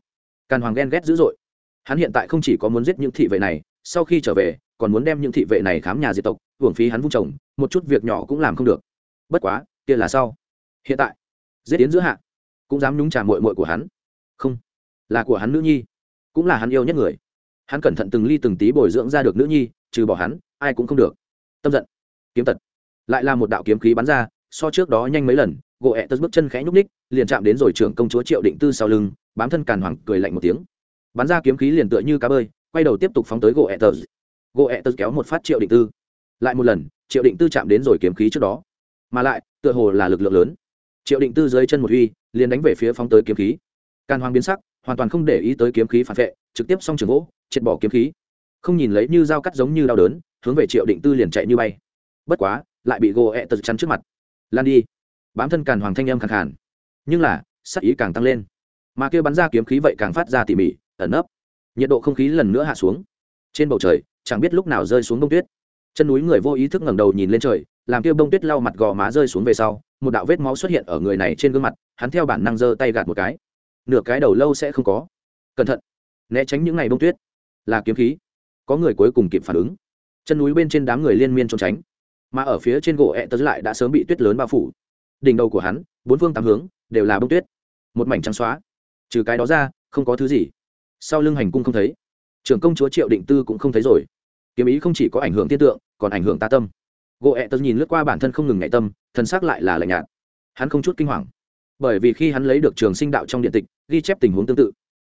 Càn hoàng ghen ghét dữ dội. Hắn hiện tại không chỉ có muốn giết những thị vệ này sau khi trở về còn muốn đem những thị vệ này khám nhà diệt tộc hưởng phí hắn vung chồng, một chút việc nhỏ cũng làm không được. Bất quá kia là sau. Hiện tại giết Yến giữa hạ cũng dám nhúng trà mội mội của hắn. Không là của hắn nữ nhi cũng là hắn yêu nhất người. Hắn cẩn thận từng ly từng tí bồi dưỡng ra được nữ nhi trừ bỏ hắn ai cũng không được tâm giận. Kiếm tật. Lại là một đạo kiếm khí bắn ra, so trước đó nhanh mấy lần, gỗ ẹ tật bước chân khẽ nhúc ních liền chạm đến rồi trưởng công chúa triệu định tư sau lưng, bám thân càn hoàng cười lạnh một tiếng. Bắn ra kiếm khí liền tựa như cá bơi, quay đầu tiếp tục phóng tới gỗ ẹ tật gỗ ẹ tật kéo một phát triệu định tư. Lại một lần, triệu định tư chạm đến rồi kiếm khí trước đó. Mà lại, tựa hồ là lực lượng lớn. Triệu định tư dưới chân một huy, liền đánh về phía phóng tới kiếm khí. Càn hoàng biến sắc, hoàn toàn không để ý tới kiếm khí phản vệ, trực tiếp xong trường gỗ, triệt bỏ kiếm khí. Không nhìn lấy như dao cắt giống như đau đớn hướng về triệu định tư liền chạy như bay. Bất quá, lại bị gỗ ẹ tật chắn trước mặt. Lan đi. Bám thân càn hoàng thanh âm khẳng khàn. Nhưng là, sắc ý càng tăng lên. Mà kêu bắn ra kiếm khí vậy càng phát ra tỉ mỉ, ẩn ấp. nhiệt độ không khí lần nữa hạ xuống. Trên bầu trời, chẳng biết lúc nào rơi xuống bông tuyết. Chân núi người vô ý thức ngẩng đầu nhìn lên trời, làm kêu bông tuyết lau mặt gò má rơi xuống về sau, một đạo vết máu xuất hiện ở người này trên gương mặt, hắn theo bản năng giơ tay gạt một cái. Nửa cái đầu lâu sẽ không có. Cẩn thận. Né tránh những ngày bông tuyết. Là kiếm khí. Có người cuối cùng kịp phản ứng chân núi bên trên đám người liên miên trốn tránh, mà ở phía trên gỗ ẹ tớ lại đã sớm bị tuyết lớn bao phủ. Đỉnh đầu của hắn, bốn phương tám hướng, đều là bông tuyết. Một mảnh trắng xóa. Trừ cái đó ra, không có thứ gì. Sau lưng hành cung không thấy. Trưởng công chúa triệu định tư cũng không thấy rồi. Kiếm ý không chỉ có ảnh hưởng tiên tượng, còn ảnh hưởng ta tâm. Gỗ ẹ tớ nhìn lướt qua bản thân không ngừng ngại tâm thân xác lại là lạnh nhạt. Hắn không chút kinh hoàng. Bởi vì khi hắn lấy được trường sinh đạo trong điện tịch, ghi chép tình huống tương tự.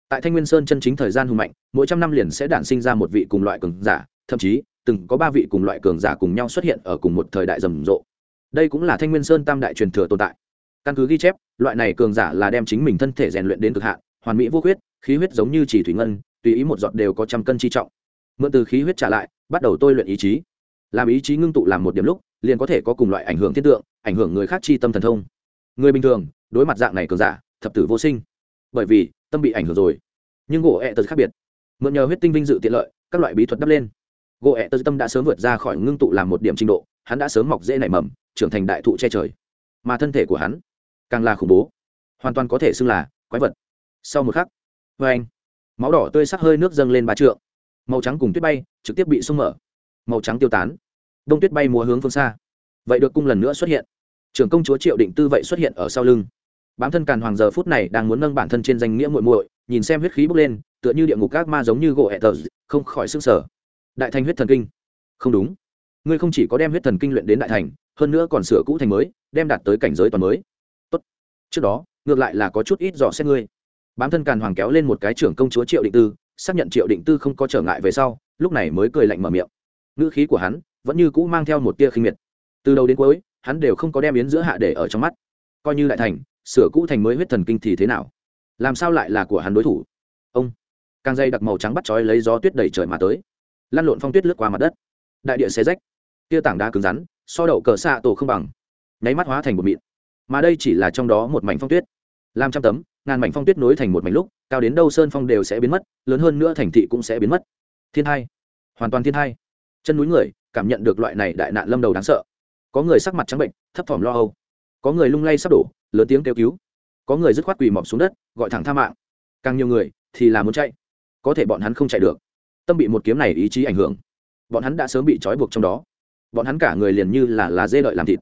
Tại thanh nguyên sơn chân chính thời gian hùng mạnh, mỗi trăm năm liền sẽ đản sinh ra một vị cùng loại cường giả, thậm chí từng có ba vị cùng loại cường giả cùng nhau xuất hiện ở cùng một thời đại rầm rộ. Đây cũng là thanh nguyên sơn tam đại truyền thừa tồn tại. Căn cứ ghi chép, loại này cường giả là đem chính mình thân thể rèn luyện đến cực hạn, hoàn mỹ vô huyết khí huyết giống như chỉ thủy ngân, tùy ý một giọt đều có trăm cân chi trọng. Mượn từ khí huyết trả lại, bắt đầu tôi luyện ý chí. Làm ý chí ngưng tụ làm một điểm lúc, liền có thể có cùng loại ảnh hưởng thiên tượng, ảnh hưởng người khác chi tâm thần thông. Người bình thường, đối mặt dạng này cường giả, thập tử vô sinh. Bởi vì, tâm bị ảnh hưởng rồi. Nhưng gỗ ẹ tật khác biệt. Mượn nhờ huyết tinh vinh dự tiện lợi, các loại bí thuật đắp lên gỗ ẹ tơ tâm đã sớm vượt ra khỏi ngưng tụ làm một điểm trình độ, hắn đã sớm mọc dễ nảy mầm, trưởng thành đại thụ che trời. Mà thân thể của hắn càng là khủng bố, hoàn toàn có thể xưng là quái vật. Sau một khắc, vê anh, máu đỏ tươi sắc hơi nước dâng lên ba trượng. Màu trắng cùng tuyết bay trực tiếp bị sung mở. Màu trắng tiêu tán, đông tuyết bay múa hướng phương xa. Vậy được cung lần nữa xuất hiện. Trưởng công chúa triệu định tư vậy xuất hiện ở sau lưng. Bám thân càn hoàng giờ phút này đang muốn nâng bản thân trên danh nghĩa muội muội, nhìn xem huyết khí bốc lên, tựa như địa ngục các ma giống như gỗ hẹ tờ không khỏi sức sở đại thành huyết thần kinh. Không đúng. Ngươi không chỉ có đem huyết thần kinh luyện đến đại thành, hơn nữa còn sửa cũ thành mới, đem đạt tới cảnh giới toàn mới. Tốt. Trước đó, ngược lại là có chút ít dò xét ngươi. Bám thân càn hoàng kéo lên một cái trưởng công chúa triệu định tư, xác nhận triệu định tư không có trở ngại về sau, lúc này mới cười lạnh mở miệng. Ngữ khí của hắn vẫn như cũ mang theo một tia khinh miệt. Từ đầu đến cuối, hắn đều không có đem yến giữa hạ để ở trong mắt. Coi như đại thành, sửa cũ thành mới huyết thần kinh thì thế nào? Làm sao lại là của hắn đối thủ? Ông. Càng dây đặc màu trắng bắt chói lấy gió tuyết đầy trời mà tới lăn lộn phong tuyết lướt qua mặt đất. Đại địa xé rách. Tia tảng đá cứng rắn, so đậu cờ xạ tổ không bằng. Nháy mắt hóa thành một mịn. Mà đây chỉ là trong đó một mảnh phong tuyết. Làm trăm tấm, ngàn mảnh phong tuyết nối thành một mảnh lúc, cao đến đâu sơn phong đều sẽ biến mất, lớn hơn nữa thành thị cũng sẽ biến mất. Thiên hai. Hoàn toàn thiên hai. Chân núi người, cảm nhận được loại này đại nạn lâm đầu đáng sợ. Có người sắc mặt trắng bệnh, thấp thỏm lo âu. Có người lung lay sắp đổ, lớn tiếng kêu cứu. Có người dứt khoát quỳ mọp xuống đất, gọi thẳng tha mạng. Càng nhiều người thì là muốn chạy. Có thể bọn hắn không chạy được tâm bị một kiếm này ý chí ảnh hưởng. Bọn hắn đã sớm bị trói buộc trong đó. Bọn hắn cả người liền như là là dê lợi làm thịt.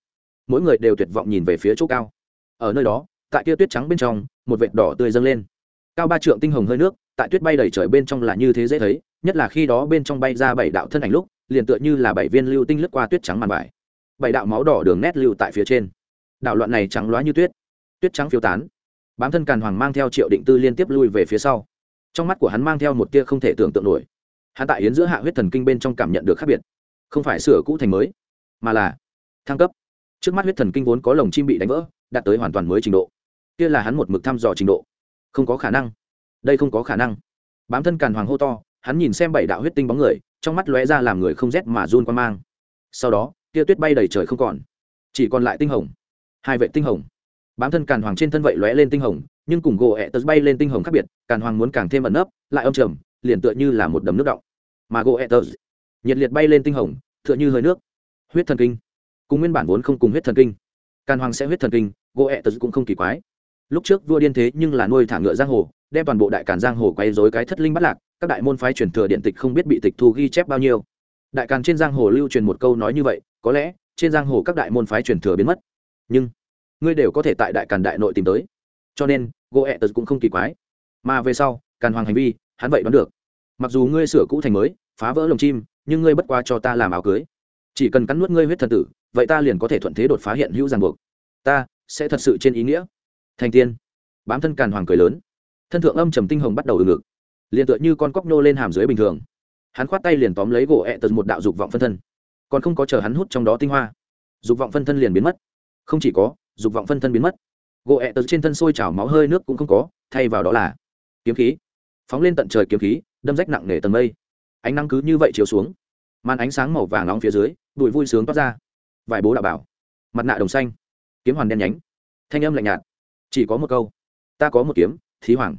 Mỗi người đều tuyệt vọng nhìn về phía chỗ cao. Ở nơi đó, tại kia tuyết trắng bên trong, một vệt đỏ tươi dâng lên. Cao ba trượng tinh hồng hơi nước, tại tuyết bay đầy trời bên trong là như thế dễ thấy, nhất là khi đó bên trong bay ra bảy đạo thân ảnh lúc, liền tựa như là bảy viên lưu tinh lướt qua tuyết trắng màn vải. Bảy đạo máu đỏ đường nét lưu tại phía trên. Đạo loạn này trắng loá như tuyết. Tuyết trắng phiêu tán. Bám thân càn hoàng mang theo triệu định tư liên tiếp lui về phía sau. Trong mắt của hắn mang theo một tia không thể tưởng tượng nổi hắn tại yến giữa hạ huyết thần kinh bên trong cảm nhận được khác biệt. Không phải sửa cũ thành mới, mà là thăng cấp. Trước mắt huyết thần kinh vốn có lồng chim bị đánh vỡ, đạt tới hoàn toàn mới trình độ. Kia là hắn một mực thăm dò trình độ. Không có khả năng. Đây không có khả năng. Bám thân càn hoàng hô to, hắn nhìn xem bảy đạo huyết tinh bóng người, trong mắt lóe ra làm người không rét mà run qua mang. Sau đó kia tuyết bay đầy trời không còn, chỉ còn lại tinh hồng. Hai vệ tinh hồng. Bám thân càn hoàng trên thân vậy lóe lên tinh hồng, nhưng cùng gỗ ẹ tớ bay lên tinh hồng khác biệt, càn hoàng muốn càng thêm ẩn nấp, lại âm trầm liền tựa như là một đầm nước động. Mà gỗ ẹ nhiệt liệt bay lên tinh hồng, tựa như hơi nước. Huyết thần kinh. Cùng nguyên bản vốn không cùng huyết thần kinh. Càn hoàng sẽ huyết thần kinh gỗ ẹ cũng không kỳ quái. Lúc trước vua điên thế nhưng là nuôi thả ngựa giang hồ, đem toàn bộ đại càn giang hồ quay dối cái thất linh bắt lạc, các đại môn phái truyền thừa điện tịch không biết bị tịch thu ghi chép bao nhiêu. Đại càn trên giang hồ lưu truyền một câu nói như vậy, có lẽ, trên giang hồ các đại môn phái truyền thừa biến mất. Nhưng, ngươi đều có thể tại đại càn đại nội tìm tới. Cho nên goethe cũng không kỳ quái. Mà về sau càn hoàng hành vi hắn vậy đoán được. Mặc dù ngươi sửa cũ thành mới, phá vỡ lồng chim, nhưng ngươi bất qua cho ta làm áo cưới. Chỉ cần cắn nuốt ngươi huyết thần tử, vậy ta liền có thể thuận thế đột phá hiện hữu ràng buộc. Ta sẽ thật sự trên ý nghĩa. Thành tiên. Bám thân càn hoàng cười lớn. Thân thượng âm trầm tinh hồng bắt đầu từ ngực. Liền tựa như con cóc nô lên hàm dưới bình thường. Hắn khoát tay liền tóm lấy gỗ ẹ tật một đạo dục vọng phân thân. Còn không có chờ hắn hút trong đó tinh hoa, dục vọng phân thân liền biến mất. Không chỉ có, dục vọng phân thân biến mất. Gỗ ẹ tật trên thân sôi trào máu hơi nước cũng không có, thay vào đó là kiếm khí phóng lên tận trời kiếm khí, đâm rách nặng nề tầng mây. Ánh nắng cứ như vậy chiếu xuống. Màn ánh sáng màu vàng nóng phía dưới bụi vui sướng toát ra. Vài bố đạo bảo, mặt nạ đồng xanh, kiếm hoàn đen nhánh, thanh âm lạnh nhạt. Chỉ có một câu, ta có một kiếm, thí hoàng.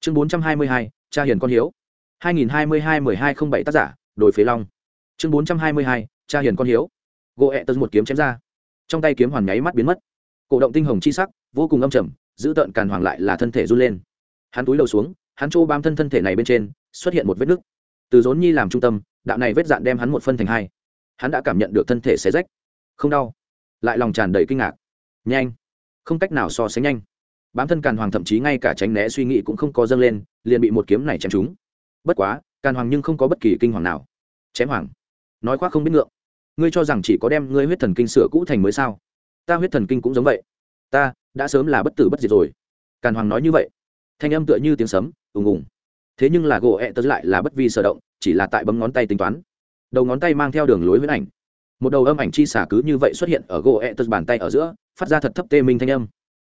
Chương bốn trăm hai mươi hai, cha hiền con hiếu. hai nghìn hai mươi hai mười hai không bảy tác giả đổi phế long. Chương bốn trăm hai mươi hai, cha hiền con hiếu. Gỗ ẹ tật một kiếm chém ra. Trong tay kiếm hoàn nháy mắt biến mất. Cổ động tinh hồng chi sắc, vô cùng âm trầm, giữ tợn càn hoàng lại là thân thể run lên. Hắn túi đầu xuống hắn chỗ bám thân thân thể này bên trên, xuất hiện một vết nứt. Từ rốn nhi làm trung tâm, đạo này vết dạn đem hắn một phân thành hai. Hắn đã cảm nhận được thân thể xé rách. Không đau. Lại lòng tràn đầy kinh ngạc. Nhanh. Không cách nào so sánh nhanh. Bám thân càn hoàng thậm chí ngay cả tránh né suy nghĩ cũng không có dâng lên, liền bị một kiếm này chém trúng. Bất quá, càn hoàng nhưng không có bất kỳ kinh hoàng nào. Chém hoàng. Nói khoác không biết ngượng. Ngươi cho rằng chỉ có đem ngươi huyết thần kinh sửa cũ thành mới sao? Ta huyết thần kinh cũng giống vậy. Ta đã sớm là bất tử bất diệt rồi. Càn hoàng nói như vậy. Thanh âm tựa như tiếng sấm ùng ùng. Thế nhưng là gỗ ẹ tớ lại là bất vi sở động, chỉ là tại bấm ngón tay tính toán. Đầu ngón tay mang theo đường lối huyết ảnh. Một đầu âm ảnh chi xả cứ như vậy xuất hiện ở gỗ ẹ tớ bàn tay ở giữa, phát ra thật thấp tê minh thanh âm.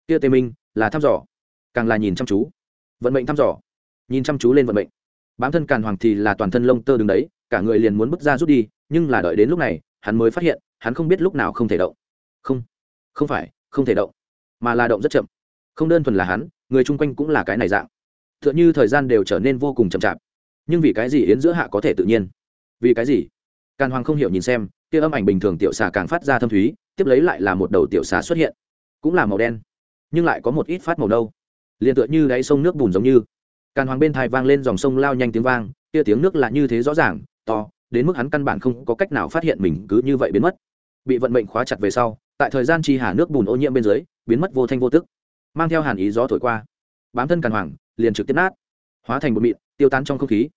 Kia tê minh là thăm dò, càng là nhìn chăm chú. Vận mệnh thăm dò, nhìn chăm chú lên vận mệnh. Bám thân càn hoàng thì là toàn thân lông tơ đứng đấy, cả người liền muốn bước ra rút đi, nhưng là đợi đến lúc này, hắn mới phát hiện, hắn không biết lúc nào không thể động. Không không phải, không thể động, mà là động rất chậm. Không đơn thuần là hắn, người chung quanh cũng là cái này dạng t h ư ợ n h ư thời gian đều trở nên vô cùng chậm chạp. Nhưng vì cái gì yến giữa hạ có thể tự nhiên? Vì cái gì? Càn hoàng không hiểu nhìn xem, kia âm ảnh bình thường tiểu xà càng phát ra thâm thúy, tiếp lấy lại là một đầu tiểu xà xuất hiện. Cũng là màu đen, nhưng lại có một ít phát màu đâu liền tựa như đáy sông nước bùn giống như. Càn hoàng bên thai vang lên dòng sông lao nhanh tiếng vang, kia tiếng nước là như thế rõ ràng, to, đến mức hắn căn bản không có cách nào phát hiện mình cứ như vậy biến mất. Bị vận mệnh khóa chặt về sau, tại thời gian chi hà nước bùn ô nhiễm bên dưới, biến mất vô thanh vô tức, mang theo hàn ý gió thổi qua bám thân càn hoàng, liền trực tiếp nát, hóa thành một mịn, tiêu tán trong không khí.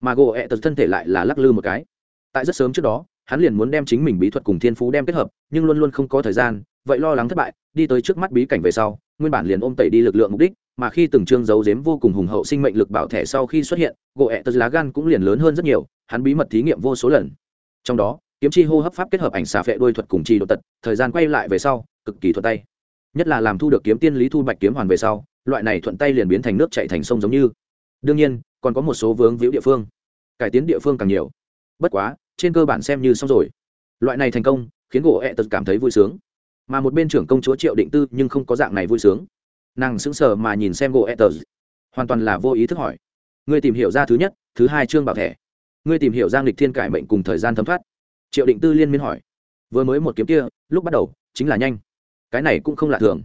Mà gỗ ẹ tật thân thể lại là lắc lư một cái. Tại rất sớm trước đó, hắn liền muốn đem chính mình bí thuật cùng thiên phú đem kết hợp, nhưng luôn luôn không có thời gian, vậy lo lắng thất bại, đi tới trước mắt bí cảnh về sau, nguyên bản liền ôm tẩy đi lực lượng mục đích, mà khi từng chương giấu giếm vô cùng hùng hậu sinh mệnh lực bảo thẻ sau khi xuất hiện, gỗ ẹ tật lá gan cũng liền lớn hơn rất nhiều, hắn bí mật thí nghiệm vô số lần. Trong đó, kiếm chi hô hấp pháp kết hợp ảnh xà phệ đôi thuật cùng chi độ tật, thời gian quay lại về sau, cực kỳ thuận tay. Nhất là làm thu được kiếm tiên lý thu bạch kiếm hoàn về sau loại này thuận tay liền biến thành nước chạy thành sông giống như. Đương nhiên, còn có một số vướng víu địa phương. Cải tiến địa phương càng nhiều. Bất quá, trên cơ bản xem như xong rồi. Loại này thành công, khiến gỗ ẹ tật cảm thấy vui sướng. Mà một bên trưởng công chúa triệu định tư nhưng không có dạng này vui sướng. Nàng sững sờ mà nhìn xem gỗ ẹ tật. Hoàn toàn là vô ý thức hỏi. Ngươi tìm hiểu ra thứ nhất, thứ hai chương bảo thẻ. Ngươi tìm hiểu giang lịch thiên cải mệnh cùng thời gian thấm thoát. Triệu định tư liên miên hỏi. Vừa mới một kiếm kia, lúc bắt đầu, chính là nhanh. Cái này cũng không lạ thường.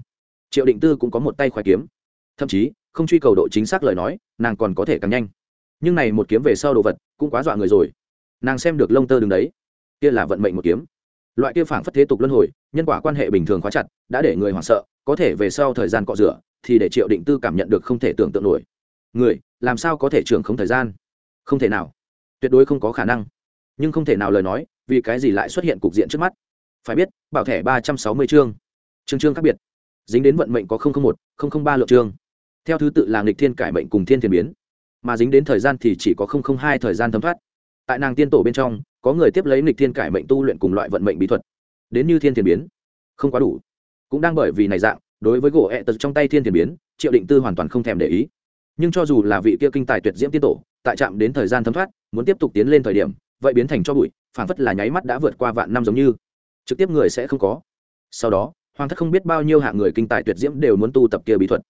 Triệu định tư cũng có một tay khoái kiếm thậm chí không truy cầu độ chính xác lời nói, nàng còn có thể càng nhanh. Nhưng này một kiếm về sau đồ vật cũng quá dọa người rồi. Nàng xem được lông tơ đứng đấy. Kia là vận mệnh một kiếm. Loại kia phản phất thế tục luân hồi, nhân quả quan hệ bình thường khóa chặt, đã để người hoảng sợ, có thể về sau thời gian cọ rửa, thì để triệu định tư cảm nhận được không thể tưởng tượng nổi. Người, làm sao có thể trưởng không thời gian? Không thể nào. Tuyệt đối không có khả năng. Nhưng không thể nào lời nói, vì cái gì lại xuất hiện cục diện trước mắt? Phải biết, bảo thẻ ba trăm sáu mươi chương. Chương chương khác biệt. Dính đến vận mệnh có một ba lượng chương theo thứ tự là nghịch thiên cải mệnh cùng thiên thiền biến. Mà dính đến thời gian thì chỉ có hai thời gian thấm thoát. Tại nàng tiên tổ bên trong, có người tiếp lấy nghịch thiên cải mệnh tu luyện cùng loại vận mệnh bí thuật. Đến như thiên thiền biến. Không quá đủ. Cũng đang bởi vì này dạng, đối với gỗ ẹ tật trong tay thiên thiền biến, triệu định tư hoàn toàn không thèm để ý. Nhưng cho dù là vị kia kinh tài tuyệt diễm tiên tổ, tại trạm đến thời gian thấm thoát, muốn tiếp tục tiến lên thời điểm, vậy biến thành cho bụi phản phất là nháy mắt đã vượt qua vạn năm giống như. Trực tiếp người sẽ không có. Sau đó, hoàng thất không biết bao nhiêu hạng người kinh tài tuyệt diễm đều muốn tu tập kia bí thuật.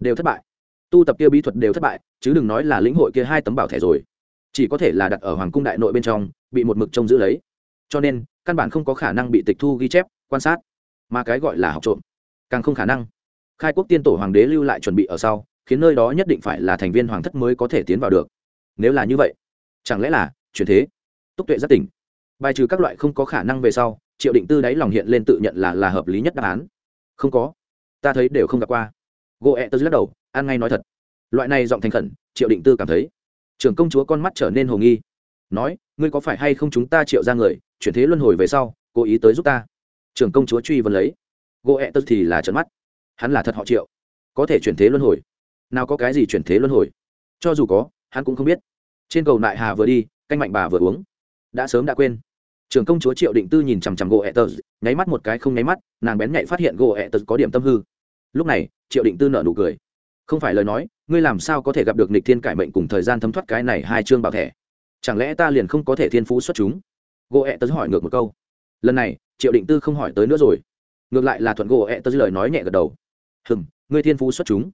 Đều thất bại tu tập kia bí thuật đều thất bại, chứ đừng nói là lĩnh hội kia hai tấm bảo thẻ rồi. Chỉ có thể là đặt ở hoàng cung đại nội bên trong, bị một mực trông giữ lấy. Cho nên, căn bản không có khả năng bị tịch thu ghi chép, quan sát. Mà cái gọi là học trộm, càng không khả năng. Khai quốc tiên tổ hoàng đế lưu lại chuẩn bị ở sau, khiến nơi đó nhất định phải là thành viên hoàng thất mới có thể tiến vào được. Nếu là như vậy, chẳng lẽ là chuyển thế? Túc tuệ rất tỉnh. Bài trừ các loại không có khả năng về sau, triệu định tư đáy lòng hiện lên tự nhận là là hợp lý nhất đáp án. Không có. Ta thấy đều không gặp qua gỗ ẹ tớ lắc đầu, an ngay nói thật. Loại này giọng thành khẩn, triệu định tư cảm thấy. Trưởng công chúa con mắt trở nên hồ nghi. Nói, ngươi có phải hay không chúng ta triệu ra người, chuyển thế luân hồi về sau, cố ý tới giúp ta? Trưởng công chúa truy vấn lấy. Gỗ ẹ tớ thì là trận mắt. Hắn là thật họ triệu. Có thể chuyển thế luân hồi? Nào có cái gì chuyển thế luân hồi? Cho dù có, hắn cũng không biết. Trên cầu nại hà vừa đi, canh mạnh bà vừa uống. Đã sớm đã quên. Trưởng công chúa triệu định tư nhìn chằm chằm gỗ ẹ tớ nháy mắt một cái không nháy mắt, nàng bén nhạy phát hiện gỗ ẹ tớ có điểm tâm hư lúc này, triệu định tư nợ nụ cười. Không phải lời nói, ngươi làm sao có thể gặp được nịch thiên cải mệnh cùng thời gian thấm thoát cái này hai chương bảo thẻ? Chẳng lẽ ta liền không có thể thiên phú xuất chúng? Gỗ ẹ tớ hỏi ngược một câu. Lần này, triệu định tư không hỏi tới nữa rồi. Ngược lại là thuận gỗ ẹ tớ lời nói nhẹ gật đầu. Hừng ngươi thiên phú xuất chúng.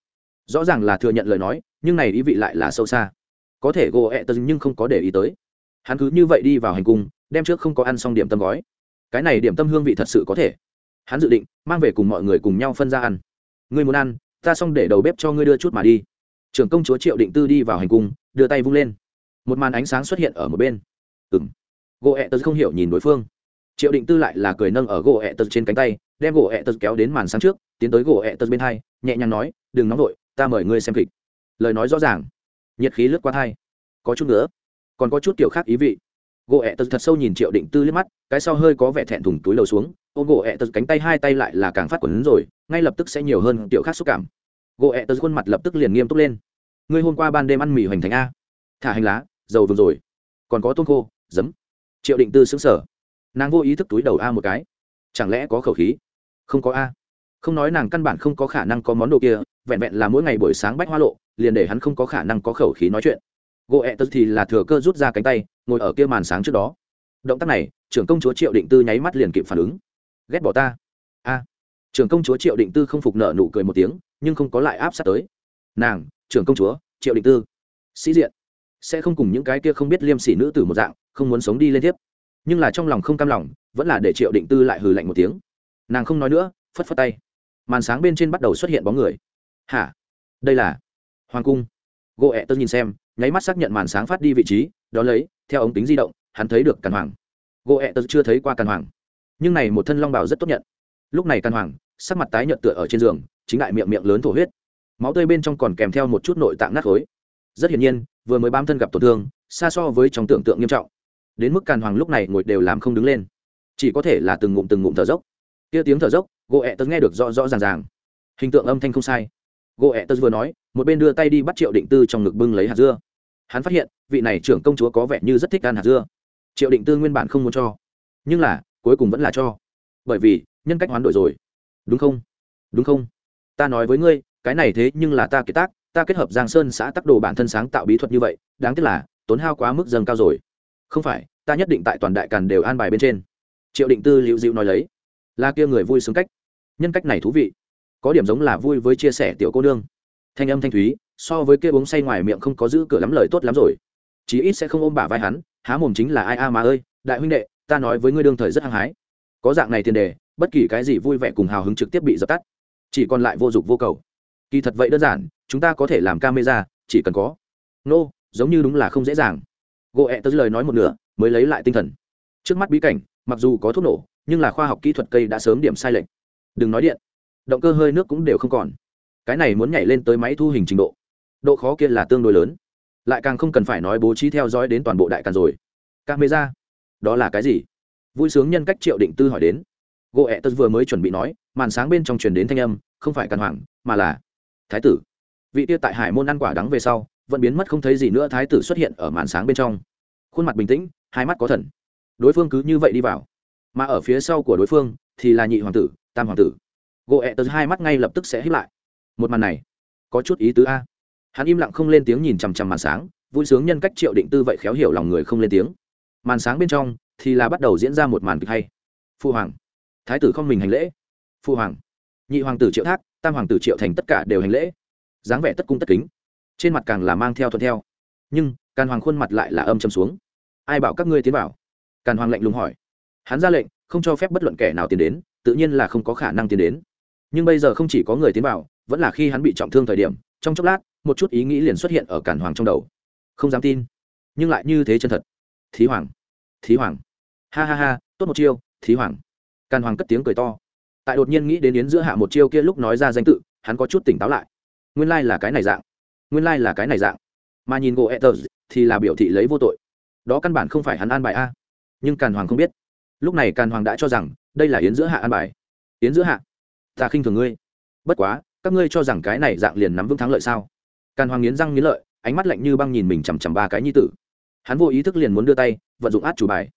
Rõ ràng là thừa nhận lời nói, nhưng này ý vị lại là sâu xa. Có thể gỗ ẹ tớ nhưng không có để ý tới. Hắn cứ như vậy đi vào hành cung, đem trước không có ăn xong điểm tâm gói. Cái này điểm tâm hương vị thật sự có thể. Hắn dự định, mang về cùng mọi người cùng nhau phân ra ăn ngươi muốn ăn, ta xong để đầu bếp cho ngươi đưa chút mà đi. Trưởng công chúa triệu định tư đi vào hành cung, đưa tay vung lên. Một màn ánh sáng xuất hiện ở một bên. Ừng gỗ ẹ tật không hiểu nhìn đối phương. Triệu định tư lại là cười nâng ở gỗ ẹ tật trên cánh tay, đem gỗ ẹ tật kéo đến màn sáng trước, tiến tới gỗ ẹ tật bên hai, nhẹ nhàng nói, đừng nóng vội, ta mời ngươi xem kịch. Lời nói rõ ràng. Nhiệt khí lướt qua thai. Có chút nữa còn có chút kiểu khác ý vị. Gỗ ẹ tật thật sâu nhìn triệu định tư liếc mắt, cái sau hơi có vẻ thẹn thùng túi lầu xuống ôm gỗ ẹ tật cánh tay hai tay lại là càng phát quần rồi, ngay lập tức sẽ nhiều hơn tiểu khác xúc cảm. Gỗ ẹ tật khuôn mặt lập tức liền nghiêm túc lên. Ngươi hôm qua ban đêm ăn mì hoành thành a. Thả hành lá, dầu vừng rồi. Còn có tôm khô, giấm. Triệu định tư xứng sở nàng vô ý thức túi đầu a một cái. Chẳng lẽ có khẩu khí? Không có a. Không nói nàng căn bản không có khả năng có món đồ kia, vẹn vẹn là mỗi ngày buổi sáng bách hoa lộ, liền để hắn không có khả năng có khẩu khí nói chuyện. Gỗ ẹ tật thì là thừa cơ rút ra cánh tay, ngồi ở kia màn sáng trước đó. Động tác này, trưởng công chúa triệu định tư nháy mắt liền kịp phản ứng ghét bỏ ta. A. Trưởng công chúa triệu định tư không phục nợ nụ cười một tiếng, nhưng không có lại áp sát tới. Nàng, trưởng công chúa, triệu định tư. Sĩ diện. Sẽ không cùng những cái kia không biết liêm sỉ nữ tử một dạng, không muốn sống đi lên tiếp. Nhưng là trong lòng không cam lòng, vẫn là để triệu định tư lại hừ lạnh một tiếng. Nàng không nói nữa, phất phất tay. Màn sáng bên trên bắt đầu xuất hiện bóng người. Hả? Đây là hoàng cung. Gỗ ẹ tớ nhìn xem, nháy mắt xác nhận màn sáng phát đi vị trí đó lấy, theo ống tính di động, hắn thấy được càn hoàng. Gỗ ẹ tớ chưa thấy qua càn hoàng nhưng này một thân long bào rất tốt nhận. Lúc này căn hoàng, sắc mặt tái nhợt tựa ở trên giường, chính đại miệng miệng lớn thổ huyết. Máu tươi bên trong còn kèm theo một chút nội tạng nát khối. Rất hiển nhiên, vừa mới bám thân gặp tổn thương, xa so với trong tưởng tượng nghiêm trọng. Đến mức càn hoàng lúc này ngồi đều làm không đứng lên. Chỉ có thể là từng ngụm từng ngụm thở dốc. Kia tiếng thở dốc gỗ ẹ tớ nghe được rõ rõ ràng ràng. Hình tượng âm thanh không sai. Gỗ ẹ tớ vừa nói, một bên đưa tay đi bắt triệu định tư trong ngực bưng lấy hạt dưa. Hắn phát hiện, vị này trưởng công chúa có vẻ như rất thích ăn hạt dưa. Triệu định tư nguyên bản không muốn cho. Nhưng là cuối cùng vẫn là cho. Bởi vì, nhân cách hoán đổi rồi. Đúng không? Đúng không? Ta nói với ngươi, cái này thế nhưng là ta kiệt tác, ta kết hợp giang sơn xã tắc đồ bản thân sáng tạo bí thuật như vậy, đáng tiếc là, tốn hao quá mức dâng cao rồi. Không phải, ta nhất định tại toàn đại càn đều an bài bên trên. Triệu định tư liệu dịu nói lấy. Là kia người vui sướng cách. Nhân cách này thú vị. Có điểm giống là vui với chia sẻ tiểu cô nương. Thanh âm thanh thúy, so với kia uống say ngoài miệng không có giữ cửa lắm lời tốt lắm rồi. Chí ít sẽ không ôm bả vai hắn, há mồm chính là ai a mà ơi, đại huynh đệ ta nói với ngươi đương thời rất hăng hái. Có dạng này tiền đề bất kỳ cái gì vui vẻ cùng hào hứng trực tiếp bị dập tắt. Chỉ còn lại vô dụng vô cầu. Kỳ thật vậy đơn giản chúng ta có thể làm camera chỉ cần có. Nô、no, giống như đúng là không dễ dàng. Gỗ ẹ tớ lời nói một nửa mới lấy lại tinh thần. Trước mắt bí cảnh mặc dù có thuốc nổ nhưng là khoa học kỹ thuật cây đã sớm điểm sai lệch. Đừng nói điện động cơ hơi nước cũng đều không còn. Cái này muốn nhảy lên tới máy thu hình trình độ. Độ khó kia là tương đối lớn. Lại càng không cần phải nói bố trí theo dõi đến toàn bộ đại càn rồi. Camera đó là cái gì? Vui sướng nhân cách triệu định tư hỏi đến. Gỗ ẹ tớ vừa mới chuẩn bị nói, màn sáng bên trong truyền đến thanh âm, không phải càn hoàng, mà là thái tử. Vị tiêu tại hải môn ăn quả đắng về sau, vẫn biến mất không thấy gì nữa thái tử xuất hiện ở màn sáng bên trong. Khuôn mặt bình tĩnh, hai mắt có thần. Đối phương cứ như vậy đi vào. Mà ở phía sau của đối phương thì là nhị hoàng tử, tam hoàng tử. Gỗ ẹ tớ hai mắt ngay lập tức sẽ hít lại. Một màn này, có chút ý tứ a. Hắn im lặng không lên tiếng nhìn chằm chằm màn sáng, vui sướng nhân cách triệu định tư vậy khéo hiểu lòng người không lên tiếng màn sáng bên trong thì là bắt đầu diễn ra một màn kịch hay. Phu hoàng, thái tử không mình hành lễ. Phu hoàng, nhị hoàng tử triệu thác, tam hoàng tử triệu thành tất cả đều hành lễ. Dáng vẻ tất cung tất kính. Trên mặt càng là mang theo thuận theo. Nhưng, càn hoàng khuôn mặt lại là âm châm xuống. Ai bảo các ngươi tiến vào? Càn hoàng lạnh lùng hỏi. Hắn ra lệnh, không cho phép bất luận kẻ nào tiến đến, tự nhiên là không có khả năng tiến đến. Nhưng bây giờ không chỉ có người tiến vào, vẫn là khi hắn bị trọng thương thời điểm, trong chốc lát, một chút ý nghĩ liền xuất hiện ở càn hoàng trong đầu. Không dám tin. Nhưng lại như thế chân thật thí hoàng thí hoàng. Ha ha ha, tốt một chiêu, thí hoàng. Càn hoàng cất tiếng cười to. Tại đột nhiên nghĩ đến yến giữa hạ một chiêu kia lúc nói ra danh tự, hắn có chút tỉnh táo lại. Nguyên lai là cái này dạng. Nguyên lai là cái này dạng. Mà nhìn gỗ etters thì là biểu thị lấy vô tội. Đó căn bản không phải hắn an bài a. Nhưng càn hoàng không biết. Lúc này càn hoàng đã cho rằng, đây là yến giữa hạ an bài. Yến giữa hạ, ta khinh thường ngươi. Bất quá, các ngươi cho rằng cái này dạng liền nắm vững thắng lợi sao? Càn hoàng nghiến răng nghiến lợi, ánh mắt lạnh như băng nhìn mình chằm chằm ba cái nhi tử hắn vô ý thức liền muốn đưa tay, vận dụng át chủ bài.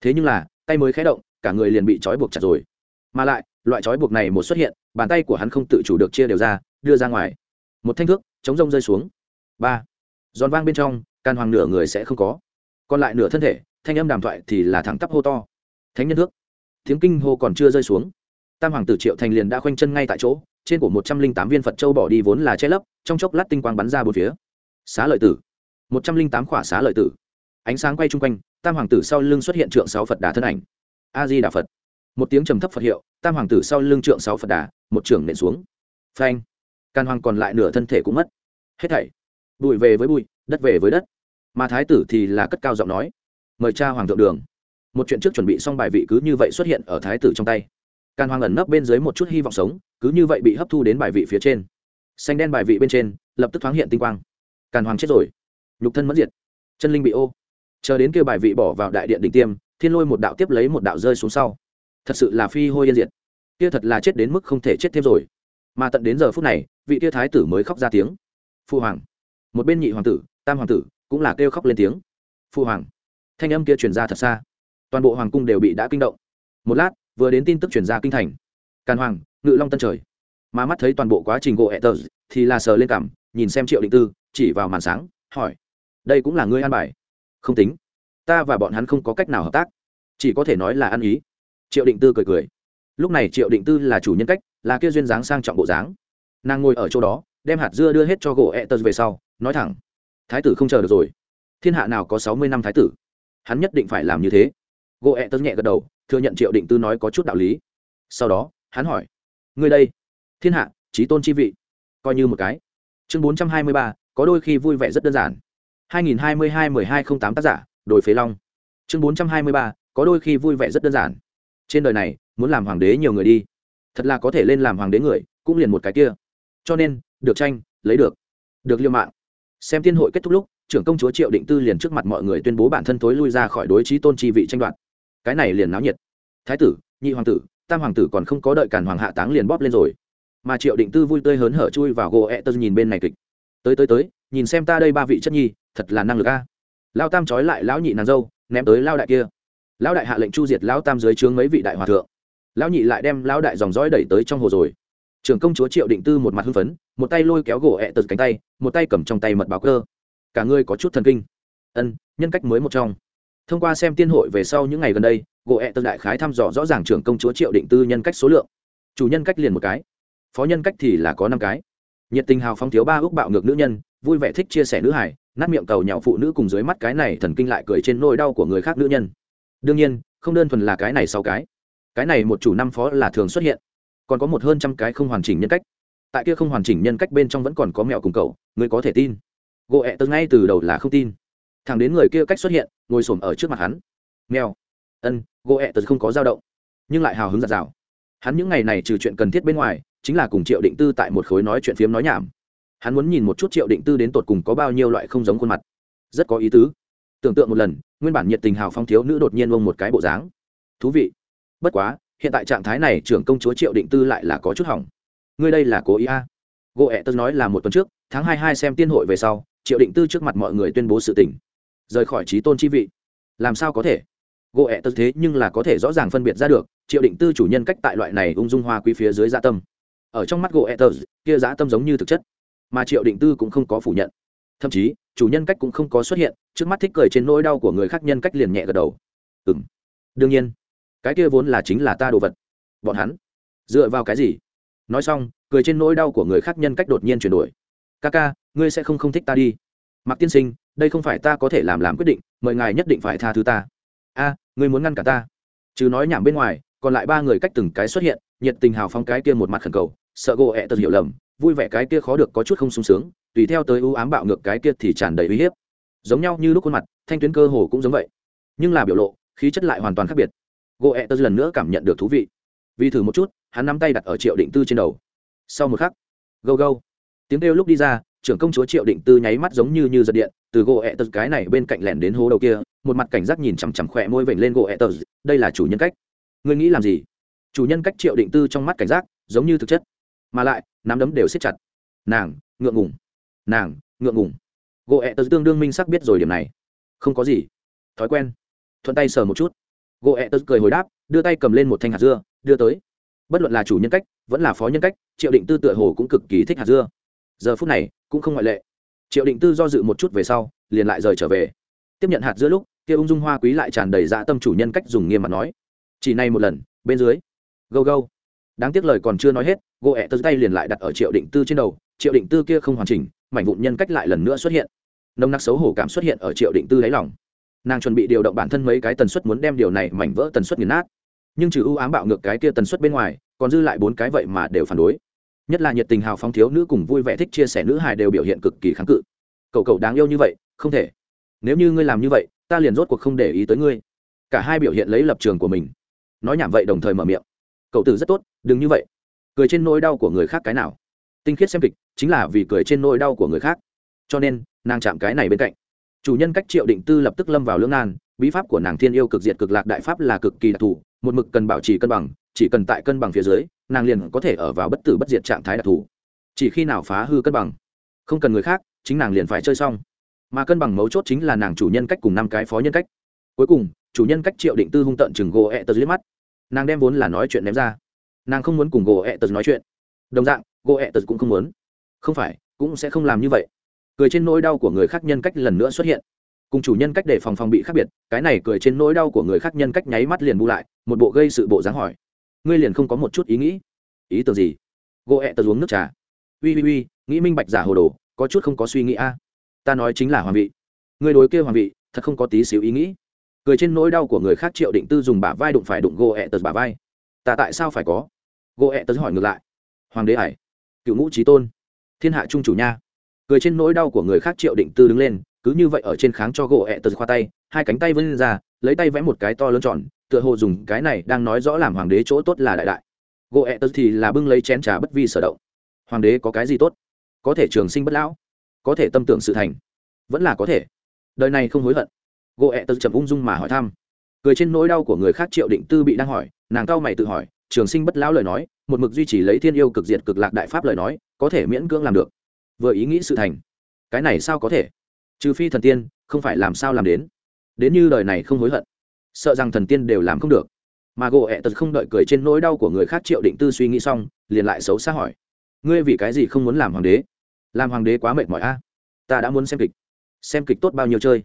Thế nhưng là, tay mới khé động, cả người liền bị trói buộc chặt rồi. Mà lại, loại trói buộc này một xuất hiện, bàn tay của hắn không tự chủ được chia đều ra, đưa ra ngoài. Một thanh thước, chống rông rơi xuống. Ba. Giòn vang bên trong, can hoàng nửa người sẽ không có. Còn lại nửa thân thể, thanh âm đàm thoại thì là thẳng tắp hô to. Thánh nhân thước. Tiếng kinh hô còn chưa rơi xuống. Tam hoàng tử triệu thành liền đã khoanh chân ngay tại chỗ, trên của một trăm linh tám viên phật châu bỏ đi vốn là che lấp, trong chốc lát tinh quang bắn ra bốn phía. Xá lợi tử. một trăm linh tám khỏa xá lợi tử ánh sáng quay chung quanh, tam hoàng tử sau lưng xuất hiện trượng sáu phật đà thân ảnh. A di đà phật. Một tiếng trầm thấp phật hiệu, tam hoàng tử sau lưng trượng sáu phật đà, một trưởng nện xuống. Phanh. Can hoàng còn lại nửa thân thể cũng mất. Hết thảy. Bụi về với bụi, đất về với đất. Mà thái tử thì là cất cao giọng nói, mời cha hoàng thượng đường. Một chuyện trước chuẩn bị xong bài vị cứ như vậy xuất hiện ở thái tử trong tay. Can hoàng ẩn nấp bên dưới một chút hy vọng sống, cứ như vậy bị hấp thu đến bài vị phía trên. Xanh đen bài vị bên trên, lập tức thoáng hiện tinh quang. Càn hoàng chết rồi. Nhục thân mất diệt. Chân linh bị ô chờ đến kêu bài vị bỏ vào đại điện đỉnh tiêm, thiên lôi một đạo tiếp lấy một đạo rơi xuống sau. Thật sự là phi hôi yên diệt. Kia thật là chết đến mức không thể chết thêm rồi. Mà tận đến giờ phút này, vị kia thái tử mới khóc ra tiếng. Phu hoàng. Một bên nhị hoàng tử, tam hoàng tử cũng là kêu khóc lên tiếng. Phu hoàng. Thanh âm kia truyền ra thật xa. Toàn bộ hoàng cung đều bị đã kinh động. Một lát, vừa đến tin tức truyền ra kinh thành. Càn hoàng, ngự long tân trời. Mà mắt thấy toàn bộ quá trình gỗ hẹ tờ thì là sờ lên cảm, nhìn xem triệu định tư, chỉ vào màn sáng, hỏi, đây cũng là ngươi an bài? Không tính. Ta và bọn hắn không có cách nào hợp tác. Chỉ có thể nói là ăn ý. Triệu định tư cười cười. Lúc này triệu định tư là chủ nhân cách, là kia duyên dáng sang trọng bộ dáng. Nàng ngồi ở chỗ đó, đem hạt dưa đưa hết cho gỗ ẹ tật về sau, nói thẳng. Thái tử không chờ được rồi. Thiên hạ nào có sáu mươi năm thái tử? Hắn nhất định phải làm như thế. Gỗ ẹ tật nhẹ gật đầu, thừa nhận triệu định tư nói có chút đạo lý. Sau đó, hắn hỏi. Ngươi đây. Thiên hạ trí tôn chi vị. Coi như một cái. Chương bốn trăm hai mươi ba, có đôi khi vui vẻ rất đơn giản. 2022-1208 tác giả, đổi Phế Long. Chương 423, có đôi khi vui vẻ rất đơn giản. Trên đời này, muốn làm hoàng đế nhiều người đi. Thật là có thể lên làm hoàng đế người, cũng liền một cái kia. Cho nên, được tranh, lấy được. Được liêu mạng. Xem tiên hội kết thúc lúc, trưởng công chúa Triệu Định Tư liền trước mặt mọi người tuyên bố bản thân tối lui ra khỏi đối chí tôn chi vị tranh đoạt. Cái này liền náo nhiệt. Thái tử, nhị hoàng tử, tam hoàng tử còn không có đợi càn hoàng hạ táng liền bóp lên rồi. Mà Triệu Định Tư vui tươi hớn hở chui vào gỗ ẹ tơ nhìn bên này kịch. Tới tới tới, nhìn xem ta đây ba vị chất nhi, thật là năng lực a. Lao tam trói lại lão nhị nàng dâu, ném tới lao đại kia. Lão đại hạ lệnh chu diệt lão tam dưới trướng mấy vị đại hòa thượng. Lão nhị lại đem lão đại dòng dõi đẩy tới trong hồ rồi. Trưởng công chúa triệu định tư một mặt hưng phấn, một tay lôi kéo gỗ ẹ tật cánh tay, một tay cầm trong tay mật báo cơ. Cả người có chút thần kinh. Ân, nhân cách mới một trong. Thông qua xem tiên hội về sau những ngày gần đây, gỗ ẹ tật đại khái thăm dò rõ ràng trưởng công chúa triệu định tư nhân cách số lượng. Chủ nhân cách liền một cái. Phó nhân cách thì là có năm cái. Nhiệt tình hào phong thiếu ba ước bạo ngược nữ nhân, vui vẻ thích chia sẻ nữ hải nát miệng cầu nhạo phụ nữ cùng dưới mắt cái này thần kinh lại cười trên nỗi đau của người khác nữ nhân. Đương nhiên, không đơn thuần là cái này sau cái. Cái này một chủ năm phó là thường xuất hiện. Còn có một hơn trăm cái không hoàn chỉnh nhân cách. Tại kia không hoàn chỉnh nhân cách bên trong vẫn còn có mẹo cùng cậu, người có thể tin. Gỗ ẹ tớ ngay từ đầu là không tin. Thằng đến người kia cách xuất hiện, ngồi s ở trước mặt hắn. Mèo. Ân, gỗ ẹ tớ không có dao động, nhưng lại hào hứng giặt rào hắn những ngày này trừ chuyện cần thiết bên ngoài, chính là cùng triệu định tư tại một khối nói chuyện phiếm nói nhảm hắn muốn nhìn một chút triệu định tư đến tột cùng có bao nhiêu loại không giống khuôn mặt. Rất có ý tứ. Tưởng tượng một lần, nguyên bản nhiệt tình hào phong thiếu nữ đột nhiên bông một cái bộ dáng. Thú vị. Bất quá, hiện tại trạng thái này trưởng công chúa triệu định tư lại là có chút hỏng. Ngươi đây là cố ý a? À. gỗ ẹ tớ nói là một tuần trước, tháng hai hai xem tiên hội về sau, triệu định tư trước mặt mọi người tuyên bố sự tình. Rời khỏi trí tôn chi vị. Làm sao có thể? Gỗ ẹ tớ thế nhưng là có thể rõ ràng phân biệt ra được, triệu định tư chủ nhân cách tại loại này ung dung hoa quý phía dưới gia dạ tâm. Ở trong mắt gỗ ẹ tớ kia giá tâm giống như thực chất mà triệu định tư cũng không có phủ nhận. Thậm chí, chủ nhân cách cũng không có xuất hiện, trước mắt thích cười trên nỗi đau của người khác nhân cách liền nhẹ gật đầu. Ừ m đương nhiên, cái kia vốn là chính là ta đồ vật. Bọn hắn, dựa vào cái gì? Nói xong, cười trên nỗi đau của người khác nhân cách đột nhiên chuyển đổi. Ca ca, ngươi sẽ không không thích ta đi. Mặc tiên sinh, đây không phải ta có thể làm làm quyết định, mời ngài nhất định phải tha thứ ta. A, ngươi muốn ngăn cả ta. Chứ nói nhảm bên ngoài, còn lại ba người cách từng cái xuất hiện, nhiệt tình hào phóng cái kia một mặt khẩn cầu, sợ gỗ ẹ tật hiểu lầm vui vẻ cái kia khó được có chút không sung sướng tùy theo tới ưu ám bạo ngược cái kia thì tràn đầy uy hiếp. Giống nhau như lúc khuôn mặt thanh tuyến cơ hồ cũng giống vậy. Nhưng là biểu lộ khí chất lại hoàn toàn khác biệt. Gỗ ẹ e tớ lần nữa cảm nhận được thú vị. Vì thử một chút hắn nắm tay đặt ở triệu định tư trên đầu. Sau một khắc gâu gâu. Tiếng kêu lúc đi ra trưởng công chúa triệu định tư nháy mắt giống như như giật điện từ gỗ ẹ e tớ cái này bên cạnh lẻn đến hố đầu kia một mặt cảnh giác nhìn chằm chằm khỏe môi vểnh lên gỗ ẹ e tớ, đây là chủ nhân cách. Ngươi nghĩ làm gì? Chủ nhân cách triệu định tư trong mắt cảnh giác giống như thực chất. Mà lại nắm đấm đều siết chặt. Nàng, ngượng ngùng. Nàng, ngượng ngùng. Gỗ ẹ tật tương đương minh sắc biết rồi điểm này. Không có gì. Thói quen. Thuận tay sờ một chút. Gỗ ẹ tật cười hồi đáp, đưa tay cầm lên một thanh hạt dưa, đưa tới. Bất luận là chủ nhân cách, vẫn là phó nhân cách, triệu định tư tựa hồ cũng cực kỳ thích hạt dưa. Giờ phút này, cũng không ngoại lệ. Triệu định tư do dự một chút về sau, liền lại rời trở về. Tiếp nhận hạt dưa lúc, kia ung dung hoa quý lại tràn đầy dã tâm chủ nhân cách dùng nghiêm mặt nói. Chỉ này một lần, bên dưới. Gâu gâu. Đáng tiếc lời còn chưa nói hết gỗ ẹ tớ tay liền lại đặt ở triệu định tư trên đầu, triệu định tư kia không hoàn chỉnh, mảnh vụn nhân cách lại lần nữa xuất hiện. Nông nặc xấu hổ cảm xuất hiện ở triệu định tư đáy lòng. Nàng chuẩn bị điều động bản thân mấy cái tần suất muốn đem điều này mảnh vỡ tần suất nghiền nát. Nhưng trừ ưu ám bạo ngược cái kia tần suất bên ngoài, còn dư lại bốn cái vậy mà đều phản đối. Nhất là nhiệt tình hào phóng thiếu nữ cùng vui vẻ thích chia sẻ nữ hài đều biểu hiện cực kỳ kháng cự. Cậu cậu đáng yêu như vậy, không thể. Nếu như ngươi làm như vậy, ta liền rốt cuộc không để ý tới ngươi. Cả hai biểu hiện lấy lập trường của mình. Nói nhảm vậy đồng thời mở miệng. Cậu tử rất tốt, đừng như vậy cười trên nỗi đau của người khác cái nào? Tinh khiết xem kịch chính là vì cười trên nỗi đau của người khác. Cho nên, nàng chạm cái này bên cạnh. Chủ nhân cách triệu định tư lập tức lâm vào lưỡng nan, bí pháp của nàng thiên yêu cực diệt cực lạc đại pháp là cực kỳ đặc thù, một mực cần bảo trì cân bằng, chỉ cần tại cân bằng phía dưới, nàng liền có thể ở vào bất tử bất diệt trạng thái đặc thù. Chỉ khi nào phá hư cân bằng, không cần người khác, chính nàng liền phải chơi xong. Mà cân bằng mấu chốt chính là nàng chủ nhân cách cùng năm cái phó nhân cách. Cuối cùng, chủ nhân cách triệu định tư hung tận chừng gỗ ẹ tật liếc mắt. Nàng đem vốn là nói chuyện ném ra nàng không muốn cùng gỗ ẹ tật nói chuyện. Đồng dạng, gỗ ẹ tật cũng không muốn. Không phải, cũng sẽ không làm như vậy. Cười trên nỗi đau của người khác nhân cách lần nữa xuất hiện. Cùng chủ nhân cách để phòng phòng bị khác biệt, cái này cười trên nỗi đau của người khác nhân cách nháy mắt liền bu lại, một bộ gây sự bộ dáng hỏi. Ngươi liền không có một chút ý nghĩ? Ý tưởng gì? Gỗ ẹ tật uống nước trà. Ui ui ui nghĩ minh bạch giả hồ đồ, có chút không có suy nghĩ a. Ta nói chính là hoàng vị. Ngươi đối kêu hoàng vị, thật không có tí xíu ý nghĩ. Cười trên nỗi đau của người khác triệu định tư dùng bả vai đụng phải đụng gỗ ẹ tật bả vai. Ta tại sao phải có? Gỗ ẹ tật hỏi ngược lại. Hoàng đế hải cựu ngũ trí tôn, thiên hạ trung chủ nha. Cười trên nỗi đau của người khác triệu định tư đứng lên, cứ như vậy ở trên kháng cho gỗ ẹ tật khoa tay, hai cánh tay vươn ra, lấy tay vẽ một cái to lớn tròn, tựa hồ dùng cái này đang nói rõ làm hoàng đế chỗ tốt là đại đại. Gỗ ẹ tật thì là bưng lấy chén trà bất vi sở động. Hoàng đế có cái gì tốt? Có thể trường sinh bất lão, có thể tâm tưởng sự thành, vẫn là có thể. Đời này không hối hận. Gỗ ẹ tật chậm ung dung mà hỏi thăm. Cười trên nỗi đau của người khác triệu định tư bị đang hỏi, nàng cao mày tự hỏi trường sinh bất lão lời nói, một mực duy trì lấy thiên yêu cực diệt cực lạc đại pháp lời nói, có thể miễn cưỡng làm được. Vừa ý nghĩ sự thành. Cái này sao có thể? Trừ phi thần tiên, không phải làm sao làm đến. Đến như đời này không hối hận. Sợ rằng thần tiên đều làm không được. Mà gỗ ẹ tật không đợi cười trên nỗi đau của người khác triệu định tư suy nghĩ xong, liền lại xấu xa hỏi. Ngươi vì cái gì không muốn làm hoàng đế? Làm hoàng đế quá mệt mỏi a. Ta đã muốn xem kịch. Xem kịch tốt bao nhiêu chơi.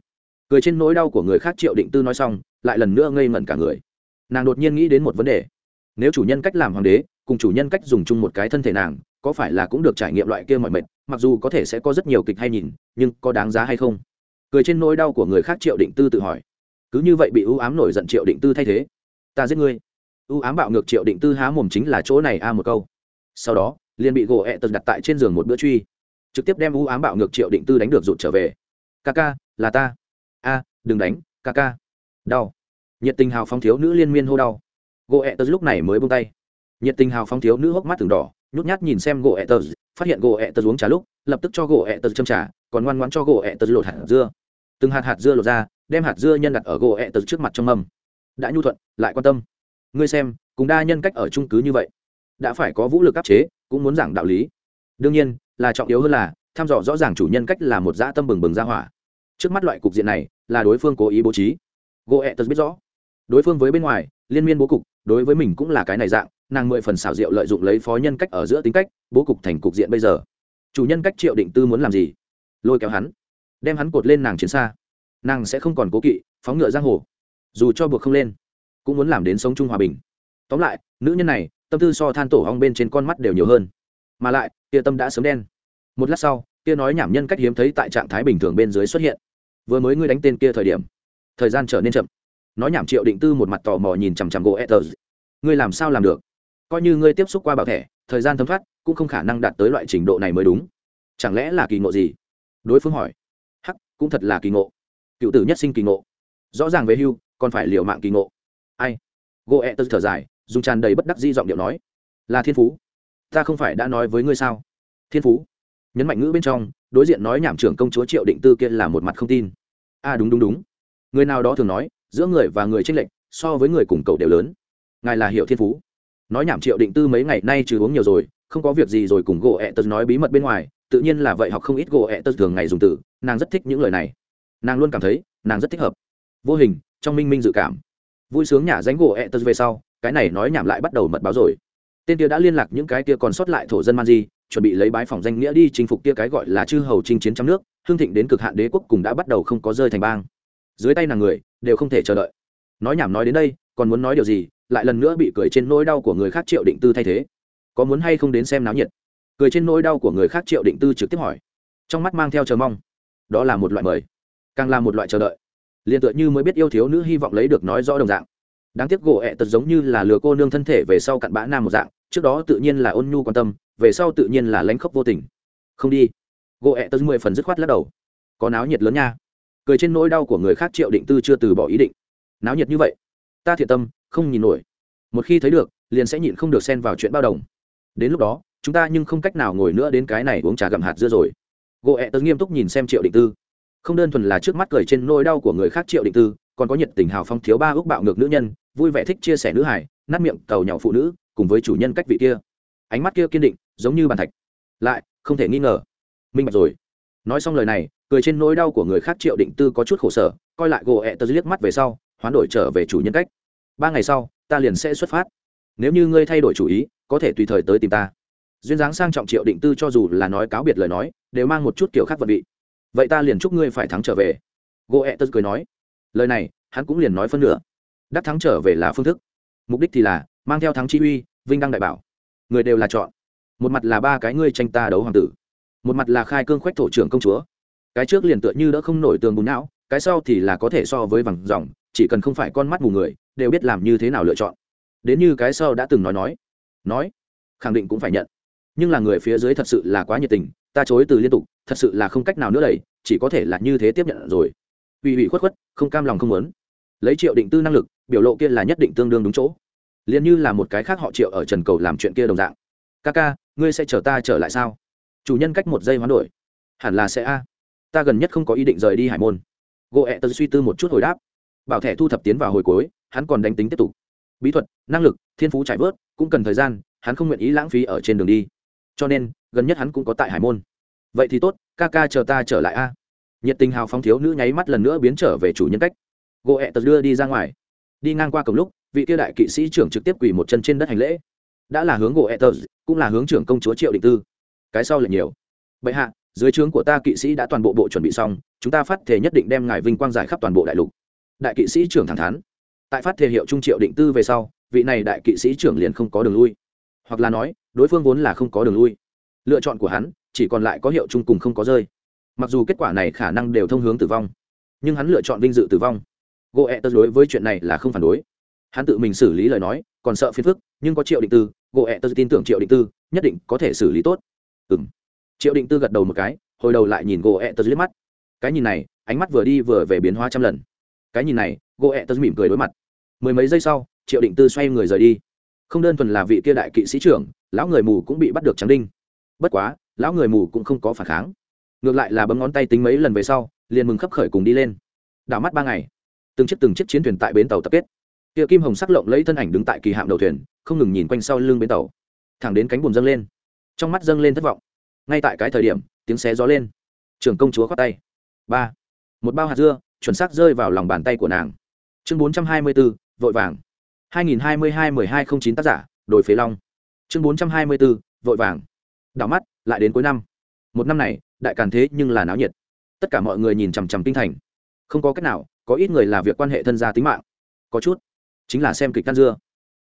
Cười trên nỗi đau của người khác triệu định tư nói xong, lại lần nữa ngây ngẩn cả người. Nàng đột nhiên nghĩ đến một vấn đề nếu chủ nhân cách làm hoàng đế, cùng chủ nhân cách dùng chung một cái thân thể nàng, có phải là cũng được trải nghiệm loại kia mọi mệt, mặc dù có thể sẽ có rất nhiều kịch hay nhìn, nhưng có đáng giá hay không? Cười trên nỗi đau của người khác triệu định tư tự hỏi. Cứ như vậy bị ưu ám nổi giận triệu định tư thay thế. Ta giết ngươi. Ưu ám bạo ngược triệu định tư há mồm chính là chỗ này a một câu. Sau đó, liền bị gỗ ẹ tật đặt tại trên giường một bữa truy. Trực tiếp đem ưu ám bạo ngược triệu định tư đánh được rụt trở về. Ca ca, là ta. A, đừng đánh, ca ca. Đau. Nhiệt tình hào phong thiếu nữ liên miên hô đau gỗ ẹ tờ lúc này mới bông tay. Nhiệt tình hào phóng thiếu nữ hốc mắt từng đỏ, nhút nhát nhìn xem gỗ ẹ tờ phát hiện gỗ ẹ tờ uống trà lúc, lập tức cho gỗ ẹ tờ châm trà, còn ngoan ngoan cho gỗ ẹ tờ lột hạt dưa. Từng hạt hạt dưa lột ra, đem hạt dưa nhân đặt ở gỗ ẹ tờ trước mặt trong mâm. Đã nhu thuận, lại quan tâm. Ngươi xem, cùng đa nhân cách ở trung cứ như vậy. Đã phải có vũ lực áp chế, cũng muốn giảng đạo lý. Đương nhiên, là trọng yếu hơn là, thăm dò rõ ràng chủ nhân cách là một dã tâm bừng bừng ra hỏa. Trước mắt loại cục diện này, là đối phương cố ý bố trí. Gỗ ẹ tật biết rõ đối phương với bên ngoài, liên miên bố cục, đối với mình cũng là cái này dạng, nàng mười phần xảo diệu lợi dụng lấy phó nhân cách ở giữa tính cách, bố cục thành cục diện bây giờ. Chủ nhân cách triệu định tư muốn làm gì? Lôi kéo hắn, đem hắn cột lên nàng chiến xa. Nàng sẽ không còn cố kỵ, phóng ngựa giang hồ. Dù cho buộc không lên, cũng muốn làm đến sống chung hòa bình. Tóm lại, nữ nhân này, tâm tư so than tổ hong bên trên con mắt đều nhiều hơn. Mà lại, tia tâm đã sớm đen. Một lát sau kia nói nhảm nhân cách hiếm thấy tại trạng thái bình thường bên dưới xuất hiện. Vừa mới ngươi đánh tên kia thời điểm, thời gian trở nên chậm nói nhảm triệu định tư một mặt tò mò nhìn chằm chằm gỗ etters ngươi làm sao làm được? Coi như ngươi tiếp xúc qua bảo thẻ thời gian thấm thoát cũng không khả năng đạt tới loại trình độ này mới đúng. Chẳng lẽ là kỳ ngộ gì? Đối phương hỏi. Hắc cũng thật là kỳ ngộ. Cựu tử nhất sinh kỳ ngộ. Rõ ràng về hưu còn phải liều mạng kỳ ngộ. Ai? Gỗ ẹ tơ thở dài dùng tràn đầy bất đắc di giọng điệu nói. Là thiên phú. Ta không phải đã nói với ngươi sao? Thiên phú. Nhấn mạnh ngữ bên trong đối diện nói nhảm trưởng công chúa triệu định tư kia là một mặt không tin. A à, đúng đúng đúng. Người nào đó thường nói giữa người và người tranh lệch, so với người cùng cầu đều lớn. Ngài là hiệu thiên phú. Nói nhảm triệu định tư mấy ngày nay trừ uống nhiều rồi, không có việc gì rồi cùng gỗ ẹ tật nói bí mật bên ngoài, tự nhiên là vậy học không ít gỗ ẹ tật thường ngày dùng từ, nàng rất thích những lời này. Nàng luôn cảm thấy, nàng rất thích hợp. Vô hình, trong minh minh dự cảm. Vui sướng nhả dánh gỗ ẹ tật về sau, cái này nói nhảm lại bắt đầu mật báo rồi. Tên kia đã liên lạc những cái kia còn sót lại thổ dân man di, chuẩn bị lấy bái phòng danh nghĩa đi chinh phục kia cái gọi là chư hầu chinh chiến trong nước hương thịnh đến cực hạn đế quốc cùng đã bắt đầu không có rơi thành bang. Dưới tay nàng người đều không thể chờ đợi. Nói nhảm nói đến đây, còn muốn nói điều gì, lại lần nữa bị cười trên nỗi đau của người khác triệu định tư thay thế. Có muốn hay không đến xem náo nhiệt? Cười trên nỗi đau của người khác triệu định tư trực tiếp hỏi. Trong mắt mang theo chờ mong. Đó là một loại mời. Càng là một loại chờ đợi. Liền tựa như mới biết yêu thiếu nữ hy vọng lấy được nói rõ đồng dạng. Đáng tiếc gỗ ẹ tật giống như là lừa cô nương thân thể về sau cặn bã nam một dạng, trước đó tự nhiên là ôn nhu quan tâm, về sau tự nhiên là lánh khóc vô tình. Không đi. Gỗ ẹ tật mười phần dứt khoát lắc đầu. Có náo nhiệt lớn nha cười trên nỗi đau của người khác triệu định tư chưa từ bỏ ý định. Náo nhiệt như vậy, ta thiện tâm, không nhìn nổi. Một khi thấy được, liền sẽ nhịn không được xen vào chuyện bao đồng. Đến lúc đó, chúng ta nhưng không cách nào ngồi nữa đến cái này uống trà gặm hạt dưa rồi. Gỗ ẹ tớ nghiêm túc nhìn xem triệu định tư. Không đơn thuần là trước mắt cười trên nỗi đau của người khác triệu định tư, còn có nhiệt tình hào phong thiếu ba ước bạo ngược nữ nhân, vui vẻ thích chia sẻ nữ hải nát miệng cầu nhỏ phụ nữ, cùng với chủ nhân cách vị kia. Ánh mắt kia kiên định, giống như bàn thạch. Lại, không thể nghi ngờ. Minh bạch rồi. Nói xong lời này cười trên nỗi đau của người khác triệu định tư có chút khổ sở, coi lại gỗ ẹ tớ liếc mắt về sau, hoán đổi trở về chủ nhân cách. Ba ngày sau, ta liền sẽ xuất phát. Nếu như ngươi thay đổi chủ ý, có thể tùy thời tới tìm ta. Duyên dáng sang trọng triệu định tư cho dù là nói cáo biệt lời nói, đều mang một chút kiểu khác vật vị. Vậy ta liền chúc ngươi phải thắng trở về. Gỗ ẹ tớ cười nói. Lời này, hắn cũng liền nói phân nửa. Đắc thắng trở về là phương thức. Mục đích thì là, mang theo thắng chi uy, vinh đăng đại bảo. Người đều là chọn. Một mặt là ba cái ngươi tranh ta đấu hoàng tử. Một mặt là khai cương khoách thổ trưởng công chúa cái trước liền tựa như đã không nổi tường bùn não, cái sau thì là có thể so với vằng dòng, chỉ cần không phải con mắt mù người, đều biết làm như thế nào lựa chọn. Đến như cái sau đã từng nói nói. Nói, khẳng định cũng phải nhận. Nhưng là người phía dưới thật sự là quá nhiệt tình, ta chối từ liên tục, thật sự là không cách nào nữa đẩy, chỉ có thể là như thế tiếp nhận rồi. Ủy ủy khuất khuất, không cam lòng không muốn. Lấy triệu định tư năng lực, biểu lộ kia là nhất định tương đương đúng chỗ. Liền như là một cái khác họ triệu ở trần cầu làm chuyện kia đồng dạng. Ca ca, ngươi sẽ chờ ta trở lại sao? Chủ nhân cách một giây hoán đổi. Hẳn là sẽ a ta gần nhất không có ý định rời đi hải môn. Gỗ ẹ tật suy tư một chút hồi đáp. Bảo thẻ thu thập tiến vào hồi cuối, hắn còn đánh tính tiếp tục. Bí thuật, năng lực, thiên phú trải vớt, cũng cần thời gian, hắn không nguyện ý lãng phí ở trên đường đi. Cho nên, gần nhất hắn cũng có tại hải môn. Vậy thì tốt, ca ca chờ ta trở lại a. Nhiệt tình hào phóng thiếu nữ nháy mắt lần nữa biến trở về chủ nhân cách. Gỗ ẹ tật đưa đi ra ngoài. Đi ngang qua cổng lúc, vị tiêu đại kỵ sĩ trưởng trực tiếp quỳ một chân trên đất hành lễ. Đã là hướng gỗ ẹ tật cũng là hướng trưởng công chúa triệu định tư. Cái sau là nhiều. Bệ hạ dưới trướng của ta kỵ sĩ đã toàn bộ bộ chuẩn bị xong, chúng ta phát thể nhất định đem ngài vinh quang giải khắp toàn bộ đại lục. Đại kỵ sĩ trưởng thẳng thắn. Tại phát thể hiệu trung triệu định tư về sau, vị này đại kỵ sĩ trưởng liền không có đường lui. Hoặc là nói, đối phương vốn là không có đường lui. Lựa chọn của hắn, chỉ còn lại có hiệu trung cùng không có rơi. Mặc dù kết quả này khả năng đều thông hướng tử vong, nhưng hắn lựa chọn vinh dự tử vong. Gỗ ẹ tật đối với chuyện này là không phản đối. Hắn tự mình xử lý lời nói, còn sợ phiền phức, nhưng có triệu định tư gỗ ẹ tật tin tưởng triệu định tư, nhất định có thể xử lý tốt. Ừ m triệu định tư gật đầu một cái, hồi đầu lại nhìn gỗ ẹ tật liếc mắt. Cái nhìn này, ánh mắt vừa đi vừa về biến hóa trăm lần. Cái nhìn này gỗ ẹ tật mỉm cười đối mặt. Mười mấy giây sau, triệu định tư xoay người rời đi. Không đơn thuần là vị kia đại kỵ sĩ trưởng, lão người mù cũng bị bắt được trắng đinh. Bất quá, lão người mù cũng không có phản kháng. Ngược lại là bấm ngón tay tính mấy lần về sau, liền mừng khấp khởi cùng đi lên. Đảo mắt ba ngày, từng chiếc từng chiếc chiến thuyền tại bến tàu tập kết. Kia kim hồng sắc lộng lấy thân ảnh đứng tại kỳ hạm đầu thuyền, không ngừng nhìn quanh sau lưng bến tàu. Thẳng đến cánh buồm dâng lên. Trong mắt dâng lên thất vọng ngay tại cái thời điểm, tiếng xé gió lên. Trưởng công chúa khoác tay. Ba. Một bao hạt dưa, chuẩn xác rơi vào lòng bàn tay của nàng. Chương bốn trăm hai mươi bốn vội vàng. hai nghìn hai mươi hai mười hai không chín tác giả đổi phế long. Chương bốn trăm hai mươi bốn vội vàng. Đảo mắt, lại đến cuối năm. Một năm này, đại càn thế nhưng là náo nhiệt. Tất cả mọi người nhìn chằm chằm tinh thành. Không có cách nào, có ít người là việc quan hệ thân gia tính mạng. Có chút, chính là xem kịch căn dưa.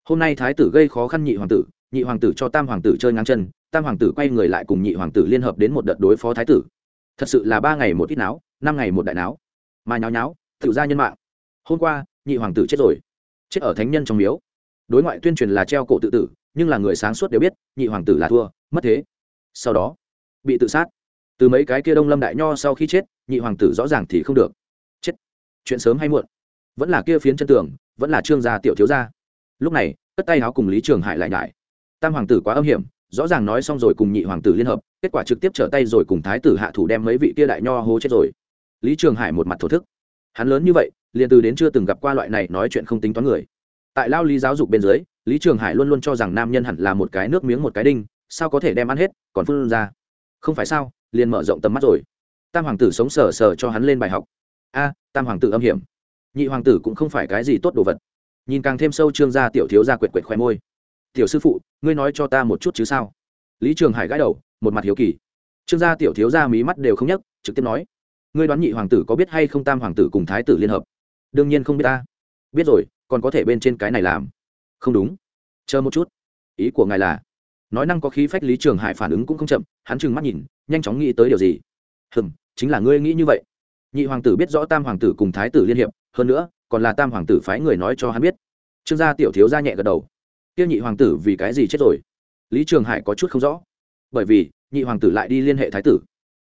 Hôm nay thái tử gây khó khăn nhị hoàng tử, nhị hoàng tử cho tam hoàng tử chơi ngang chân tam hoàng tử quay người lại cùng nhị hoàng tử liên hợp đến một đợt đối phó thái tử. Thật sự là ba ngày một ít náo, năm ngày một đại náo. Mà nháo nháo, tự ra nhân mạng. Hôm qua, nhị hoàng tử chết rồi. Chết ở thánh nhân trong miếu. Đối ngoại tuyên truyền là treo cổ tự tử, nhưng là người sáng suốt đều biết, nhị hoàng tử là thua, mất thế. Sau đó, bị tự sát. Từ mấy cái kia đông lâm đại nho sau khi chết, nhị hoàng tử rõ ràng thì không được. Chết. Chuyện sớm hay muộn. Vẫn là kia phiến chân tường, vẫn là trương gia tiểu thiếu gia. Lúc này, cất tay áo cùng lý trường hải lại nhải tam hoàng tử quá âm hiểm rõ ràng nói xong rồi cùng nhị hoàng tử liên hợp, kết quả trực tiếp trở tay rồi cùng thái tử hạ thủ đem mấy vị kia đại nho hố chết rồi. Lý trường hải một mặt thổ thức. Hắn lớn như vậy, liền từ đến chưa từng gặp qua loại này nói chuyện không tính toán người. Tại lao lý giáo dục bên dưới, lý trường hải luôn luôn cho rằng nam nhân hẳn là một cái nước miếng một cái đinh, sao có thể đem ăn hết, còn phun ra. Không phải sao, liền mở rộng tầm mắt rồi. Tam hoàng tử sống sờ sờ cho hắn lên bài học. A, tam hoàng tử âm hiểm. Nhị hoàng tử cũng không phải cái gì tốt đồ vật. Nhìn càng thêm sâu trương gia tiểu thiếu gia quệt quệt khoe môi tiểu sư phụ, ngươi nói cho ta một chút chứ sao? Lý trường hải gãi đầu, một mặt hiếu kỳ. Trương gia tiểu thiếu gia mí mắt đều không nhấc, trực tiếp nói, ngươi đoán nhị hoàng tử có biết hay không tam hoàng tử cùng thái tử liên hợp? Đương nhiên không biết ta. Biết rồi, còn có thể bên trên cái này làm. Không đúng. Chờ một chút. Ý của ngài là? Nói năng có khí phách lý trường hải phản ứng cũng không chậm, hắn trừng mắt nhìn, nhanh chóng nghĩ tới điều gì. Hừm, chính là ngươi nghĩ như vậy. Nhị hoàng tử biết rõ tam hoàng tử cùng thái tử liên hiệp, hơn nữa, còn là tam hoàng tử phái người nói cho hắn biết. Trương gia tiểu thiếu gia nhẹ gật đầu kia nhị hoàng tử vì cái gì chết rồi? Lý trường hải có chút không rõ. Bởi vì, nhị hoàng tử lại đi liên hệ thái tử.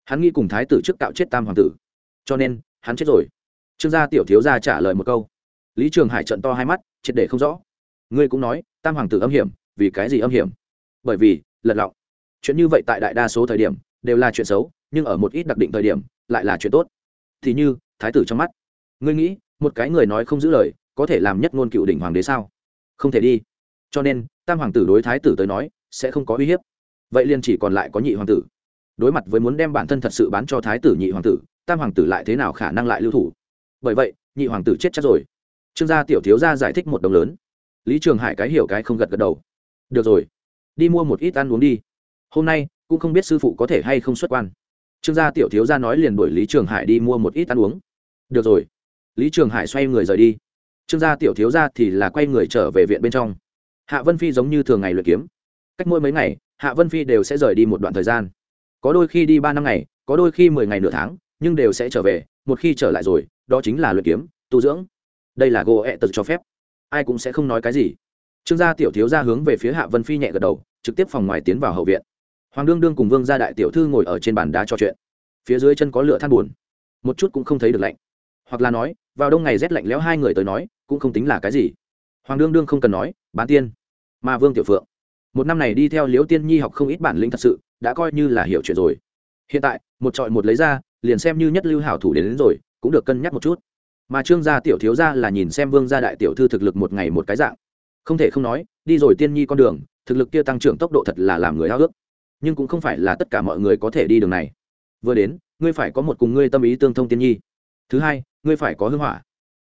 Hắn nghĩ cùng thái tử trước cạo chết tam hoàng tử. Cho nên, hắn chết rồi. Trương gia tiểu thiếu gia trả lời một câu. Lý trường hải trận to hai mắt, triệt để không rõ. Ngươi cũng nói, tam hoàng tử âm hiểm, vì cái gì âm hiểm? Bởi vì, lật lọng. Chuyện như vậy tại đại đa số thời điểm, đều là chuyện xấu, nhưng ở một ít đặc định thời điểm, lại là chuyện tốt. Thì như, thái tử trong mắt. Ngươi nghĩ, một cái người nói không giữ lời, có thể làm nhất ngôn cựu đỉnh hoàng đế sao? Không thể đi cho nên, tam hoàng tử đối thái tử tới nói, sẽ không có uy hiếp. Vậy liền chỉ còn lại có nhị hoàng tử. Đối mặt với muốn đem bản thân thật sự bán cho thái tử nhị hoàng tử, tam hoàng tử lại thế nào khả năng lại lưu thủ? Bởi vậy, nhị hoàng tử chết chắc rồi. Trương gia tiểu thiếu gia giải thích một đồng lớn. Lý trường hải cái hiểu cái không gật gật đầu. Được rồi, đi mua một ít ăn uống đi. Hôm nay, cũng không biết sư phụ có thể hay không xuất quan. Trương gia tiểu thiếu gia nói liền đuổi lý trường hải đi mua một ít ăn uống. Được rồi. Lý trường hải xoay người rời đi. Trương gia tiểu thiếu gia thì là quay người trở về viện bên trong hạ vân phi giống như thường ngày luyện kiếm. Cách mỗi mấy ngày, hạ vân phi đều sẽ rời đi một đoạn thời gian. Có đôi khi đi ba năm ngày, có đôi khi mười ngày nửa tháng, nhưng đều sẽ trở về, một khi trở lại rồi, đó chính là luyện kiếm, tu dưỡng. Đây là gỗ ẹ tật cho phép. Ai cũng sẽ không nói cái gì. Trương gia tiểu thiếu gia hướng về phía hạ vân phi nhẹ gật đầu, trực tiếp phòng ngoài tiến vào hậu viện. Hoàng đương đương cùng vương gia đại tiểu thư ngồi ở trên bàn đá trò chuyện. Phía dưới chân có lửa than buồn. Một chút cũng không thấy được lạnh. Hoặc là nói, vào đông ngày rét lạnh lẽo hai người tới nói, cũng không tính là cái gì. Hoàng đương đương không cần nói bán tiên. Mà vương tiểu phượng. Một năm này đi theo liễu tiên nhi học không ít bản lĩnh thật sự đã coi như là hiểu chuyện rồi. Hiện tại một trọi một lấy ra liền xem như nhất lưu hảo thủ đến, đến rồi cũng được cân nhắc một chút. Mà trương gia tiểu thiếu gia là nhìn xem vương gia đại tiểu thư thực lực một ngày một cái dạng. Không thể không nói đi rồi tiên nhi con đường thực lực kia tăng trưởng tốc độ thật là làm người háo ước nhưng cũng không phải là tất cả mọi người có thể đi đường này. Vừa đến ngươi phải có một cùng ngươi tâm ý tương thông tiên nhi. Thứ hai ngươi phải có hưng hỏa.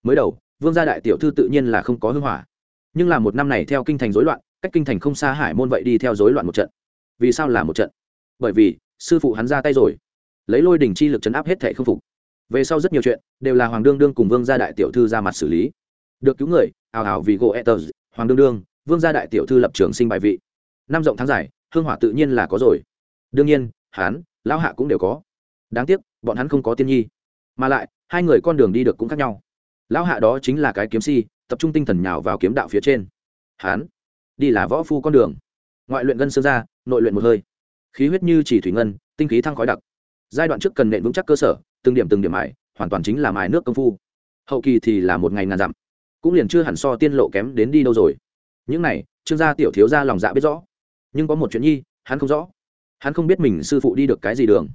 Mới đầu vương gia đại tiểu thư tự nhiên là không có hưng hỏa nhưng là một năm này theo kinh thành rối loạn, cách kinh thành không xa hải môn vậy đi theo rối loạn một trận. Vì sao là một trận? Bởi vì, sư phụ hắn ra tay rồi. Lấy lôi đình chi lực chấn áp hết thể không phục. Về sau rất nhiều chuyện đều là hoàng đương đương cùng vương gia đại tiểu thư ra mặt xử lý. Được cứu người ào ào vì gỗ etters hoàng đương đương, vương gia đại tiểu thư lập trường sinh bài vị. Năm rộng tháng dài, hương hỏa tự nhiên là có rồi. Đương nhiên hán lão hạ cũng đều có. Đáng tiếc, bọn hắn không có tiên nhi. Mà lại, hai người con đường đi được cũng khác nhau. Lão hạ đó chính là cái kiếm si tập trung tinh thần nhào vào kiếm đạo phía trên. Hán, đi là võ phu con đường. Ngoại luyện gân xương ra, nội luyện một hơi. Khí huyết như chỉ thủy ngân, tinh khí thăng khói đặc. Giai đoạn trước cần nện vững chắc cơ sở, từng điểm từng điểm mài, hoàn toàn chính là mài nước công phu. Hậu kỳ thì là một ngày ngàn dặm. Cũng liền chưa hẳn so tiên lộ kém đến đi đâu rồi. Những này, trương gia tiểu thiếu gia lòng dạ biết rõ. Nhưng có một chuyện nhi, hắn không rõ. Hắn không biết mình sư phụ đi được cái gì đường.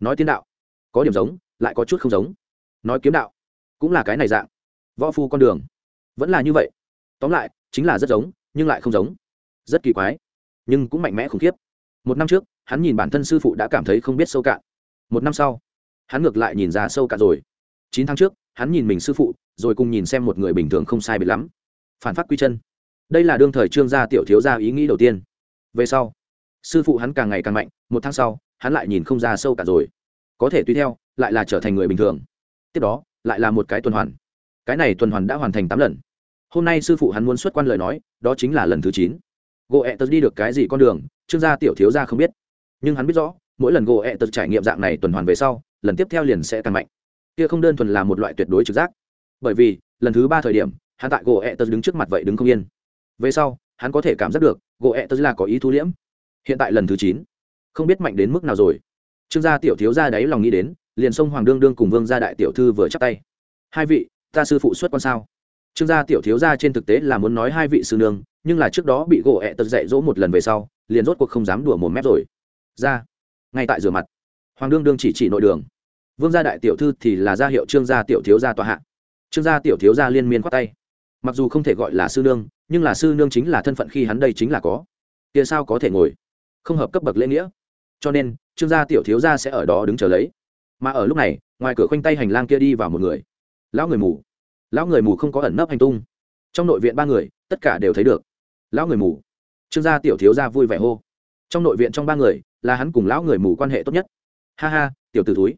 Nói tiên đạo, có điểm giống, lại có chút không giống. Nói kiếm đạo, cũng là cái này dạng. Võ phu con đường vẫn là như vậy. Tóm lại, chính là rất giống, nhưng lại không giống. Rất kỳ quái, nhưng cũng mạnh mẽ khủng khiếp. Một năm trước, hắn nhìn bản thân sư phụ đã cảm thấy không biết sâu cạn. Một năm sau, hắn ngược lại nhìn ra sâu cạn rồi. Chín tháng trước, hắn nhìn mình sư phụ, rồi cùng nhìn xem một người bình thường không sai biệt lắm. Phản phát quy chân. Đây là đương thời trương gia tiểu thiếu gia ý nghĩ đầu tiên. Về sau, sư phụ hắn càng ngày càng mạnh, một tháng sau, hắn lại nhìn không ra sâu cả rồi. Có thể tùy theo, lại là trở thành người bình thường. Tiếp đó, lại là một cái tuần hoàn. Cái này tuần hoàn đã hoàn thành tám lần hôm nay sư phụ hắn muốn xuất quan lời nói, đó chính là lần thứ chín. Gỗ ẹ tật đi được cái gì con đường, trương gia tiểu thiếu gia không biết. Nhưng hắn biết rõ, mỗi lần gỗ ẹ tật trải nghiệm dạng này tuần hoàn về sau, lần tiếp theo liền sẽ càng mạnh. Kia không đơn thuần là một loại tuyệt đối trực giác. Bởi vì, lần thứ ba thời điểm, hắn tại gỗ ẹ tật đứng trước mặt vậy đứng không yên. Về sau, hắn có thể cảm giác được gỗ ẹ tật là có ý thu liễm. Hiện tại lần thứ chín, không biết mạnh đến mức nào rồi. Trương gia tiểu thiếu gia đáy lòng nghĩ đến, liền sông hoàng đương đương cùng vương gia đại tiểu thư vừa chắp tay. Hai vị, ta sư phụ xuất quan sao? Trương gia tiểu thiếu gia trên thực tế là muốn nói hai vị sư nương, nhưng là trước đó bị gỗ ẹ tật dạy dỗ một lần về sau, liền rốt cuộc không dám đùa một mép rồi. Ra, ngay tại rửa mặt. Hoàng đương đương chỉ chỉ nội đường. Vương gia đại tiểu thư thì là gia hiệu trương gia tiểu thiếu gia tòa hạ. Trương gia tiểu thiếu gia liên miên khoát tay. Mặc dù không thể gọi là sư nương, nhưng là sư nương chính là thân phận khi hắn đây chính là có. Kia sao có thể ngồi? Không hợp cấp bậc lễ nghĩa. Cho nên, trương gia tiểu thiếu gia sẽ ở đó đứng chờ lấy. Mà ở lúc này, ngoài cửa khoanh tay hành lang kia đi vào một người. Lão người mù lão người mù không có ẩn nấp hành tung. Trong nội viện ba người, tất cả đều thấy được. Lão người mù. Trương gia tiểu thiếu gia vui vẻ hô. Trong nội viện trong ba người, là hắn cùng lão người mù quan hệ tốt nhất. Ha ha, tiểu t ử túi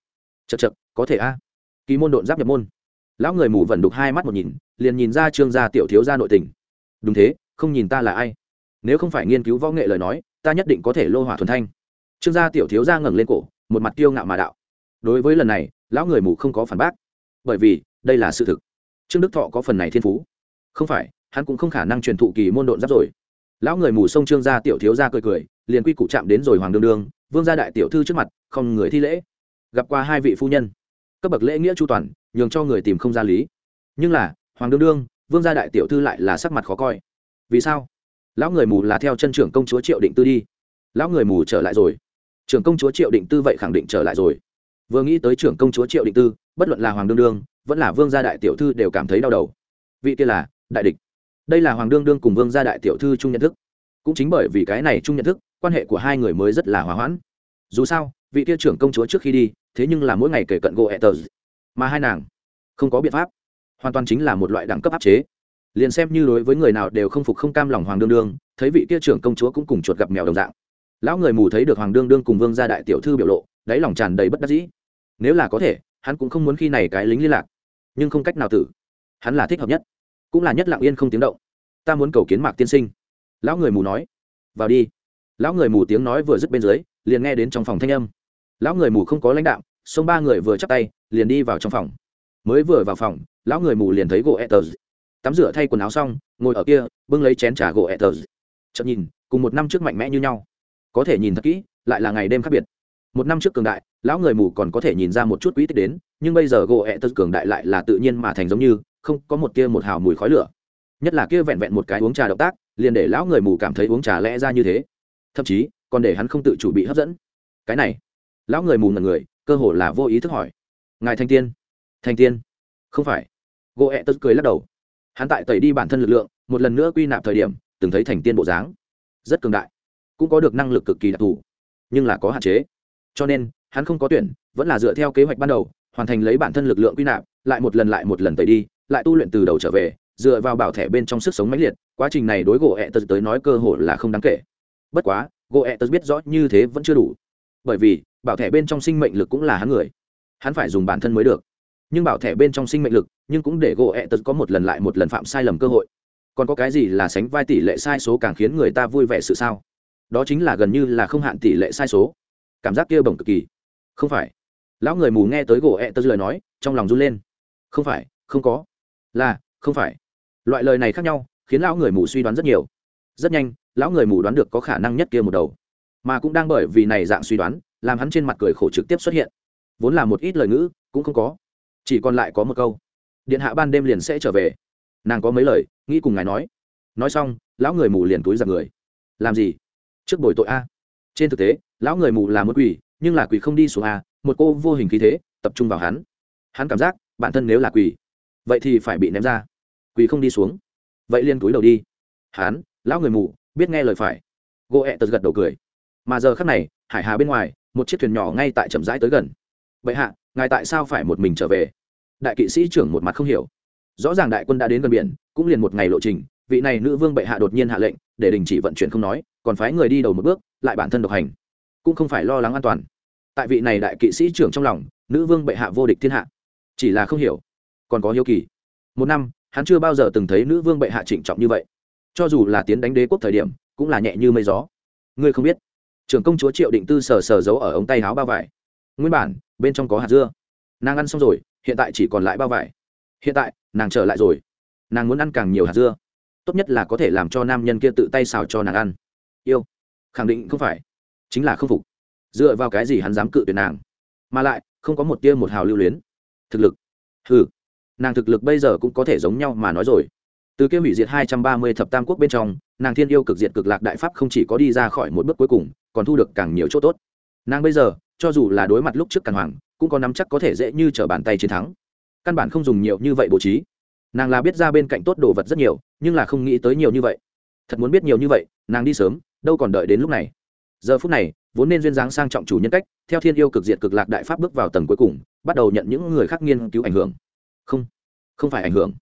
chật chật có thể a. Kỳ môn độn giáp nhập môn. Lão người mù vẩn đục hai mắt một nhìn, liền nhìn ra trương gia tiểu thiếu gia nội tình. Đúng thế, không nhìn ta là ai? Nếu không phải nghiên cứu võ nghệ lời nói, ta nhất định có thể lô hỏa thuần thanh. Trương gia tiểu thiếu gia ngẩng lên cổ, một mặt tiêu ngạo mà đạo. Đối với lần này, lão người mù không có phản bác. Bởi vì, đây là sự thực trương đức thọ có phần này thiên phú. Không phải, hắn cũng không khả năng truyền thụ kỳ môn độn giáp rồi. Lão người mù sông trương gia tiểu thiếu gia cười cười, liền quy củ chạm đến rồi hoàng đương đương, vương gia đại tiểu thư trước mặt, không người thi lễ. Gặp qua hai vị phu nhân. Cấp bậc lễ nghĩa chu toàn, nhường cho người tìm không ra lý. Nhưng là, hoàng đương đương, vương gia đại tiểu thư lại là sắc mặt khó coi. Vì sao? Lão người mù là theo chân trưởng công chúa triệu định tư đi. Lão người mù trở lại rồi. Trưởng công chúa triệu định tư vậy khẳng định trở lại rồi vừa nghĩ tới trưởng công chúa triệu định tư, bất luận là hoàng đương đương, vẫn là vương gia đại tiểu thư đều cảm thấy đau đầu. Vị kia là đại địch. Đây là hoàng đương đương cùng vương gia đại tiểu thư chung nhận thức. Cũng chính bởi vì cái này chung nhận thức, quan hệ của hai người mới rất là hòa hoãn. Dù sao, vị kia trưởng công chúa trước khi đi, thế nhưng là mỗi ngày kể cận gỗ ẹ tờ mà hai nàng, không có biện pháp. Hoàn toàn chính là một loại đẳng cấp áp chế. Liền xem như đối với người nào đều không phục không cam lòng hoàng đương đương, thấy vị kia trưởng công chúa cũng cùng chuột gặp mèo đồng dạng. Lão người mù thấy được hoàng đương đương cùng vương gia đại tiểu thư biểu lộ, đáy lòng tràn đầy bất đắc dĩ nếu là có thể, hắn cũng không muốn khi này cái lính liên lạc. Nhưng không cách nào tử. Hắn là thích hợp nhất. Cũng là nhất lặng yên không tiếng động. Ta muốn cầu kiến mạc tiên sinh. Lão người mù nói. Vào đi. Lão người mù tiếng nói vừa dứt bên dưới, liền nghe đến trong phòng thanh âm. Lão người mù không có lãnh đạo xông ba người vừa chắp tay, liền đi vào trong phòng. Mới vừa vào phòng, lão người mù liền thấy gỗ etters tắm rửa thay quần áo xong, ngồi ở kia, bưng lấy chén trà gỗ etters chậm nhìn, cùng một năm trước mạnh mẽ như nhau. Có thể nhìn thật kỹ, lại là ngày đêm khác biệt một năm trước cường đại, lão người mù còn có thể nhìn ra một chút quỹ tích đến, nhưng bây giờ gỗ ẹ tật cường đại lại là tự nhiên mà thành giống như, không có một tia một hào mùi khói lửa. Nhất là kia vẹn vẹn một cái uống trà động tác, liền để lão người mù cảm thấy uống trà lẽ ra như thế. Thậm chí, còn để hắn không tự chủ bị hấp dẫn. Cái này, lão người mù ngần người, cơ hồ là vô ý thức hỏi. Ngài thanh tiên thanh tiên, không phải. Gỗ ẹ tật cười lắc đầu. Hắn tại tẩy đi bản thân lực lượng, một lần nữa quy nạp thời điểm, từng thấy thành tiên bộ dáng. Rất cường đại. Cũng có được năng lực cực kỳ đặc thù, nhưng là có hạn chế cho nên, hắn không có tuyển, vẫn là dựa theo kế hoạch ban đầu, hoàn thành lấy bản thân lực lượng quy nạp, lại một lần lại một lần tẩy đi, lại tu luyện từ đầu trở về, dựa vào bảo thẻ bên trong sức sống mãnh liệt, quá trình này đối gỗ ẹ tật tới nói cơ hội là không đáng kể. Bất quá, gỗ ẹ tật biết rõ như thế vẫn chưa đủ. Bởi vì, bảo thẻ bên trong sinh mệnh lực cũng là hắn người. Hắn phải dùng bản thân mới được. Nhưng bảo thẻ bên trong sinh mệnh lực, nhưng cũng để gỗ ẹ tật có một lần lại một lần phạm sai lầm cơ hội. Còn có cái gì là sánh vai tỷ lệ sai số càng khiến người ta vui vẻ sự sao? Đó chính là gần như là không hạn tỷ lệ sai số cảm giác kia bổng cực kỳ. Không phải. Lão người mù nghe tới gỗ ẹ tớ lời nói, trong lòng run lên. Không phải, không có. Là, không phải. Loại lời này khác nhau, khiến lão người mù suy đoán rất nhiều. Rất nhanh, lão người mù đoán được có khả năng nhất kia một đầu. Mà cũng đang bởi vì này dạng suy đoán, làm hắn trên mặt cười khổ trực tiếp xuất hiện. Vốn là một ít lời ngữ, cũng không có. Chỉ còn lại có một câu. Điện hạ ban đêm liền sẽ trở về. Nàng có mấy lời, nghĩ cùng ngài nói. Nói xong, lão người mù liền túi giặc người. Làm gì? Trước bồi tội a. Trên thực tế lão người mù là một quỷ, nhưng là quỷ không đi xuống a một cô vô hình khí thế, tập trung vào hắn. Hắn cảm giác, bản thân nếu là quỷ, vậy thì phải bị ném ra. Quỷ không đi xuống. Vậy liên túi đầu đi. Hắn, lão người mù, biết nghe lời phải. Gỗ ẹ tật gật đầu cười. Mà giờ khắc này, hải hà bên ngoài, một chiếc thuyền nhỏ ngay tại chậm rãi tới gần. Vậy hạ, ngài tại sao phải một mình trở về? Đại kỵ sĩ trưởng một mặt không hiểu. Rõ ràng đại quân đã đến gần biển, cũng liền một ngày lộ trình, vị này nữ vương bệ hạ đột nhiên hạ lệnh, để đình chỉ vận chuyển không nói, còn phái người đi đầu một bước, lại bản thân độc hành cũng không phải lo lắng an toàn. Tại vị này đại kỵ sĩ trưởng trong lòng, nữ vương bệ hạ vô địch thiên hạ. Chỉ là không hiểu, còn có hiếu kỳ. Một năm, hắn chưa bao giờ từng thấy nữ vương bệ hạ trịnh trọng như vậy. Cho dù là tiến đánh đế quốc thời điểm, cũng là nhẹ như mây gió. Ngươi không biết, trưởng công chúa triệu định tư sờ sờ giấu ở ống tay áo bao vải. Nguyên bản, bên trong có hạt dưa. Nàng ăn xong rồi, hiện tại chỉ còn lại bao vải. Hiện tại, nàng trở lại rồi. Nàng muốn ăn càng nhiều hạt dưa. Tốt nhất là có thể làm cho nam nhân kia tự tay xào cho nàng ăn. Yêu, khẳng định không phải chính là không phục. Dựa vào cái gì hắn dám cự tuyệt nàng? Mà lại, không có một tia một hào lưu luyến. Thực lực. Ừ nàng thực lực bây giờ cũng có thể giống nhau mà nói rồi. Từ kia hủy diệt hai trăm ba mươi thập tam quốc bên trong, nàng thiên yêu cực diệt cực lạc đại pháp không chỉ có đi ra khỏi một bước cuối cùng, còn thu được càng nhiều chỗ tốt. Nàng bây giờ, cho dù là đối mặt lúc trước càn hoàng, cũng có nắm chắc có thể dễ như t r ở bàn tay chiến thắng. Căn bản không dùng nhiều như vậy bố trí. Nàng là biết ra bên cạnh tốt đồ vật rất nhiều, nhưng là không nghĩ tới nhiều như vậy. Thật muốn biết nhiều như vậy, nàng đi sớm, đâu còn đợi đến lúc này giờ phút này, vốn nên duyên dáng sang trọng chủ nhân cách, theo thiên yêu cực diệt cực lạc đại pháp bước vào tầng cuối cùng, bắt đầu nhận những người khác nghiên cứu ảnh hưởng. Không không phải ảnh hưởng.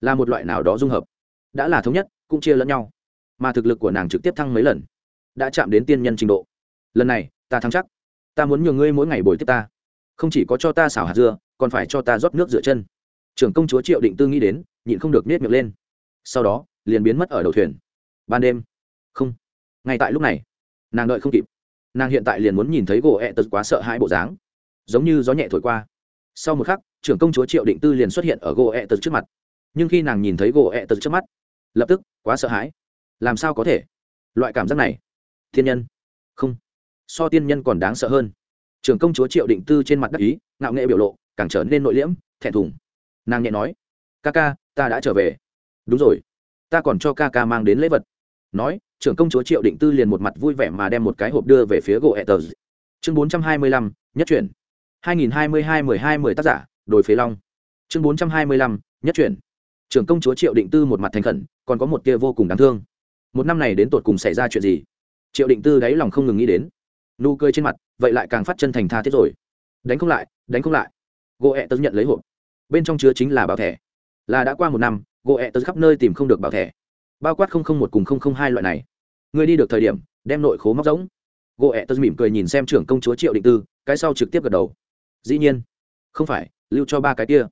Là một loại nào đó dung hợp. Đã là thống nhất, cũng chia lẫn nhau. Mà thực lực của nàng trực tiếp thăng mấy lần. Đã chạm đến tiên nhân trình độ. Lần này, ta thắng chắc. Ta muốn nhường ngươi mỗi ngày bồi tiếp ta. Không chỉ có cho ta xào hạt dưa, còn phải cho ta rót nước rửa chân. Trưởng công chúa triệu định tư nghĩ đến, nhịn không được nết miệng lên. Sau đó, liền biến mất ở đầu thuyền. Ban đêm. Không. Ngay tại lúc này nàng đợi không kịp. Nàng hiện tại liền muốn nhìn thấy gỗ ẹ tật quá sợ hãi bộ dáng. Giống như gió nhẹ thổi qua. Sau một khắc, trưởng công chúa triệu định tư liền xuất hiện ở gỗ ẹ tật trước mặt. Nhưng khi nàng nhìn thấy gỗ ẹ tật trước mắt, lập tức, quá sợ hãi. Làm sao có thể? Loại cảm giác này. Thiên nhân. Không. So tiên nhân còn đáng sợ hơn. Trưởng công chúa triệu định tư trên mặt đắc ý, ngạo nghệ biểu lộ, càng trở nên nội liễm, thẹn thùng. Nàng nhẹ nói, ca ca, ta đã trở về. Đúng rồi. Ta còn cho ca ca mang đến lễ vật nói, trưởng công chúa triệu định tư liền một mặt vui vẻ mà đem một cái hộp đưa về phía gỗ ẹ tờ chương bốn trăm hai mươi lăm, nhất chuyển. hai nghìn hai mươi hai mười hai mười tác giả, đồi phế long. Chương bốn trăm hai mươi lăm, nhất chuyển. Trưởng công chúa triệu định tư một mặt thành khẩn, còn có một kia vô cùng đáng thương. Một năm này đến tột cùng xảy ra chuyện gì? Triệu định tư đáy lòng không ngừng nghĩ đến. Nụ cười trên mặt, vậy lại càng phát chân thành tha thiết rồi. Đánh không lại, đánh không lại. Gỗ ẹ tớ nhận lấy hộp. Bên trong chứa chính là bảo thẻ. Là đã qua một năm, gỗ ẹ tớ khắp nơi tìm không được bảo thẻ bao quát không không một cùng không không hai loại này. Người đi được thời điểm, đem nội khố móc giống gỗ ẹ tớ mỉm cười nhìn xem trưởng công chúa triệu định tư, cái sau trực tiếp gật đầu. Dĩ nhiên. Không phải, lưu cho ba cái kia.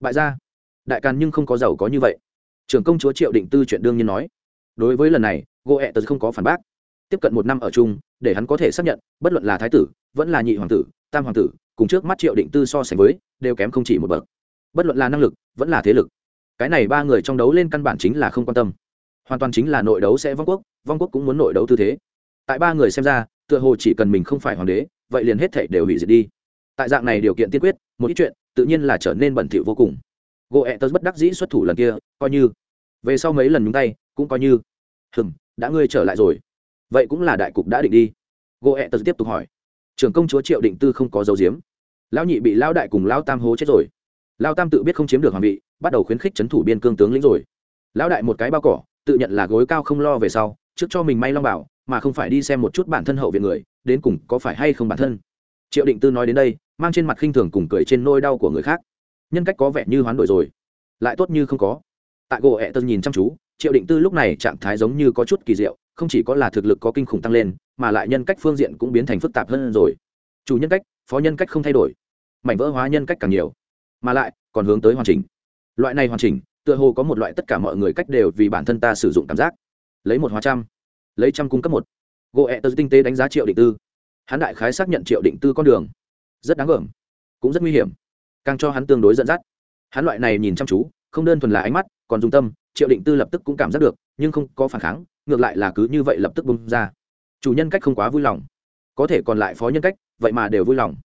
Bại ra đại càn nhưng không có giàu có như vậy. Trưởng công chúa triệu định tư chuyện đương nhiên nói. Đối với lần này, gỗ ẹ tớ không có phản bác. Tiếp cận một năm ở chung, để hắn có thể xác nhận, bất luận là thái tử, vẫn là nhị hoàng tử, tam hoàng tử, cùng trước mắt triệu định tư so sánh với, đều kém không chỉ một bậc. Bất luận là năng lực, vẫn là thế lực. Cái này ba người trong đấu lên căn bản chính là không quan tâm hoàn toàn chính là nội đấu sẽ vong quốc vong quốc cũng muốn nội đấu tư thế. Tại ba người xem ra, tựa hồ chỉ cần mình không phải hoàng đế, vậy liền hết thể đều hủy diệt đi. Tại dạng này điều kiện tiên quyết, một ít chuyện, tự nhiên là trở nên bẩn thỉu vô cùng. Gỗ ẹ tớ bất đắc dĩ xuất thủ lần kia, coi như. Về sau mấy lần nhúng tay, cũng coi như. Hừng đã ngươi trở lại rồi. Vậy cũng là đại cục đã định đi. Gỗ ẹ tớ tiếp tục hỏi. Trưởng công chúa triệu định tư không có dấu diếm lão nhị bị lão đại cùng lão tam hố chết rồi. Lão tam tự biết không chiếm được hoàng vị, bắt đầu khuyến khích c h ấ n thủ biên cương tướng lĩnh rồi. Lão đại một cái bao cỏ tự nhận là gối cao không lo về sau, trước cho mình may long bảo, mà không phải đi xem một chút bản thân hậu viện người, đến cùng có phải hay không bản thân. Triệu định tư nói đến đây, mang trên mặt khinh thường cùng cười trên nôi đau của người khác. Nhân cách có vẻ như hoán đổi rồi, lại tốt như không có. Tại gỗ ẹ tân nhìn chăm chú, triệu định tư lúc này trạng thái giống như có chút kỳ diệu, không chỉ có là thực lực có kinh khủng tăng lên, mà lại nhân cách phương diện cũng biến thành phức tạp hơn rồi. Chủ nhân cách, phó nhân cách không thay đổi, mảnh vỡ hóa nhân cách càng nhiều, mà lại còn hướng tới hoàn chỉnh. Loại này hoàn chỉnh tựa hồ có một loại tất cả mọi người cách đều vì bản thân ta sử dụng cảm giác. Lấy một hóa trăm, lấy trăm cung cấp một. Gỗ ẹ tơ tinh tế đánh giá triệu định tư. Hắn đại khái xác nhận triệu định tư con đường. Rất đáng gờm cũng rất nguy hiểm. Càng cho hắn tương đối dẫn dắt. Hắn loại này nhìn chăm chú, không đơn thuần là ánh mắt, còn dùng tâm, triệu định tư lập tức cũng cảm giác được, nhưng không có phản kháng, ngược lại là cứ như vậy lập tức bung ra. Chủ nhân cách không quá vui lòng. Có thể còn lại phó nhân cách, vậy mà đều vui lòng.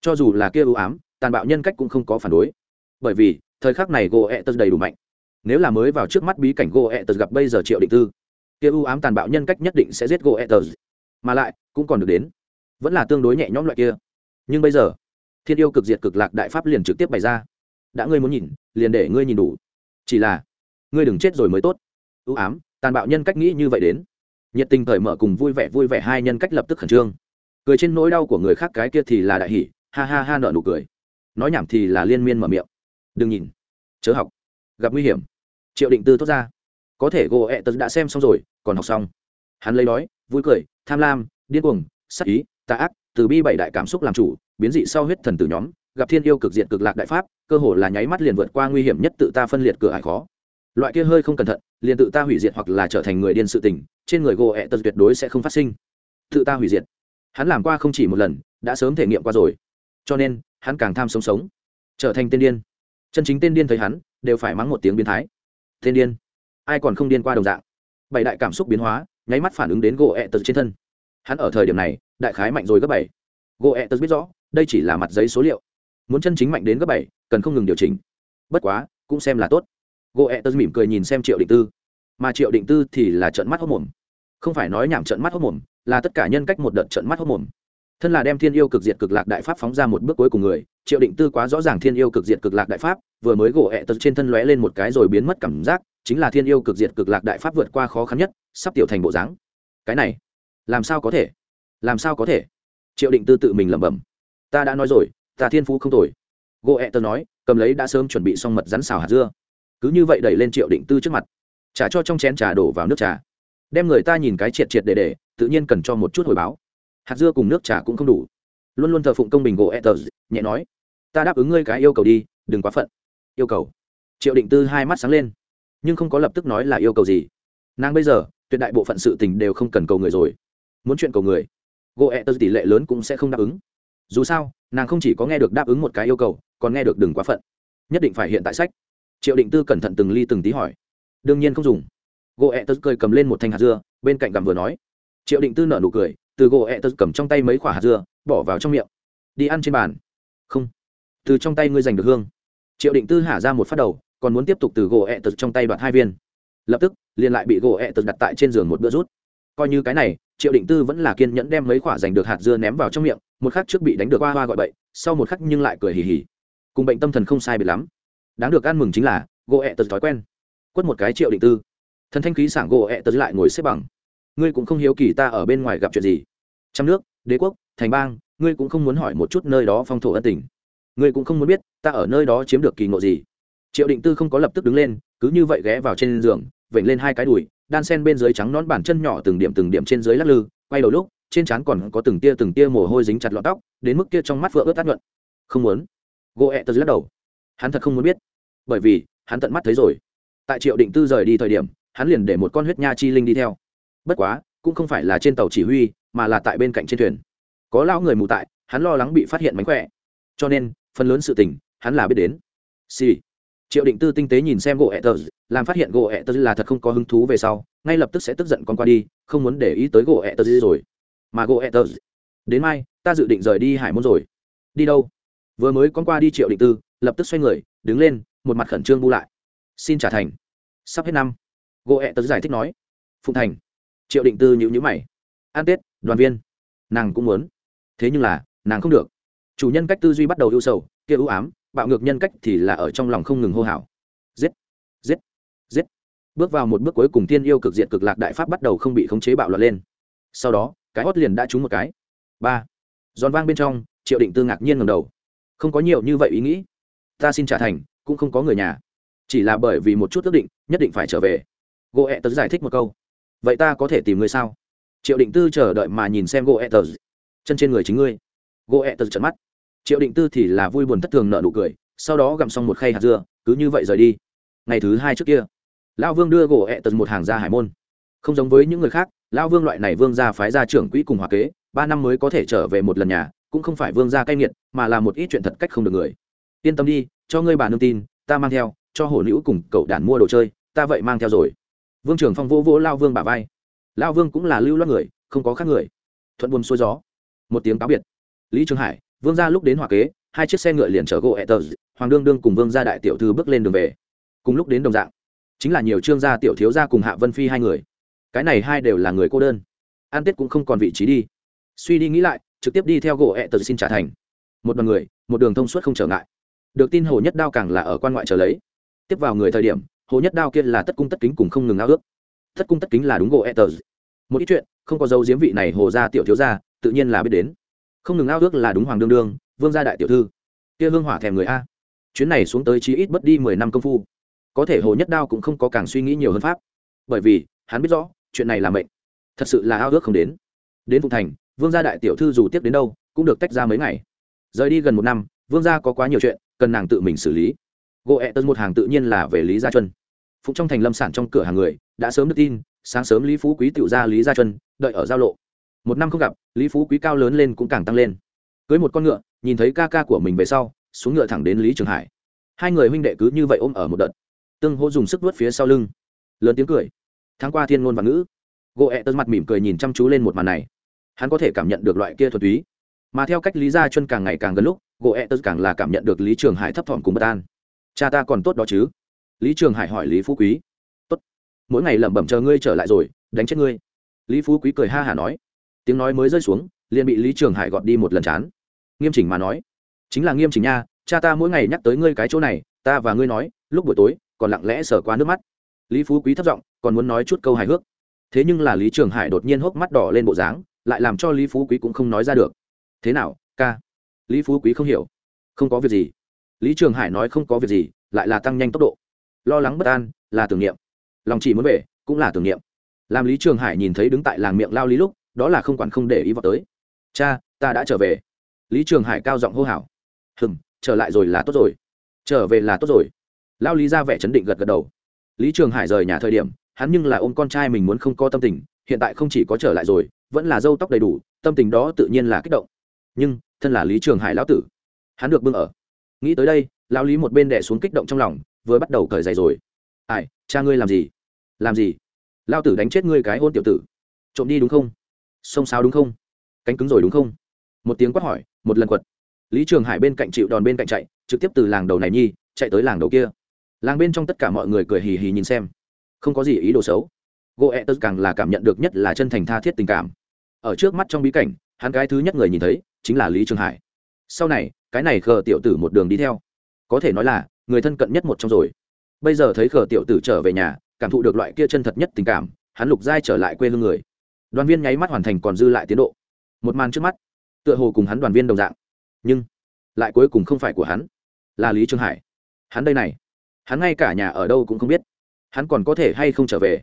Cho dù là kia ưu ám, tàn bạo nhân cách cũng không có phản đối. Bởi vì, thời khắc này gỗ ẹ tật đầy đủ mạnh nếu là mới vào trước mắt bí cảnh gỗ tật gặp bây giờ triệu định tư, kia ưu ám tàn bạo nhân cách nhất định sẽ giết gỗ tật mà lại, cũng còn được đến. Vẫn là tương đối nhẹ nhõm loại kia. Nhưng bây giờ, thiên yêu cực diệt cực lạc đại pháp liền trực tiếp bày ra. Đã ngươi muốn nhìn, liền để ngươi nhìn đủ. Chỉ là, ngươi đừng chết rồi mới tốt. Ưu ám, tàn bạo nhân cách nghĩ như vậy đến. Nhiệt tình thời mở cùng vui vẻ vui vẻ hai nhân cách lập tức khẩn trương. Cười trên nỗi đau của người khác cái kia thì là đại hỷ ha ha ha nợ nụ cười. Nói nhảm thì là liên miên mở miệng. Đừng nhìn. Chớ học. Gặp nguy hiểm triệu định tư thốt ra. Có thể gỗ ẹ tật đã xem xong rồi, còn học xong. Hắn lấy đói, vui cười, tham lam, điên cuồng sắc ý, tà ác, từ bi bảy đại cảm xúc làm chủ, biến dị sau huyết thần tử nhóm, gặp thiên yêu cực diện cực lạc đại pháp, cơ hồ là nháy mắt liền vượt qua nguy hiểm nhất tự ta phân liệt cửa ải khó. Loại kia hơi không cẩn thận, liền tự ta hủy diệt hoặc là trở thành người điên sự tình, trên người gỗ ẹ tật tuyệt đối sẽ không phát sinh. Tự ta hủy diệt. Hắn làm qua không chỉ một lần, đã sớm thể nghiệm qua rồi. Cho nên, hắn càng tham sống sống, trở thành tên điên. Chân chính tên điên thấy hắn, đều phải mắng một tiếng biến thái thiên điên. Ai còn không điên qua đồng dạng? Bảy đại cảm xúc biến hóa, nháy mắt phản ứng đến gỗ ẹ tật trên thân. Hắn ở thời điểm này, đại khái mạnh rồi gấp bảy. Gỗ ẹ tật biết rõ, đây chỉ là mặt giấy số liệu. Muốn chân chính mạnh đến gấp bảy, cần không ngừng điều chỉnh. Bất quá, cũng xem là tốt. Gỗ ẹ tật mỉm cười nhìn xem triệu định tư. Mà triệu định tư thì là trận mắt hốc mồm. Không phải nói nhảm trận mắt hốc mồm, là tất cả nhân cách một đợt trận mắt hốc mồm thân là đem thiên yêu cực diệt cực lạc đại pháp phóng ra một bước cuối cùng người, triệu định tư quá rõ ràng thiên yêu cực diệt cực lạc đại pháp, vừa mới gỗ ẹ tật trên thân lóe lên một cái rồi biến mất cảm giác, chính là thiên yêu cực diệt cực lạc đại pháp vượt qua khó khăn nhất, sắp tiểu thành bộ dáng. Cái này, làm sao có thể? Làm sao có thể? Triệu định tư tự mình lẩm bẩm. Ta đã nói rồi, ta thiên phú không tồi. Gỗ ẹ tật nói, cầm lấy đã sớm chuẩn bị xong mật rắn xào hạt dưa. Cứ như vậy đẩy lên triệu định tư trước mặt. Trả cho trong chén trà đổ vào nước trà. Đem người ta nhìn cái triệt triệt để để, tự nhiên cần cho một chút hồi báo hạt dưa cùng nước trà cũng không đủ. Luôn luôn thờ phụng công bình gỗ etters nhẹ nói, ta đáp ứng ngươi cái yêu cầu đi, đừng quá phận. Yêu cầu. Triệu định tư hai mắt sáng lên, nhưng không có lập tức nói là yêu cầu gì. Nàng bây giờ, tuyệt đại bộ phận sự tình đều không cần cầu người rồi. Muốn chuyện cầu người, gỗ etters tỷ lệ lớn cũng sẽ không đáp ứng. Dù sao, nàng không chỉ có nghe được đáp ứng một cái yêu cầu, còn nghe được đừng quá phận. Nhất định phải hiện tại sách. Triệu định tư cẩn thận từng ly từng tí hỏi. Đương nhiên không dùng. Gỗ ẹ tớ cười cầm lên một thanh hạt dưa, bên cạnh gặm vừa nói. Triệu định tư nở nụ cười từ gỗ ẹ tớ cầm trong tay mấy quả hạt dưa, bỏ vào trong miệng. Đi ăn trên bàn. Không. Từ trong tay ngươi giành được hương. Triệu định tư hả ra một phát đầu, còn muốn tiếp tục từ gỗ ẹ tớ trong tay đoạt hai viên. Lập tức, liền lại bị gỗ ẹ tớ đặt tại trên giường một bữa rút. Coi như cái này, triệu định tư vẫn là kiên nhẫn đem mấy quả giành được hạt dưa ném vào trong miệng, một khắc trước bị đánh được hoa hoa gọi bậy, sau một khắc nhưng lại cười hì hì. Cùng bệnh tâm thần không sai biệt lắm. Đáng được ăn mừng chính là, gỗ ẹ tớ thói quen. Quất một cái triệu định tư. Thần thanh khí sảng gỗ ẹ tớ lại ngồi xếp bằng ngươi cũng không hiếu kỳ ta ở bên ngoài gặp chuyện gì. Trăm nước, đế quốc, thành bang, ngươi cũng không muốn hỏi một chút nơi đó phong thổ ân tình. Ngươi cũng không muốn biết ta ở nơi đó chiếm được kỳ ngộ gì. Triệu định tư không có lập tức đứng lên, cứ như vậy ghé vào trên giường, vểnh lên hai cái đùi, đan sen bên dưới trắng nón bàn chân nhỏ từng điểm từng điểm trên dưới lắc lư, quay đầu lúc, trên trán còn có từng tia từng tia mồ hôi dính chặt lọt tóc, đến mức kia trong mắt vợ ướt tát nhuận. Không muốn. Gỗ ẹ e tật lắc đầu. Hắn thật không muốn biết. Bởi vì, hắn tận mắt thấy rồi. Tại triệu định tư rời đi thời điểm, hắn liền để một con huyết nha chi linh đi theo bất quá, cũng không phải là trên tàu chỉ huy, mà là tại bên cạnh trên thuyền. Có lão người mù tại, hắn lo lắng bị phát hiện mánh khỏe. Cho nên, phần lớn sự tình, hắn là biết đến. Xì、sì. triệu định tư tinh tế nhìn xem gỗ hẹ tờ, làm phát hiện gỗ hẹ tờ là thật không có hứng thú về sau, ngay lập tức sẽ tức giận con qua đi, không muốn để ý tới gỗ hẹ tờ rồi. Mà gỗ hẹ tờ, đến mai, ta dự định rời đi hải môn rồi. Đi đâu? Vừa mới con qua đi triệu định tư, lập tức xoay người, đứng lên, một mặt khẩn trương bu lại. Xin trả thành. Sắp hết năm, gỗ hẹ tờ giải thích nói. Phụng thành triệu định tư nhữ nhữ mày. An tết, đoàn viên. Nàng cũng muốn. Thế nhưng là, nàng không được. Chủ nhân cách tư duy bắt đầu ưu sầu, kia ưu ám, bạo ngược nhân cách thì là ở trong lòng không ngừng hô hào. Giết giết giết. Bước vào một bước cuối cùng tiên yêu cực diện cực lạc đại pháp bắt đầu không bị khống chế bạo loạn lên. Sau đó, cái hót liền đã trúng một cái. Ba. Giòn vang bên trong, triệu định tư ngạc nhiên ngầm đầu. Không có nhiều như vậy ý nghĩ. Ta xin trả thành, cũng không có người nhà. Chỉ là bởi vì một chút ước định, nhất định phải trở về. Gỗ ẹ tớ giải thích một câu vậy ta có thể tìm ngươi sao? Triệu định tư chờ đợi mà nhìn xem gỗ ẹ tớ chân trên người chính ngươi. Gỗ ẹ tớ trận mắt. Triệu định tư thì là vui buồn thất thường nợ nụ cười, sau đó gặm xong một khay hạt dưa, cứ như vậy rời đi. Ngày thứ hai trước kia, lão vương đưa gỗ ẹ tớ một hàng ra hải môn. Không giống với những người khác, lão vương loại này vương gia phái ra trưởng quỹ cùng hòa kế, ba năm mới có thể trở về một lần nhà, cũng không phải vương gia cay nghiệt, mà là một ít chuyện thật cách không được người. Yên tâm đi, cho ngươi bà nương tin, ta mang theo, cho hổ nữ cùng cậu đàn mua đồ chơi, ta vậy mang theo rồi vương trưởng phong vô vô lao vương bà vai. Lao vương cũng là lưu loát người, không có khác người. Thuận buồm xuôi gió. Một tiếng cáo biệt. Lý trường hải, vương gia lúc đến hòa kế, hai chiếc xe ngựa liền chở gỗ etters hoàng đương đương cùng vương gia đại tiểu thư bước lên đường về. Cùng lúc đến đồng dạng, chính là nhiều trương gia tiểu thiếu gia cùng hạ vân phi hai người. Cái này hai đều là người cô đơn. An tết cũng không còn vị trí đi. Suy đi nghĩ lại, trực tiếp đi theo gỗ etters xin trả thành. Một đoàn người, một đường thông suốt không trở ngại. Được tin hồ nhất đao càng là ở quan ngoại trở lấy. Tiếp vào người thời điểm hồ nhất đao kia là tất cung tất kính cùng không ngừng ao ước. Tất cung tất kính là đúng gỗ etters một ít chuyện, không có dấu diếm vị này hồ gia tiểu thiếu gia, tự nhiên là biết đến. Không ngừng ao ước là đúng hoàng đương đương, vương gia đại tiểu thư. Kia hương hỏa thèm người a. Chuyến này xuống tới chí ít bất đi mười năm công phu. Có thể hồ nhất đao cũng không có càng suy nghĩ nhiều hơn pháp. Bởi vì, hắn biết rõ, chuyện này là mệnh. Thật sự là ao ước không đến. Đến phụng thành, vương gia đại tiểu thư dù tiếp đến đâu, cũng được tách ra mấy ngày. Rời đi gần một năm, vương gia có quá nhiều chuyện, cần nàng tự mình xử lý gỗ ẹ tân một hàng tự nhiên là về lý gia chuân phụng trong thành lâm sản trong cửa hàng người, đã sớm được tin, sáng sớm lý phú quý tự ra lý gia chuân đợi ở giao lộ. Một năm không gặp, lý phú quý cao lớn lên cũng càng tăng lên. Cưới một con ngựa, nhìn thấy ca ca của mình về sau, xuống ngựa thẳng đến lý trường hải. Hai người huynh đệ cứ như vậy ôm ở một đợt. Tương hô dùng sức vớt phía sau lưng. Lớn tiếng cười. Tháng qua thiên ngôn và ngữ. Gỗ ẹ tân mặt mỉm cười nhìn chăm chú lên một màn này. Hắn có thể cảm nhận được loại kia thuật túy. Mà theo cách lý gia chuân càng ngày càng gần lúc gỗ ẹ tân càng là cảm nhận được lý trường hải thấp thỏm cùng bất an cha ta còn tốt đó chứ? Lý trường hải hỏi lý phú quý. Tốt. Mỗi ngày lẩm bẩm chờ ngươi trở lại rồi, đánh chết ngươi. Lý phú quý cười ha hả nói. Tiếng nói mới rơi xuống, liền bị lý trường hải gọt đi một lần chán. Nghiêm chỉnh mà nói. Chính là nghiêm chỉnh nha, cha ta mỗi ngày nhắc tới ngươi cái chỗ này, ta và ngươi nói, lúc buổi tối, còn lặng lẽ sờ qua nước mắt. Lý phú quý thất giọng, còn muốn nói chút câu hài hước. Thế nhưng là lý trường hải đột nhiên hốc mắt đỏ lên bộ dáng, lại làm cho lý phú quý cũng không nói ra được. Thế nào, ca? Lý phú quý không hiểu. Không có việc gì lý trường hải nói không có việc gì, lại là tăng nhanh tốc độ. Lo lắng bất an là tưởng niệm. Lòng chỉ muốn về cũng là tưởng niệm. Làm lý trường hải nhìn thấy đứng tại làng miệng lao lý lúc, đó là không quản không để ý vào tới. Cha, ta đã trở về. Lý trường hải cao giọng hô hào. Hừng trở lại rồi là tốt rồi. Trở về là tốt rồi. Lao lý ra vẻ chấn định gật gật đầu. Lý trường hải rời nhà thời điểm, hắn nhưng là ôm con trai mình muốn không có tâm tình, hiện tại không chỉ có trở lại rồi, vẫn là dâu tóc đầy đủ, tâm tình đó tự nhiên là kích động. Nhưng, thân là lý trường hải lão tử, hắn được bưng ở nghĩ tới đây, lão lý một bên đẻ xuống kích động trong lòng, vừa bắt đầu cởi giày rồi. Ai, cha ngươi làm gì? Làm gì? Lao tử đánh chết ngươi cái hôn tiểu tử. Trộm đi đúng không? Xông xáo đúng không? Cánh cứng rồi đúng không? Một tiếng quát hỏi, một lần quật. Lý trường hải bên cạnh chịu đòn bên cạnh chạy, trực tiếp từ làng đầu này nhi, chạy tới làng đầu kia. Làng bên trong tất cả mọi người cười hì hì nhìn xem. Không có gì ý đồ xấu. Gỗ ẹ tớ càng là cảm nhận được nhất là chân thành tha thiết tình cảm. Ở trước mắt trong bí cảnh, hắn cái thứ nhất người nhìn thấy, chính là lý trường hải sau này, cái này khờ tiểu tử một đường đi theo. Có thể nói là, người thân cận nhất một trong rồi. Bây giờ thấy khờ tiểu tử trở về nhà, cảm thụ được loại kia chân thật nhất tình cảm, hắn lục giai trở lại quê hương người. Đoàn viên nháy mắt hoàn thành còn dư lại tiến độ. Một màn trước mắt, tựa hồ cùng hắn đoàn viên đồng dạng. Nhưng, lại cuối cùng không phải của hắn, là lý trương hải. Hắn đây này, hắn ngay cả nhà ở đâu cũng không biết. Hắn còn có thể hay không trở về?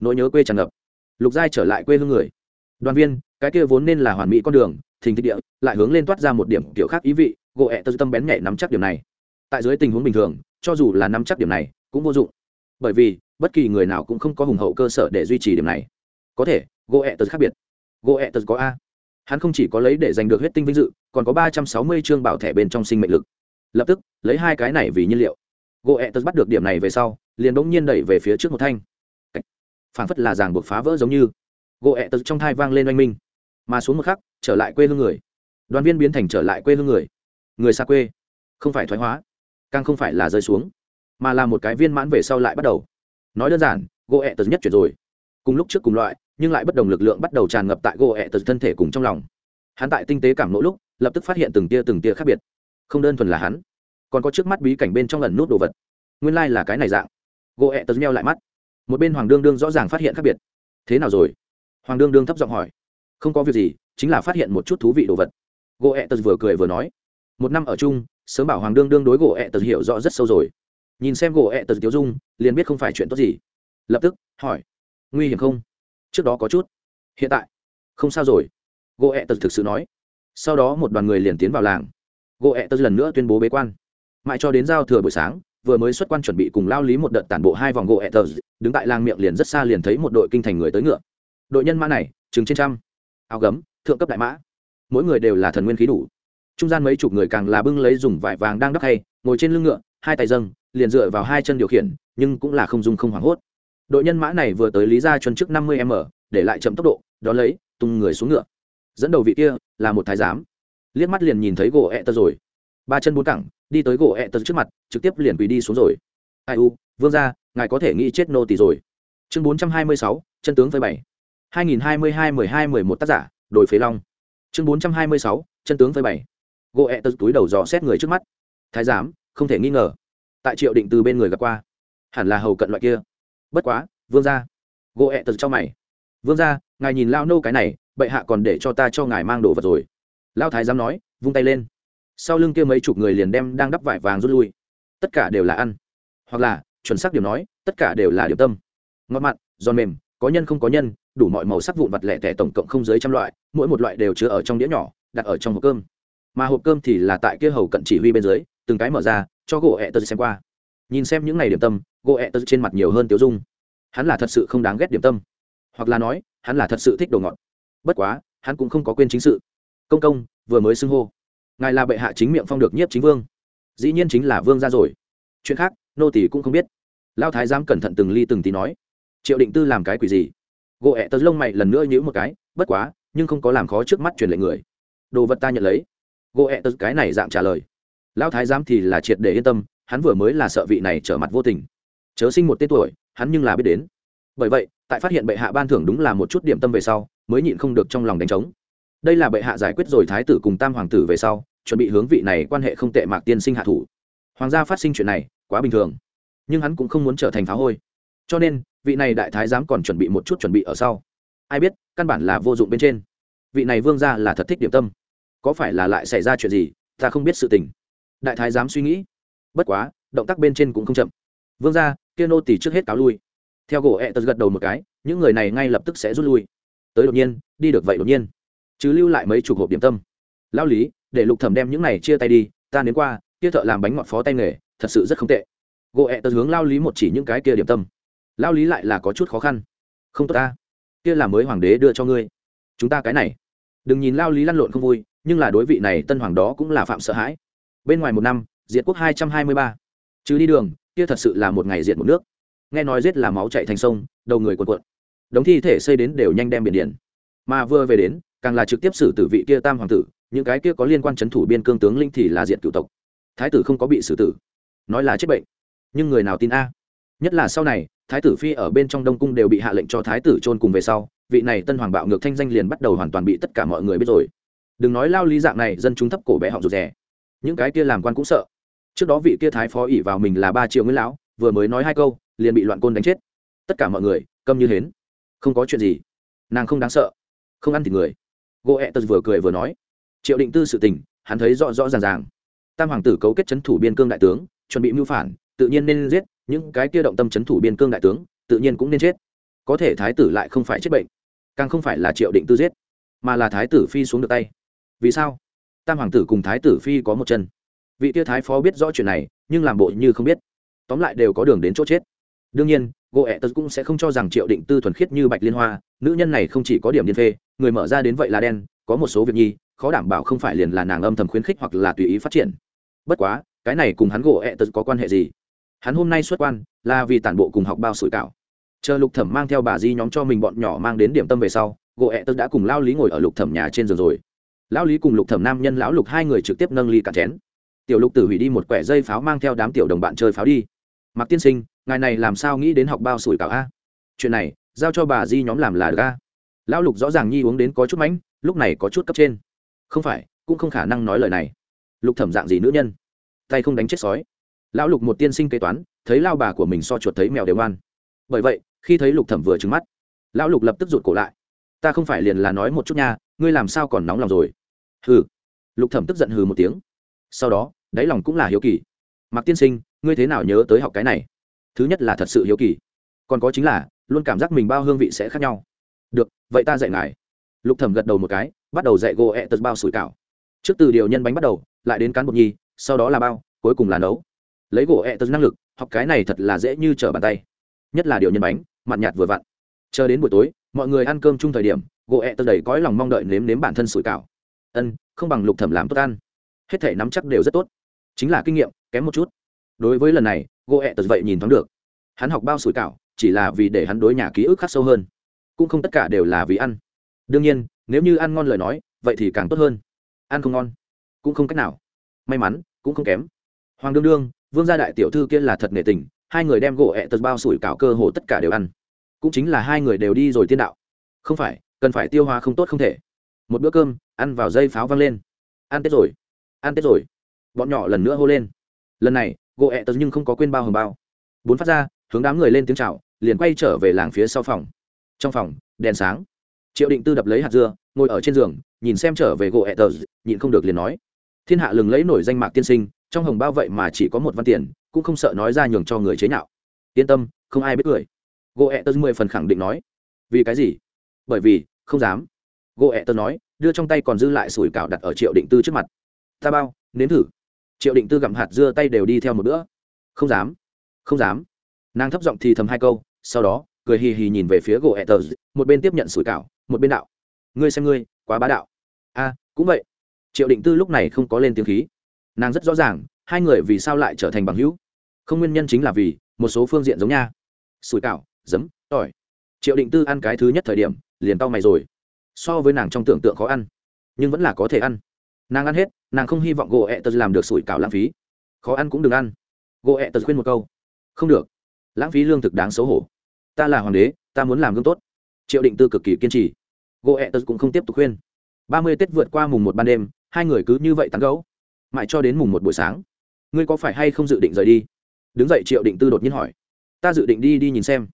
Nỗi nhớ quê tràn ngập. Lục giai trở lại quê hương người. Đoàn viên, cái kia vốn nên là hoàn mỹ con đường thình thịch địa, lại hướng lên toát ra một điểm kiểu khác ý vị, gỗ ẹ tơ tâm bén nhạy nắm chắc điểm này. Tại dưới tình huống bình thường, cho dù là nắm chắc điểm này, cũng vô dụng. Bởi vì, bất kỳ người nào cũng không có hùng hậu cơ sở để duy trì điểm này. Có thể, gỗ ẹ tơ khác biệt. Gỗ ẹ tơ có a. Hắn không chỉ có lấy để giành được huyết tinh vinh dự, còn có ba trăm sáu mươi chương bảo thẻ bên trong sinh mệnh lực. Lập tức, lấy hai cái này vì nhiên liệu. Gỗ ẹ tơ bắt được điểm này về sau, liền đ ỗ n g nhiên đẩy về phía trước một thanh. Phản phất là giảng buộc phá vỡ giống như. Gỗ ẹ tật trong thai vang lên oanh minh mà xuống một khắc, trở lại quê hương người. Đoàn viên biến thành trở lại quê hương người. Người xa quê, không phải thoái hóa, càng không phải là rơi xuống, mà là một cái viên mãn về sau lại bắt đầu. Nói đơn giản gỗ ẹ tật nhất chuyển rồi. Cùng lúc trước cùng loại, nhưng lại bất đồng lực lượng bắt đầu tràn ngập tại gỗ ẹ tật thân thể cùng trong lòng. Hắn tại tinh tế cảm nỗ lúc, lập tức phát hiện từng tia từng tia khác biệt. Không đơn thuần là hắn, còn có trước mắt bí cảnh bên trong lần nút đồ vật. Nguyên lai、like、là cái này dạng. Gỗ ẹ tật meo lại mắt. Một bên hoàng đương đương rõ ràng phát hiện khác biệt. Thế nào rồi? Hoàng đương đương thấp giọng hỏi không có việc gì, chính là phát hiện một chút thú vị đồ vật. Gỗ ẹ tật vừa cười vừa nói. Một năm ở chung, sớm bảo hoàng đương đương đối gỗ ẹ tật hiểu rõ rất sâu rồi. Nhìn xem gỗ ẹ tật tiêu dung, liền biết không phải chuyện tốt gì. Lập tức, hỏi. Nguy hiểm không? Trước đó có chút. Hiện tại? Không sao rồi. Gỗ ẹ tật thực sự nói. Sau đó một đoàn người liền tiến vào làng. Gỗ ẹ tật lần nữa tuyên bố bế quan. Mãi cho đến giao thừa buổi sáng, vừa mới xuất quan chuẩn bị cùng lao lý một đợt tản bộ hai vòng gỗ ẹ tật, đứng tại làng miệng liền rất xa liền thấy một đội kinh thành người tới ngựa. Đội nhân mã này, chừng trên trăm áo gấm, thượng cấp đại mã. Mỗi người đều là thần nguyên khí đủ. Trung gian mấy chục người càng là bưng lấy dùng vải vàng đang đắp hay, ngồi trên lưng ngựa, hai tay dâng, liền dựa vào hai chân điều khiển, nhưng cũng là không dùng không hoảng hốt. Đội nhân mã này vừa tới lý gia chuẩn trước năm mươi m, để lại chậm tốc độ, đón lấy, tung người xuống ngựa. Dẫn đầu vị kia, là một thái giám. Liếc mắt liền nhìn thấy gỗ ẹ tơ rồi. Ba chân bốn cẳng, đi tới gỗ ẹ tơ trước mặt, trực tiếp liền quỳ đi xuống rồi. Ai u, vương gia, ngài có thể nghĩ chết nô tỳ rồi. Chương bốn trăm hai mươi sáu, chân tướng với bảy hai nghìn hai mươi hai mười hai mười một tác giả đổi phế long. Chương bốn trăm hai mươi sáu, chân tướng với bảy gỗ ẹ tơ túi đầu dò xét người trước mắt. Thái giám, không thể nghi ngờ. Tại triệu định từ bên người gặp qua. Hẳn là hầu cận loại kia. Bất quá, vương gia. Gỗ ẹ tật cho mày. Vương gia, ngài nhìn lao nô cái này, bệ hạ còn để cho ta cho ngài mang đồ vật rồi. Lao thái giám nói, vung tay lên. Sau lưng kia mấy chục người liền đem đang đắp vải vàng rút lui. Tất cả đều là ăn. Hoặc là, chuẩn xác điểm nói, tất cả đều là điểm tâm. Ngọt mặn, giòn mềm, có nhân không có nhân đủ mọi màu sắc vụn vặt lẻ tẻ tổng cộng không dưới trăm loại, mỗi một loại đều chứa ở trong đĩa nhỏ, đặt ở trong hộp cơm. Mà hộp cơm thì là tại kia hầu cận chỉ huy bên dưới, từng cái mở ra, cho gỗ ẹ tật xem qua. Nhìn xem những ngày điểm tâm, gỗ ẹ tật trên mặt nhiều hơn tiêu dung. Hắn là thật sự không đáng ghét điểm tâm. Hoặc là nói, hắn là thật sự thích đồ ngọt. Bất quá, hắn cũng không có quên chính sự. Công công, vừa mới xưng hô. Ngài là bệ hạ chính miệng phong được nhiếp chính vương. Dĩ nhiên chính là vương ra rồi. Chuyện khác, nô tỷ cũng không biết. Lao thái giám cẩn thận từng ly từng tí nói. Triệu định tư làm cái quỷ gì? Gỗ ẹ tật lông mày lần nữa nhữ một cái, bất quá, nhưng không có làm khó trước mắt truyền lệnh người. Đồ vật ta nhận lấy. Gỗ ẹ tật cái này dạng trả lời. Lão thái giám thì là triệt để yên tâm, hắn vừa mới là sợ vị này trở mặt vô tình. Chớ sinh một tên tuổi, hắn nhưng là biết đến. Bởi vậy, tại phát hiện bệ hạ ban thưởng đúng là một chút điểm tâm về sau, mới nhịn không được trong lòng đánh trống. Đây là bệ hạ giải quyết rồi thái tử cùng tam hoàng tử về sau, chuẩn bị hướng vị này quan hệ không tệ mạc tiên sinh hạ thủ. Hoàng gia phát sinh chuyện này, quá bình thường. Nhưng hắn cũng không muốn trở thành phá hôi cho nên, vị này đại thái giám còn chuẩn bị một chút chuẩn bị ở sau. Ai biết, căn bản là vô dụng bên trên. Vị này vương gia là thật thích điểm tâm. Có phải là lại xảy ra chuyện gì, ta không biết sự tình. Đại thái giám suy nghĩ. Bất quá, động tác bên trên cũng không chậm. Vương gia, kia nô tỷ trước hết cáo lui. Theo gỗ ẹ tật gật đầu một cái, những người này ngay lập tức sẽ rút lui. Tới đột nhiên, đi được vậy đột nhiên. Chứ lưu lại mấy chục hộp điểm tâm. Lao lý, để lục thẩm đem những này chia tay đi, ta đến qua, kia thợ làm bánh ngọt phó tay nghề, thật sự rất không tệ. Gỗ ẹ tật hướng lao lý một chỉ những cái kia điểm tâm lao lý lại là có chút khó khăn. Không tốt ta. Kia là mới hoàng đế đưa cho ngươi. Chúng ta cái này. Đừng nhìn lao lý lăn lộn không vui, nhưng là đối vị này tân hoàng đó cũng là phạm sợ hãi. Bên ngoài một năm, diệt quốc hai trăm hai mươi ba. Chứ đi đường, kia thật sự là một ngày diệt một nước. Nghe nói giết là máu chạy thành sông, đầu người cuộn cuộn. Đống thi thể xây đến đều nhanh đem biển điện. Mà vừa về đến, càng là trực tiếp xử tử vị kia tam hoàng tử, những cái kia có liên quan c h ấ n thủ biên cương tướng linh thì là diện cựu tộc. Thái tử không có bị xử tử. Nói là chết bệnh. Nhưng người nào tin a? Nhất là sau này thái tử phi ở bên trong đông cung đều bị hạ lệnh cho thái tử trôn cùng về sau, vị này tân hoàng bạo ngược thanh danh liền bắt đầu hoàn toàn bị tất cả mọi người biết rồi. Đừng nói lao lý dạng này, dân chúng thấp cổ bé họng rụt rè. Những cái kia làm quan cũng sợ. Trước đó vị kia thái phó ỉ vào mình là ba triệu nguyên lão, vừa mới nói hai câu, liền bị loạn côn đánh chết. Tất cả mọi người, câm như hến. Không có chuyện gì. Nàng không đáng sợ. Không ăn thịt người. Gỗ ẹ tật vừa cười vừa nói. Triệu định tư sự tình, hắn thấy rõ rõ ràng ràng. Tam hoàng tử cấu kết c h ấ n thủ biên cương đại tướng, chuẩn bị mưu phản, tự nhiên nên giết những cái kia động tâm chấn thủ biên cương đại tướng, tự nhiên cũng nên chết. Có thể thái tử lại không phải chết bệnh, càng không phải là triệu định tư giết, mà là thái tử phi xuống được tay. Vì sao? Tam hoàng tử cùng thái tử phi có một chân. Vị tia thái phó biết rõ chuyện này, nhưng làm bộ như không biết. Tóm lại đều có đường đến chỗ chết. Đương nhiên gỗ ẹ tật cũng sẽ không cho rằng triệu định tư thuần khiết như bạch liên hoa, nữ nhân này không chỉ có điểm điên phê, người mở ra đến vậy là đen, có một số việc nhi, khó đảm bảo không phải liền là nàng âm thầm khuyến khích hoặc là tùy ý phát triển. Bất quá, cái này cùng hắn gỗ ẹ tật có quan hệ gì? Hắn hôm nay xuất quan là vì tản bộ cùng học bao sủi cảo. Chờ lục thẩm mang theo bà di nhóm cho mình bọn nhỏ mang đến điểm tâm về sau, gỗ ẹ tức đã cùng lao lý ngồi ở lục thẩm nhà trên giường rồi. Lão lý cùng lục thẩm nam nhân lão lục hai người trực tiếp nâng ly cả chén. Tiểu lục tử hủy đi một quẻ dây pháo mang theo đám tiểu đồng bạn chơi pháo đi. Mặc tiên sinh, ngài này làm sao nghĩ đến học bao sủi cảo a? Chuyện này, giao cho bà di nhóm làm là ga lão lục rõ ràng nhi uống đến có chút mánh, lúc này có chút cấp trên. Không phải, cũng không khả năng nói lời này. Lục thẩm dạng gì nữ nhân? Tay không đánh chết sói lão lục một tiên sinh kế toán, thấy lao bà của mình so chuột thấy mèo đều ngoan. Bởi vậy, khi thấy lục thẩm vừa trứng mắt, lão lục lập tức rụt cổ lại. Ta không phải liền là nói một chút nha, ngươi làm sao còn nóng lòng rồi? Hừ. Lục thẩm tức giận hừ một tiếng. Sau đó, đáy lòng cũng là hiếu kỳ. Mặc tiên sinh, ngươi thế nào nhớ tới học cái này? Thứ nhất là thật sự hiếu kỳ. Còn có chính là, luôn cảm giác mình bao hương vị sẽ khác nhau. Được, vậy ta dạy ngài. Lục thẩm gật đầu một cái, bắt đầu dạy gỗ ẹ tật bao sủi cảo. Trước từ điều nhân bánh bắt đầu, lại đến cán bột nhi sau đó là bao, cuối cùng là nấu lấy gỗ ẹ tật năng lực, học cái này thật là dễ như trở bàn tay. Nhất là điều nhân bánh, mặn nhạt vừa vặn. Chờ đến buổi tối, mọi người ăn cơm chung thời điểm, gỗ ẹ tật đầy cõi lòng mong đợi nếm nếm bản thân sủi cảo. Ân, không bằng lục thẩm làm tốt ăn. Hết thể nắm chắc đều rất tốt. Chính là kinh nghiệm, kém một chút. Đối với lần này, gỗ ẹ tật vậy nhìn thoáng được. Hắn học bao sủi cảo, chỉ là vì để hắn đối nhà ký ức khắc sâu hơn. Cũng không tất cả đều là vì ăn. Đương nhiên, nếu như ăn ngon lời nói, vậy thì càng tốt hơn. Ăn không ngon, cũng không cách nào. May mắn, cũng không kém. Hoàng đương đương vương gia đại tiểu thư kia là thật nghệ tình, hai người đem gỗ ẹ tật bao sủi cảo cơ hồ tất cả đều ăn. Cũng chính là hai người đều đi rồi tiên đạo. Không phải, cần phải tiêu hóa không tốt không thể. Một bữa cơm, ăn vào dây pháo văng lên. Ăn tết rồi, ăn tết rồi. Bọn nhỏ lần nữa hô lên. Lần này, gỗ ẹ tật nhưng không có quên bao hồng bao. Bốn phát ra, hướng đám người lên tiếng c h à o liền quay trở về làng phía sau phòng. Trong phòng, đèn sáng. Triệu định tư đập lấy hạt dưa, ngồi ở trên giường, nhìn xem trở về gỗ ẹ tờ nhịn không được liền nói thiên hạ lừng lấy nổi danh mạc tiên sinh, trong hồng bao vậy mà chỉ có một văn tiền, cũng không sợ nói ra nhường cho người chế nhạo. Yên tâm, không ai biết cười. Gỗ ẹ tớ mười phần khẳng định nói. Vì cái gì? Bởi vì, không dám. Gỗ ẹ tớ nói, đưa trong tay còn dư lại sủi cảo đặt ở triệu định tư trước mặt. Ta bao, nếm thử. Triệu định tư gặm hạt dưa tay đều đi theo một bữa. Không dám không dám. Nàng thấp giọng thì thầm hai câu, sau đó, cười hì hì nhìn về phía gỗ ẹ tớ một bên tiếp nhận sủi cảo, một bên đạo. Ngươi xem ngươi, quá bá đạo. A cũng vậy triệu định tư lúc này không có lên tiếng khí. Nàng rất rõ ràng, hai người vì sao lại trở thành bằng hữu? Không nguyên nhân chính là vì, một số phương diện giống nha. Sủi cảo, giấm, tỏi. Triệu định tư ăn cái thứ nhất thời điểm, liền tao mày rồi. So với nàng trong tưởng tượng khó ăn, nhưng vẫn là có thể ăn. Nàng ăn hết, nàng không hy vọng gỗ ẹ tật làm được sủi cảo lãng phí. Khó ăn cũng đừng ăn. Gỗ ẹ tật khuyên một câu. Không được. Lãng phí lương thực đáng xấu hổ. Ta là hoàng đế, ta muốn làm gương tốt. Triệu định tư cực kỳ kiên trì. Gỗ ẹ tật cũng không tiếp tục khuyên. Ba mươi tết vượt qua mùng một ban đêm hai người cứ như vậy tán gấu mãi cho đến mùng một buổi sáng, ngươi có phải hay không dự định rời đi? Đứng dậy triệu định tư đột nhiên hỏi. Ta dự định đi đi nhìn xem.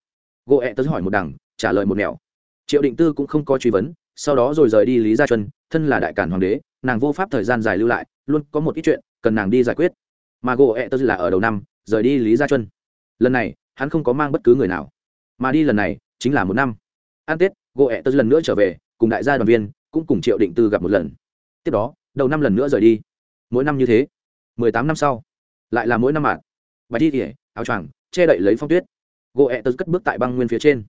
Gỗ ẹ tớ hỏi một đằng, trả lời một nẻo. Triệu định tư cũng không có truy vấn, sau đó rồi rời đi lý gia chuân thân là đại cản hoàng đế, nàng vô pháp thời gian dài lưu lại, luôn có một ít chuyện cần nàng đi giải quyết. Mà gỗ ẹ tớ là ở đầu năm, rời đi lý gia chuân lần này, hắn không có mang bất cứ người nào. Mà đi lần này, chính là một năm. An tết, gỗ ẹ tớ lần nữa trở về, cùng đại gia đoàn viên cũng cùng triệu định tư gặp một lần. Tiếp đó đầu năm lần nữa rời đi. Mỗi năm như thế, mười tám năm sau, lại là mỗi năm mạng bài thi kỉa áo choàng, che đậy lấy phong tuyết. Gỗ ẹ tớ cất bước tại băng nguyên phía trên.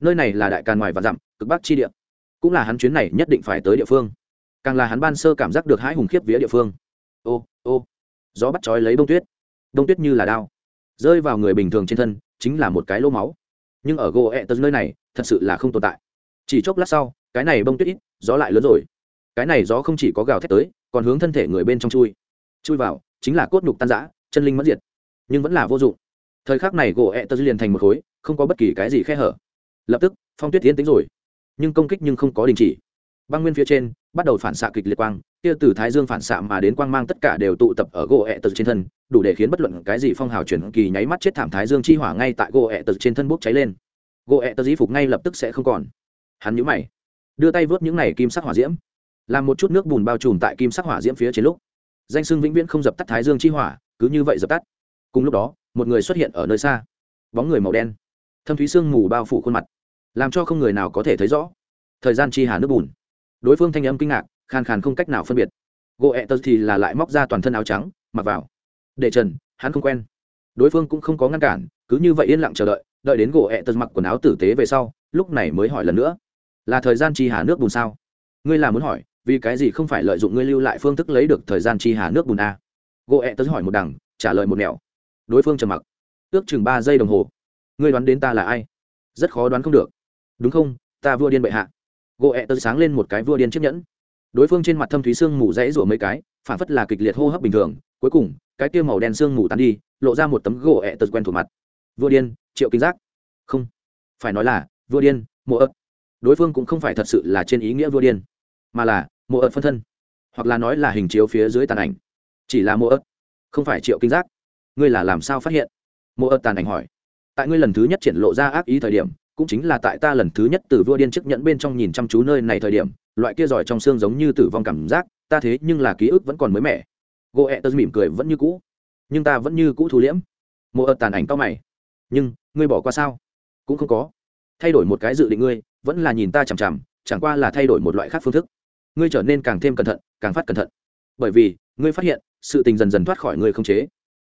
Nơi này là đại càn ngoài và dặm, cực bắc chi địa. Cũng là hắn chuyến này nhất định phải tới địa phương. Càng là hắn ban sơ cảm giác được hãi hùng khiếp vía địa phương. Ô ô. Gió bắt trói lấy bông tuyết. Đông tuyết như là đao. Rơi vào người bình thường trên thân, chính là một cái lô máu. Nhưng ở gỗ ẹ tớ nơi này, thật sự là không tồn tại. Chỉ chốc lát sau, cái này bông tuyết ít, gió lại lớn rồi cái này gió không chỉ có gào thét tới, còn hướng thân thể người bên trong chui. Chui vào, chính là cốt nhục tan giã chân linh mất diệt. Nhưng vẫn là vô dụng. Thời khắc này gỗ ẹ tơ liền thành một khối, không có bất kỳ cái gì khe hở. Lập tức, phong tuyết tiến tính rồi. Nhưng công kích nhưng không có đình chỉ. Băng nguyên phía trên, bắt đầu phản xạ kịch liệt quang, kia từ thái dương phản xạ mà đến quang mang tất cả đều tụ tập ở gỗ ẹ tật trên thân, đủ để khiến bất luận cái gì phong hào chuyển kỳ nháy mắt chết thảm thái dương chi hỏa ngay tại gỗ ẹ tật trên thân bốc cháy lên. Gỗ ẹ tật dĩ phục ngay lập tức sẽ không còn. Hắn nhũ mày, đưa tay vớt những này kim sắc hỏa diễm làm một chút nước bùn bao trùm tại kim sắc hỏa diễm phía trên lúc. Danh sưng vĩnh viễn không dập tắt thái dương chi hỏa, cứ như vậy dập tắt. Cùng lúc đó, một người xuất hiện ở nơi xa. Bóng người màu đen, thâm thúy sương mù bao phủ khuôn mặt, làm cho không người nào có thể thấy rõ thời gian chi hà nước bùn. Đối phương thanh âm kinh ngạc, khàn khàn không cách nào phân biệt. Gỗ ẹ tật thì là lại móc ra toàn thân áo trắng, mặc vào. Để trần, hắn không quen. Đối phương cũng không có ngăn cản, cứ như vậy yên lặng chờ đợi đợi đến gỗ ẹ tật mặc quần áo tử tế về sau, lúc này mới hỏi lần nữa. Là thời gian chi hà nước bùn sao? Ngươi là muốn hỏi vì cái gì không phải lợi dụng ngươi lưu lại phương thức lấy được thời gian chi hà nước bùn a? Gỗ ẹ tớ hỏi một đằng, trả lời một nẻo. Đối phương trầm mặc. Ước chừng ba giây đồng hồ. Ngươi đoán đến ta là ai? Rất khó đoán không được. Đúng không? Ta vua điên bệ hạ. Gỗ ẹ tớ sáng lên một cái vua điên chiếc nhẫn. Đối phương trên mặt thâm thúy sương mù rẽ rủa mấy cái, phản phất là kịch liệt hô hấp bình thường. Cuối cùng, cái tiêu màu đen sương mù tan đi, lộ ra một tấm gỗ ẹ tớ quen thuộc mặt. Vua điên, triệu kinh giác. Không. Phải nói là, vua điên, mộ ớt đối phương cũng không phải thật sự là trên ý nghĩa vua điên, mà là mộ ớt phân thân, hoặc là nói là hình chiếu phía dưới tàn ảnh. Chỉ là mộ ớt không phải triệu kinh giác. Ngươi là làm sao phát hiện? Mộ ớt tàn ảnh hỏi. Tại ngươi lần thứ nhất triển lộ ra ác ý thời điểm, cũng chính là tại ta lần thứ nhất từ vua điên chức nhẫn bên trong nhìn chăm chú nơi này thời điểm, loại kia giỏi trong xương giống như tử vong cảm giác, ta thế nhưng là ký ức vẫn còn mới mẻ. Gỗ ẹ tớ mỉm cười vẫn như cũ. Nhưng ta vẫn như cũ thu liễm. Mộ ợt tàn ảnh cao mày. Nhưng, ngươi bỏ qua sao? Cũng không có. Thay đổi một cái dự định ngươi, vẫn là nhìn ta chằm chằm, chẳng qua là thay đổi một loại khác phương thức ngươi trở nên càng thêm cẩn thận, càng phát cẩn thận. Bởi vì, ngươi phát hiện, sự tình dần dần thoát khỏi ngươi không chế.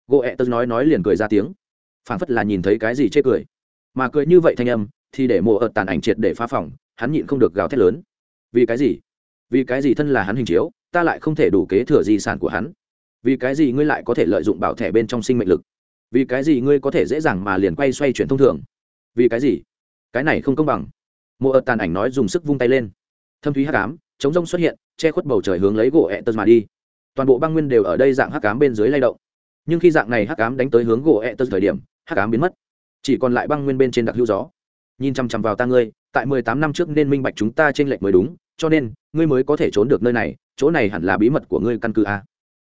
Gỗ ẹ tớ nói nói liền cười ra tiếng. Phảng phất là nhìn thấy cái gì chê cười. Mà cười như vậy thanh âm, thì để mộ ợt tàn ảnh triệt để phá phòng, hắn nhịn không được gào thét lớn. Vì cái gì? Vì cái gì thân là hắn hình chiếu, ta lại không thể đủ kế thừa di sản của hắn? Vì cái gì ngươi lại có thể lợi dụng bảo thẻ bên trong sinh mệnh lực? Vì cái gì ngươi có thể dễ dàng mà liền quay xoay chuyển thông thường? Vì cái gì? Cái này không công bằng. Mộ ợt tàn ảnh nói dùng sức vung tay lên. Thâm thúy hắc ám chống rông xuất hiện, che khuất bầu trời hướng lấy gỗ ẹ tật mà đi. Toàn bộ băng nguyên đều ở đây dạng hắc ám bên dưới lay động. Nhưng khi dạng này hắc ám đánh tới hướng gỗ ẹ tật thời điểm, hắc ám biến mất. Chỉ còn lại băng nguyên bên trên đặc hữu gió. Nhìn chằm chằm vào ta ngươi, tại mười tám năm trước nên minh bạch chúng ta t r ê n lệch mới đúng, cho nên, ngươi mới có thể trốn được nơi này, chỗ này hẳn là bí mật của ngươi căn cứ a.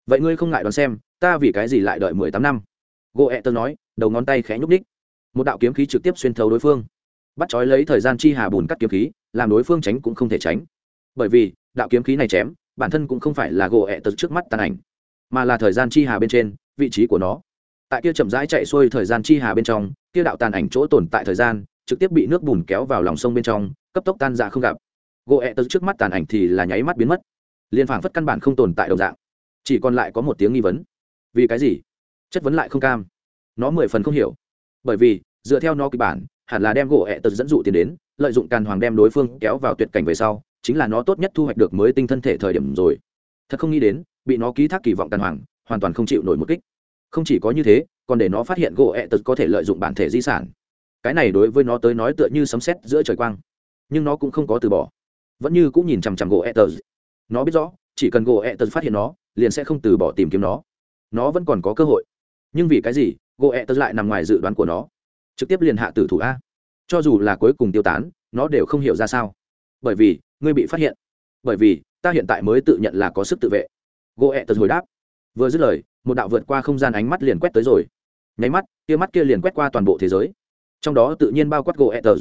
Vậy ngươi không ngại đoán xem, ta vì cái gì lại đợi mười tám năm? Gỗ ẹ tớ nói, đầu ngón tay khẽ nhúc đích một đạo kiếm khí trực tiếp xuyên thấu đối phương. Bắt trói lấy thời gian chi hà bùn cắt kiếm khí, làm đối phương tránh cũng không thể tránh bởi vì, đạo kiếm khí này chém, bản thân cũng không phải là gỗ ẹ tật trước mắt tàn ảnh, mà là thời gian chi hà bên trên, vị trí của nó. Tại kia chậm rãi chạy xuôi thời gian chi hà bên trong, kia đạo tàn ảnh chỗ tồn tại thời gian, trực tiếp bị nước bùn kéo vào lòng sông bên trong, cấp tốc tan ra không gặp. Gỗ ẹ tật trước mắt tàn ảnh thì là nháy mắt biến mất. Liên phảng phất căn bản không tồn tại đồng dạng. Chỉ còn lại có một tiếng nghi vấn. Vì cái gì? Chất vấn lại không cam. Nó mười phần không hiểu. Bởi vì, dựa theo nó kịch bản, hẳn là đem gỗ ẹ tật dẫn dụ tiền đến, lợi dụng càn hoàng đem đối phương kéo vào tuyệt cảnh về sau chính là nó tốt nhất thu hoạch được mới tinh thân thể thời điểm rồi. Thật không nghĩ đến, bị nó ký thác kỳ vọng tàn hoàng, hoàn toàn không chịu nổi một kích. Không chỉ có như thế, còn để nó phát hiện gỗ ẹ tật có thể lợi dụng bản thể di sản. Cái này đối với nó tới nói tựa như sấm sét giữa trời quang. Nhưng nó cũng không có từ bỏ. Vẫn như cũng nhìn chằm chằm gỗ ẹ tật. Nó biết rõ, chỉ cần gỗ ẹ tật phát hiện nó, liền sẽ không từ bỏ tìm kiếm nó. Nó vẫn còn có cơ hội. Nhưng vì cái gì, gỗ ẹ tật lại nằm ngoài dự đoán của nó? Trực tiếp liền hạ tử thủ a. Cho dù là cuối cùng tiêu tán, nó đều không hiểu ra sao. Bởi vì ngươi bị phát hiện. Bởi vì, ta hiện tại mới tự nhận là có sức tự vệ. Gỗ ẹ tật hồi đáp. Vừa dứt lời, một đạo vượt qua không gian ánh mắt liền quét tới rồi. Nháy mắt kia mắt kia liền quét qua toàn bộ thế giới. Trong đó tự nhiên bao quát gỗ ẹ tật.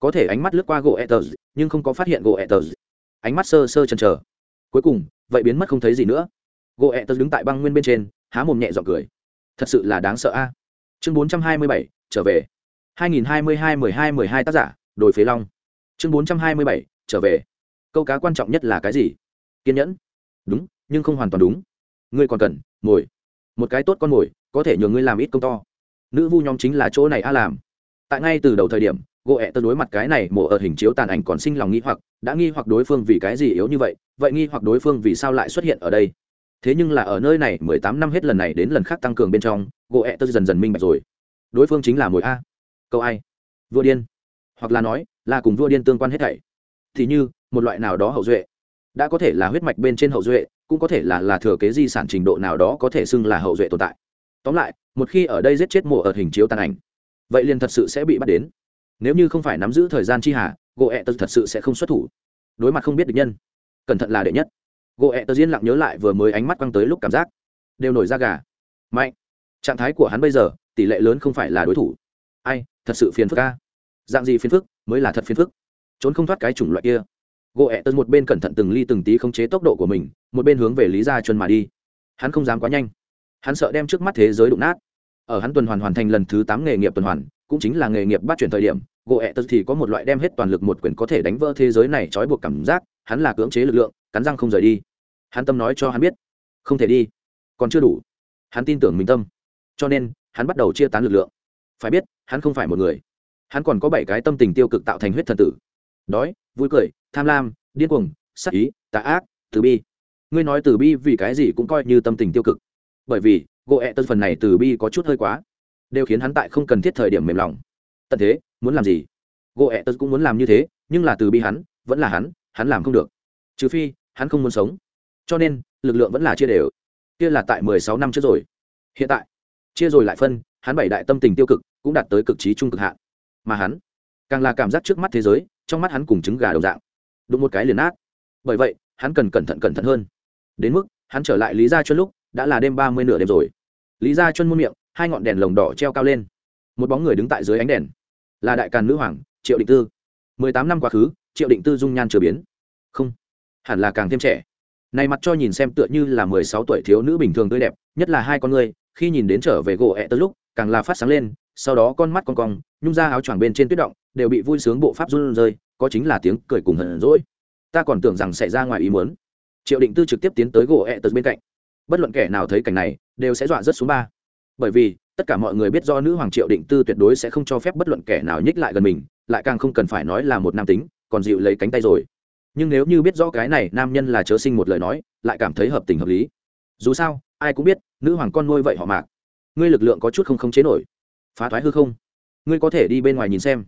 Có thể ánh mắt lướt qua gỗ ẹ tật, nhưng không có phát hiện gỗ ẹ tật. Ánh mắt sơ sơ chần chờ. Cuối cùng, vậy biến mất không thấy gì nữa. Gỗ ẹ tật đứng tại băng nguyên bên trên, há mồm nhẹ dọn cười. Thật sự là đáng sợ a. Chương bốn trăm hai mươi bảy, trở về. hai nghìn hai mươi hai mười hai mười hai tác giả, đồi phế long. Chương bốn trăm hai mươi bảy, trở về câu cá quan trọng nhất là cái gì? Kiên nhẫn. Đúng, nhưng không hoàn toàn đúng. Ngươi còn cần mồi. Một cái tốt con mồi, có thể nhường ngươi làm ít công to. Nữ vu nhóm chính là chỗ này a làm. Tại ngay từ đầu thời điểm, gỗ ẹ Tơ đối mặt cái này mổ ở hình chiếu tàn ảnh còn sinh lòng nghi hoặc, đã nghi hoặc đối phương vì cái gì yếu như vậy vậy nghi hoặc đối phương vì sao lại xuất hiện ở đây. Thế nhưng là ở nơi này mười tám năm hết lần này đến lần khác tăng cường bên trong, gỗ ẹ Tơ dần dần minh bạch rồi. Đối phương chính là mồi a. Câu ai? Vua điên. Hoặc là nói, là cùng vua điên tương quan hết thảy. Thì như một loại nào đó hậu duệ. Đã có thể là huyết mạch bên trên hậu duệ, cũng có thể là là thừa kế di sản trình độ nào đó có thể xưng là hậu duệ tồn tại. Tóm lại, một khi ở đây giết chết mộ ở hình chiếu tàn ảnh, vậy liền thật sự sẽ bị bắt đến. Nếu như không phải nắm giữ thời gian chi hà gỗ ẹ tật thật sự sẽ không xuất thủ. Đối mặt không biết được nhân, cẩn thận là đệ nhất. Gỗ ẹ tật yên lặng nhớ lại vừa mới ánh mắt quăng tới lúc cảm giác, đều nổi da gà. Mạnh. Trạng thái của hắn bây giờ, tỷ lệ lớn không phải là đối thủ. Ai, thật sự phiền phức ca dạng gì phiền phức, mới là thật phiền phức. Trốn không thoát cái chủng loại kia gỗ ẹ tật một bên cẩn thận từng ly từng tí khống chế tốc độ của mình, một bên hướng về lý gia chuân mà đi. Hắn không dám quá nhanh. Hắn sợ đem trước mắt thế giới đụng nát. Ở hắn tuần hoàn hoàn thành lần thứ tám nghề nghiệp tuần hoàn, cũng chính là nghề nghiệp bắt chuyển thời điểm, gỗ ẹ tật thì có một loại đem hết toàn lực một quyền có thể đánh vỡ thế giới này trói buộc cảm giác, hắn là cưỡng chế lực lượng, cắn răng không rời đi. Hắn tâm nói cho hắn biết, không thể đi, còn chưa đủ. Hắn tin tưởng mình tâm. Cho nên, hắn bắt đầu chia tán lực lượng. Phải biết, hắn không phải một người. Hắn còn có bảy cái tâm tình tiêu cực tạo thành huyết thần tử. Đói vui cười, tham lam, điên cuồng sắc ý, tà ác, từ bi. Ngươi nói từ bi vì cái gì cũng coi như tâm tình tiêu cực. Bởi vì gỗ ẹ tân phần này từ bi có chút hơi quá, đều khiến hắn tại không cần thiết thời điểm mềm lòng. Tận thế, muốn làm gì? Gỗ ẹ tân cũng muốn làm như thế, nhưng là từ bi hắn, vẫn là hắn hắn làm không được. Trừ phi, hắn không muốn sống. Cho nên, lực lượng vẫn là chia đều. Kia là tại mười sáu năm trước rồi. Hiện tại, chia rồi lại phân, hắn bảy đại tâm tình tiêu cực, cũng đạt tới cực trí trung cực hạn. Mà hắn, càng là cảm giác trước mắt thế giới trong mắt hắn cùng trứng gà đầu dạng. Đụng một cái liền nát. Bởi vậy, hắn cần cẩn thận cẩn thận hơn. Đến mức, hắn trở lại lý gia chuân lúc, đã là đêm ba mươi nửa đêm rồi. Lý gia chuân muôn miệng, hai ngọn đèn lồng đỏ treo cao lên. Một bóng người đứng tại dưới ánh đèn. Là đại càn nữ hoàng, triệu định tư. Mười tám năm quá khứ, triệu định tư dung nhan chưa biến. Không, hẳn là càng thêm trẻ. Này mặt cho nhìn xem tựa như là mười sáu tuổi thiếu nữ bình thường tươi đẹp, nhất là hai con người, khi nhìn đến trở về gỗ ẹ tới lúc, càng là phát sáng lên, sau đó con mắt con cong, nhung ra áo choàng bên trên tuyết động đều bị vui sướng bộ pháp run rơi, có chính là tiếng cười cùng hận rỗi ta còn tưởng rằng xảy ra ngoài ý muốn. Triệu định tư trực tiếp tiến tới gỗ ẹ tật bên cạnh. Bất luận kẻ nào thấy cảnh này, đều sẽ dọa rất xuống ba. Bởi vì, tất cả mọi người biết do nữ hoàng triệu định tư tuyệt đối sẽ không cho phép bất luận kẻ nào nhích lại gần mình, lại càng không cần phải nói là một nam tính, còn dịu lấy cánh tay rồi. Nhưng nếu như biết rõ cái này nam nhân là chớ sinh một lời nói, lại cảm thấy hợp tình hợp lý. Dù sao, ai cũng biết, nữ hoàng con nuôi vậy họ mạc. Ngươi lực lượng có chút không khống chế nổi. Phá thoái hư không? Ngươi có thể đi bên ngoài nhìn xem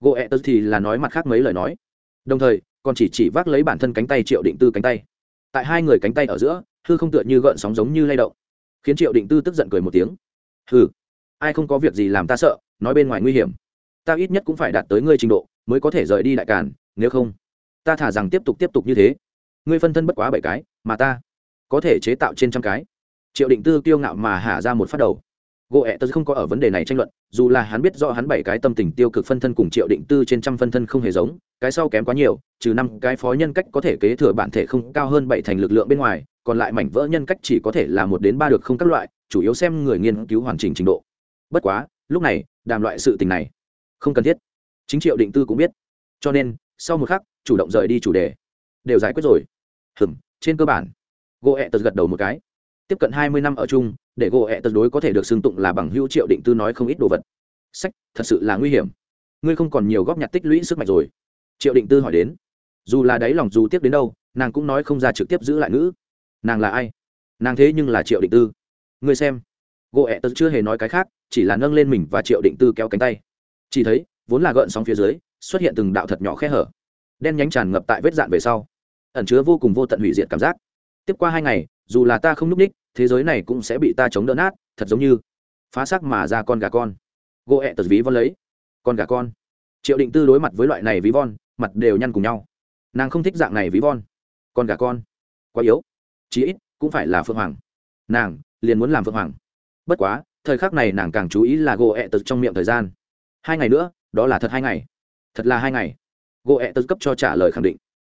gỗ ẹ tớ thì là nói mặt khác mấy lời nói. Đồng thời, còn chỉ chỉ vác lấy bản thân cánh tay triệu định tư cánh tay. Tại hai người cánh tay ở giữa, hư không tựa như gợn sóng giống như lay động, khiến triệu định tư tức giận cười một tiếng. Hừ, ai không có việc gì làm ta sợ, nói bên ngoài nguy hiểm. Ta ít nhất cũng phải đạt tới ngươi trình độ, mới có thể rời đi đại càn, nếu không, ta thả rằng tiếp tục tiếp tục như thế. Ngươi phân thân bất quá bảy cái, mà ta có thể chế tạo trên trăm cái. Triệu định tư kiêu ngạo mà hạ ra một phát đầu gỗ ẹ tớ không có ở vấn đề này tranh luận, dù là hắn biết rõ hắn bảy cái tâm tình tiêu cực phân thân cùng triệu định tư trên trăm phân thân không hề giống, cái sau kém quá nhiều, trừ năm cái phó nhân cách có thể kế thừa bản thể không cao hơn bảy thành lực lượng bên ngoài, còn lại mảnh vỡ nhân cách chỉ có thể là một đến ba được không các loại, chủ yếu xem người nghiên cứu hoàn chỉnh trình độ. Bất quá, lúc này, đàm loại sự tình này không cần thiết. Chính triệu định tư cũng biết. Cho nên, sau một khắc, chủ động rời đi chủ đề. Đều giải quyết rồi. Hừm trên cơ bản, gỗ ẹ tớ gật đầu một cái tiếp cận hai mươi năm ở chung, để gỗ ẹ tật đối có thể được xưng tụng là bằng hữu triệu định tư nói không ít đồ vật. Sách, thật sự là nguy hiểm. Ngươi không còn nhiều góp nhặt tích lũy sức mạnh rồi. Triệu định tư hỏi đến. Dù là đáy lòng dù tiếp đến đâu, nàng cũng nói không ra trực tiếp giữ lại ngữ. Nàng là ai? Nàng thế nhưng là triệu định tư. Ngươi xem. Gỗ ẹ tật chưa hề nói cái khác, chỉ là nâng lên mình và triệu định tư kéo cánh tay. Chỉ thấy, vốn là gợn sóng phía dưới, xuất hiện từng đạo thật nhỏ khe hở. Đen nhánh tràn ngập tại vết dạn về sau. Ẩn chứa vô cùng vô tận hủy diệt cảm giác tiếp qua hai ngày, dù là ta không n ú c ních, thế giới này cũng sẽ bị ta chống đỡ nát, thật giống như phá xác mà ra con gà con. Gỗ ẹ tật ví von lấy. Con gà con. Triệu định tư đối mặt với loại này ví von, mặt đều nhăn cùng nhau. Nàng không thích dạng này ví von. Con gà con. Quá yếu. Chí ít, cũng phải là phượng hoàng. Nàng, liền muốn làm phượng hoàng. Bất quá, thời khắc này nàng càng chú ý là gỗ ẹ tật trong miệng thời gian. Hai ngày nữa, đó là thật hai ngày. Thật là hai ngày. Gỗ ẹ tật cấp cho trả lời khẳng định.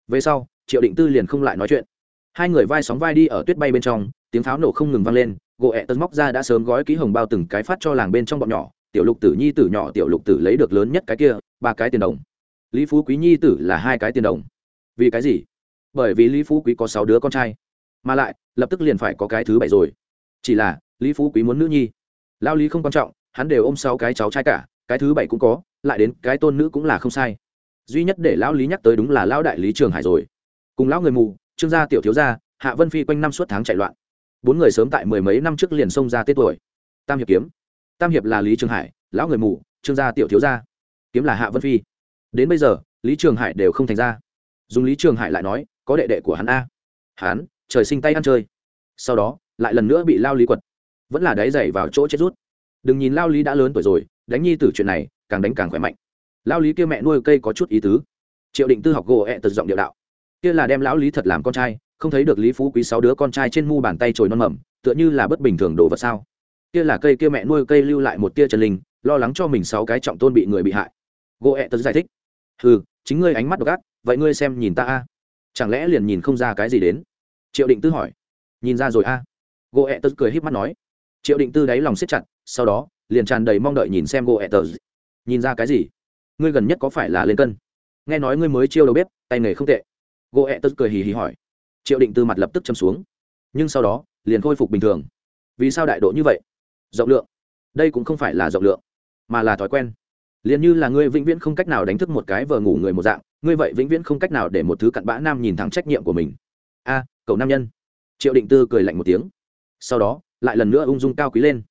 Về sau, triệu định tư liền không lại nói chuyện hai người vai sóng vai đi ở tuyết bay bên trong, tiếng pháo nổ không ngừng vang lên, gỗ ẹ tân móc ra đã sớm gói ký hồng bao từng cái phát cho làng bên trong bọn nhỏ, tiểu lục tử nhi tử nhỏ tiểu lục tử lấy được lớn nhất cái kia, ba cái tiền đồng. Lý phú quý nhi tử là hai cái tiền đồng. Vì cái gì? Bởi vì lý phú quý có sáu đứa con trai. Mà lại, lập tức liền phải có cái thứ bảy rồi. Chỉ là, lý phú quý muốn nữ nhi. Lao lý không quan trọng, hắn đều ôm sáu cái cháu trai cả, cái thứ bảy cũng có, lại đến cái tôn nữ cũng là không sai. Duy nhất để lão lý nhắc tới đúng là lão đại lý trường hải rồi. Cùng lão người mù trương gia tiểu thiếu gia, hạ vân phi quanh năm suốt tháng chạy loạn. Bốn người sớm tại mười mấy năm trước liền xông ra tết tuổi. Tam hiệp kiếm. Tam hiệp là lý trường hải, lão người mù, trương gia tiểu thiếu gia. Kiếm là hạ vân phi. Đến bây giờ, lý trường hải đều không thành ra. Dùng lý trường hải lại nói, có đệ đệ của hắn a. Hắn, trời sinh tay ăn chơi. Sau đó, lại lần nữa bị lao lý quật. Vẫn là đáy dày vào chỗ chết rút. Đừng nhìn lao lý đã lớn tuổi rồi, đánh nhi tử chuyện này càng đánh càng khỏe mạnh. Lao lý kia mẹ nuôi cây có chút ý tứ. Triệu định tư học gỗ ẹ tật giọng điệu đạo kia là đem lão lý thật làm con trai, không thấy được lý phú quý sáu đứa con trai trên mu bàn tay trồi non mầm, tựa như là bất bình thường đồ vật sao? Kia là cây kia mẹ nuôi cây lưu lại một tia trần linh, lo lắng cho mình sáu cái trọng tôn bị người bị hại. Gỗ ẹ tật giải thích. Ừ chính ngươi ánh mắt độc ác, vậy ngươi xem nhìn ta a. Chẳng lẽ liền nhìn không ra cái gì đến? Triệu định tư hỏi. Nhìn ra rồi a. Gỗ ẹ tật cười híp mắt nói. Triệu định tư đáy lòng siết chặt, sau đó, liền tràn đầy mong đợi nhìn xem gỗ ẹ tật. Nhìn ra cái gì? Ngươi gần nhất có phải là lên cân? Nghe nói ngươi mới chiêu đầu bếp, tay nghề không tệ gỗ ẹ tật cười hì hì hỏi. Triệu định tư mặt lập tức châm xuống. Nhưng sau đó, liền khôi phục bình thường. Vì sao đại độ như vậy? Rộng lượng. Đây cũng không phải là rộng lượng, mà là thói quen. Liền như là ngươi vĩnh viễn không cách nào đánh thức một cái vờ ngủ người một dạng, ngươi vậy vĩnh viễn không cách nào để một thứ cặn bã nam nhìn thẳng trách nhiệm của mình. A, cậu nam nhân. Triệu định tư cười lạnh một tiếng. Sau đó, lại lần nữa ung dung cao quý lên.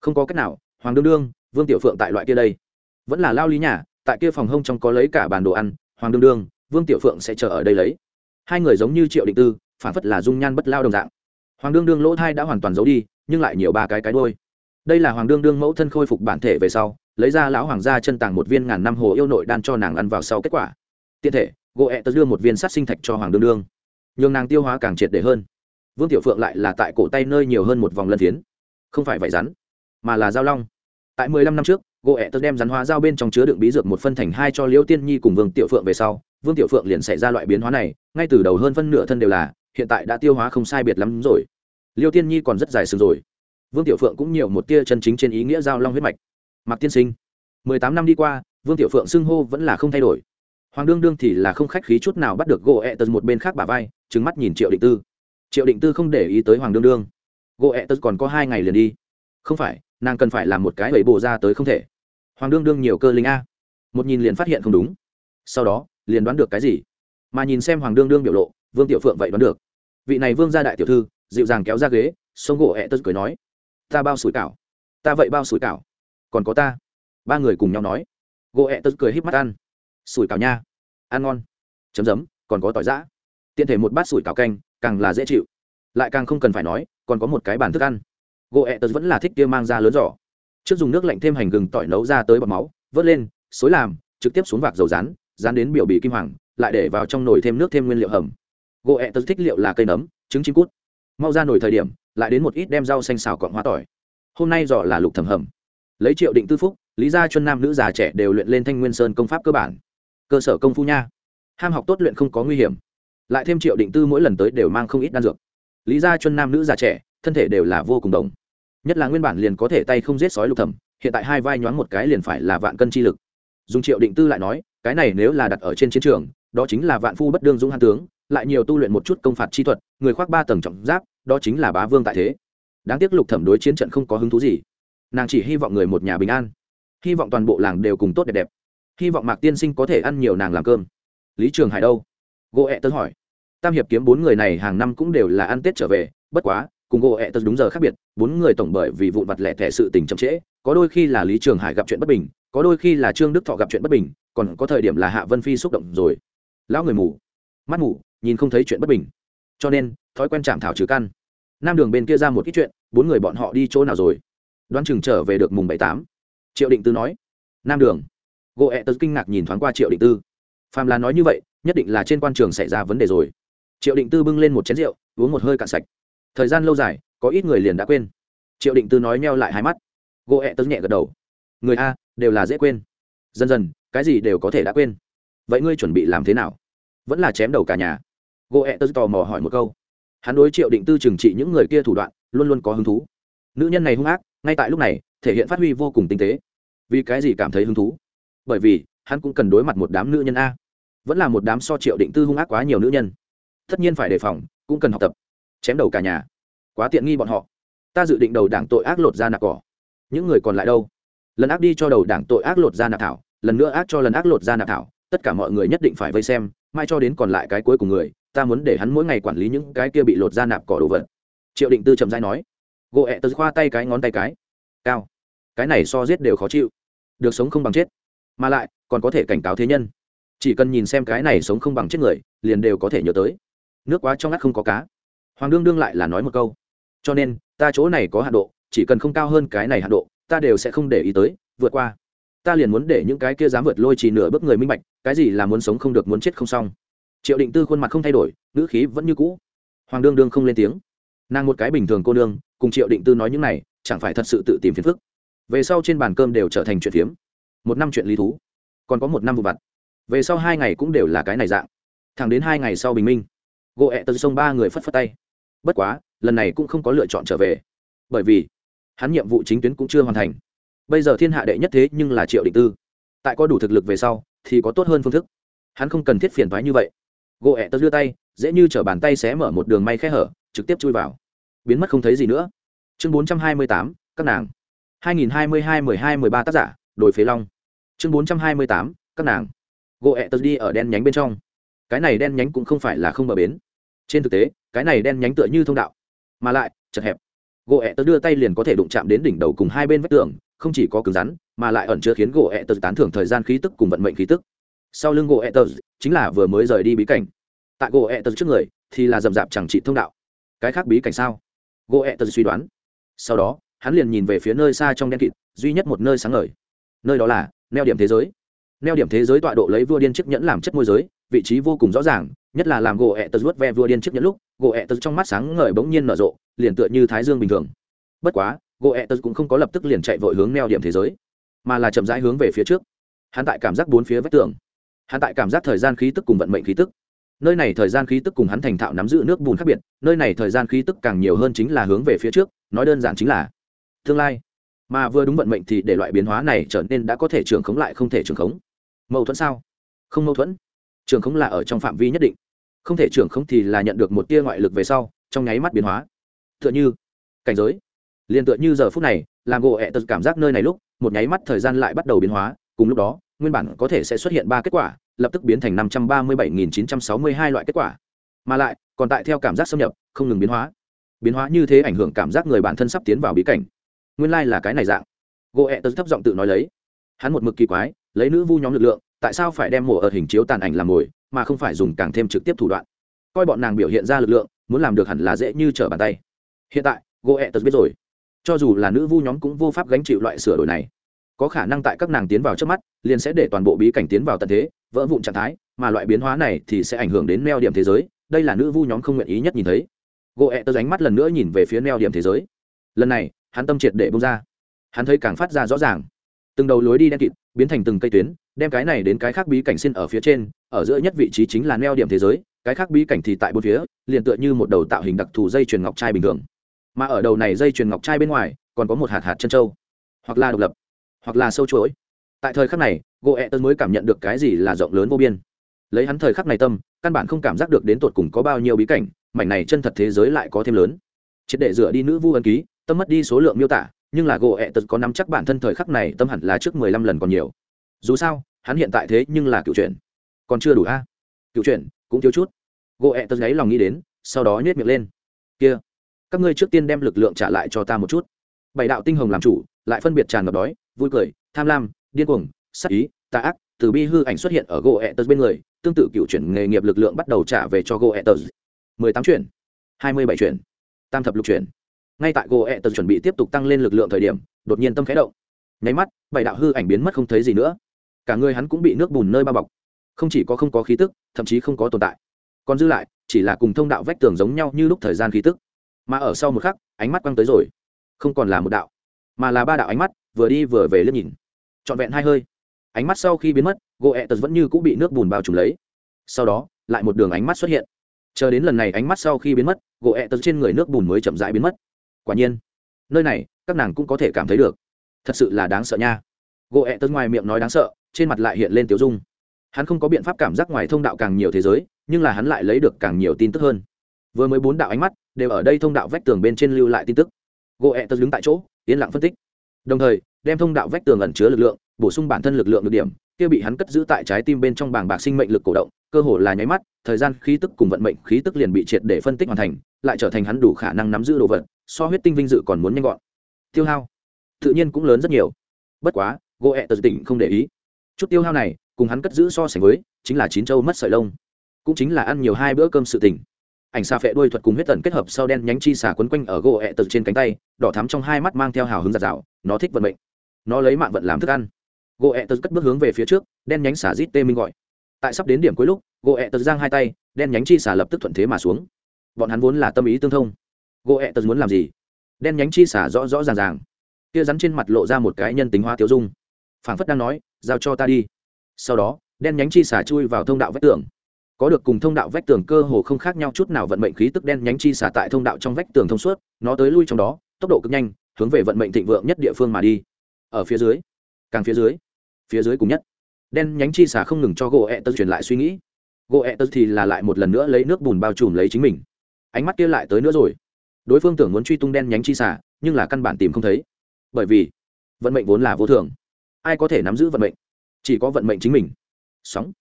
Không có cách nào, hoàng đương đương, vương tiểu phượng tại loại kia đây. Vẫn là lao lý nhà, tại kia phòng hông trong có lấy cả bàn đồ ăn, hoàng đương đương, vương tiểu phượng sẽ chờ ở đây lấy hai người giống như triệu định tư, phản phất là dung nhan bất lao đồng dạng. Hoàng đương đương lỗ thai đã hoàn toàn giấu đi, nhưng lại nhiều ba cái cái đôi đây là hoàng đương đương mẫu thân khôi phục bản thể về sau, lấy ra lão hoàng gia chân tàng một viên ngàn năm hồ yêu nội đan cho nàng ăn vào sau kết quả. Tiện thể gỗ ẹ tớ đưa một viên sát sinh thạch cho hoàng đương đương. Nhường nàng tiêu hóa càng triệt để hơn. Vương tiểu phượng lại là tại cổ tay nơi nhiều hơn một vòng lân phiến. Không phải vải rắn, mà là dao long. Tại mười lăm năm trước gỗ ẹ tớ đem rắn hóa dao bên trong chứa đựng bí dược một phân thành hai cho liễu tiên nhi cùng vương tiểu phượng về sau vương tiểu phượng liền xảy ra loại biến hóa này, ngay từ đầu hơn phân nửa thân đều là, hiện tại đã tiêu hóa không sai biệt lắm rồi. Liêu tiên nhi còn rất dài sừng rồi. Vương tiểu phượng cũng nhiều một tia chân chính trên ý nghĩa giao long huyết mạch. Mặc tiên sinh, mười tám năm đi qua, vương tiểu phượng xưng hô vẫn là không thay đổi. Hoàng đương đương thì là không khách khí chút nào bắt được gỗ ẹ tật một bên khác bà vai trứng mắt nhìn triệu định tư. Triệu định tư không để ý tới hoàng đương đương. Gỗ ẹ tật còn có hai ngày liền đi. Không phải, nàng cần phải làm một cái bẫy bổ ra tới không thể. Hoàng đương đương nhiều cơ linh a. Một nhìn liền phát hiện không đúng. Sau đó liền đoán được cái gì? Mà nhìn xem hoàng đương đương biểu lộ, vương tiểu phượng vậy đoán được. Vị này vương gia đại tiểu thư, dịu dàng kéo ra ghế sông gỗ ẹ tớt cười nói, ta bao sủi cảo. Ta vậy bao sủi cảo. Còn có ta. Ba người cùng nhau nói. Gỗ ẹ tớt cười híp mắt ăn. Sủi cảo nha. Ăn ngon. Chấm dấm, còn có tỏi giã. Tiện thể một bát sủi cảo canh, càng là dễ chịu. Lại càng không cần phải nói, còn có một cái bàn thức ăn. Gỗ ẹ tớt vẫn là thích kia mang ra lớn giỏ. Trước dùng nước lạnh thêm hành gừng tỏi nấu ra tới bọt máu, vớt lên, xối làm, trực tiếp xuống vạc dầu rán dán đến biểu bì kim hoàng, lại để vào trong nồi thêm nước thêm nguyên liệu hầm. Gỗ ẹ tớ thích liệu là cây nấm, trứng chim cút. Mau ra nồi thời điểm, lại đến một ít đem rau xanh xào cọn hoa tỏi. Hôm nay giỏ là lục thầm hầm. Lấy triệu định tư phúc, lý gia chuân nam nữ già trẻ đều luyện lên thanh nguyên sơn công pháp cơ bản. Cơ sở công phu nha. Ham học tốt luyện không có nguy hiểm. Lại thêm triệu định tư mỗi lần tới đều mang không ít đan dược. Lý gia chuân nam nữ già trẻ, thân thể đều là vô cùng đồng. Nhất là nguyên bản liền có thể tay không giết sói lục thầm hiện tại hai vai nhoáng một cái liền phải là vạn cân chi lực. Dùng triệu định tư lại nói cái này nếu là đặt ở trên chiến trường, đó chính là vạn phu bất đương dũng hàn tướng, lại nhiều tu luyện một chút công phạt chi thuật, người khoác ba tầng trọng giáp, đó chính là bá vương tại thế. Đáng tiếc lục thẩm đối chiến trận không có hứng thú gì. Nàng chỉ hy vọng người một nhà bình an. Hy vọng toàn bộ làng đều cùng tốt đẹp đẹp. Hy vọng mạc tiên sinh có thể ăn nhiều nàng làm cơm. Lý trường hải đâu? Gỗ ẹ tớ hỏi. Tam hiệp kiếm bốn người này hàng năm cũng đều là ăn tết trở về, bất quá, cùng gỗ ẹ tớ đúng giờ khác biệt, bốn người tổng bởi vì vụn vặt lẻ thẻ sự tình chậm trễ, có đôi khi là lý trường hải gặp chuyện bất bình, có đôi khi là trương đức thọ gặp chuyện bất bình còn có thời điểm là hạ vân phi xúc động rồi. Lão người mù. Mắt mù, nhìn không thấy chuyện bất bình. Cho nên, thói quen chạm thảo trừ căn. Nam đường bên kia ra một ít chuyện, bốn người bọn họ đi chỗ nào rồi? Đoán chừng trở về được mùng bảy tám. Triệu định tư nói. Nam đường. Gỗ ẹ tớ kinh ngạc nhìn thoáng qua triệu định tư. Phàm là nói như vậy, nhất định là trên quan trường xảy ra vấn đề rồi. Triệu định tư bưng lên một chén rượu, uống một hơi cạn sạch. Thời gian lâu dài, có ít người liền đã quên. Triệu định tư nói meo lại hai mắt. Gỗ ẹ tớ nhẹ gật đầu. Người a, đều là dễ quên. Dần dần cái gì đều có thể đã quên. Vậy ngươi chuẩn bị làm thế nào? Vẫn là chém đầu cả nhà. Gỗ ẹ tớ tò mò hỏi một câu. Hắn đối triệu định tư trừng trị những người kia thủ đoạn, luôn luôn có hứng thú. Nữ nhân này hung ác, ngay tại lúc này, thể hiện phát huy vô cùng tinh tế. Vì cái gì cảm thấy hứng thú? Bởi vì, hắn cũng cần đối mặt một đám nữ nhân a. Vẫn là một đám so triệu định tư hung ác quá nhiều nữ nhân. Tất nhiên phải đề phòng, cũng cần học tập. Chém đầu cả nhà. Quá tiện nghi bọn họ. Ta dự định đầu đảng tội ác lột ra nạc cỏ. Những người còn lại đâu? Lần ác đi cho đầu đảng tội ác lột ra nạc thảo lần nữa ác cho lần ác lột ra nạp thảo, tất cả mọi người nhất định phải vây xem, mai cho đến còn lại cái cuối cùng người, ta muốn để hắn mỗi ngày quản lý những cái kia bị lột ra nạp cỏ đồ vật. Triệu định tư chậm dai nói. Gỗ ẹ tớ khoa tay cái ngón tay cái. Cao, cái này so giết đều khó chịu. Được sống không bằng chết. Mà lại, còn có thể cảnh cáo thế nhân. Chỉ cần nhìn xem cái này sống không bằng chết người, liền đều có thể nhớ tới. Nước quá trong ngắt không có cá. Hoàng đương đương lại là nói một câu. Cho nên, ta chỗ này có hạ độ, chỉ cần không cao hơn cái này hạ độ, ta đều sẽ không để ý tới, vượt qua ta liền muốn để những cái kia dám vượt lôi chỉ nửa bước người minh bạch, cái gì là muốn sống không được muốn chết không xong. Triệu định tư khuôn mặt không thay đổi, ngữ khí vẫn như cũ. Hoàng đương đương không lên tiếng. Nàng một cái bình thường cô nương, cùng triệu định tư nói những này, chẳng phải thật sự tự tìm phiền phức. Về sau trên bàn cơm đều trở thành chuyện phiếm. Một năm chuyện lý thú, còn có một năm vụ vặt. Về sau hai ngày cũng đều là cái này dạng. Thẳng đến hai ngày sau bình minh gỗ ẹ tật sông ba người phất phất tay. Bất quá, lần này cũng không có lựa chọn trở về. Bởi vì, hắn nhiệm vụ chính tuyến cũng chưa hoàn thành bây giờ thiên hạ đệ nhất thế nhưng là triệu định tư. Tại có đủ thực lực về sau, thì có tốt hơn phương thức. Hắn không cần thiết phiền thoái như vậy. Gỗ ẹ tớ đưa tay, dễ như chở bàn tay xé mở một đường may khe hở, trực tiếp chui vào. Biến mất không thấy gì nữa. Chương bốn trăm hai mươi tám, các nàng. hai nghìn hai mươi hai mười hai mười ba tác giả đổi phế long. Chương bốn trăm hai mươi tám, các nàng. Gỗ ẹ tớ đi ở đen nhánh bên trong. Cái này đen nhánh cũng không phải là không bờ bến. Trên thực tế, cái này đen nhánh tựa như thông đạo. Mà lại, chật hẹp. Gỗ ẹ tớ đưa tay liền có thể đụng chạm đến đỉnh đầu cùng hai bên vách tường không chỉ có cứng rắn, mà lại ẩn chứa khiến gỗ ẹ tờ tán thưởng thời gian khí tức cùng vận mệnh khí tức. Sau lưng gỗ ẹ tờ chính là vừa mới rời đi bí cảnh. Tại gỗ ẹ tờ trước người thì là rậm rạp chẳng trị thông đạo. Cái khác bí cảnh sao? Gỗ ẹ tờ suy đoán. Sau đó, hắn liền nhìn về phía nơi xa trong đen kịt, duy nhất một nơi sáng ngời. Nơi đó là neo điểm thế giới. Neo điểm thế giới tọa độ lấy vua điên chiếc nhẫn làm chất môi giới, vị trí vô cùng rõ ràng, nhất là làm gỗ ẹ tật vuốt ve vua điên chiếc nhẫn lúc, gỗ ẹ tật trong mắt sáng ngời bỗng nhiên nở rộ, liền tựa như thái dương bình thường. Bất quá gỗ cũng không có lập tức liền chạy vội hướng neo điểm thế giới, mà là chậm rãi hướng về phía trước. Hắn tại cảm giác bốn phía vách tường, hắn tại cảm giác thời gian khí tức cùng vận mệnh khí tức. Nơi này thời gian khí tức cùng hắn thành thạo nắm giữ nước bùn khác biệt, nơi này thời gian khí tức càng nhiều hơn chính là hướng về phía trước, nói đơn giản chính là tương lai. Mà vừa đúng vận mệnh thì để loại biến hóa này trở nên đã có thể trường khống lại không thể trường khống. Mâu thuẫn sao? Không mâu thuẫn. Trường khống là ở trong phạm vi nhất định. Không thể trường khống thì là nhận được một tia ngoại lực về sau, trong nháy mắt biến hóa. Tựa như cảnh giới liền tựa như giờ phút này, làm gỗ ẹ tật cảm giác nơi này lúc, một nháy mắt thời gian lại bắt đầu biến hóa, cùng lúc đó, nguyên bản có thể sẽ xuất hiện ba kết quả, lập tức biến thành năm trăm ba mươi bảy nghìn chín trăm sáu mươi hai loại kết quả. Mà lại, còn tại theo cảm giác xâm nhập, không ngừng biến hóa. Biến hóa như thế ảnh hưởng cảm giác người bản thân sắp tiến vào bí cảnh. Nguyên lai、like、là cái này dạng. Gỗ ẹ tật thấp giọng tự nói lấy. Hắn một mực kỳ quái, lấy nữ vu nhóm lực lượng, tại sao phải đem mổ ở hình chiếu tàn ảnh làm mồi, mà không phải dùng càng thêm trực tiếp thủ đoạn? Coi bọn nàng biểu hiện ra lực lượng, muốn làm được hẳn là dễ như trở bàn tay. Hiện tại, gỗ ẹ tật biết rồi cho dù là nữ vu nhóm cũng vô pháp gánh chịu loại sửa đổi này. Có khả năng tại các nàng tiến vào trước mắt, liền sẽ để toàn bộ bí cảnh tiến vào tận thế, vỡ vụn trạng thái, mà loại biến hóa này thì sẽ ảnh hưởng đến neo điểm thế giới, đây là nữ vu nhóm không nguyện ý nhất nhìn thấy. Gỗ ẹ tớ ránh mắt lần nữa nhìn về phía neo điểm thế giới. Lần này, hắn tâm triệt để bông ra. Hắn thấy càng phát ra rõ ràng. Từng đầu lối đi đen kịt, biến thành từng cây tuyến, đem cái này đến cái khác bí cảnh xin ở phía trên, ở giữa nhất vị trí chính là neo điểm thế giới, cái khác bí cảnh thì tại bốn phía, liền tựa như một đầu tạo hình đặc thù dây chuyền ngọc trai bình thường mà ở đầu này dây chuyền ngọc trai bên ngoài, còn có một hạt hạt chân trâu, hoặc là độc lập, hoặc là sâu chuỗi. Tại thời khắc này gỗ ẹ tân mới cảm nhận được cái gì là rộng lớn vô biên. Lấy hắn thời khắc này tâm, căn bản không cảm giác được đến tột cùng có bao nhiêu bí cảnh, mảnh này chân thật thế giới lại có thêm lớn. Triệt để dựa đi nữ vu ân ký, tâm mất đi số lượng miêu tả, nhưng là gỗ ẹ tật có nắm chắc bản thân thời khắc này, tâm hẳn là trước mười lăm lần còn nhiều. Dù sao, hắn hiện tại thế nhưng là cựu chuyện còn chưa đủ a. Cựu chuyện cũng thiếu chút. Gỗ ẹ tật gáy lòng nghĩ đến, sau đó nhét miệng lên. Kia các ngươi trước tiên đem lực lượng trả lại cho ta một chút. Bảy đạo tinh hồng làm chủ, lại phân biệt tràn ngập đói, vui cười, tham lam, điên cuồng sắc ý, tà ác, từ bi hư ảnh xuất hiện ở gỗ ẹ tờ bên người, tương tự cựu chuyển nghề nghiệp lực lượng bắt đầu trả về cho gỗ ẹ tờ mười tám chuyển, hai mươi bảy chuyển, tam thập lục chuyển. Ngay tại gỗ ẹ tờ chuẩn bị tiếp tục tăng lên lực lượng thời điểm, đột nhiên tâm khẽ động. Nháy mắt, bảy đạo hư ảnh biến mất không thấy gì nữa. Cả người hắn cũng bị nước bùn nơi bao bọc. Không chỉ có không có khí tức, thậm chí không có tồn tại. Còn dư lại, chỉ là cùng thông đạo vách tường giống nhau như lúc thời gian khí tức mà ở sau một khắc, ánh mắt quăng tới rồi. Không còn là một đạo, mà là ba đạo ánh mắt, vừa đi vừa về liếc nhìn. Trọn vẹn hai hơi, ánh mắt sau khi biến mất gỗ ẹ tật vẫn như cũng bị nước bùn bao trùm lấy. Sau đó, lại một đường ánh mắt xuất hiện. Chờ đến lần này ánh mắt sau khi biến mất gỗ ẹ tật trên người nước bùn mới chậm rãi biến mất. Quả nhiên, nơi này, các nàng cũng có thể cảm thấy được. Thật sự là đáng sợ nha. Gỗ ẹ tật ngoài miệng nói đáng sợ, trên mặt lại hiện lên tiểu dung. Hắn không có biện pháp cảm giác ngoài thông đạo càng nhiều thế giới, nhưng là hắn lại lấy được càng nhiều tin tức hơn. Vừa mới bốn đạo ánh mắt đều ở đây thông đạo vách tường bên trên lưu lại tin tức. Gỗ ẹ tật đứng tại chỗ, yên lặng phân tích. Đồng thời, đem thông đạo vách tường ẩn chứa lực lượng, bổ sung bản thân lực lượng được điểm, kia bị hắn cất giữ tại trái tim bên trong bảng bạc sinh mệnh lực cổ động, cơ hồ là nháy mắt, thời gian, khí tức cùng vận mệnh, khí tức liền bị triệt để phân tích hoàn thành, lại trở thành hắn đủ khả năng nắm giữ đồ vật, so huyết tinh vinh dự còn muốn nhanh gọn. Tiêu hao, tự nhiên cũng lớn rất nhiều. Bất quá, gỗ ẹ tật tỉnh không để ý. Chút tiêu hao này, cùng hắn cất giữ so sánh với, chính là chín châu mất sợi lông. Cũng chính là ăn nhiều hai bữa cơm sự tỉnh ảnh xà phệ đuôi thuật cùng huyết tần kết hợp sau đen nhánh chi xà quấn quanh ở gỗ ẹ tật trên cánh tay, đỏ thắm trong hai mắt mang theo hào hứng giạt rào nó thích vận mệnh. Nó lấy mạng vận làm thức ăn. Gỗ ẹ tật cất bước hướng về phía trước, đen nhánh xà rít tê minh gọi. Tại sắp đến điểm cuối lúc, gỗ ẹ tật giang hai tay, đen nhánh chi xà lập tức thuận thế mà xuống. Bọn hắn vốn là tâm ý tương thông. Gỗ ẹ tật muốn làm gì? Đen nhánh chi xà rõ rõ ràng ràng. Kia rắn trên mặt lộ ra một cái nhân tính hóa tiêu dung. Phảng phất đang nói, giao cho ta đi. Sau đó, đen nhánh chi xà chui vào thông đạo vách tường có được cùng thông đạo vách tường cơ hồ không khác nhau chút nào vận mệnh khí tức đen nhánh chi xả tại thông đạo trong vách tường thông suốt, nó tới lui trong đó, tốc độ cực nhanh, hướng về vận mệnh thịnh vượng nhất địa phương mà đi. Ở phía dưới, càng phía dưới phía dưới cùng nhất. Đen nhánh chi xả không ngừng cho gỗ ẹ tơ truyền lại suy nghĩ. Gỗ ẹ tơ thì là lại một lần nữa lấy nước bùn bao trùm lấy chính mình. Ánh mắt kia lại tới nữa rồi. Đối phương tưởng muốn truy tung đen nhánh chi xả, nhưng là căn bản tìm không thấy. Bởi vì, vận mệnh vốn là vô thường. Ai có thể nắm giữ vận mệnh? Chỉ có vận mệnh chính mình. Sóng.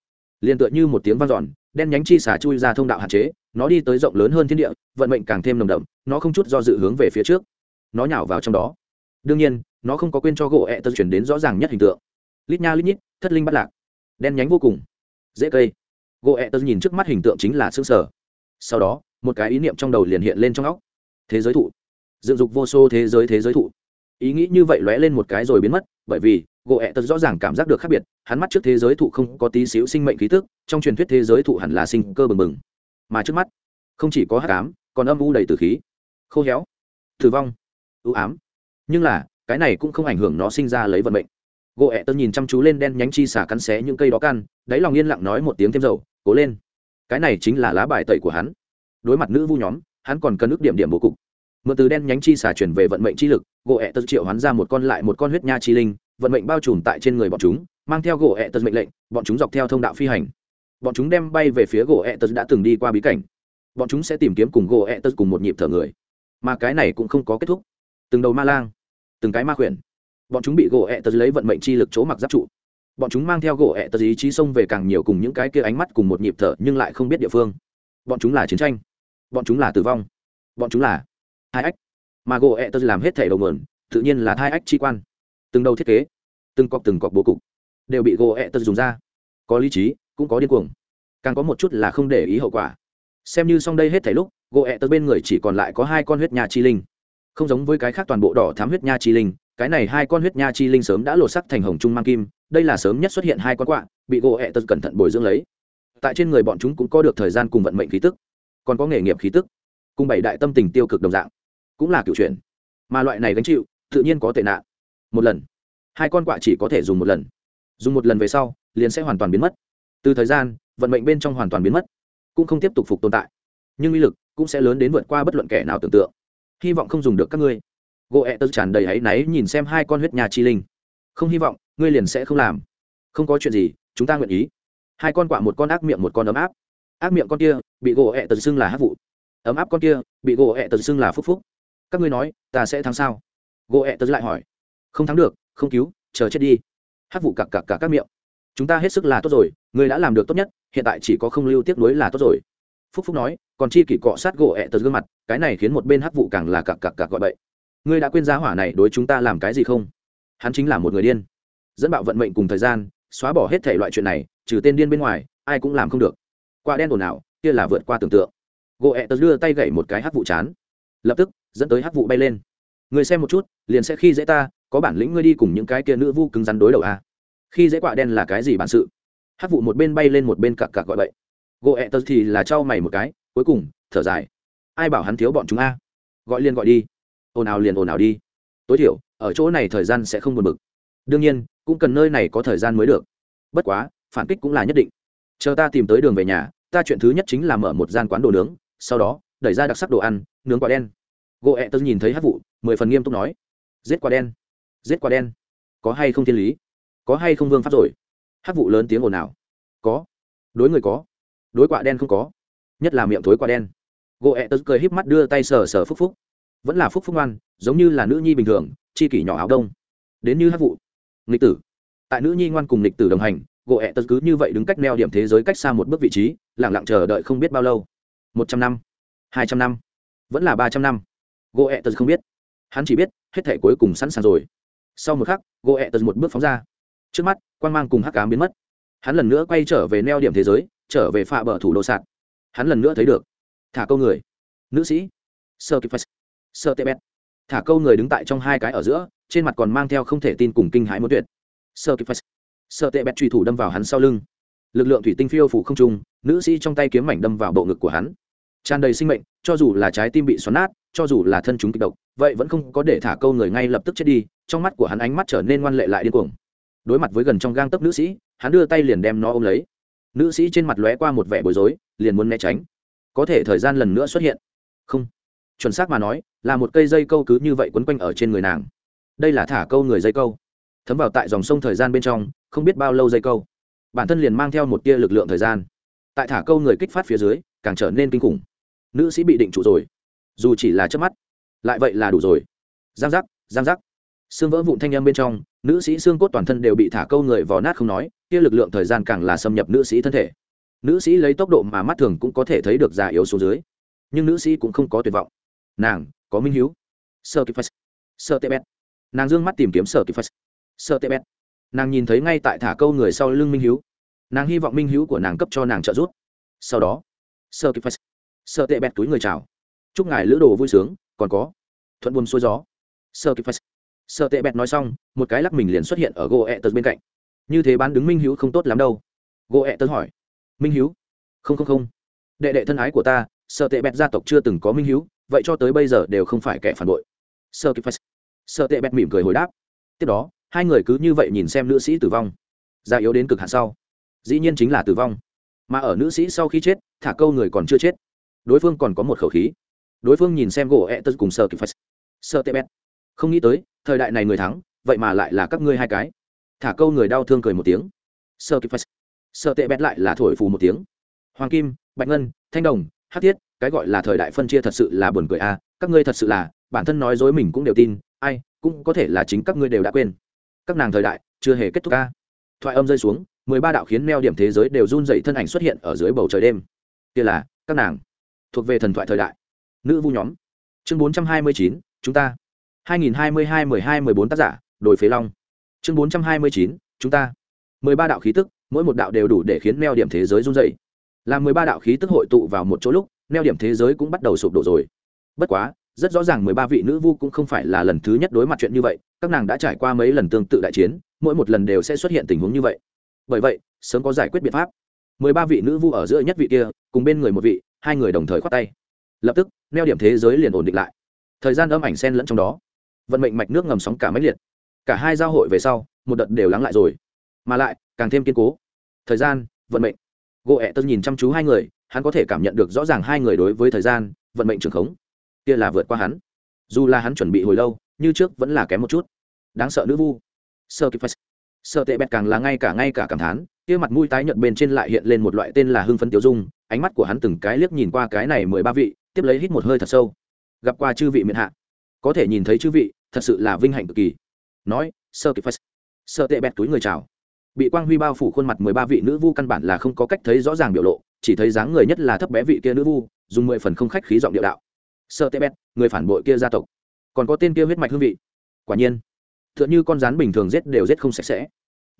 Liền tựa như một tiếng vang dọn đen nhánh chi xả chui ra thông đạo hạn chế, nó đi tới rộng lớn hơn thiên địa, vận mệnh càng thêm nồng đậm, nó không chút do dự hướng về phía trước. Nó nhào vào trong đó. Đương nhiên, nó không có quên cho gỗ ẹ tật chuyển đến rõ ràng nhất hình tượng. Lít nha lít nhít, thất linh bắt lạc. Đen nhánh vô cùng. Dễ cây. Gỗ ẹ tật nhìn trước mắt hình tượng chính là xương sở. Sau đó, một cái ý niệm trong đầu liền hiện lên trong óc. Thế giới thụ. Dựng dục vô số thế giới thế giới thụ ý nghĩ như vậy lóe lên một cái rồi biến mất, bởi vì, gỗ ẹ tật rõ ràng cảm giác được khác biệt, hắn mắt trước thế giới thụ không có tí xíu sinh mệnh khí tức, trong truyền thuyết thế giới thụ hẳn là sinh cơ bừng bừng. Mà trước mắt, không chỉ có hát cám còn âm u đầy từ khí. Khô héo thử vong ưu ám. Nhưng là, cái này cũng không ảnh hưởng nó sinh ra lấy vận mệnh. Gỗ ẹ tật nhìn chăm chú lên đen nhánh chi xả cắn xé những cây đó căn, đáy lòng yên lặng nói một tiếng thêm dầu, cố lên. Cái này chính là lá bài tẩy của hắn. Đối mặt nữ vu nhóm, hắn còn cần ước điểm điểm bố cục mượn từ đen nhánh chi xả chuyển về vận mệnh chi lực, gỗ ẹ tật triệu hoán ra một con lại một con huyết nha chi linh, vận mệnh bao trùm tại trên người bọn chúng, mang theo gỗ ẹ tật mệnh lệnh, bọn chúng dọc theo thông đạo phi hành. Bọn chúng đem bay về phía gỗ ẹ tật đã từng đi qua bí cảnh. Bọn chúng sẽ tìm kiếm cùng gỗ ẹ tật cùng một nhịp thở người. Mà cái này cũng không có kết thúc. Từng đầu ma lang, từng cái ma khuyển, bọn chúng bị gỗ ẹ tật lấy vận mệnh chi lực chỗ mặc giáp trụ. Bọn chúng mang theo gỗ ẹ tật ý chí xông về càng nhiều cùng những cái kia ánh mắt cùng một nhịp thở nhưng lại không biết địa phương. Bọn chúng là chiến tranh. Bọn chúng là tử vong. Bọn chúng là hai ách. Mà gỗ ẹ tớ làm hết thẻ đầu mượn tự nhiên là hai ách chi quan. Từng đầu thiết kế, từng cọc từng cọc bố cục, đều bị gỗ ẹ tớ dùng ra. Có lý trí, cũng có điên cuồng. Càng có một chút là không để ý hậu quả. Xem như xong đây hết thảy lúc, gỗ ẹ tớ bên người chỉ còn lại có hai con huyết nha chi linh. Không giống với cái khác toàn bộ đỏ thám huyết nha chi linh, cái này hai con huyết nha chi linh sớm đã lột sắc thành hồng trung mang kim, đây là sớm nhất xuất hiện hai con quạ, bị gỗ ẹ tớ cẩn thận bồi dưỡng lấy. Tại trên người bọn chúng cũng có được thời gian cùng vận mệnh khí tức, còn có nghề nghiệp khí tức, cùng bảy đại tâm tình tiêu cực đồng dạng cũng là cựu chuyển. Mà loại này gánh chịu, tự nhiên có tệ nạn. Một lần, hai con quạ chỉ có thể dùng một lần. Dùng một lần về sau, liền sẽ hoàn toàn biến mất. Từ thời gian, vận mệnh bên trong hoàn toàn biến mất, cũng không tiếp tục phục tồn tại. Nhưng uy lực cũng sẽ lớn đến vượt qua bất luận kẻ nào tưởng tượng. Hy vọng không dùng được các ngươi. Gỗ ẹ tớ tràn đầy áy náy nhìn xem hai con huyết nhà chi linh. Không hy vọng, ngươi liền sẽ không làm. Không có chuyện gì, chúng ta nguyện ý. Hai con quạ một con ác miệng một con ấm áp. Ác miệng con kia, bị gỗ ẹ tớ xưng là hát vụ. Ấm áp con kia, bị gỗ ẹ tớ xưng là phúc phúc các ngươi nói, ta sẽ thắng sao? Gỗ ẹ tớ lại hỏi. Không thắng được, không cứu, chờ chết đi. Hát vụ cặc cặc cả các miệng. Chúng ta hết sức là tốt rồi, người đã làm được tốt nhất, hiện tại chỉ có không lưu tiếp nối là tốt rồi. Phúc phúc nói, còn chi kỷ cọ sát gỗ ẹ tớ gương mặt, cái này khiến một bên hát vụ càng là cặc cặc cặc gọi bậy. Ngươi đã quên giá hỏa này đối chúng ta làm cái gì không? Hắn chính là một người điên. Dẫn bạo vận mệnh cùng thời gian, xóa bỏ hết thể loại chuyện này, trừ tên điên bên ngoài, ai cũng làm không được. Quả đen ồn ào, kia là vượt qua tưởng tượng. Gỗ ẹ tớ đưa tay gậy một cái hát vụ chán. Lập tức dẫn tới hắc vụ bay lên. Người xem một chút, liền sẽ khi dễ ta, có bản lĩnh ngươi đi cùng những cái kia nữ vu cứng rắn đối đầu à? Khi dễ quả đen là cái gì bản sự? Hắc vụ một bên bay lên một bên cặc cặc gọi vậy gỗ ẹ tật thì là trao mày một cái, cuối cùng, thở dài. Ai bảo hắn thiếu bọn chúng a? Gọi liền gọi đi. Ồn ào liền ồn ào đi. Tối thiểu, ở chỗ này thời gian sẽ không buồn bực. Đương nhiên, cũng cần nơi này có thời gian mới được. Bất quá, phản kích cũng là nhất định. Chờ ta tìm tới đường về nhà, ta chuyện thứ nhất chính là mở một gian quán đồ nướng, sau đó, đẩy ra đặc sắc đồ ăn, nướng quả đen gỗ ẹ tớ nhìn thấy hát vụ mười phần nghiêm túc nói, giết quả đen, giết quả đen. Có hay không thiên lý? Có hay không vương pháp rồi? Hát vụ lớn tiếng ồn ào, có, đối người có, đối quả đen không có, nhất là miệng thối quả đen. Gỗ ẹ tớ cười híp mắt đưa tay sờ sờ phúc phúc, vẫn là phúc phúc ngoan, giống như là nữ nhi bình thường, chi kỷ nhỏ áo đông. Đến như hát vụ nghịch tử. Tại nữ nhi ngoan cùng nghịch tử đồng hành, gỗ ẹ tớ cứ như vậy đứng cách neo điểm thế giới cách xa một bước vị trí lẳng lặng chờ đợi không biết bao lâu. Một trăm năm, hai trăm năm, vẫn là ba trăm năm gỗ ẹ tật không biết. Hắn chỉ biết, hết thể cuối cùng sẵn sàng rồi. Sau một khắc gỗ ẹ tật một bước phóng ra. Trước mắt quan mang cùng hắc cám biến mất. Hắn lần nữa quay trở về neo điểm thế giới, trở về phạ bờ thủ đô sạt hắn lần nữa thấy được. Thả câu người. Nữ sĩ. Sơ kịp sơ tê bét thả câu người đứng tại trong hai cái ở giữa, trên mặt còn mang theo không thể tin cùng kinh hãi muốn tuyệt. Sơ kịp sơ tê bét truy thủ đâm vào hắn sau lưng. Lực lượng thủy tinh phiêu phủ không trung, nữ sĩ trong tay kiếm mảnh đâm vào bộ ngực của hắn. Tràn đầy sinh mệnh, cho dù là trái tim bị xoắn nát cho dù là thân chúng kịch độc, vậy vẫn không có để thả câu người ngay lập tức chết đi, trong mắt của hắn ánh mắt trở nên ngoan lệ lại điên cuồng. Đối mặt với gần trong gang tấc nữ sĩ, hắn đưa tay liền đem nó ôm lấy. Nữ sĩ trên mặt lóe qua một vẻ bối rối, liền muốn né tránh. Có thể thời gian lần nữa xuất hiện. Không. Chuẩn xác mà nói, là một cây dây câu cứ như vậy quấn quanh ở trên người nàng. Đây là thả câu người dây câu. Thấm vào tại dòng sông thời gian bên trong, không biết bao lâu dây câu. Bản thân liền mang theo một tia lực lượng thời gian. Tại thả câu người kích phát phía dưới, càng trở nên kinh khủng. Nữ sĩ bị định trụ rồi dù chỉ là chớp mắt, lại vậy là đủ rồi. Giang giác giang giác. Xương vỡ vụn thanh âm bên trong, nữ sĩ xương cốt toàn thân đều bị thả câu người vò nát không nói, kia lực lượng thời gian càng là xâm nhập nữ sĩ thân thể. Nữ sĩ lấy tốc độ mà mắt thường cũng có thể thấy được già yếu xuống dưới, nhưng nữ sĩ cũng không có tuyệt vọng. Nàng, có minh hiếu. Sơ kịp sơ tê bét nàng d ư ơ n g mắt tìm kiếm sơ kịp sơ tê bét nàng nhìn thấy ngay tại thả câu người sau lưng minh hiếu. Nàng hy vọng minh hiếu của nàng cấp cho nàng trợ giúp. Sau đó, sơ kịp sơ tê bét túi người chào chúc ngài lữ đồ vui sướng, còn có, thuận buồm xuôi gió. Sơ kịp sơ tệ bẹt nói xong, một cái lắc mình liền xuất hiện ở gỗ ẹ tật bên cạnh. Như thế bán đứng minh hiếu không tốt lắm đâu. Gỗ ẹ tật hỏi. Minh hiếu? Không không không. Đệ đệ thân ái của ta sợ tệ bẹt gia tộc chưa từng có minh hiếu, vậy cho tới bây giờ đều không phải kẻ phản bội. Sợ kịp sợ tệ bẹt mỉm cười hồi đáp. Tiếp đó, hai người cứ như vậy nhìn xem nữ sĩ tử vong. Già yếu đến cực hạn sau. Dĩ nhiên chính là tử vong. Mà ở nữ sĩ sau khi chết, thả câu người còn chưa chết. Đối phương còn có một khẩu khí đối phương nhìn xem gỗ ẹ tật cùng sợ kịp sợ tệ bẹt. Không nghĩ tới, thời đại này người thắng, vậy mà lại là các ngươi hai cái. Thả câu người đau thương cười một tiếng. Sợ kịp sợ tệ bẹt lại là thổi phù một tiếng. Hoàng kim, bạch ngân, thanh đồng hát thiết, cái gọi là thời đại phân chia thật sự là buồn cười a à. các ngươi thật sự là, bản thân nói dối mình cũng đều tin, ai, cũng có thể là chính các ngươi đều đã quên. Các nàng thời đại, chưa hề kết thúc ca thoại âm rơi xuống, mười ba đạo khiến neo điểm thế giới đều run dậy thân ảnh xuất hiện ở dưới bầu trời đêm. Kia là, các nàng. Thuộc về thần thoại thời đại nữ vu nhóm. Chương bốn trăm hai mươi chín, chúng ta. hai nghìn hai mươi hai mười hai mười bốn tác giả đổi phế long. Chương bốn trăm hai mươi chín, chúng ta. mười ba đạo khí tức, mỗi một đạo đều đủ để khiến neo điểm thế giới run dày làm mười ba đạo khí tức hội tụ vào một chỗ lúc, neo điểm thế giới cũng bắt đầu sụp đổ rồi. Bất quá, rất rõ ràng mười ba vị nữ vu cũng không phải là lần thứ nhất đối mặt chuyện như vậy, các nàng đã trải qua mấy lần tương tự đại chiến, mỗi một lần đều sẽ xuất hiện tình huống như vậy. Bởi vậy, sớm có giải quyết biện pháp. mười ba vị nữ vu ở giữa nhất vị kia, cùng bên người một vị, hai người đồng thời khoát tay. Lập tức neo điểm thế giới liền ổn định lại. Thời gian âm ảnh sen lẫn trong đó. Vận mệnh mạch nước ngầm sóng cả máy liệt. Cả hai giao hội về sau, một đợt đều lắng lại rồi. Mà lại, càng thêm kiên cố. Thời gian, vận mệnh. Gỗ ẹ tân nhìn chăm chú hai người, hắn có thể cảm nhận được rõ ràng hai người đối với thời gian, vận mệnh trường khống. Kia là vượt qua hắn. Dù là hắn chuẩn bị hồi lâu, như trước vẫn là kém một chút. Đáng sợ nữ vu. Sơ kịp sợ tệ bẹt càng là ngay cả ngay cả cảm thán, kia mặt mũi tái nhợt bên trên lại hiện lên một loại tên là hưng phấn tiêu dung, ánh mắt của hắn từng cái liếc nhìn qua cái này mười ba vị tiếp lấy hít một hơi thật sâu. Gặp qua chư vị miền hạ, có thể nhìn thấy chư vị, thật sự là vinh hạnh cực kỳ. Nói, sơ kịp sợ tệ bẹt túi người chào. Bị quang huy bao phủ khuôn mặt mười ba vị nữ vu căn bản là không có cách thấy rõ ràng biểu lộ, chỉ thấy dáng người nhất là thấp bé vị kia nữ vu, dùng mười phần không khách khí giọng điệu đạo. Sơ tệ bẹt, người phản bội kia gia tộc, còn có tên kia huyết mạch hương vị. Quả nhiên t h ư ợ n h ư con rắn bình thường rết đều rết không sạch sẽ.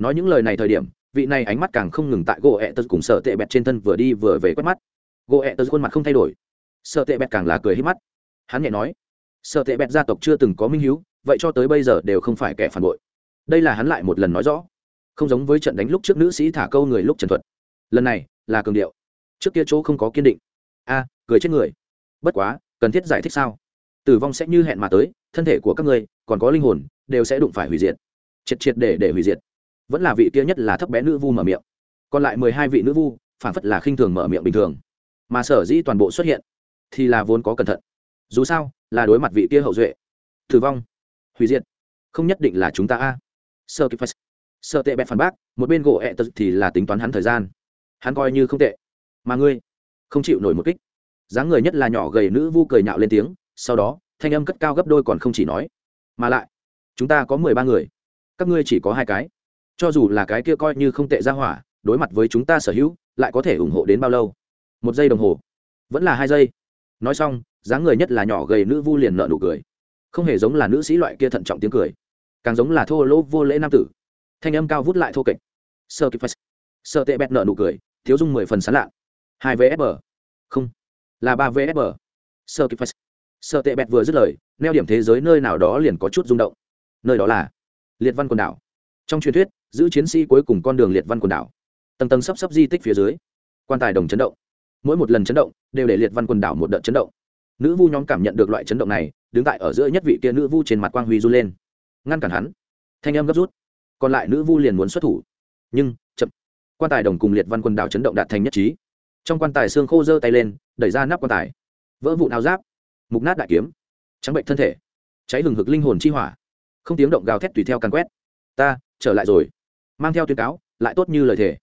Nói những lời này thời điểm, vị này ánh mắt càng không ngừng tại gỗ ẹ tật cùng sợ tệ bẹt trên thân vừa đi vừa về quét mắt. Gỗ ẹ tật khuôn mặt không thay đổi sợ tệ bẹt càng là cười hết mắt. Hắn nhẹ nói sợ tệ bẹt gia tộc chưa từng có minh h vậy cho tới bây giờ đều không phải kẻ phản bội. Đây là hắn lại một lần nói rõ. Không giống với trận đánh lúc trước nữ sĩ thả câu người lúc trần thuật. Lần này là cường điệu. Trước kia chỗ không có kiên định. A, cười chết người. Bất quá, cần thiết giải thích sao? Tử vong sẽ như hẹn mà tới, thân thể của các ngươi, còn có linh hồn, đều sẽ đụng phải hủy diệt. Triệt triệt để để hủy diệt. Vẫn là vị kia nhất là thấp bé nữ vu mở miệng. Còn lại mười hai vị nữ vu, phản phất là khinh thường mở miệng bình thường. Mà sở dĩ toàn bộ xuất hiện thì là vốn có cẩn thận. Dù sao, là đối mặt vị kia hậu duệ. Tử vong. Hủy diệt. Không nhất định là chúng ta a. Sơ kịp sơ tệ bẹt phản bác, một bên gỗ ẹ tật thì là tính toán hắn thời gian. Hắn coi như không tệ. Mà ngươi, không chịu nổi một kích. Dáng người nhất là nhỏ gầy nữ vu cười nhạo lên tiếng, sau đó, thanh âm cất cao gấp đôi còn không chỉ nói. Mà lại, chúng ta có mười ba người. Các ngươi chỉ có hai cái. Cho dù là cái kia coi như không tệ ra hỏa, đối mặt với chúng ta sở hữu, lại có thể ủng hộ đến bao lâu? Một giây đồng hồ. Vẫn là hai giây nói xong, dáng người nhất là nhỏ gầy nữ vu liền nợ nụ cười. Không hề giống là nữ sĩ loại kia thận trọng tiếng cười. Càng giống là thô lỗ vô lễ nam tử. Thanh âm cao vút lại thô kệch. Sơ kịp sợ tệ bẹt nợ nụ cười, thiếu dung mười phần sán lạ hai vsb không. Là ba vsb sơ kịp sợ tệ bẹt vừa dứt lời, neo điểm thế giới nơi nào đó liền có chút rung động. Nơi đó là liệt văn quần đảo. Trong truyền thuyết, giữ chiến sĩ cuối cùng con đường liệt văn quần đảo. Tầng tầng sắp sắp di tích phía dưới. Quan tài đồng chấn động mỗi một lần chấn động đều để liệt văn quần đảo một đợt chấn động. Nữ vu nhóm cảm nhận được loại chấn động này, đứng tại ở giữa nhất vị kia nữ vu trên mặt quang huy run lên. Ngăn cản hắn. Thanh âm gấp rút. Còn lại nữ vu liền muốn xuất thủ. Nhưng, chậm. Quan tài đồng cùng liệt văn quần đảo chấn động đạt thành nhất trí. Trong quan tài xương khô giơ tay lên, đẩy ra nắp quan tài. Vỡ vụ áo giáp. Mục nát đại kiếm. Trắng bệnh thân thể. Cháy hừng hực linh hồn chi hỏa. Không tiếng động gào thét tùy theo càn quét. Ta, trở lại rồi. Mang theo tuyên cáo, lại tốt như lời thề.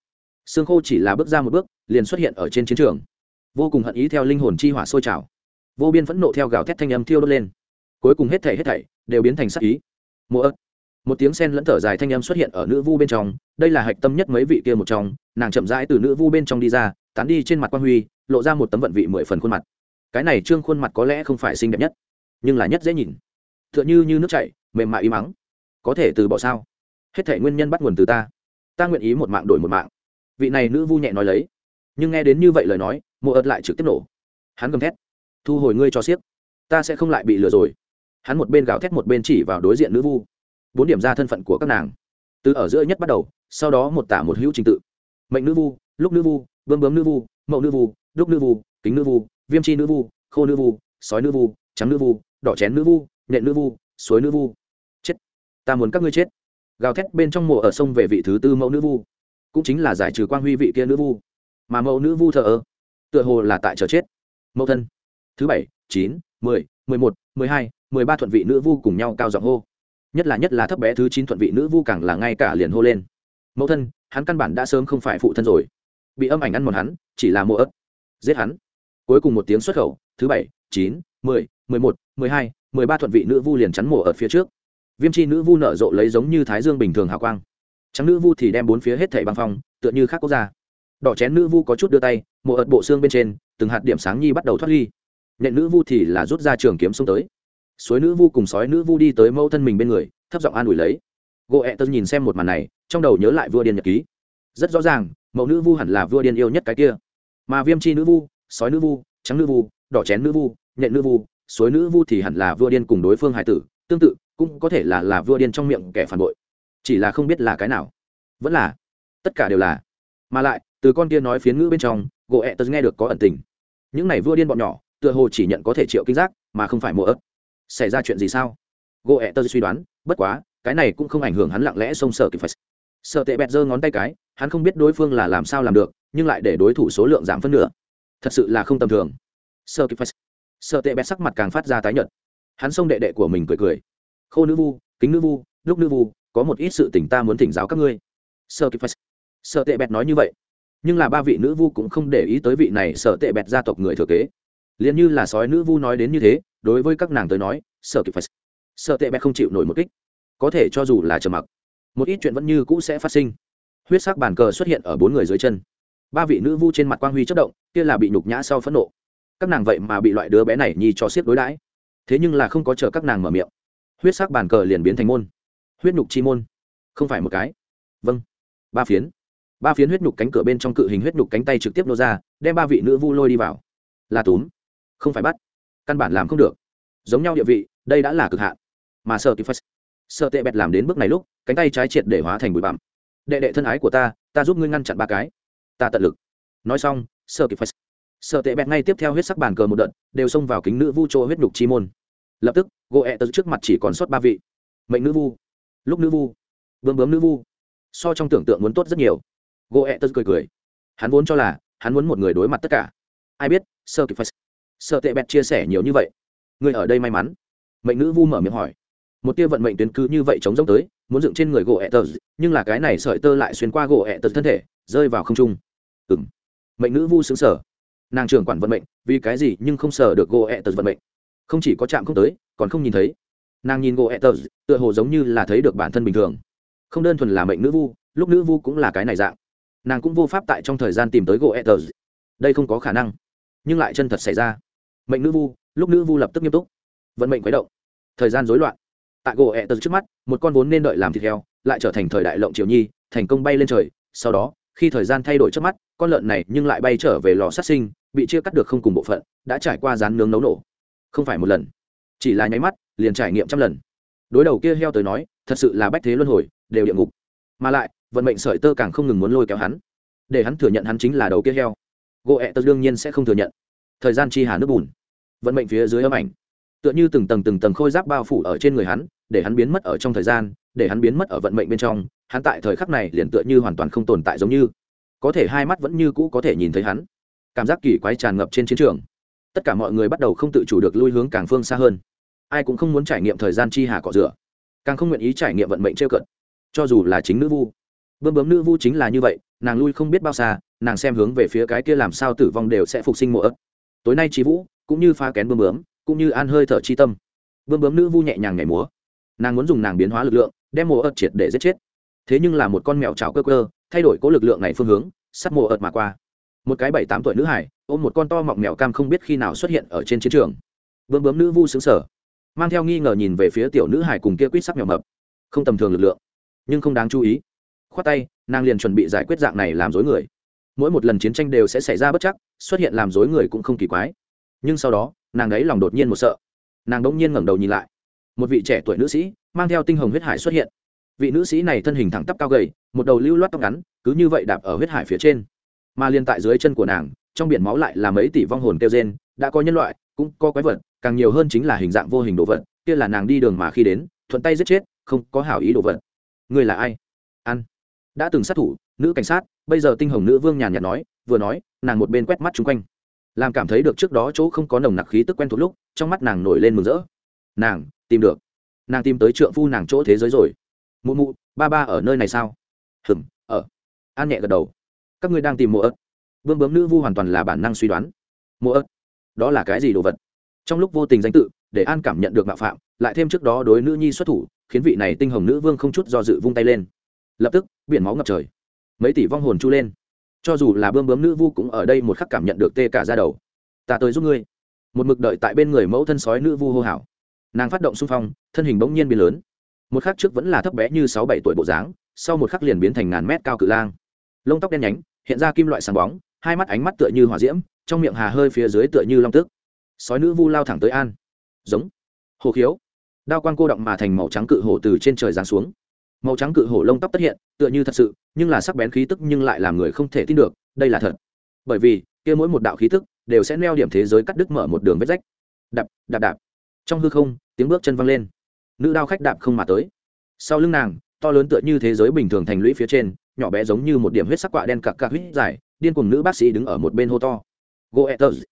Xương khô chỉ là bước ra một bước, liền xuất hiện ở trên chiến trường vô cùng hận ý theo linh hồn chi hỏa sôi trào. Vô biên phẫn nộ theo gào thét thanh âm thiêu đốt lên. Cuối cùng hết thảy hết thảy đều biến thành sắc ý. Mùa ớt. Một tiếng sen lẫn thở dài thanh âm xuất hiện ở nữ vu bên trong, đây là hạch tâm nhất mấy vị kia một trong, nàng chậm rãi từ nữ vu bên trong đi ra, tán đi trên mặt quan huy, lộ ra một tấm vận vị mười phần khuôn mặt. Cái này trương khuôn mặt có lẽ không phải xinh đẹp nhất, nhưng là nhất dễ nhìn. T h ư ợ n h ư như nước chảy, mềm mại y mắng. Có thể từ bỏ sao? Hết thể nguyên nhân bắt nguồn từ ta. Ta nguyện ý một mạng đổi một mạng. Vị này nữ vu nhẹ nói lấy. Nhưng nghe đến như vậy lời nói mộ ớt lại trực tiếp nổ hắn gầm thét thu hồi ngươi cho siếc ta sẽ không lại bị lừa rồi hắn một bên gào thét một bên chỉ vào đối diện nữ vu bốn điểm ra thân phận của các nàng từ ở giữa nhất bắt đầu sau đó một tả một hữu trình tự mệnh nữ vu lúc nữ vu bơm bướm nữ vu mậu nữ vu đúc nữ vu kính nữ vu viêm chi nữ vu khô nữ vu sói nữ vu trắng nữ vu đỏ chén nữ vu nện nữ vu suối nữ vu chết ta muốn các ngươi chết gào thét bên trong mộ ở sông về vị thứ tư mẫu nữ vu cũng chính là giải trừ quan huy vị kia nữ vu mà mẫu nữ vu thờ ơ tựa hồ là tại chờ chết. Mẫu thân. Thứ bảy, chín, mười mười một, mười hai, mười ba thuận vị nữ vu cùng nhau cao giọng hô. Nhất là nhất là thấp bé thứ chín thuận vị nữ vu càng là ngay cả liền hô lên. Mẫu thân, hắn căn bản đã sớm không phải phụ thân rồi. Bị âm ảnh ăn một hắn, chỉ là mộ ớt giết hắn. Cuối cùng một tiếng xuất khẩu, thứ bảy, chín, mười mười một, mười hai, mười ba thuận vị nữ vu liền chắn mổ ở phía trước. Viêm chi nữ vu nở rộ lấy giống như thái dương bình thường hào quang. Trắng nữ vu thì đem bốn phía hết thảy băng phong, tựa như khác quốc gia đỏ chén nữ vu có chút đưa tay một ợt bộ xương bên trên, từng hạt điểm sáng nhi bắt đầu thoát ly nện nữ vu thì là rút ra trường kiếm xông tới. Suối nữ vu cùng sói nữ vu đi tới mâu thân mình bên người, thấp giọng an ủi lấy. Gỗ ẹ tớ nhìn xem một màn này, trong đầu nhớ lại vua điên nhật ký. Rất rõ ràng, mẫu nữ vu hẳn là vua điên yêu nhất cái kia. Mà viêm chi nữ vu, sói nữ vu, trắng nữ vu, đỏ chén nữ vu, nhện nữ vu, suối nữ vu thì hẳn là vua điên cùng đối phương hải tử, tương tự, cũng có thể là là vua điên trong miệng kẻ phản bội. Chỉ là không biết là cái nào. Vẫn là, tất cả đều là mà lại, từ con kia nói phiến ngữ bên trong, gỗ ẹ tớ nghe được có ẩn tình. Những này vua điên bọn nhỏ, tựa hồ chỉ nhận có thể triệu kinh giác, mà không phải mua ớt xảy ra chuyện gì sao? Gỗ ẹ tớ suy đoán, bất quá, cái này cũng không ảnh hưởng hắn lặng lẽ xông sở kịp phải sợ tệ bẹt giơ ngón tay cái, hắn không biết đối phương là làm sao làm được, nhưng lại để đối thủ số lượng giảm phân nửa. Thật sự là không tầm thường. Sợ kịp sợ tệ bẹt sắc mặt càng phát ra tái nhợt. Hắn xông đệ đệ của mình cười cười. Khô nữ vu, kính nữ vu lúc nữ vu, có một ít sự tình ta muốn thỉnh giáo các ngươi. Sợ kịp sợ tệ bẹt nói như vậy. Nhưng là ba vị nữ vu cũng không để ý tới vị này sợ tệ bẹt gia tộc người thừa kế. Liền như là sói nữ vu nói đến như thế, đối với các nàng tới nói sợ kịp sợ tệ bẹt không chịu nổi một kích. Có thể cho dù là trầm mặc, một ít chuyện vẫn như cũ sẽ phát sinh. Huyết sắc bàn cờ xuất hiện ở bốn người dưới chân. Ba vị nữ vu trên mặt quang huy chất động, kia là bị nhục nhã sau phẫn nộ. Các nàng vậy mà bị loại đứa bé này nhi cho xiết đối đãi. Thế nhưng là không có chờ các nàng mở miệng. Huyết sắc bàn cờ liền biến thành môn. Huyết nhục chi môn. Không phải một cái. Vâng. Ba phiến ba phiến huyết nhục cánh cửa bên trong cự hình huyết nhục cánh tay trực tiếp nô ra, đem ba vị nữ vu lôi đi vào. Là túm. Không phải bắt. Căn bản làm không được. Giống nhau địa vị, đây đã là cực hạn. Mà sợ kịp phật sợ tệ bẹt làm đến bước này lúc, cánh tay trái triệt để hóa thành bụi bặm. Đệ đệ thân ái của ta ta giúp ngươi ngăn chặn ba cái. Ta tận lực. Nói xong, sợ kịp phật sợ tệ bẹt ngay tiếp theo huyết sắc bàn cờ một đợt, đều xông vào kính nữ vu chỗ huyết nhục chi môn. Lập tức, gỗ ẹ tật trước mặt chỉ còn sót ba vị. Mệnh nữ vu. Lúc nữ vu. Bướm bướm nữ vu. So trong tưởng tượng muốn tốt rất nhiều gỗ ẹ tật cười cười. Hắn vốn cho là, hắn muốn một người đối mặt tất cả. Ai biết sơ kịp phải sợ tệ bẹt chia sẻ nhiều như vậy. Người ở đây may mắn. Mệnh nữ vu mở miệng hỏi. Một tia vận mệnh tuyến cứ như vậy chống rỗng tới, muốn dựng trên người gỗ ẹ tờ nhưng là cái này sợi tơ lại xuyên qua gỗ ẹ tờ thân thể, rơi vào không trung. Ừ m mệnh nữ vu xứng sở nàng trưởng quản vận mệnh, vì cái gì nhưng không sở được gỗ ẹ tờ vận mệnh. Không chỉ có chạm không tới, còn không nhìn thấy. Nàng nhìn gỗ ẹ tờ tựa hồ giống như là thấy được bản thân bình thường. Không đơn thuần là mệnh nữ vu, lúc nữ vu cũng là cái này dạng nàng cũng vô pháp tại trong thời gian tìm tới gỗ ẹ đây không có khả năng. Nhưng lại chân thật xảy ra. Mệnh nữ vu, lúc nữ vu lập tức nghiêm túc. Vận mệnh quấy động. Thời gian rối loạn. Tại gỗ ẹ trước mắt, một con vốn nên đợi làm thịt heo, lại trở thành thời đại lộng triều nhi, thành công bay lên trời. Sau đó, khi thời gian thay đổi trước mắt, con lợn này nhưng lại bay trở về lò sát sinh, bị chia cắt được không cùng bộ phận, đã trải qua rán nướng nấu nổ. Không phải một lần, chỉ là nháy mắt, liền trải nghiệm trăm lần. Đối đầu kia heo tới nói, thật sự là bách thế luân hồi, đều địa ngục. Mà lại vận mệnh sợi tơ càng không ngừng muốn lôi kéo hắn. Để hắn thừa nhận hắn chính là đầu kia heo. Gỗ ẹ tật đương nhiên sẽ không thừa nhận. Thời gian chi hà nước bùn. Vận mệnh phía dưới âm ảnh. Tựa như từng tầng từng tầng khôi giáp bao phủ ở trên người hắn, để hắn biến mất ở trong thời gian, để hắn biến mất ở vận mệnh bên trong, hắn tại thời khắc này liền tựa như hoàn toàn không tồn tại giống như. Có thể hai mắt vẫn như cũ có thể nhìn thấy hắn. Cảm giác kỳ quái tràn ngập trên chiến trường. Tất cả mọi người bắt đầu không tự chủ được lui hướng càng phương xa hơn. Ai cũng không muốn trải nghiệm thời gian chi hà cọ rửa. Càng không nguyện ý trải nghiệm vận mệnh trêu cận cho dù là chính nữ vu bơm bướm nữ vu chính là như vậy, nàng lui không biết bao xa, nàng xem hướng về phía cái kia làm sao tử vong đều sẽ phục sinh mộ ớt tối nay trí vũ, cũng như pha kén bơm bướm, cũng như an hơi thở chi tâm. Bơm bướm nữ vu nhẹ nhàng nhảy múa. Nàng muốn dùng nàng biến hóa lực lượng, đem mộ ớt triệt để giết chết. Thế nhưng là một con mèo trào cơ cơ, thay đổi cố lực lượng này phương hướng sắt mộ ớt mà qua. Một cái bảy tám tuổi nữ hải, ôm một con to mọng mèo cam không biết khi nào xuất hiện ở trên chiến trường. Bướm bướm nữ vu xứng sở mang theo nghi ngờ nhìn về phía tiểu nữ hải cùng kia quýt sắc mèo mập. Không tầm thường lực lượng, nhưng không đáng chú ý khoát tay, nàng liền chuẩn bị giải quyết dạng này làm dối người. Mỗi một lần chiến tranh đều sẽ xảy ra bất chắc, xuất hiện làm dối người cũng không kỳ quái. Nhưng sau đó, nàng ấy lòng đột nhiên một sợ. Nàng đ nhiên ngẩng đầu nhìn lại. Một vị trẻ tuổi nữ sĩ, mang theo tinh hồng huyết hải xuất hiện. Vị nữ sĩ này thân hình thẳng tắp cao gầy, một đầu lưu loát tóc ngắn, cứ như vậy đạp ở huyết hải phía trên. Mà liên tại dưới chân của nàng, trong biển máu lại là mấy tỷ vong hồn kêu gen đã có nhân loại, cũng có quái vật, càng nhiều hơn chính là hình dạng vô hình đồ vật, kia là nàng đi đường mà khi đến, thuận tay giết chết, không có hảo ý đồ vật. Người là ai? Ăn đã từng sát thủ, nữ cảnh sát, bây giờ tinh hồng nữ vương nhàn nhạt nói, vừa nói, nàng một bên quét mắt chung quanh. Làm cảm thấy được trước đó chỗ không có nồng nặc khí tức quen thuộc lúc, trong mắt nàng nổi lên mừng rỡ. Nàng, tìm được. Nàng tìm tới trượng phu nàng chỗ thế giới rồi. Mụ mụ, ba ba ở nơi này sao? Hừm, ở. An nhẹ gật đầu. Các ngươi đang tìm mộ ớt. Vương bướm nữ vu hoàn toàn là bản năng suy đoán. Mộ ớt, đó là cái gì đồ vật? Trong lúc vô tình danh tự, để an cảm nhận được mạo phạm, lại thêm trước đó đối nữ nhi xuất thủ, khiến vị này tinh hồng nữ vương không chút do dự vung tay lên lập tức, biển máu ngập trời. Mấy tỷ vong hồn chu lên. Cho dù là bươm bướm nữ vu cũng ở đây một khắc cảm nhận được tê cả ra đầu. Ta tới giúp ngươi. Một mực đợi tại bên người mẫu thân sói nữ vu hô hào. Nàng phát động xung phong, thân hình bỗng nhiên biến lớn. Một khắc trước vẫn là thấp bé như sáu bảy tuổi bộ dáng, sau một khắc liền biến thành ngàn mét cao cự lang. Lông tóc đen nhánh, hiện ra kim loại sáng bóng, hai mắt ánh mắt tựa như hỏa diễm, trong miệng hà hơi phía dưới tựa như long tức sói nữ vu lao thẳng tới an. Giống. Hồ khiếu. Đao quan cô động mà thành màu trắng cự hổ từ trên trời giáng xuống màu trắng cự hổ lông tóc tất hiện, tựa như thật sự, nhưng là sắc bén khí tức nhưng lại làm người không thể tin được, đây là thật. Bởi vì, kia mỗi một đạo khí tức đều sẽ neo điểm thế giới cắt đứt mở một đường vết rách. Đạp đạp đạp. Trong hư không, tiếng bước chân văng lên. Nữ đao khách đạp không mà tới. Sau lưng nàng, to lớn tựa như thế giới bình thường thành lũy phía trên, nhỏ bé giống như một điểm huyết sắc quạ đen cặc cặc huyết dài, điên cùng nữ bác sĩ đứng ở một bên hô to. Goethers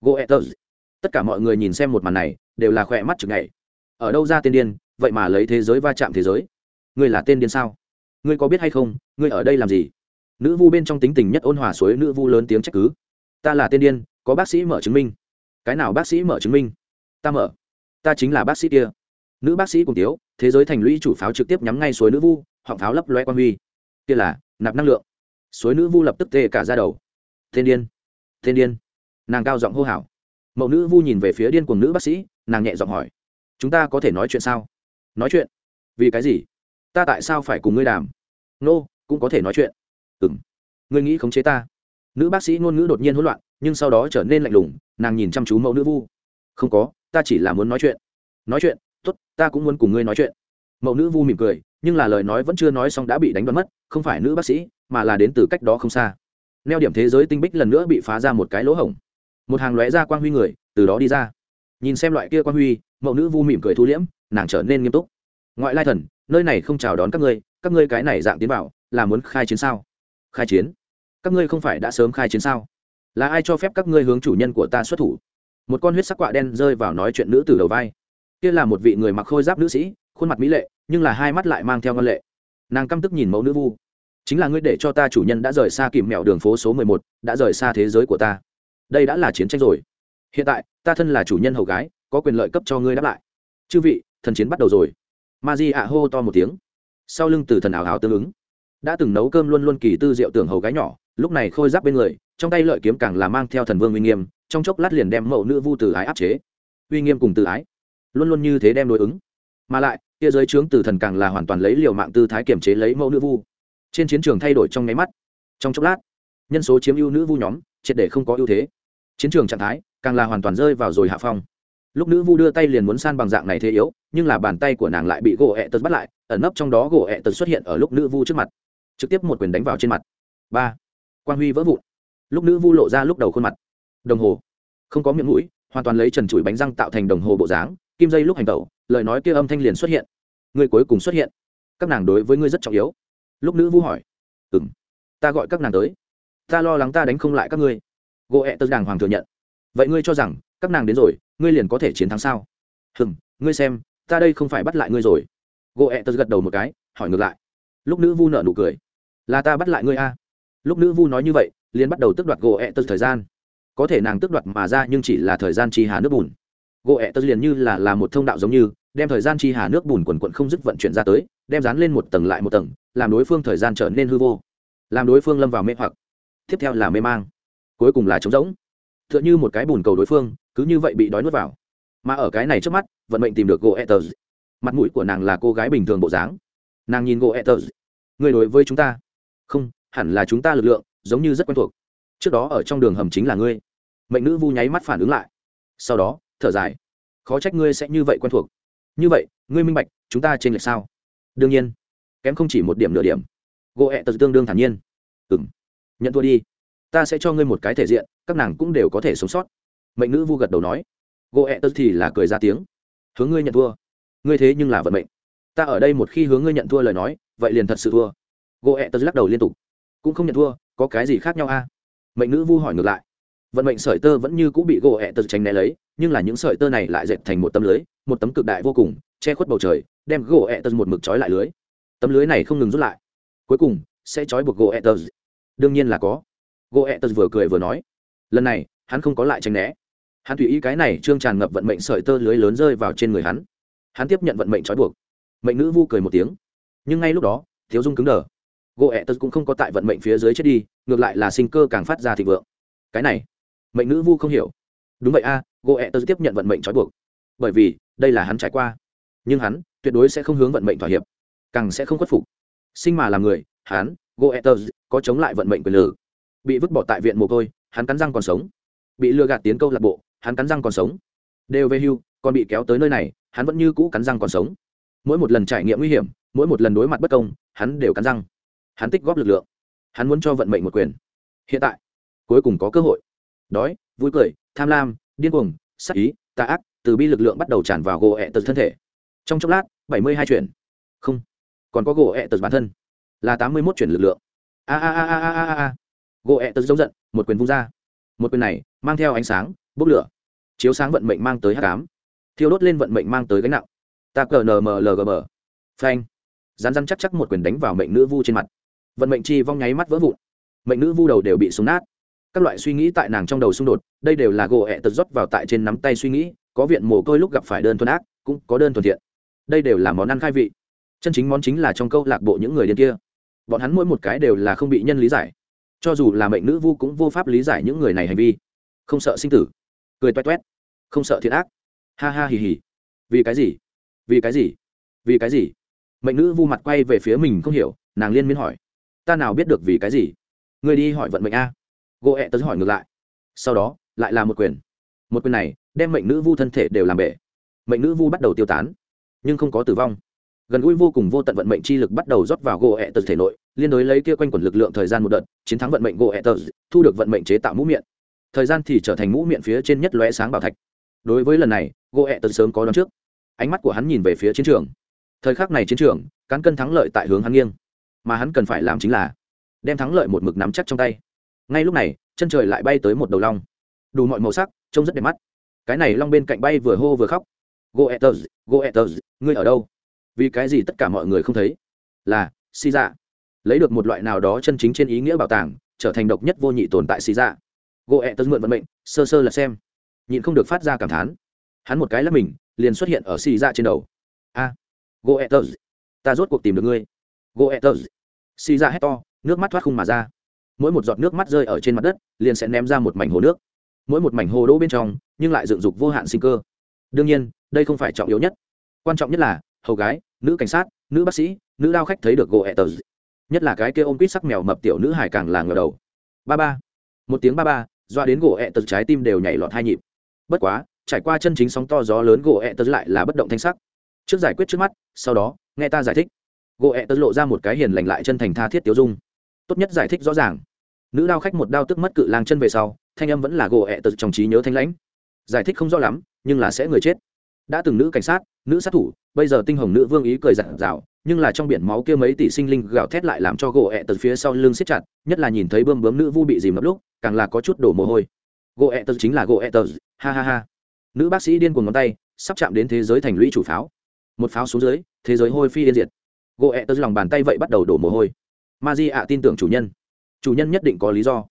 goethers tất cả mọi người nhìn xem một màn này, đều là khỏe mắt chừng ngày ở đâu ra tiên điên, vậy mà lấy thế giới va chạm thế giới ngươi là tên điên sao? Ngươi có biết hay không, ngươi ở đây làm gì? Nữ vu bên trong tính tình nhất ôn hòa suối nữ vu lớn tiếng trách cứ. Ta là tên điên, có bác sĩ mở chứng minh. Cái nào bác sĩ mở chứng minh? Ta mở. Ta chính là bác sĩ kia. Nữ bác sĩ cùng tiếu, thế giới thành lũy chủ pháo trực tiếp nhắm ngay suối nữ vu, họng pháo lấp loe quan huy. Kia là, nạp năng lượng. Suối nữ vu lập tức tê cả ra đầu. Tên điên. Tên điên. Nàng cao giọng hô hào. Mẫu nữ vu nhìn về phía điên cùng nữ bác sĩ, nàng nhẹ giọng hỏi. Chúng ta có thể nói chuyện sao? Nói chuyện. Vì cái gì? Ta tại sao phải cùng ngươi đàm? Nô、no, cũng có thể nói chuyện. Ừ m ngươi nghĩ khống chế ta? Nữ bác sĩ ngôn ngữ đột nhiên hỗn loạn nhưng sau đó trở nên lạnh lùng nàng nhìn chăm chú mẫu nữ vu. Không có ta chỉ là muốn nói chuyện. Nói chuyện? T ố t ta cũng muốn cùng ngươi nói chuyện. Mẫu nữ vu mỉm cười nhưng là lời nói vẫn chưa nói xong đã bị đánh đoán mất không phải nữ bác sĩ mà là đến từ cách đó không xa. Neo điểm thế giới tinh bích lần nữa bị phá ra một cái lỗ hổng. Một hàng lóe ra quang huy người từ đó đi ra. Nhìn xem loại kia quang huy mẫu nữ vu mỉm cười thu liễm nàng trở nên nghiêm túc ngoại lai thần, nơi này không chào đón các ngươi các ngươi cái này dạng tiến vào, là muốn khai chiến sao? Khai chiến? Các ngươi không phải đã sớm khai chiến sao? Là ai cho phép các ngươi hướng chủ nhân của ta xuất thủ? Một con huyết sắc quạ đen rơi vào nói chuyện nữ từ đầu vai. Kia là một vị người mặc khôi giáp nữ sĩ, khuôn mặt mỹ lệ, nhưng là hai mắt lại mang theo ngân lệ. Nàng căm tức nhìn mẫu nữ vu. Chính là ngươi để cho ta chủ nhân đã rời xa kìm mẹo đường phố số mười một, đã rời xa thế giới của ta. Đây đã là chiến tranh rồi. Hiện tại, ta thân là chủ nhân hầu gái, có quyền lợi cấp cho ngươi đáp lại. Chư vị, thần chiến bắt đầu rồi ma di ạ hô to một tiếng. Sau lưng từ thần ảo hào tương ứng. Đã từng nấu cơm luôn luôn kỳ tư diệu tưởng hầu gái nhỏ, lúc này khôi giáp bên người, trong tay lợi kiếm càng là mang theo thần vương uy nghiêm, trong chốc lát liền đem mẫu nữ vu từ ái áp chế. Uy nghiêm cùng từ ái. Luôn luôn như thế đem đối ứng. Mà lại, kia giới trướng từ thần càng là hoàn toàn lấy liều mạng tư thái kiểm chế lấy mẫu nữ vu. Trên chiến trường thay đổi trong nháy mắt. Trong chốc lát, nhân số chiếm ưu nữ vu nhóm, triệt để không có ưu thế. Chiến trường trạng thái càng là hoàn toàn rơi vào rồi hạ phong lúc nữ vu đưa tay liền muốn san bằng dạng này thế yếu, nhưng là bàn tay của nàng lại bị gỗ ẹ tật bắt lại, ẩn nấp trong đó gỗ ẹ tật xuất hiện ở lúc nữ vu trước mặt. Trực tiếp một quyền đánh vào trên mặt. Ba. Quan huy vỡ vụn. Lúc nữ vu lộ ra lúc đầu khuôn mặt. Đồng hồ. Không có miệng mũi, hoàn toàn lấy trần trụi bánh răng tạo thành đồng hồ bộ dáng, kim dây lúc hành tẩu, lời nói kia âm thanh liền xuất hiện. Người cuối cùng xuất hiện. Các nàng đối với ngươi rất trọng yếu. Lúc nữ vu hỏi. Ừng ta gọi các nàng tới. Ta lo lắng ta đánh không lại các ngươi. Gỗ ẹ tật đàng hoàng thừa nhận. Vậy ngươi cho rằng, các nàng đến rồi ngươi liền có thể chiến thắng sao? Hừng ngươi xem, ta đây không phải bắt lại ngươi rồi. Gỗ ẹ tật gật đầu một cái, hỏi ngược lại. Lúc nữ vu nợ nụ cười. Là ta bắt lại ngươi a lúc nữ vu nói như vậy, liền bắt đầu tước đoạt gỗ ẹ tật thời gian. Có thể nàng tước đoạt mà ra nhưng chỉ là thời gian chi hà nước bùn. Gỗ ẹ tật liền như là là một thông đạo giống như, đem thời gian chi hà nước bùn quần quận không dứt vận chuyển ra tới, đem dán lên một tầng lại một tầng, làm đối phương thời gian trở nên hư vô. Làm đối phương lâm vào mê hoặc. Tiếp theo là mê mang. Cuối cùng là trống rỗng tựa như một cái bùn cầu đối phương, cứ như vậy bị đói nuốt vào. Mà ở cái này trước mắt, vận mệnh tìm được gỗ etters mặt mũi của nàng là cô gái bình thường bộ dáng. Nàng nhìn gỗ etters người đối với chúng ta? Không, hẳn là chúng ta lực lượng, giống như rất quen thuộc. Trước đó ở trong đường hầm chính là ngươi. Mệnh nữ vu nháy mắt phản ứng lại. Sau đó, thở dài. Khó trách ngươi sẽ như vậy quen thuộc. Như vậy, ngươi minh bạch, chúng ta trên lệch sao? Đương nhiên. Kém không chỉ một điểm nửa điểm. Gỗ ẹ tật tương đương thản nhiên. Ừng nhận thua đi ta sẽ cho ngươi một cái thể diện, các nàng cũng đều có thể sống sót. Mệnh nữ vu gật đầu nói. Gỗ ẹ e tật thì là cười ra tiếng. Hướng ngươi nhận thua. Ngươi thế nhưng là vận mệnh. Ta ở đây một khi hướng ngươi nhận thua lời nói, vậy liền thật sự thua. Gỗ ẹ e tật lắc đầu liên tục. Cũng không nhận thua, có cái gì khác nhau a? Mệnh nữ vu hỏi ngược lại. Vận mệnh sợi tơ vẫn như cũng bị gỗ ẹ e tật tránh né lấy, nhưng là những sợi tơ này lại dệt thành một tấm lưới, một tấm cực đại vô cùng, che khuất bầu trời, đem gỗ ẹ tật một mực trói lại lưới. Tấm lưới này không ngừng rút lại. Cuối cùng, sẽ trói buộc gỗ ẹ tật đương nhiên là có gỗ ẹ tật vừa cười vừa nói, lần này, hắn không có lại tranh né. Hắn tùy ý cái này trương tràn ngập vận mệnh sợi tơ lưới lớn rơi vào trên người hắn. Hắn tiếp nhận vận mệnh trói buộc. Mệnh nữ vu cười một tiếng. Nhưng ngay lúc đó, thiếu dung cứng đờ. Gỗ ẹ tật cũng không có tại vận mệnh phía dưới chết đi, ngược lại là sinh cơ càng phát ra thịnh vượng. Cái này, mệnh nữ vu không hiểu. Đúng vậy a gỗ ẹ tật tiếp nhận vận mệnh trói buộc. Bởi vì, đây là hắn trải qua. Nhưng hắn tuyệt đối sẽ không hướng vận mệnh thỏa hiệp. Càng sẽ không khuất phục. Sinh mà làm người, hắn goethers có chống lại vận mệnh quyền lử bị vứt bỏ tại viện mồ côi, hắn cắn răng còn sống. Bị lừa gạt tiến câu lạc bộ, hắn cắn răng còn sống. Đều về hưu, còn bị kéo tới nơi này, hắn vẫn như cũ cắn răng còn sống. Mỗi một lần trải nghiệm nguy hiểm, mỗi một lần đối mặt bất công, hắn đều cắn răng. Hắn tích góp lực lượng. Hắn muốn cho vận mệnh một quyền. Hiện tại, cuối cùng có cơ hội. Đói, vui cười, tham lam, điên cuồng sắc ý, tà ác, từ bi lực lượng bắt đầu tràn vào gỗ ẹ tật thân thể. Trong chốc lát, bảy mươi hai chuyển. Không, còn có gỗ ẹ tật bản thân. Là tám mươi mốt chuyển lực lượng. A a a a a a a gỗ ẹ tật giống giận, một quyền vung ra. Một quyền này mang theo ánh sáng, bốc lửa. Chiếu sáng vận mệnh mang tới h tám thiêu đốt lên vận mệnh mang tới gánh nặng. Ta cờ nmlgm phanh. Rán rán chắc chắc một quyền đánh vào mệnh nữ vu trên mặt. Vận mệnh chi vong nháy mắt vỡ vụn. Mệnh nữ vu đầu đều bị súng nát. Các loại suy nghĩ tại nàng trong đầu xung đột, đây đều là gỗ ẹ tật rót vào tại trên nắm tay suy nghĩ, có viện mồ côi lúc gặp phải đơn thuần ác, cũng có đơn thuần thiện. Đây đều là món ăn khai vị. Chân chính món chính là trong câu lạc bộ những người điên kia. Bọn hắn mỗi một cái đều là không bị nhân lý giải cho dù là mệnh nữ vu cũng vô pháp lý giải những người này hành vi. Không sợ sinh tử. Cười toét toét. Không sợ thiện ác. Ha ha hì hì. Vì cái gì? Vì cái gì? Vì cái gì? Mệnh nữ vu mặt quay về phía mình không hiểu, nàng liên miên hỏi. Ta nào biết được vì cái gì? Người đi hỏi vận mệnh a. Gỗ ẹ tớ hỏi ngược lại. Sau đó, lại là một quyền. Một quyền này, đem mệnh nữ vu thân thể đều làm bể. Mệnh nữ vu bắt đầu tiêu tán, nhưng không có tử vong gần gũi vô cùng vô tận vận mệnh chi lực bắt đầu rót vào gỗ ẹ tật thể nội, liên đối lấy kia quanh quẩn lực lượng thời gian một đợt, chiến thắng vận mệnh gỗ ẹ tật thu được vận mệnh chế tạo mũ miệng. Thời gian thì trở thành mũ miệng phía trên nhất lóe sáng bảo thạch. Đối với lần này, gỗ ẹ tật sớm có đón trước. Ánh mắt của hắn nhìn về phía chiến trường. Thời khắc này chiến trường, cán cân thắng lợi tại hướng hắn nghiêng. Mà hắn cần phải làm chính là đem thắng lợi một mực nắm chắc trong tay. Ngay lúc này, chân trời lại bay tới một đầu long. Đủ mọi màu sắc, trông rất đẹp mắt. Cái này long bên cạnh bay vừa hô vừa khóc. Goethers goethers ngươi ở đâu? Vì cái gì tất cả mọi người không thấy? Là si dạ. Lấy được một loại nào đó chân chính trên ý nghĩa bảo tàng trở thành độc nhất vô nhị tồn tại si dạ. Goethers mượn vận mệnh sơ sơ là xem. Nhịn không được phát ra cảm thán. Hắn một cái lắp mình liền xuất hiện ở si dạ trên đầu. A à, tớ. Ta rốt cuộc tìm được ngươi. Goethers si dạ hét to nước mắt thoát khung mà ra. Mỗi một giọt nước mắt rơi ở trên mặt đất liền sẽ ném ra một mảnh hồ nước. Mỗi một mảnh hồ đỗ bên trong nhưng lại dựng dục vô hạn sinh cơ. Đương nhiên đây không phải trọng yếu nhất. Quan trọng nhất là hầu gái, nữ cảnh sát, nữ bác sĩ, nữ đao khách thấy được gỗ ẹ tờ. Nhất là cái kia ôm quýt sắc mèo mập tiểu nữ hải càng là ngờ đầu. Ba ba. Một tiếng ba ba, doa đến gỗ ẹ tờ trái tim đều nhảy lọt hai nhịp. Bất quá, trải qua chân chính sóng to gió lớn, gỗ ẹ tờ lại là bất động thanh sắc. Trước giải quyết trước mắt, sau đó, nghe ta giải thích. Gỗ ẹ tờ lộ ra một cái hiền lành lại chân thành tha thiết tiêu dung. Tốt nhất giải thích rõ ràng. Nữ đao khách một đao tức mất cự lang chân về sau, thanh âm vẫn là gỗ ẹ tật trong trí nhớ thanh lãnh. Giải thích không rõ lắm, nhưng là sẽ người chết. Đã từng nữ cảnh sát nữ sát thủ, bây giờ tinh hồng nữ vương ý cười giản dạo nhưng là trong biển máu kia mấy tỷ sinh linh gào thét lại làm cho gỗ ẹ tật phía sau lưng siết chặt, nhất là nhìn thấy bơm bướm nữ vu bị dìm ngập lúc, càng là có chút đổ mồ hôi. Gỗ ẹ tật chính là gỗ ẹ tật, ha ha ha. Nữ bác sĩ điên cuồng ngón tay, sắp chạm đến thế giới thành lũy chủ pháo. Một pháo xuống dưới, thế giới hôi phi yên diệt. Gỗ ẹ tật lòng bàn tay vậy bắt đầu đổ mồ hôi. Ma di ạ tin tưởng chủ nhân. Chủ nhân nhất định có lý do.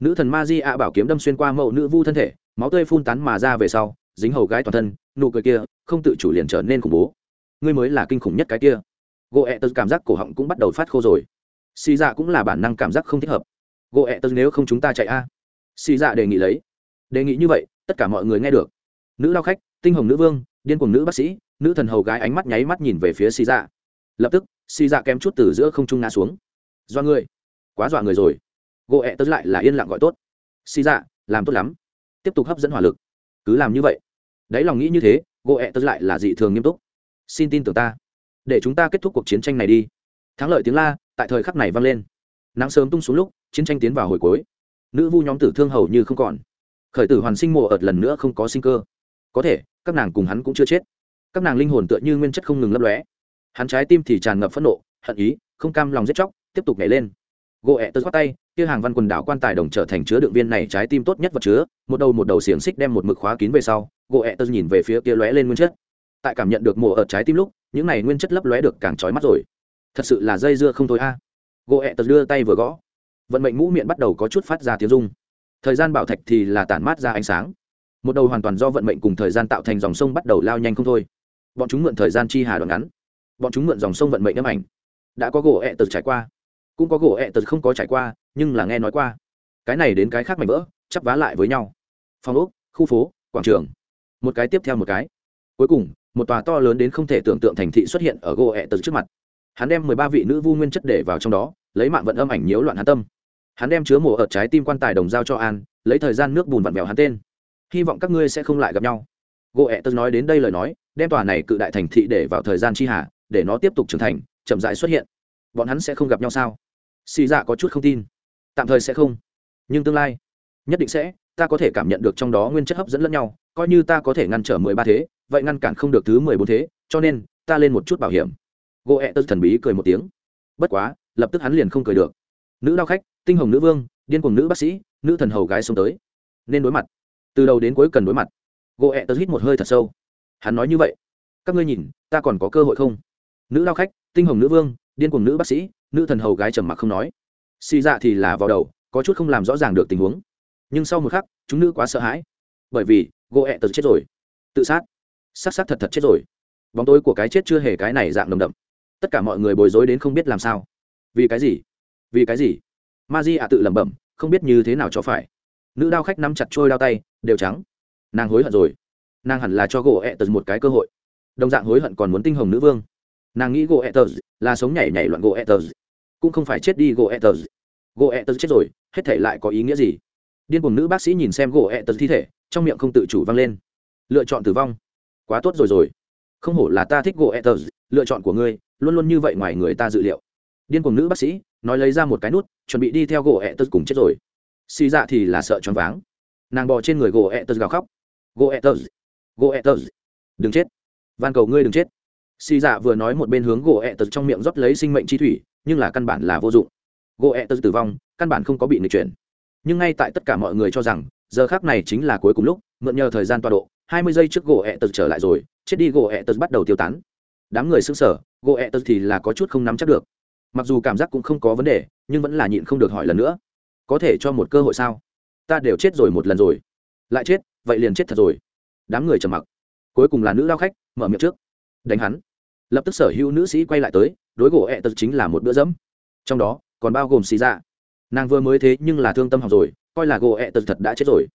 Nữ thần ma di ạ bảo kiếm đâm xuyên qua mẫu nữ vu thân thể, máu tươi phun tán mà ra về sau, dính hầu gái toàn thân nụ cười kia không tự chủ liền trở nên khủng bố. Ngươi mới là kinh khủng nhất cái kia. Gỗ ẹ tật cảm giác cổ họng cũng bắt đầu phát khô rồi. Xì dạ cũng là bản năng cảm giác không thích hợp. Gỗ ẹ tật nếu không chúng ta chạy a. À. xì dạ đề nghị lấy. Đề nghị như vậy, tất cả mọi người nghe được. Nữ lao khách, tinh hồng nữ vương, điên cùng nữ bác sĩ, nữ thần hầu gái ánh mắt nháy mắt nhìn về phía xì dạ. Lập tức, xì dạ kém chút từ giữa không trung ngã xuống. Do người. Quá dọa người rồi. Gỗ ẹ tớ lại là yên lặng gọi tốt. Xì dạ làm tốt lắm. Tiếp tục hấp dẫn hỏa lực. Cứ làm như vậy đáy lòng nghĩ như thế gỗ ẹ tớ lại là dị thường nghiêm túc. Xin tin tưởng ta. Để chúng ta kết thúc cuộc chiến tranh này đi. Thắng lợi tiếng la, tại thời khắc này vang lên. Nắng sớm tung xuống lúc, chiến tranh tiến vào hồi cuối. Nữ vu nhóm tử thương hầu như không còn. Khởi tử hoàn sinh mộ ợt lần nữa không có sinh cơ. Có thể, các nàng cùng hắn cũng chưa chết. Các nàng linh hồn tựa như nguyên chất không ngừng lấp lóe. Hắn trái tim thì tràn ngập phẫn nộ, hận ý, không cam lòng giết chóc, tiếp tục nhảy lên. Gỗ ẹ tớ khoát tay, kia hàng văn quần đảo quan tài đồng trở thành chứa đựng viên này trái tim tốt nhất vật chứa. Một đầu một đầu xiềng xích đem một mực khóa kín về sau gỗ ẹ tớ nhìn về phía kia lóe lên nguyên chất. Tại cảm nhận được mùa ở trái tim lúc, những này nguyên chất lấp lóe được càng trói mắt rồi. Thật sự là dây dưa không thôi a. Gỗ ẹ tớ đưa tay vừa gõ. Vận mệnh mũ miệng bắt đầu có chút phát ra tiếng rung. Thời gian bảo thạch thì là tản mát ra ánh sáng. Một đầu hoàn toàn do vận mệnh cùng thời gian tạo thành dòng sông bắt đầu lao nhanh không thôi. Bọn chúng mượn thời gian chi hà đoạn ngắn. Bọn chúng mượn dòng sông vận mệnh âm ảnh. Đã có gỗ ẹ tật trải qua. Cũng có gỗ ẹ tật không có trải qua, nhưng là nghe nói qua. Cái này đến cái khác mảnh vỡ, chắp vá lại với nhau. Phòng ốc, khu phố, quảng trường một cái tiếp theo một cái. Cuối cùng, một tòa to lớn đến không thể tưởng tượng thành thị xuất hiện ở gỗ ẹ tật trước mặt. Hắn đem mười ba vị nữ vu nguyên chất để vào trong đó, lấy mạng vận âm ảnh nhiễu loạn hắn tâm. Hắn đem chứa mổ ở trái tim quan tài đồng giao cho an, lấy thời gian nước bùn vặn mèo hắn tên. Hy vọng các ngươi sẽ không lại gặp nhau. Gỗ ẹ tật nói đến đây lời nói, đem tòa này cự đại thành thị để vào thời gian chi hạ, để nó tiếp tục trưởng thành, chậm rãi xuất hiện. Bọn hắn sẽ không gặp nhau sao? Xì dạ có chút không tin. Tạm thời sẽ không, nhưng tương lai nhất định sẽ ta có thể cảm nhận được trong đó nguyên chất hấp dẫn lẫn nhau, coi như ta có thể ngăn trở mười ba thế, vậy ngăn cản không được thứ mười bốn thế, cho nên, ta lên một chút bảo hiểm. Gỗ ẹ e tớ thần bí cười một tiếng. Bất quá, lập tức hắn liền không cười được. Nữ đao khách, tinh hồng nữ vương, điên cuồng nữ bác sĩ, nữ thần hầu gái xông tới. Nên đối mặt. Từ đầu đến cuối cần đối mặt. Gỗ ẹ e tớ hít một hơi thật sâu. Hắn nói như vậy. Các ngươi nhìn, ta còn có cơ hội không? Nữ đao khách, tinh hồng nữ vương, điên cuồng nữ bác sĩ, nữ thần hầu gái trầm mặc không nói. Xì dạ thì là vào đầu, có chút không làm rõ ràng được tình huống nhưng sau một khắc, chúng nữ quá sợ hãi. Bởi vì, gỗ ẹ tật chết rồi. Tự sát. S á t s á t thật thật chết rồi. Bóng tối của cái chết chưa hề cái này dạng nồng đậm. Tất cả mọi người bối rối đến không biết làm sao. Vì cái gì? Vì cái gì? Ma di ạ tự lẩm bẩm, không biết như thế nào cho phải. Nữ đao khách nắm chặt trôi đao tay, đều trắng. Nàng hối hận rồi. Nàng hẳn là cho gỗ ẹ tật một cái cơ hội. Đồng dạng hối hận còn muốn tinh hồng nữ vương. Nàng nghĩ gỗ ẹ tật là sống nhảy nhảy loạn gỗ ẹ tật. Cũng không phải chết đi gỗ ẹ tật. Gỗ ẹ tật chết rồi, hết thể lại có ý nghĩa gì? Điên cùng nữ bác sĩ nhìn xem gỗ ẹ tật thi thể, trong miệng không tự chủ vang lên. Lựa chọn tử vong. Quá tốt rồi rồi. Không hổ là ta thích gỗ ẹ tật. Lựa chọn của ngươi, luôn luôn như vậy ngoài người ta dự liệu. Điên cùng nữ bác sĩ, nói lấy ra một cái nút, chuẩn bị đi theo gỗ ẹ tật cùng chết rồi. Xì dạ thì là sợ choáng váng. Nàng bò trên người gỗ ẹ tật gào khóc. Gỗ ẹ tật. Gỗ ẹ tật. Đừng chết. Van cầu ngươi đừng chết. Xì dạ vừa nói một bên hướng gỗ ẹ tật trong miệng rót lấy sinh mệnh chi thủy, nhưng là căn bản là vô dụng. Gỗ ẹ tật tử vong, căn bản không có bị nghịch chuyển nhưng ngay tại tất cả mọi người cho rằng, giờ khác này chính là cuối cùng lúc, mượn nhờ thời gian tọa độ, hai mươi giây trước gỗ ẹ tật trở lại rồi, chết đi gỗ ẹ tật bắt đầu tiêu tán. Đám người xứng sở gỗ ẹ tật thì là có chút không nắm chắc được. Mặc dù cảm giác cũng không có vấn đề, nhưng vẫn là nhịn không được hỏi lần nữa. Có thể cho một cơ hội sao? Ta đều chết rồi một lần rồi. Lại chết, vậy liền chết thật rồi. Đám người trầm mặc. Cuối cùng là nữ lao khách, mở miệng trước. Đánh hắn. Lập tức sở hữu nữ sĩ quay lại tới, đối gỗ ẹ tật chính là một bữa dẫm. Trong đó, còn bao gồm xì ra nàng vừa mới thế nhưng là thương tâm học rồi, coi là gỗ ẹ tật thật đã chết rồi.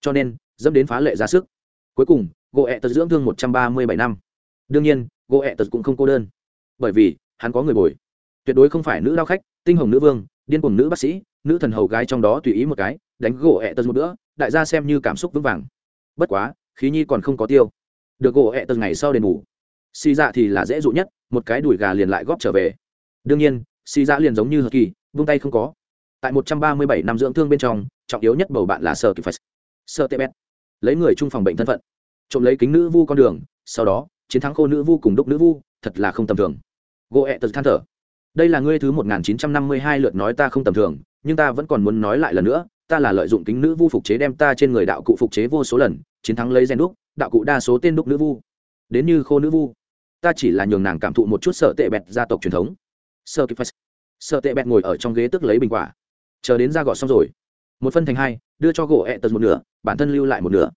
Cho nên, dẫm đến phá lệ ra sức. Cuối cùng, gỗ ẹ tật dưỡng thương một trăm ba mươi bảy năm. Đương nhiên, gỗ ẹ tật cũng không cô đơn. Bởi vì, hắn có người bồi. Tuyệt đối không phải nữ lao khách, tinh hồng nữ vương, điên cùng nữ bác sĩ, nữ thần hầu gái trong đó tùy ý một cái, đánh gỗ ẹ tật một bữa, đại gia xem như cảm xúc vững vàng. Bất quá, khí nhi còn không có tiêu. Được gỗ ẹ tật ngày sau đền ngủ xì dạ thì là dễ dụ nhất, một cái đùi gà liền lại góp trở về. Đương nhiên, xì dạ liền giống như hờ kỳ, vung tay không có tại một trăm ba mươi bảy năm dưỡng thương bên trong, trọng yếu nhất bầu bạn là sơ kịp phải sơ tê lấy người chung phòng bệnh thân phận, trộm lấy kính nữ vu con đường, sau đó, chiến thắng khô nữ vu cùng đúc nữ vu, thật là không tầm thường. Gỗ ẹ tật than thở. Đây là ngươi thứ một nghìn chín trăm năm mươi hai lượt nói ta không tầm thường, nhưng ta vẫn còn muốn nói lại lần nữa, ta là lợi dụng kính nữ vu phục chế đem ta trên người đạo cụ phục chế vô số lần, chiến thắng lấy gen đúc, đạo cụ đa số tên đúc nữ vu. Đến như khô nữ vu. Ta chỉ là nhường nàng cảm thụ một chút sợ tệ bẹt gia tộc truyền thống. Sợ kịp sợ tệ bẹt ngồi ở trong ghế tức lấy bình quả chờ đến ra gọt xong rồi. Một phân thành hai, đưa cho gỗ ẹ tật một nửa, bản thân lưu lại một nửa.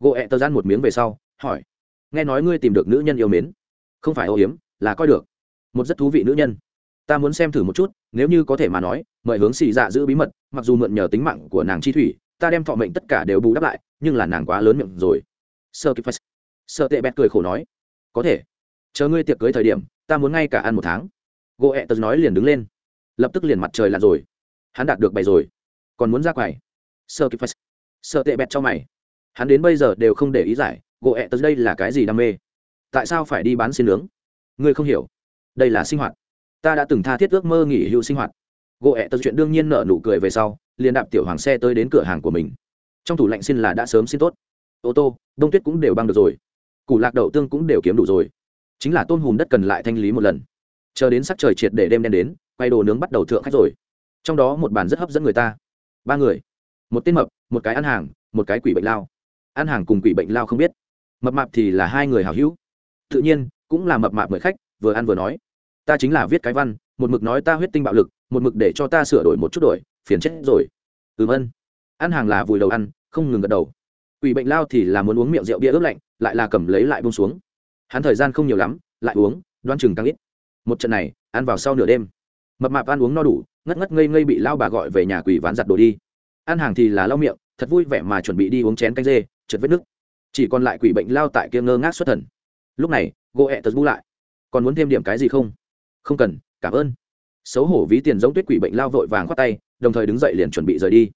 Gỗ ẹ tật gian một miếng về sau, hỏi, nghe nói ngươi tìm được nữ nhân yêu mến? Không phải âu hiếm là coi được. Một rất thú vị nữ nhân. Ta muốn xem thử một chút, nếu như có thể mà nói, mời hướng xì dạ giữ bí mật, mặc dù mượn nhờ tính mạng của nàng chi thủy, ta đem thọ mệnh tất cả đều bù đắp lại, nhưng là nàng quá lớn miệng rồi. Sơ kịp sợ tệ bẹt cười khổ nói, có thể. Chờ ngươi tiệc cưới thời điểm, ta muốn ngay cả ăn một tháng. Gỗ ẹ tật nói liền đứng lên. Lập tức liền mặt trời lặn rồi hắn đạt được bày rồi. Còn muốn ra quầy. Sợ kịp sợ tệ bẹt cho mày. Hắn đến bây giờ đều không để ý giải, gỗ ẹ tới đây là cái gì đam mê? Tại sao phải đi bán xin nướng? Ngươi không hiểu. Đây là sinh hoạt. Ta đã từng tha thiết ước mơ nghỉ hưu sinh hoạt. Gỗ ẹ tật chuyện đương nhiên nợ nụ cười về sau, liền đạp tiểu hoàng xe tới đến cửa hàng của mình. Trong tủ lạnh xin là đã sớm xin tốt. Ô tô, đông tuyết cũng đều băng được rồi. Củ lạc đậu tương cũng đều kiếm đủ rồi. Chính là tôm hùm đất cần lại thanh lý một lần. Chờ đến sắc trời triệt để đêm đen đến, quay đồ nướng bắt đầu thượng khách rồi trong đó một bàn rất hấp dẫn người ta. Ba người. Một tên mập, một cái ăn hàng, một cái quỷ bệnh lao. Ăn hàng cùng quỷ bệnh lao không biết. Mập mạp thì là hai người hào hữu. Tự nhiên, cũng là mập mạp mời khách, vừa ăn vừa nói. Ta chính là viết cái văn, một mực nói ta huyết tinh bạo lực, một mực để cho ta sửa đổi một chút đổi, phiền chết rồi. Ừm ân. Ăn hàng là vùi đầu ăn, không ngừng gật đầu. Quỷ bệnh lao thì là muốn uống miệng rượu bia ướp lạnh, lại là cầm lấy lại bông xuống. Hắn thời gian không nhiều lắm, lại uống, đoan chừng càng ít. Một trận này, ăn vào sau nửa đêm mập mạp ăn uống no đủ, ngất ngất ngây ngây bị lao bà gọi về nhà quỷ ván giặt đồ đi. Ăn hàng thì là lau miệng, thật vui vẻ mà chuẩn bị đi uống chén canh dê, trượt vết nước chỉ còn lại quỷ bệnh lao tại kia ngơ ngác xuất thần. Lúc này gỗ ẹ tật bu lại. Còn muốn thêm điểm cái gì không? Không cần, cảm ơn. Xấu hổ ví tiền giống tuyết quỷ bệnh lao vội vàng khoát tay, đồng thời đứng dậy liền chuẩn bị rời đi.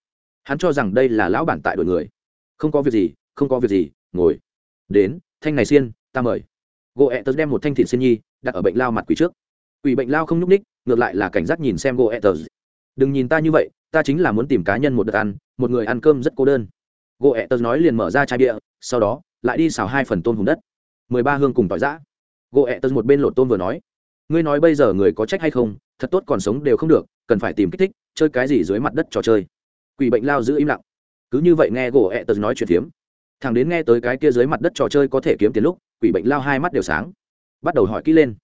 Hắn cho rằng đây là lão bản tại đội người. Không có việc gì, không có việc gì, ngồi. Đến, thanh này xiên, ta mời. Gỗ ẹ tật đem một thanh thịt xiên nhi đặt ở bệnh lao mặt quỷ trước quỷ bệnh lao không nhúc ních ngược lại là cảnh giác nhìn xem Goether. đừng nhìn ta như vậy, ta chính là muốn tìm cá nhân một đợt ăn, một người ăn cơm rất cô đơn. Goether nói liền mở ra chai bia, sau đó, lại đi xào hai phần tôm hùm đất. Mười ba hương cùng tỏi giã. Goether một bên lột tôm vừa nói. Ngươi nói bây giờ người có trách hay không, thật tốt còn sống đều không được, cần phải tìm kích thích, chơi cái gì dưới mặt đất trò chơi. Quỷ bệnh lao giữ im lặng. Cứ như vậy nghe Goether nói chuyện phiếm. Thằng đến nghe tới cái kia dưới mặt đất trò chơi có thể kiếm tiền lúc, quỷ bệnh lao hai mắt đều sáng. Bắt đầu hỏi kỹ lên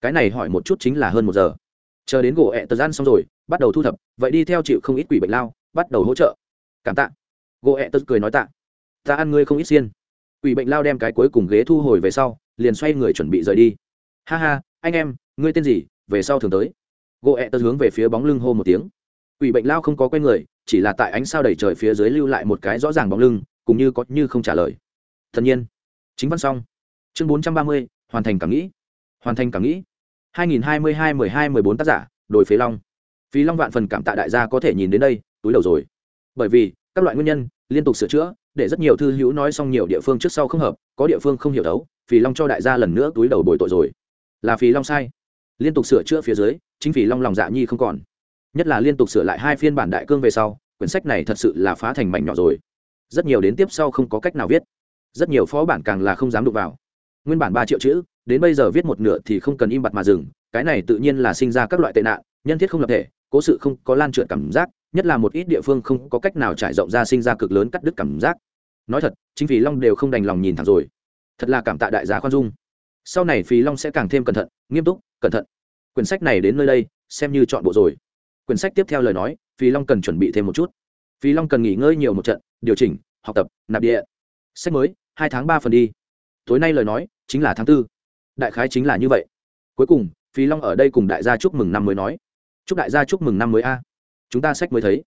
cái này hỏi một chút chính là hơn một giờ. Chờ đến gỗ ẹ tật ăn xong rồi, bắt đầu thu thập, vậy đi theo chịu không ít quỷ bệnh lao, bắt đầu hỗ trợ. Cảm tạ. Gỗ ẹ tật cười nói tạ. Ta ăn ngươi không ít xiên. Quỷ bệnh lao đem cái cuối cùng ghế thu hồi về sau, liền xoay người chuẩn bị rời đi. Ha ha, anh em, ngươi tên gì? Về sau thường tới. Gỗ ẹ tật hướng về phía bóng lưng hô một tiếng. Quỷ bệnh lao không có quen người, chỉ là tại ánh sao đầy trời phía dưới lưu lại một cái rõ ràng bóng lưng, cũng như có như không trả lời. Tất nhiên. Chính văn xong. Chương bốn trăm ba mươi, hoàn thành cảm nghĩ hoàn thành cảm nghĩ. hai nghìn hai mươi hai mười hai mười bốn tác giả đổi phế long. Phí long vạn phần cảm tạ đại gia có thể nhìn đến đây, túi đầu rồi. Bởi vì, các loại nguyên nhân, liên tục sửa chữa, để rất nhiều thư hữu nói xong nhiều địa phương trước sau không hợp, có địa phương không hiểu đấu, phí long cho đại gia lần nữa túi đầu bồi tội rồi. Là phí long sai. Liên tục sửa chữa phía dưới, chính phí long lòng dạ nhi không còn. Nhất là liên tục sửa lại hai phiên bản đại cương về sau, quyển sách này thật sự là phá thành mảnh nhỏ rồi. Rất nhiều đến tiếp sau không có cách nào viết. Rất nhiều phó bản càng là không dám đụng vào nguyên bản ba triệu chữ, đến bây giờ viết một nửa thì không cần im bặt mà dừng, cái này tự nhiên là sinh ra các loại tệ nạn, nhân thiết không lập thể, cố sự không có lan trượt cảm giác, nhất là một ít địa phương không có cách nào trải rộng ra sinh ra cực lớn cắt đứt cảm giác. Nói thật, chính vì long đều không đành lòng nhìn thẳng rồi. Thật là cảm tạ đại giá khoan dung. Sau này phí long sẽ càng thêm cẩn thận, nghiêm túc, cẩn thận. Quyển sách này đến nơi đây, xem như chọn bộ rồi. Quyển sách tiếp theo lời nói, phí long cần chuẩn bị thêm một chút. Phí long cần nghỉ ngơi nhiều một trận, điều chỉnh, học tập, nạp địa. Sách mới, hai tháng ba phần đi tối nay lời nói chính là tháng tư. Đại khái chính là như vậy. Cuối cùng, Phi long ở đây cùng đại gia chúc mừng năm mới nói. Chúc đại gia chúc mừng năm mới a. Chúng ta sách mới thấy.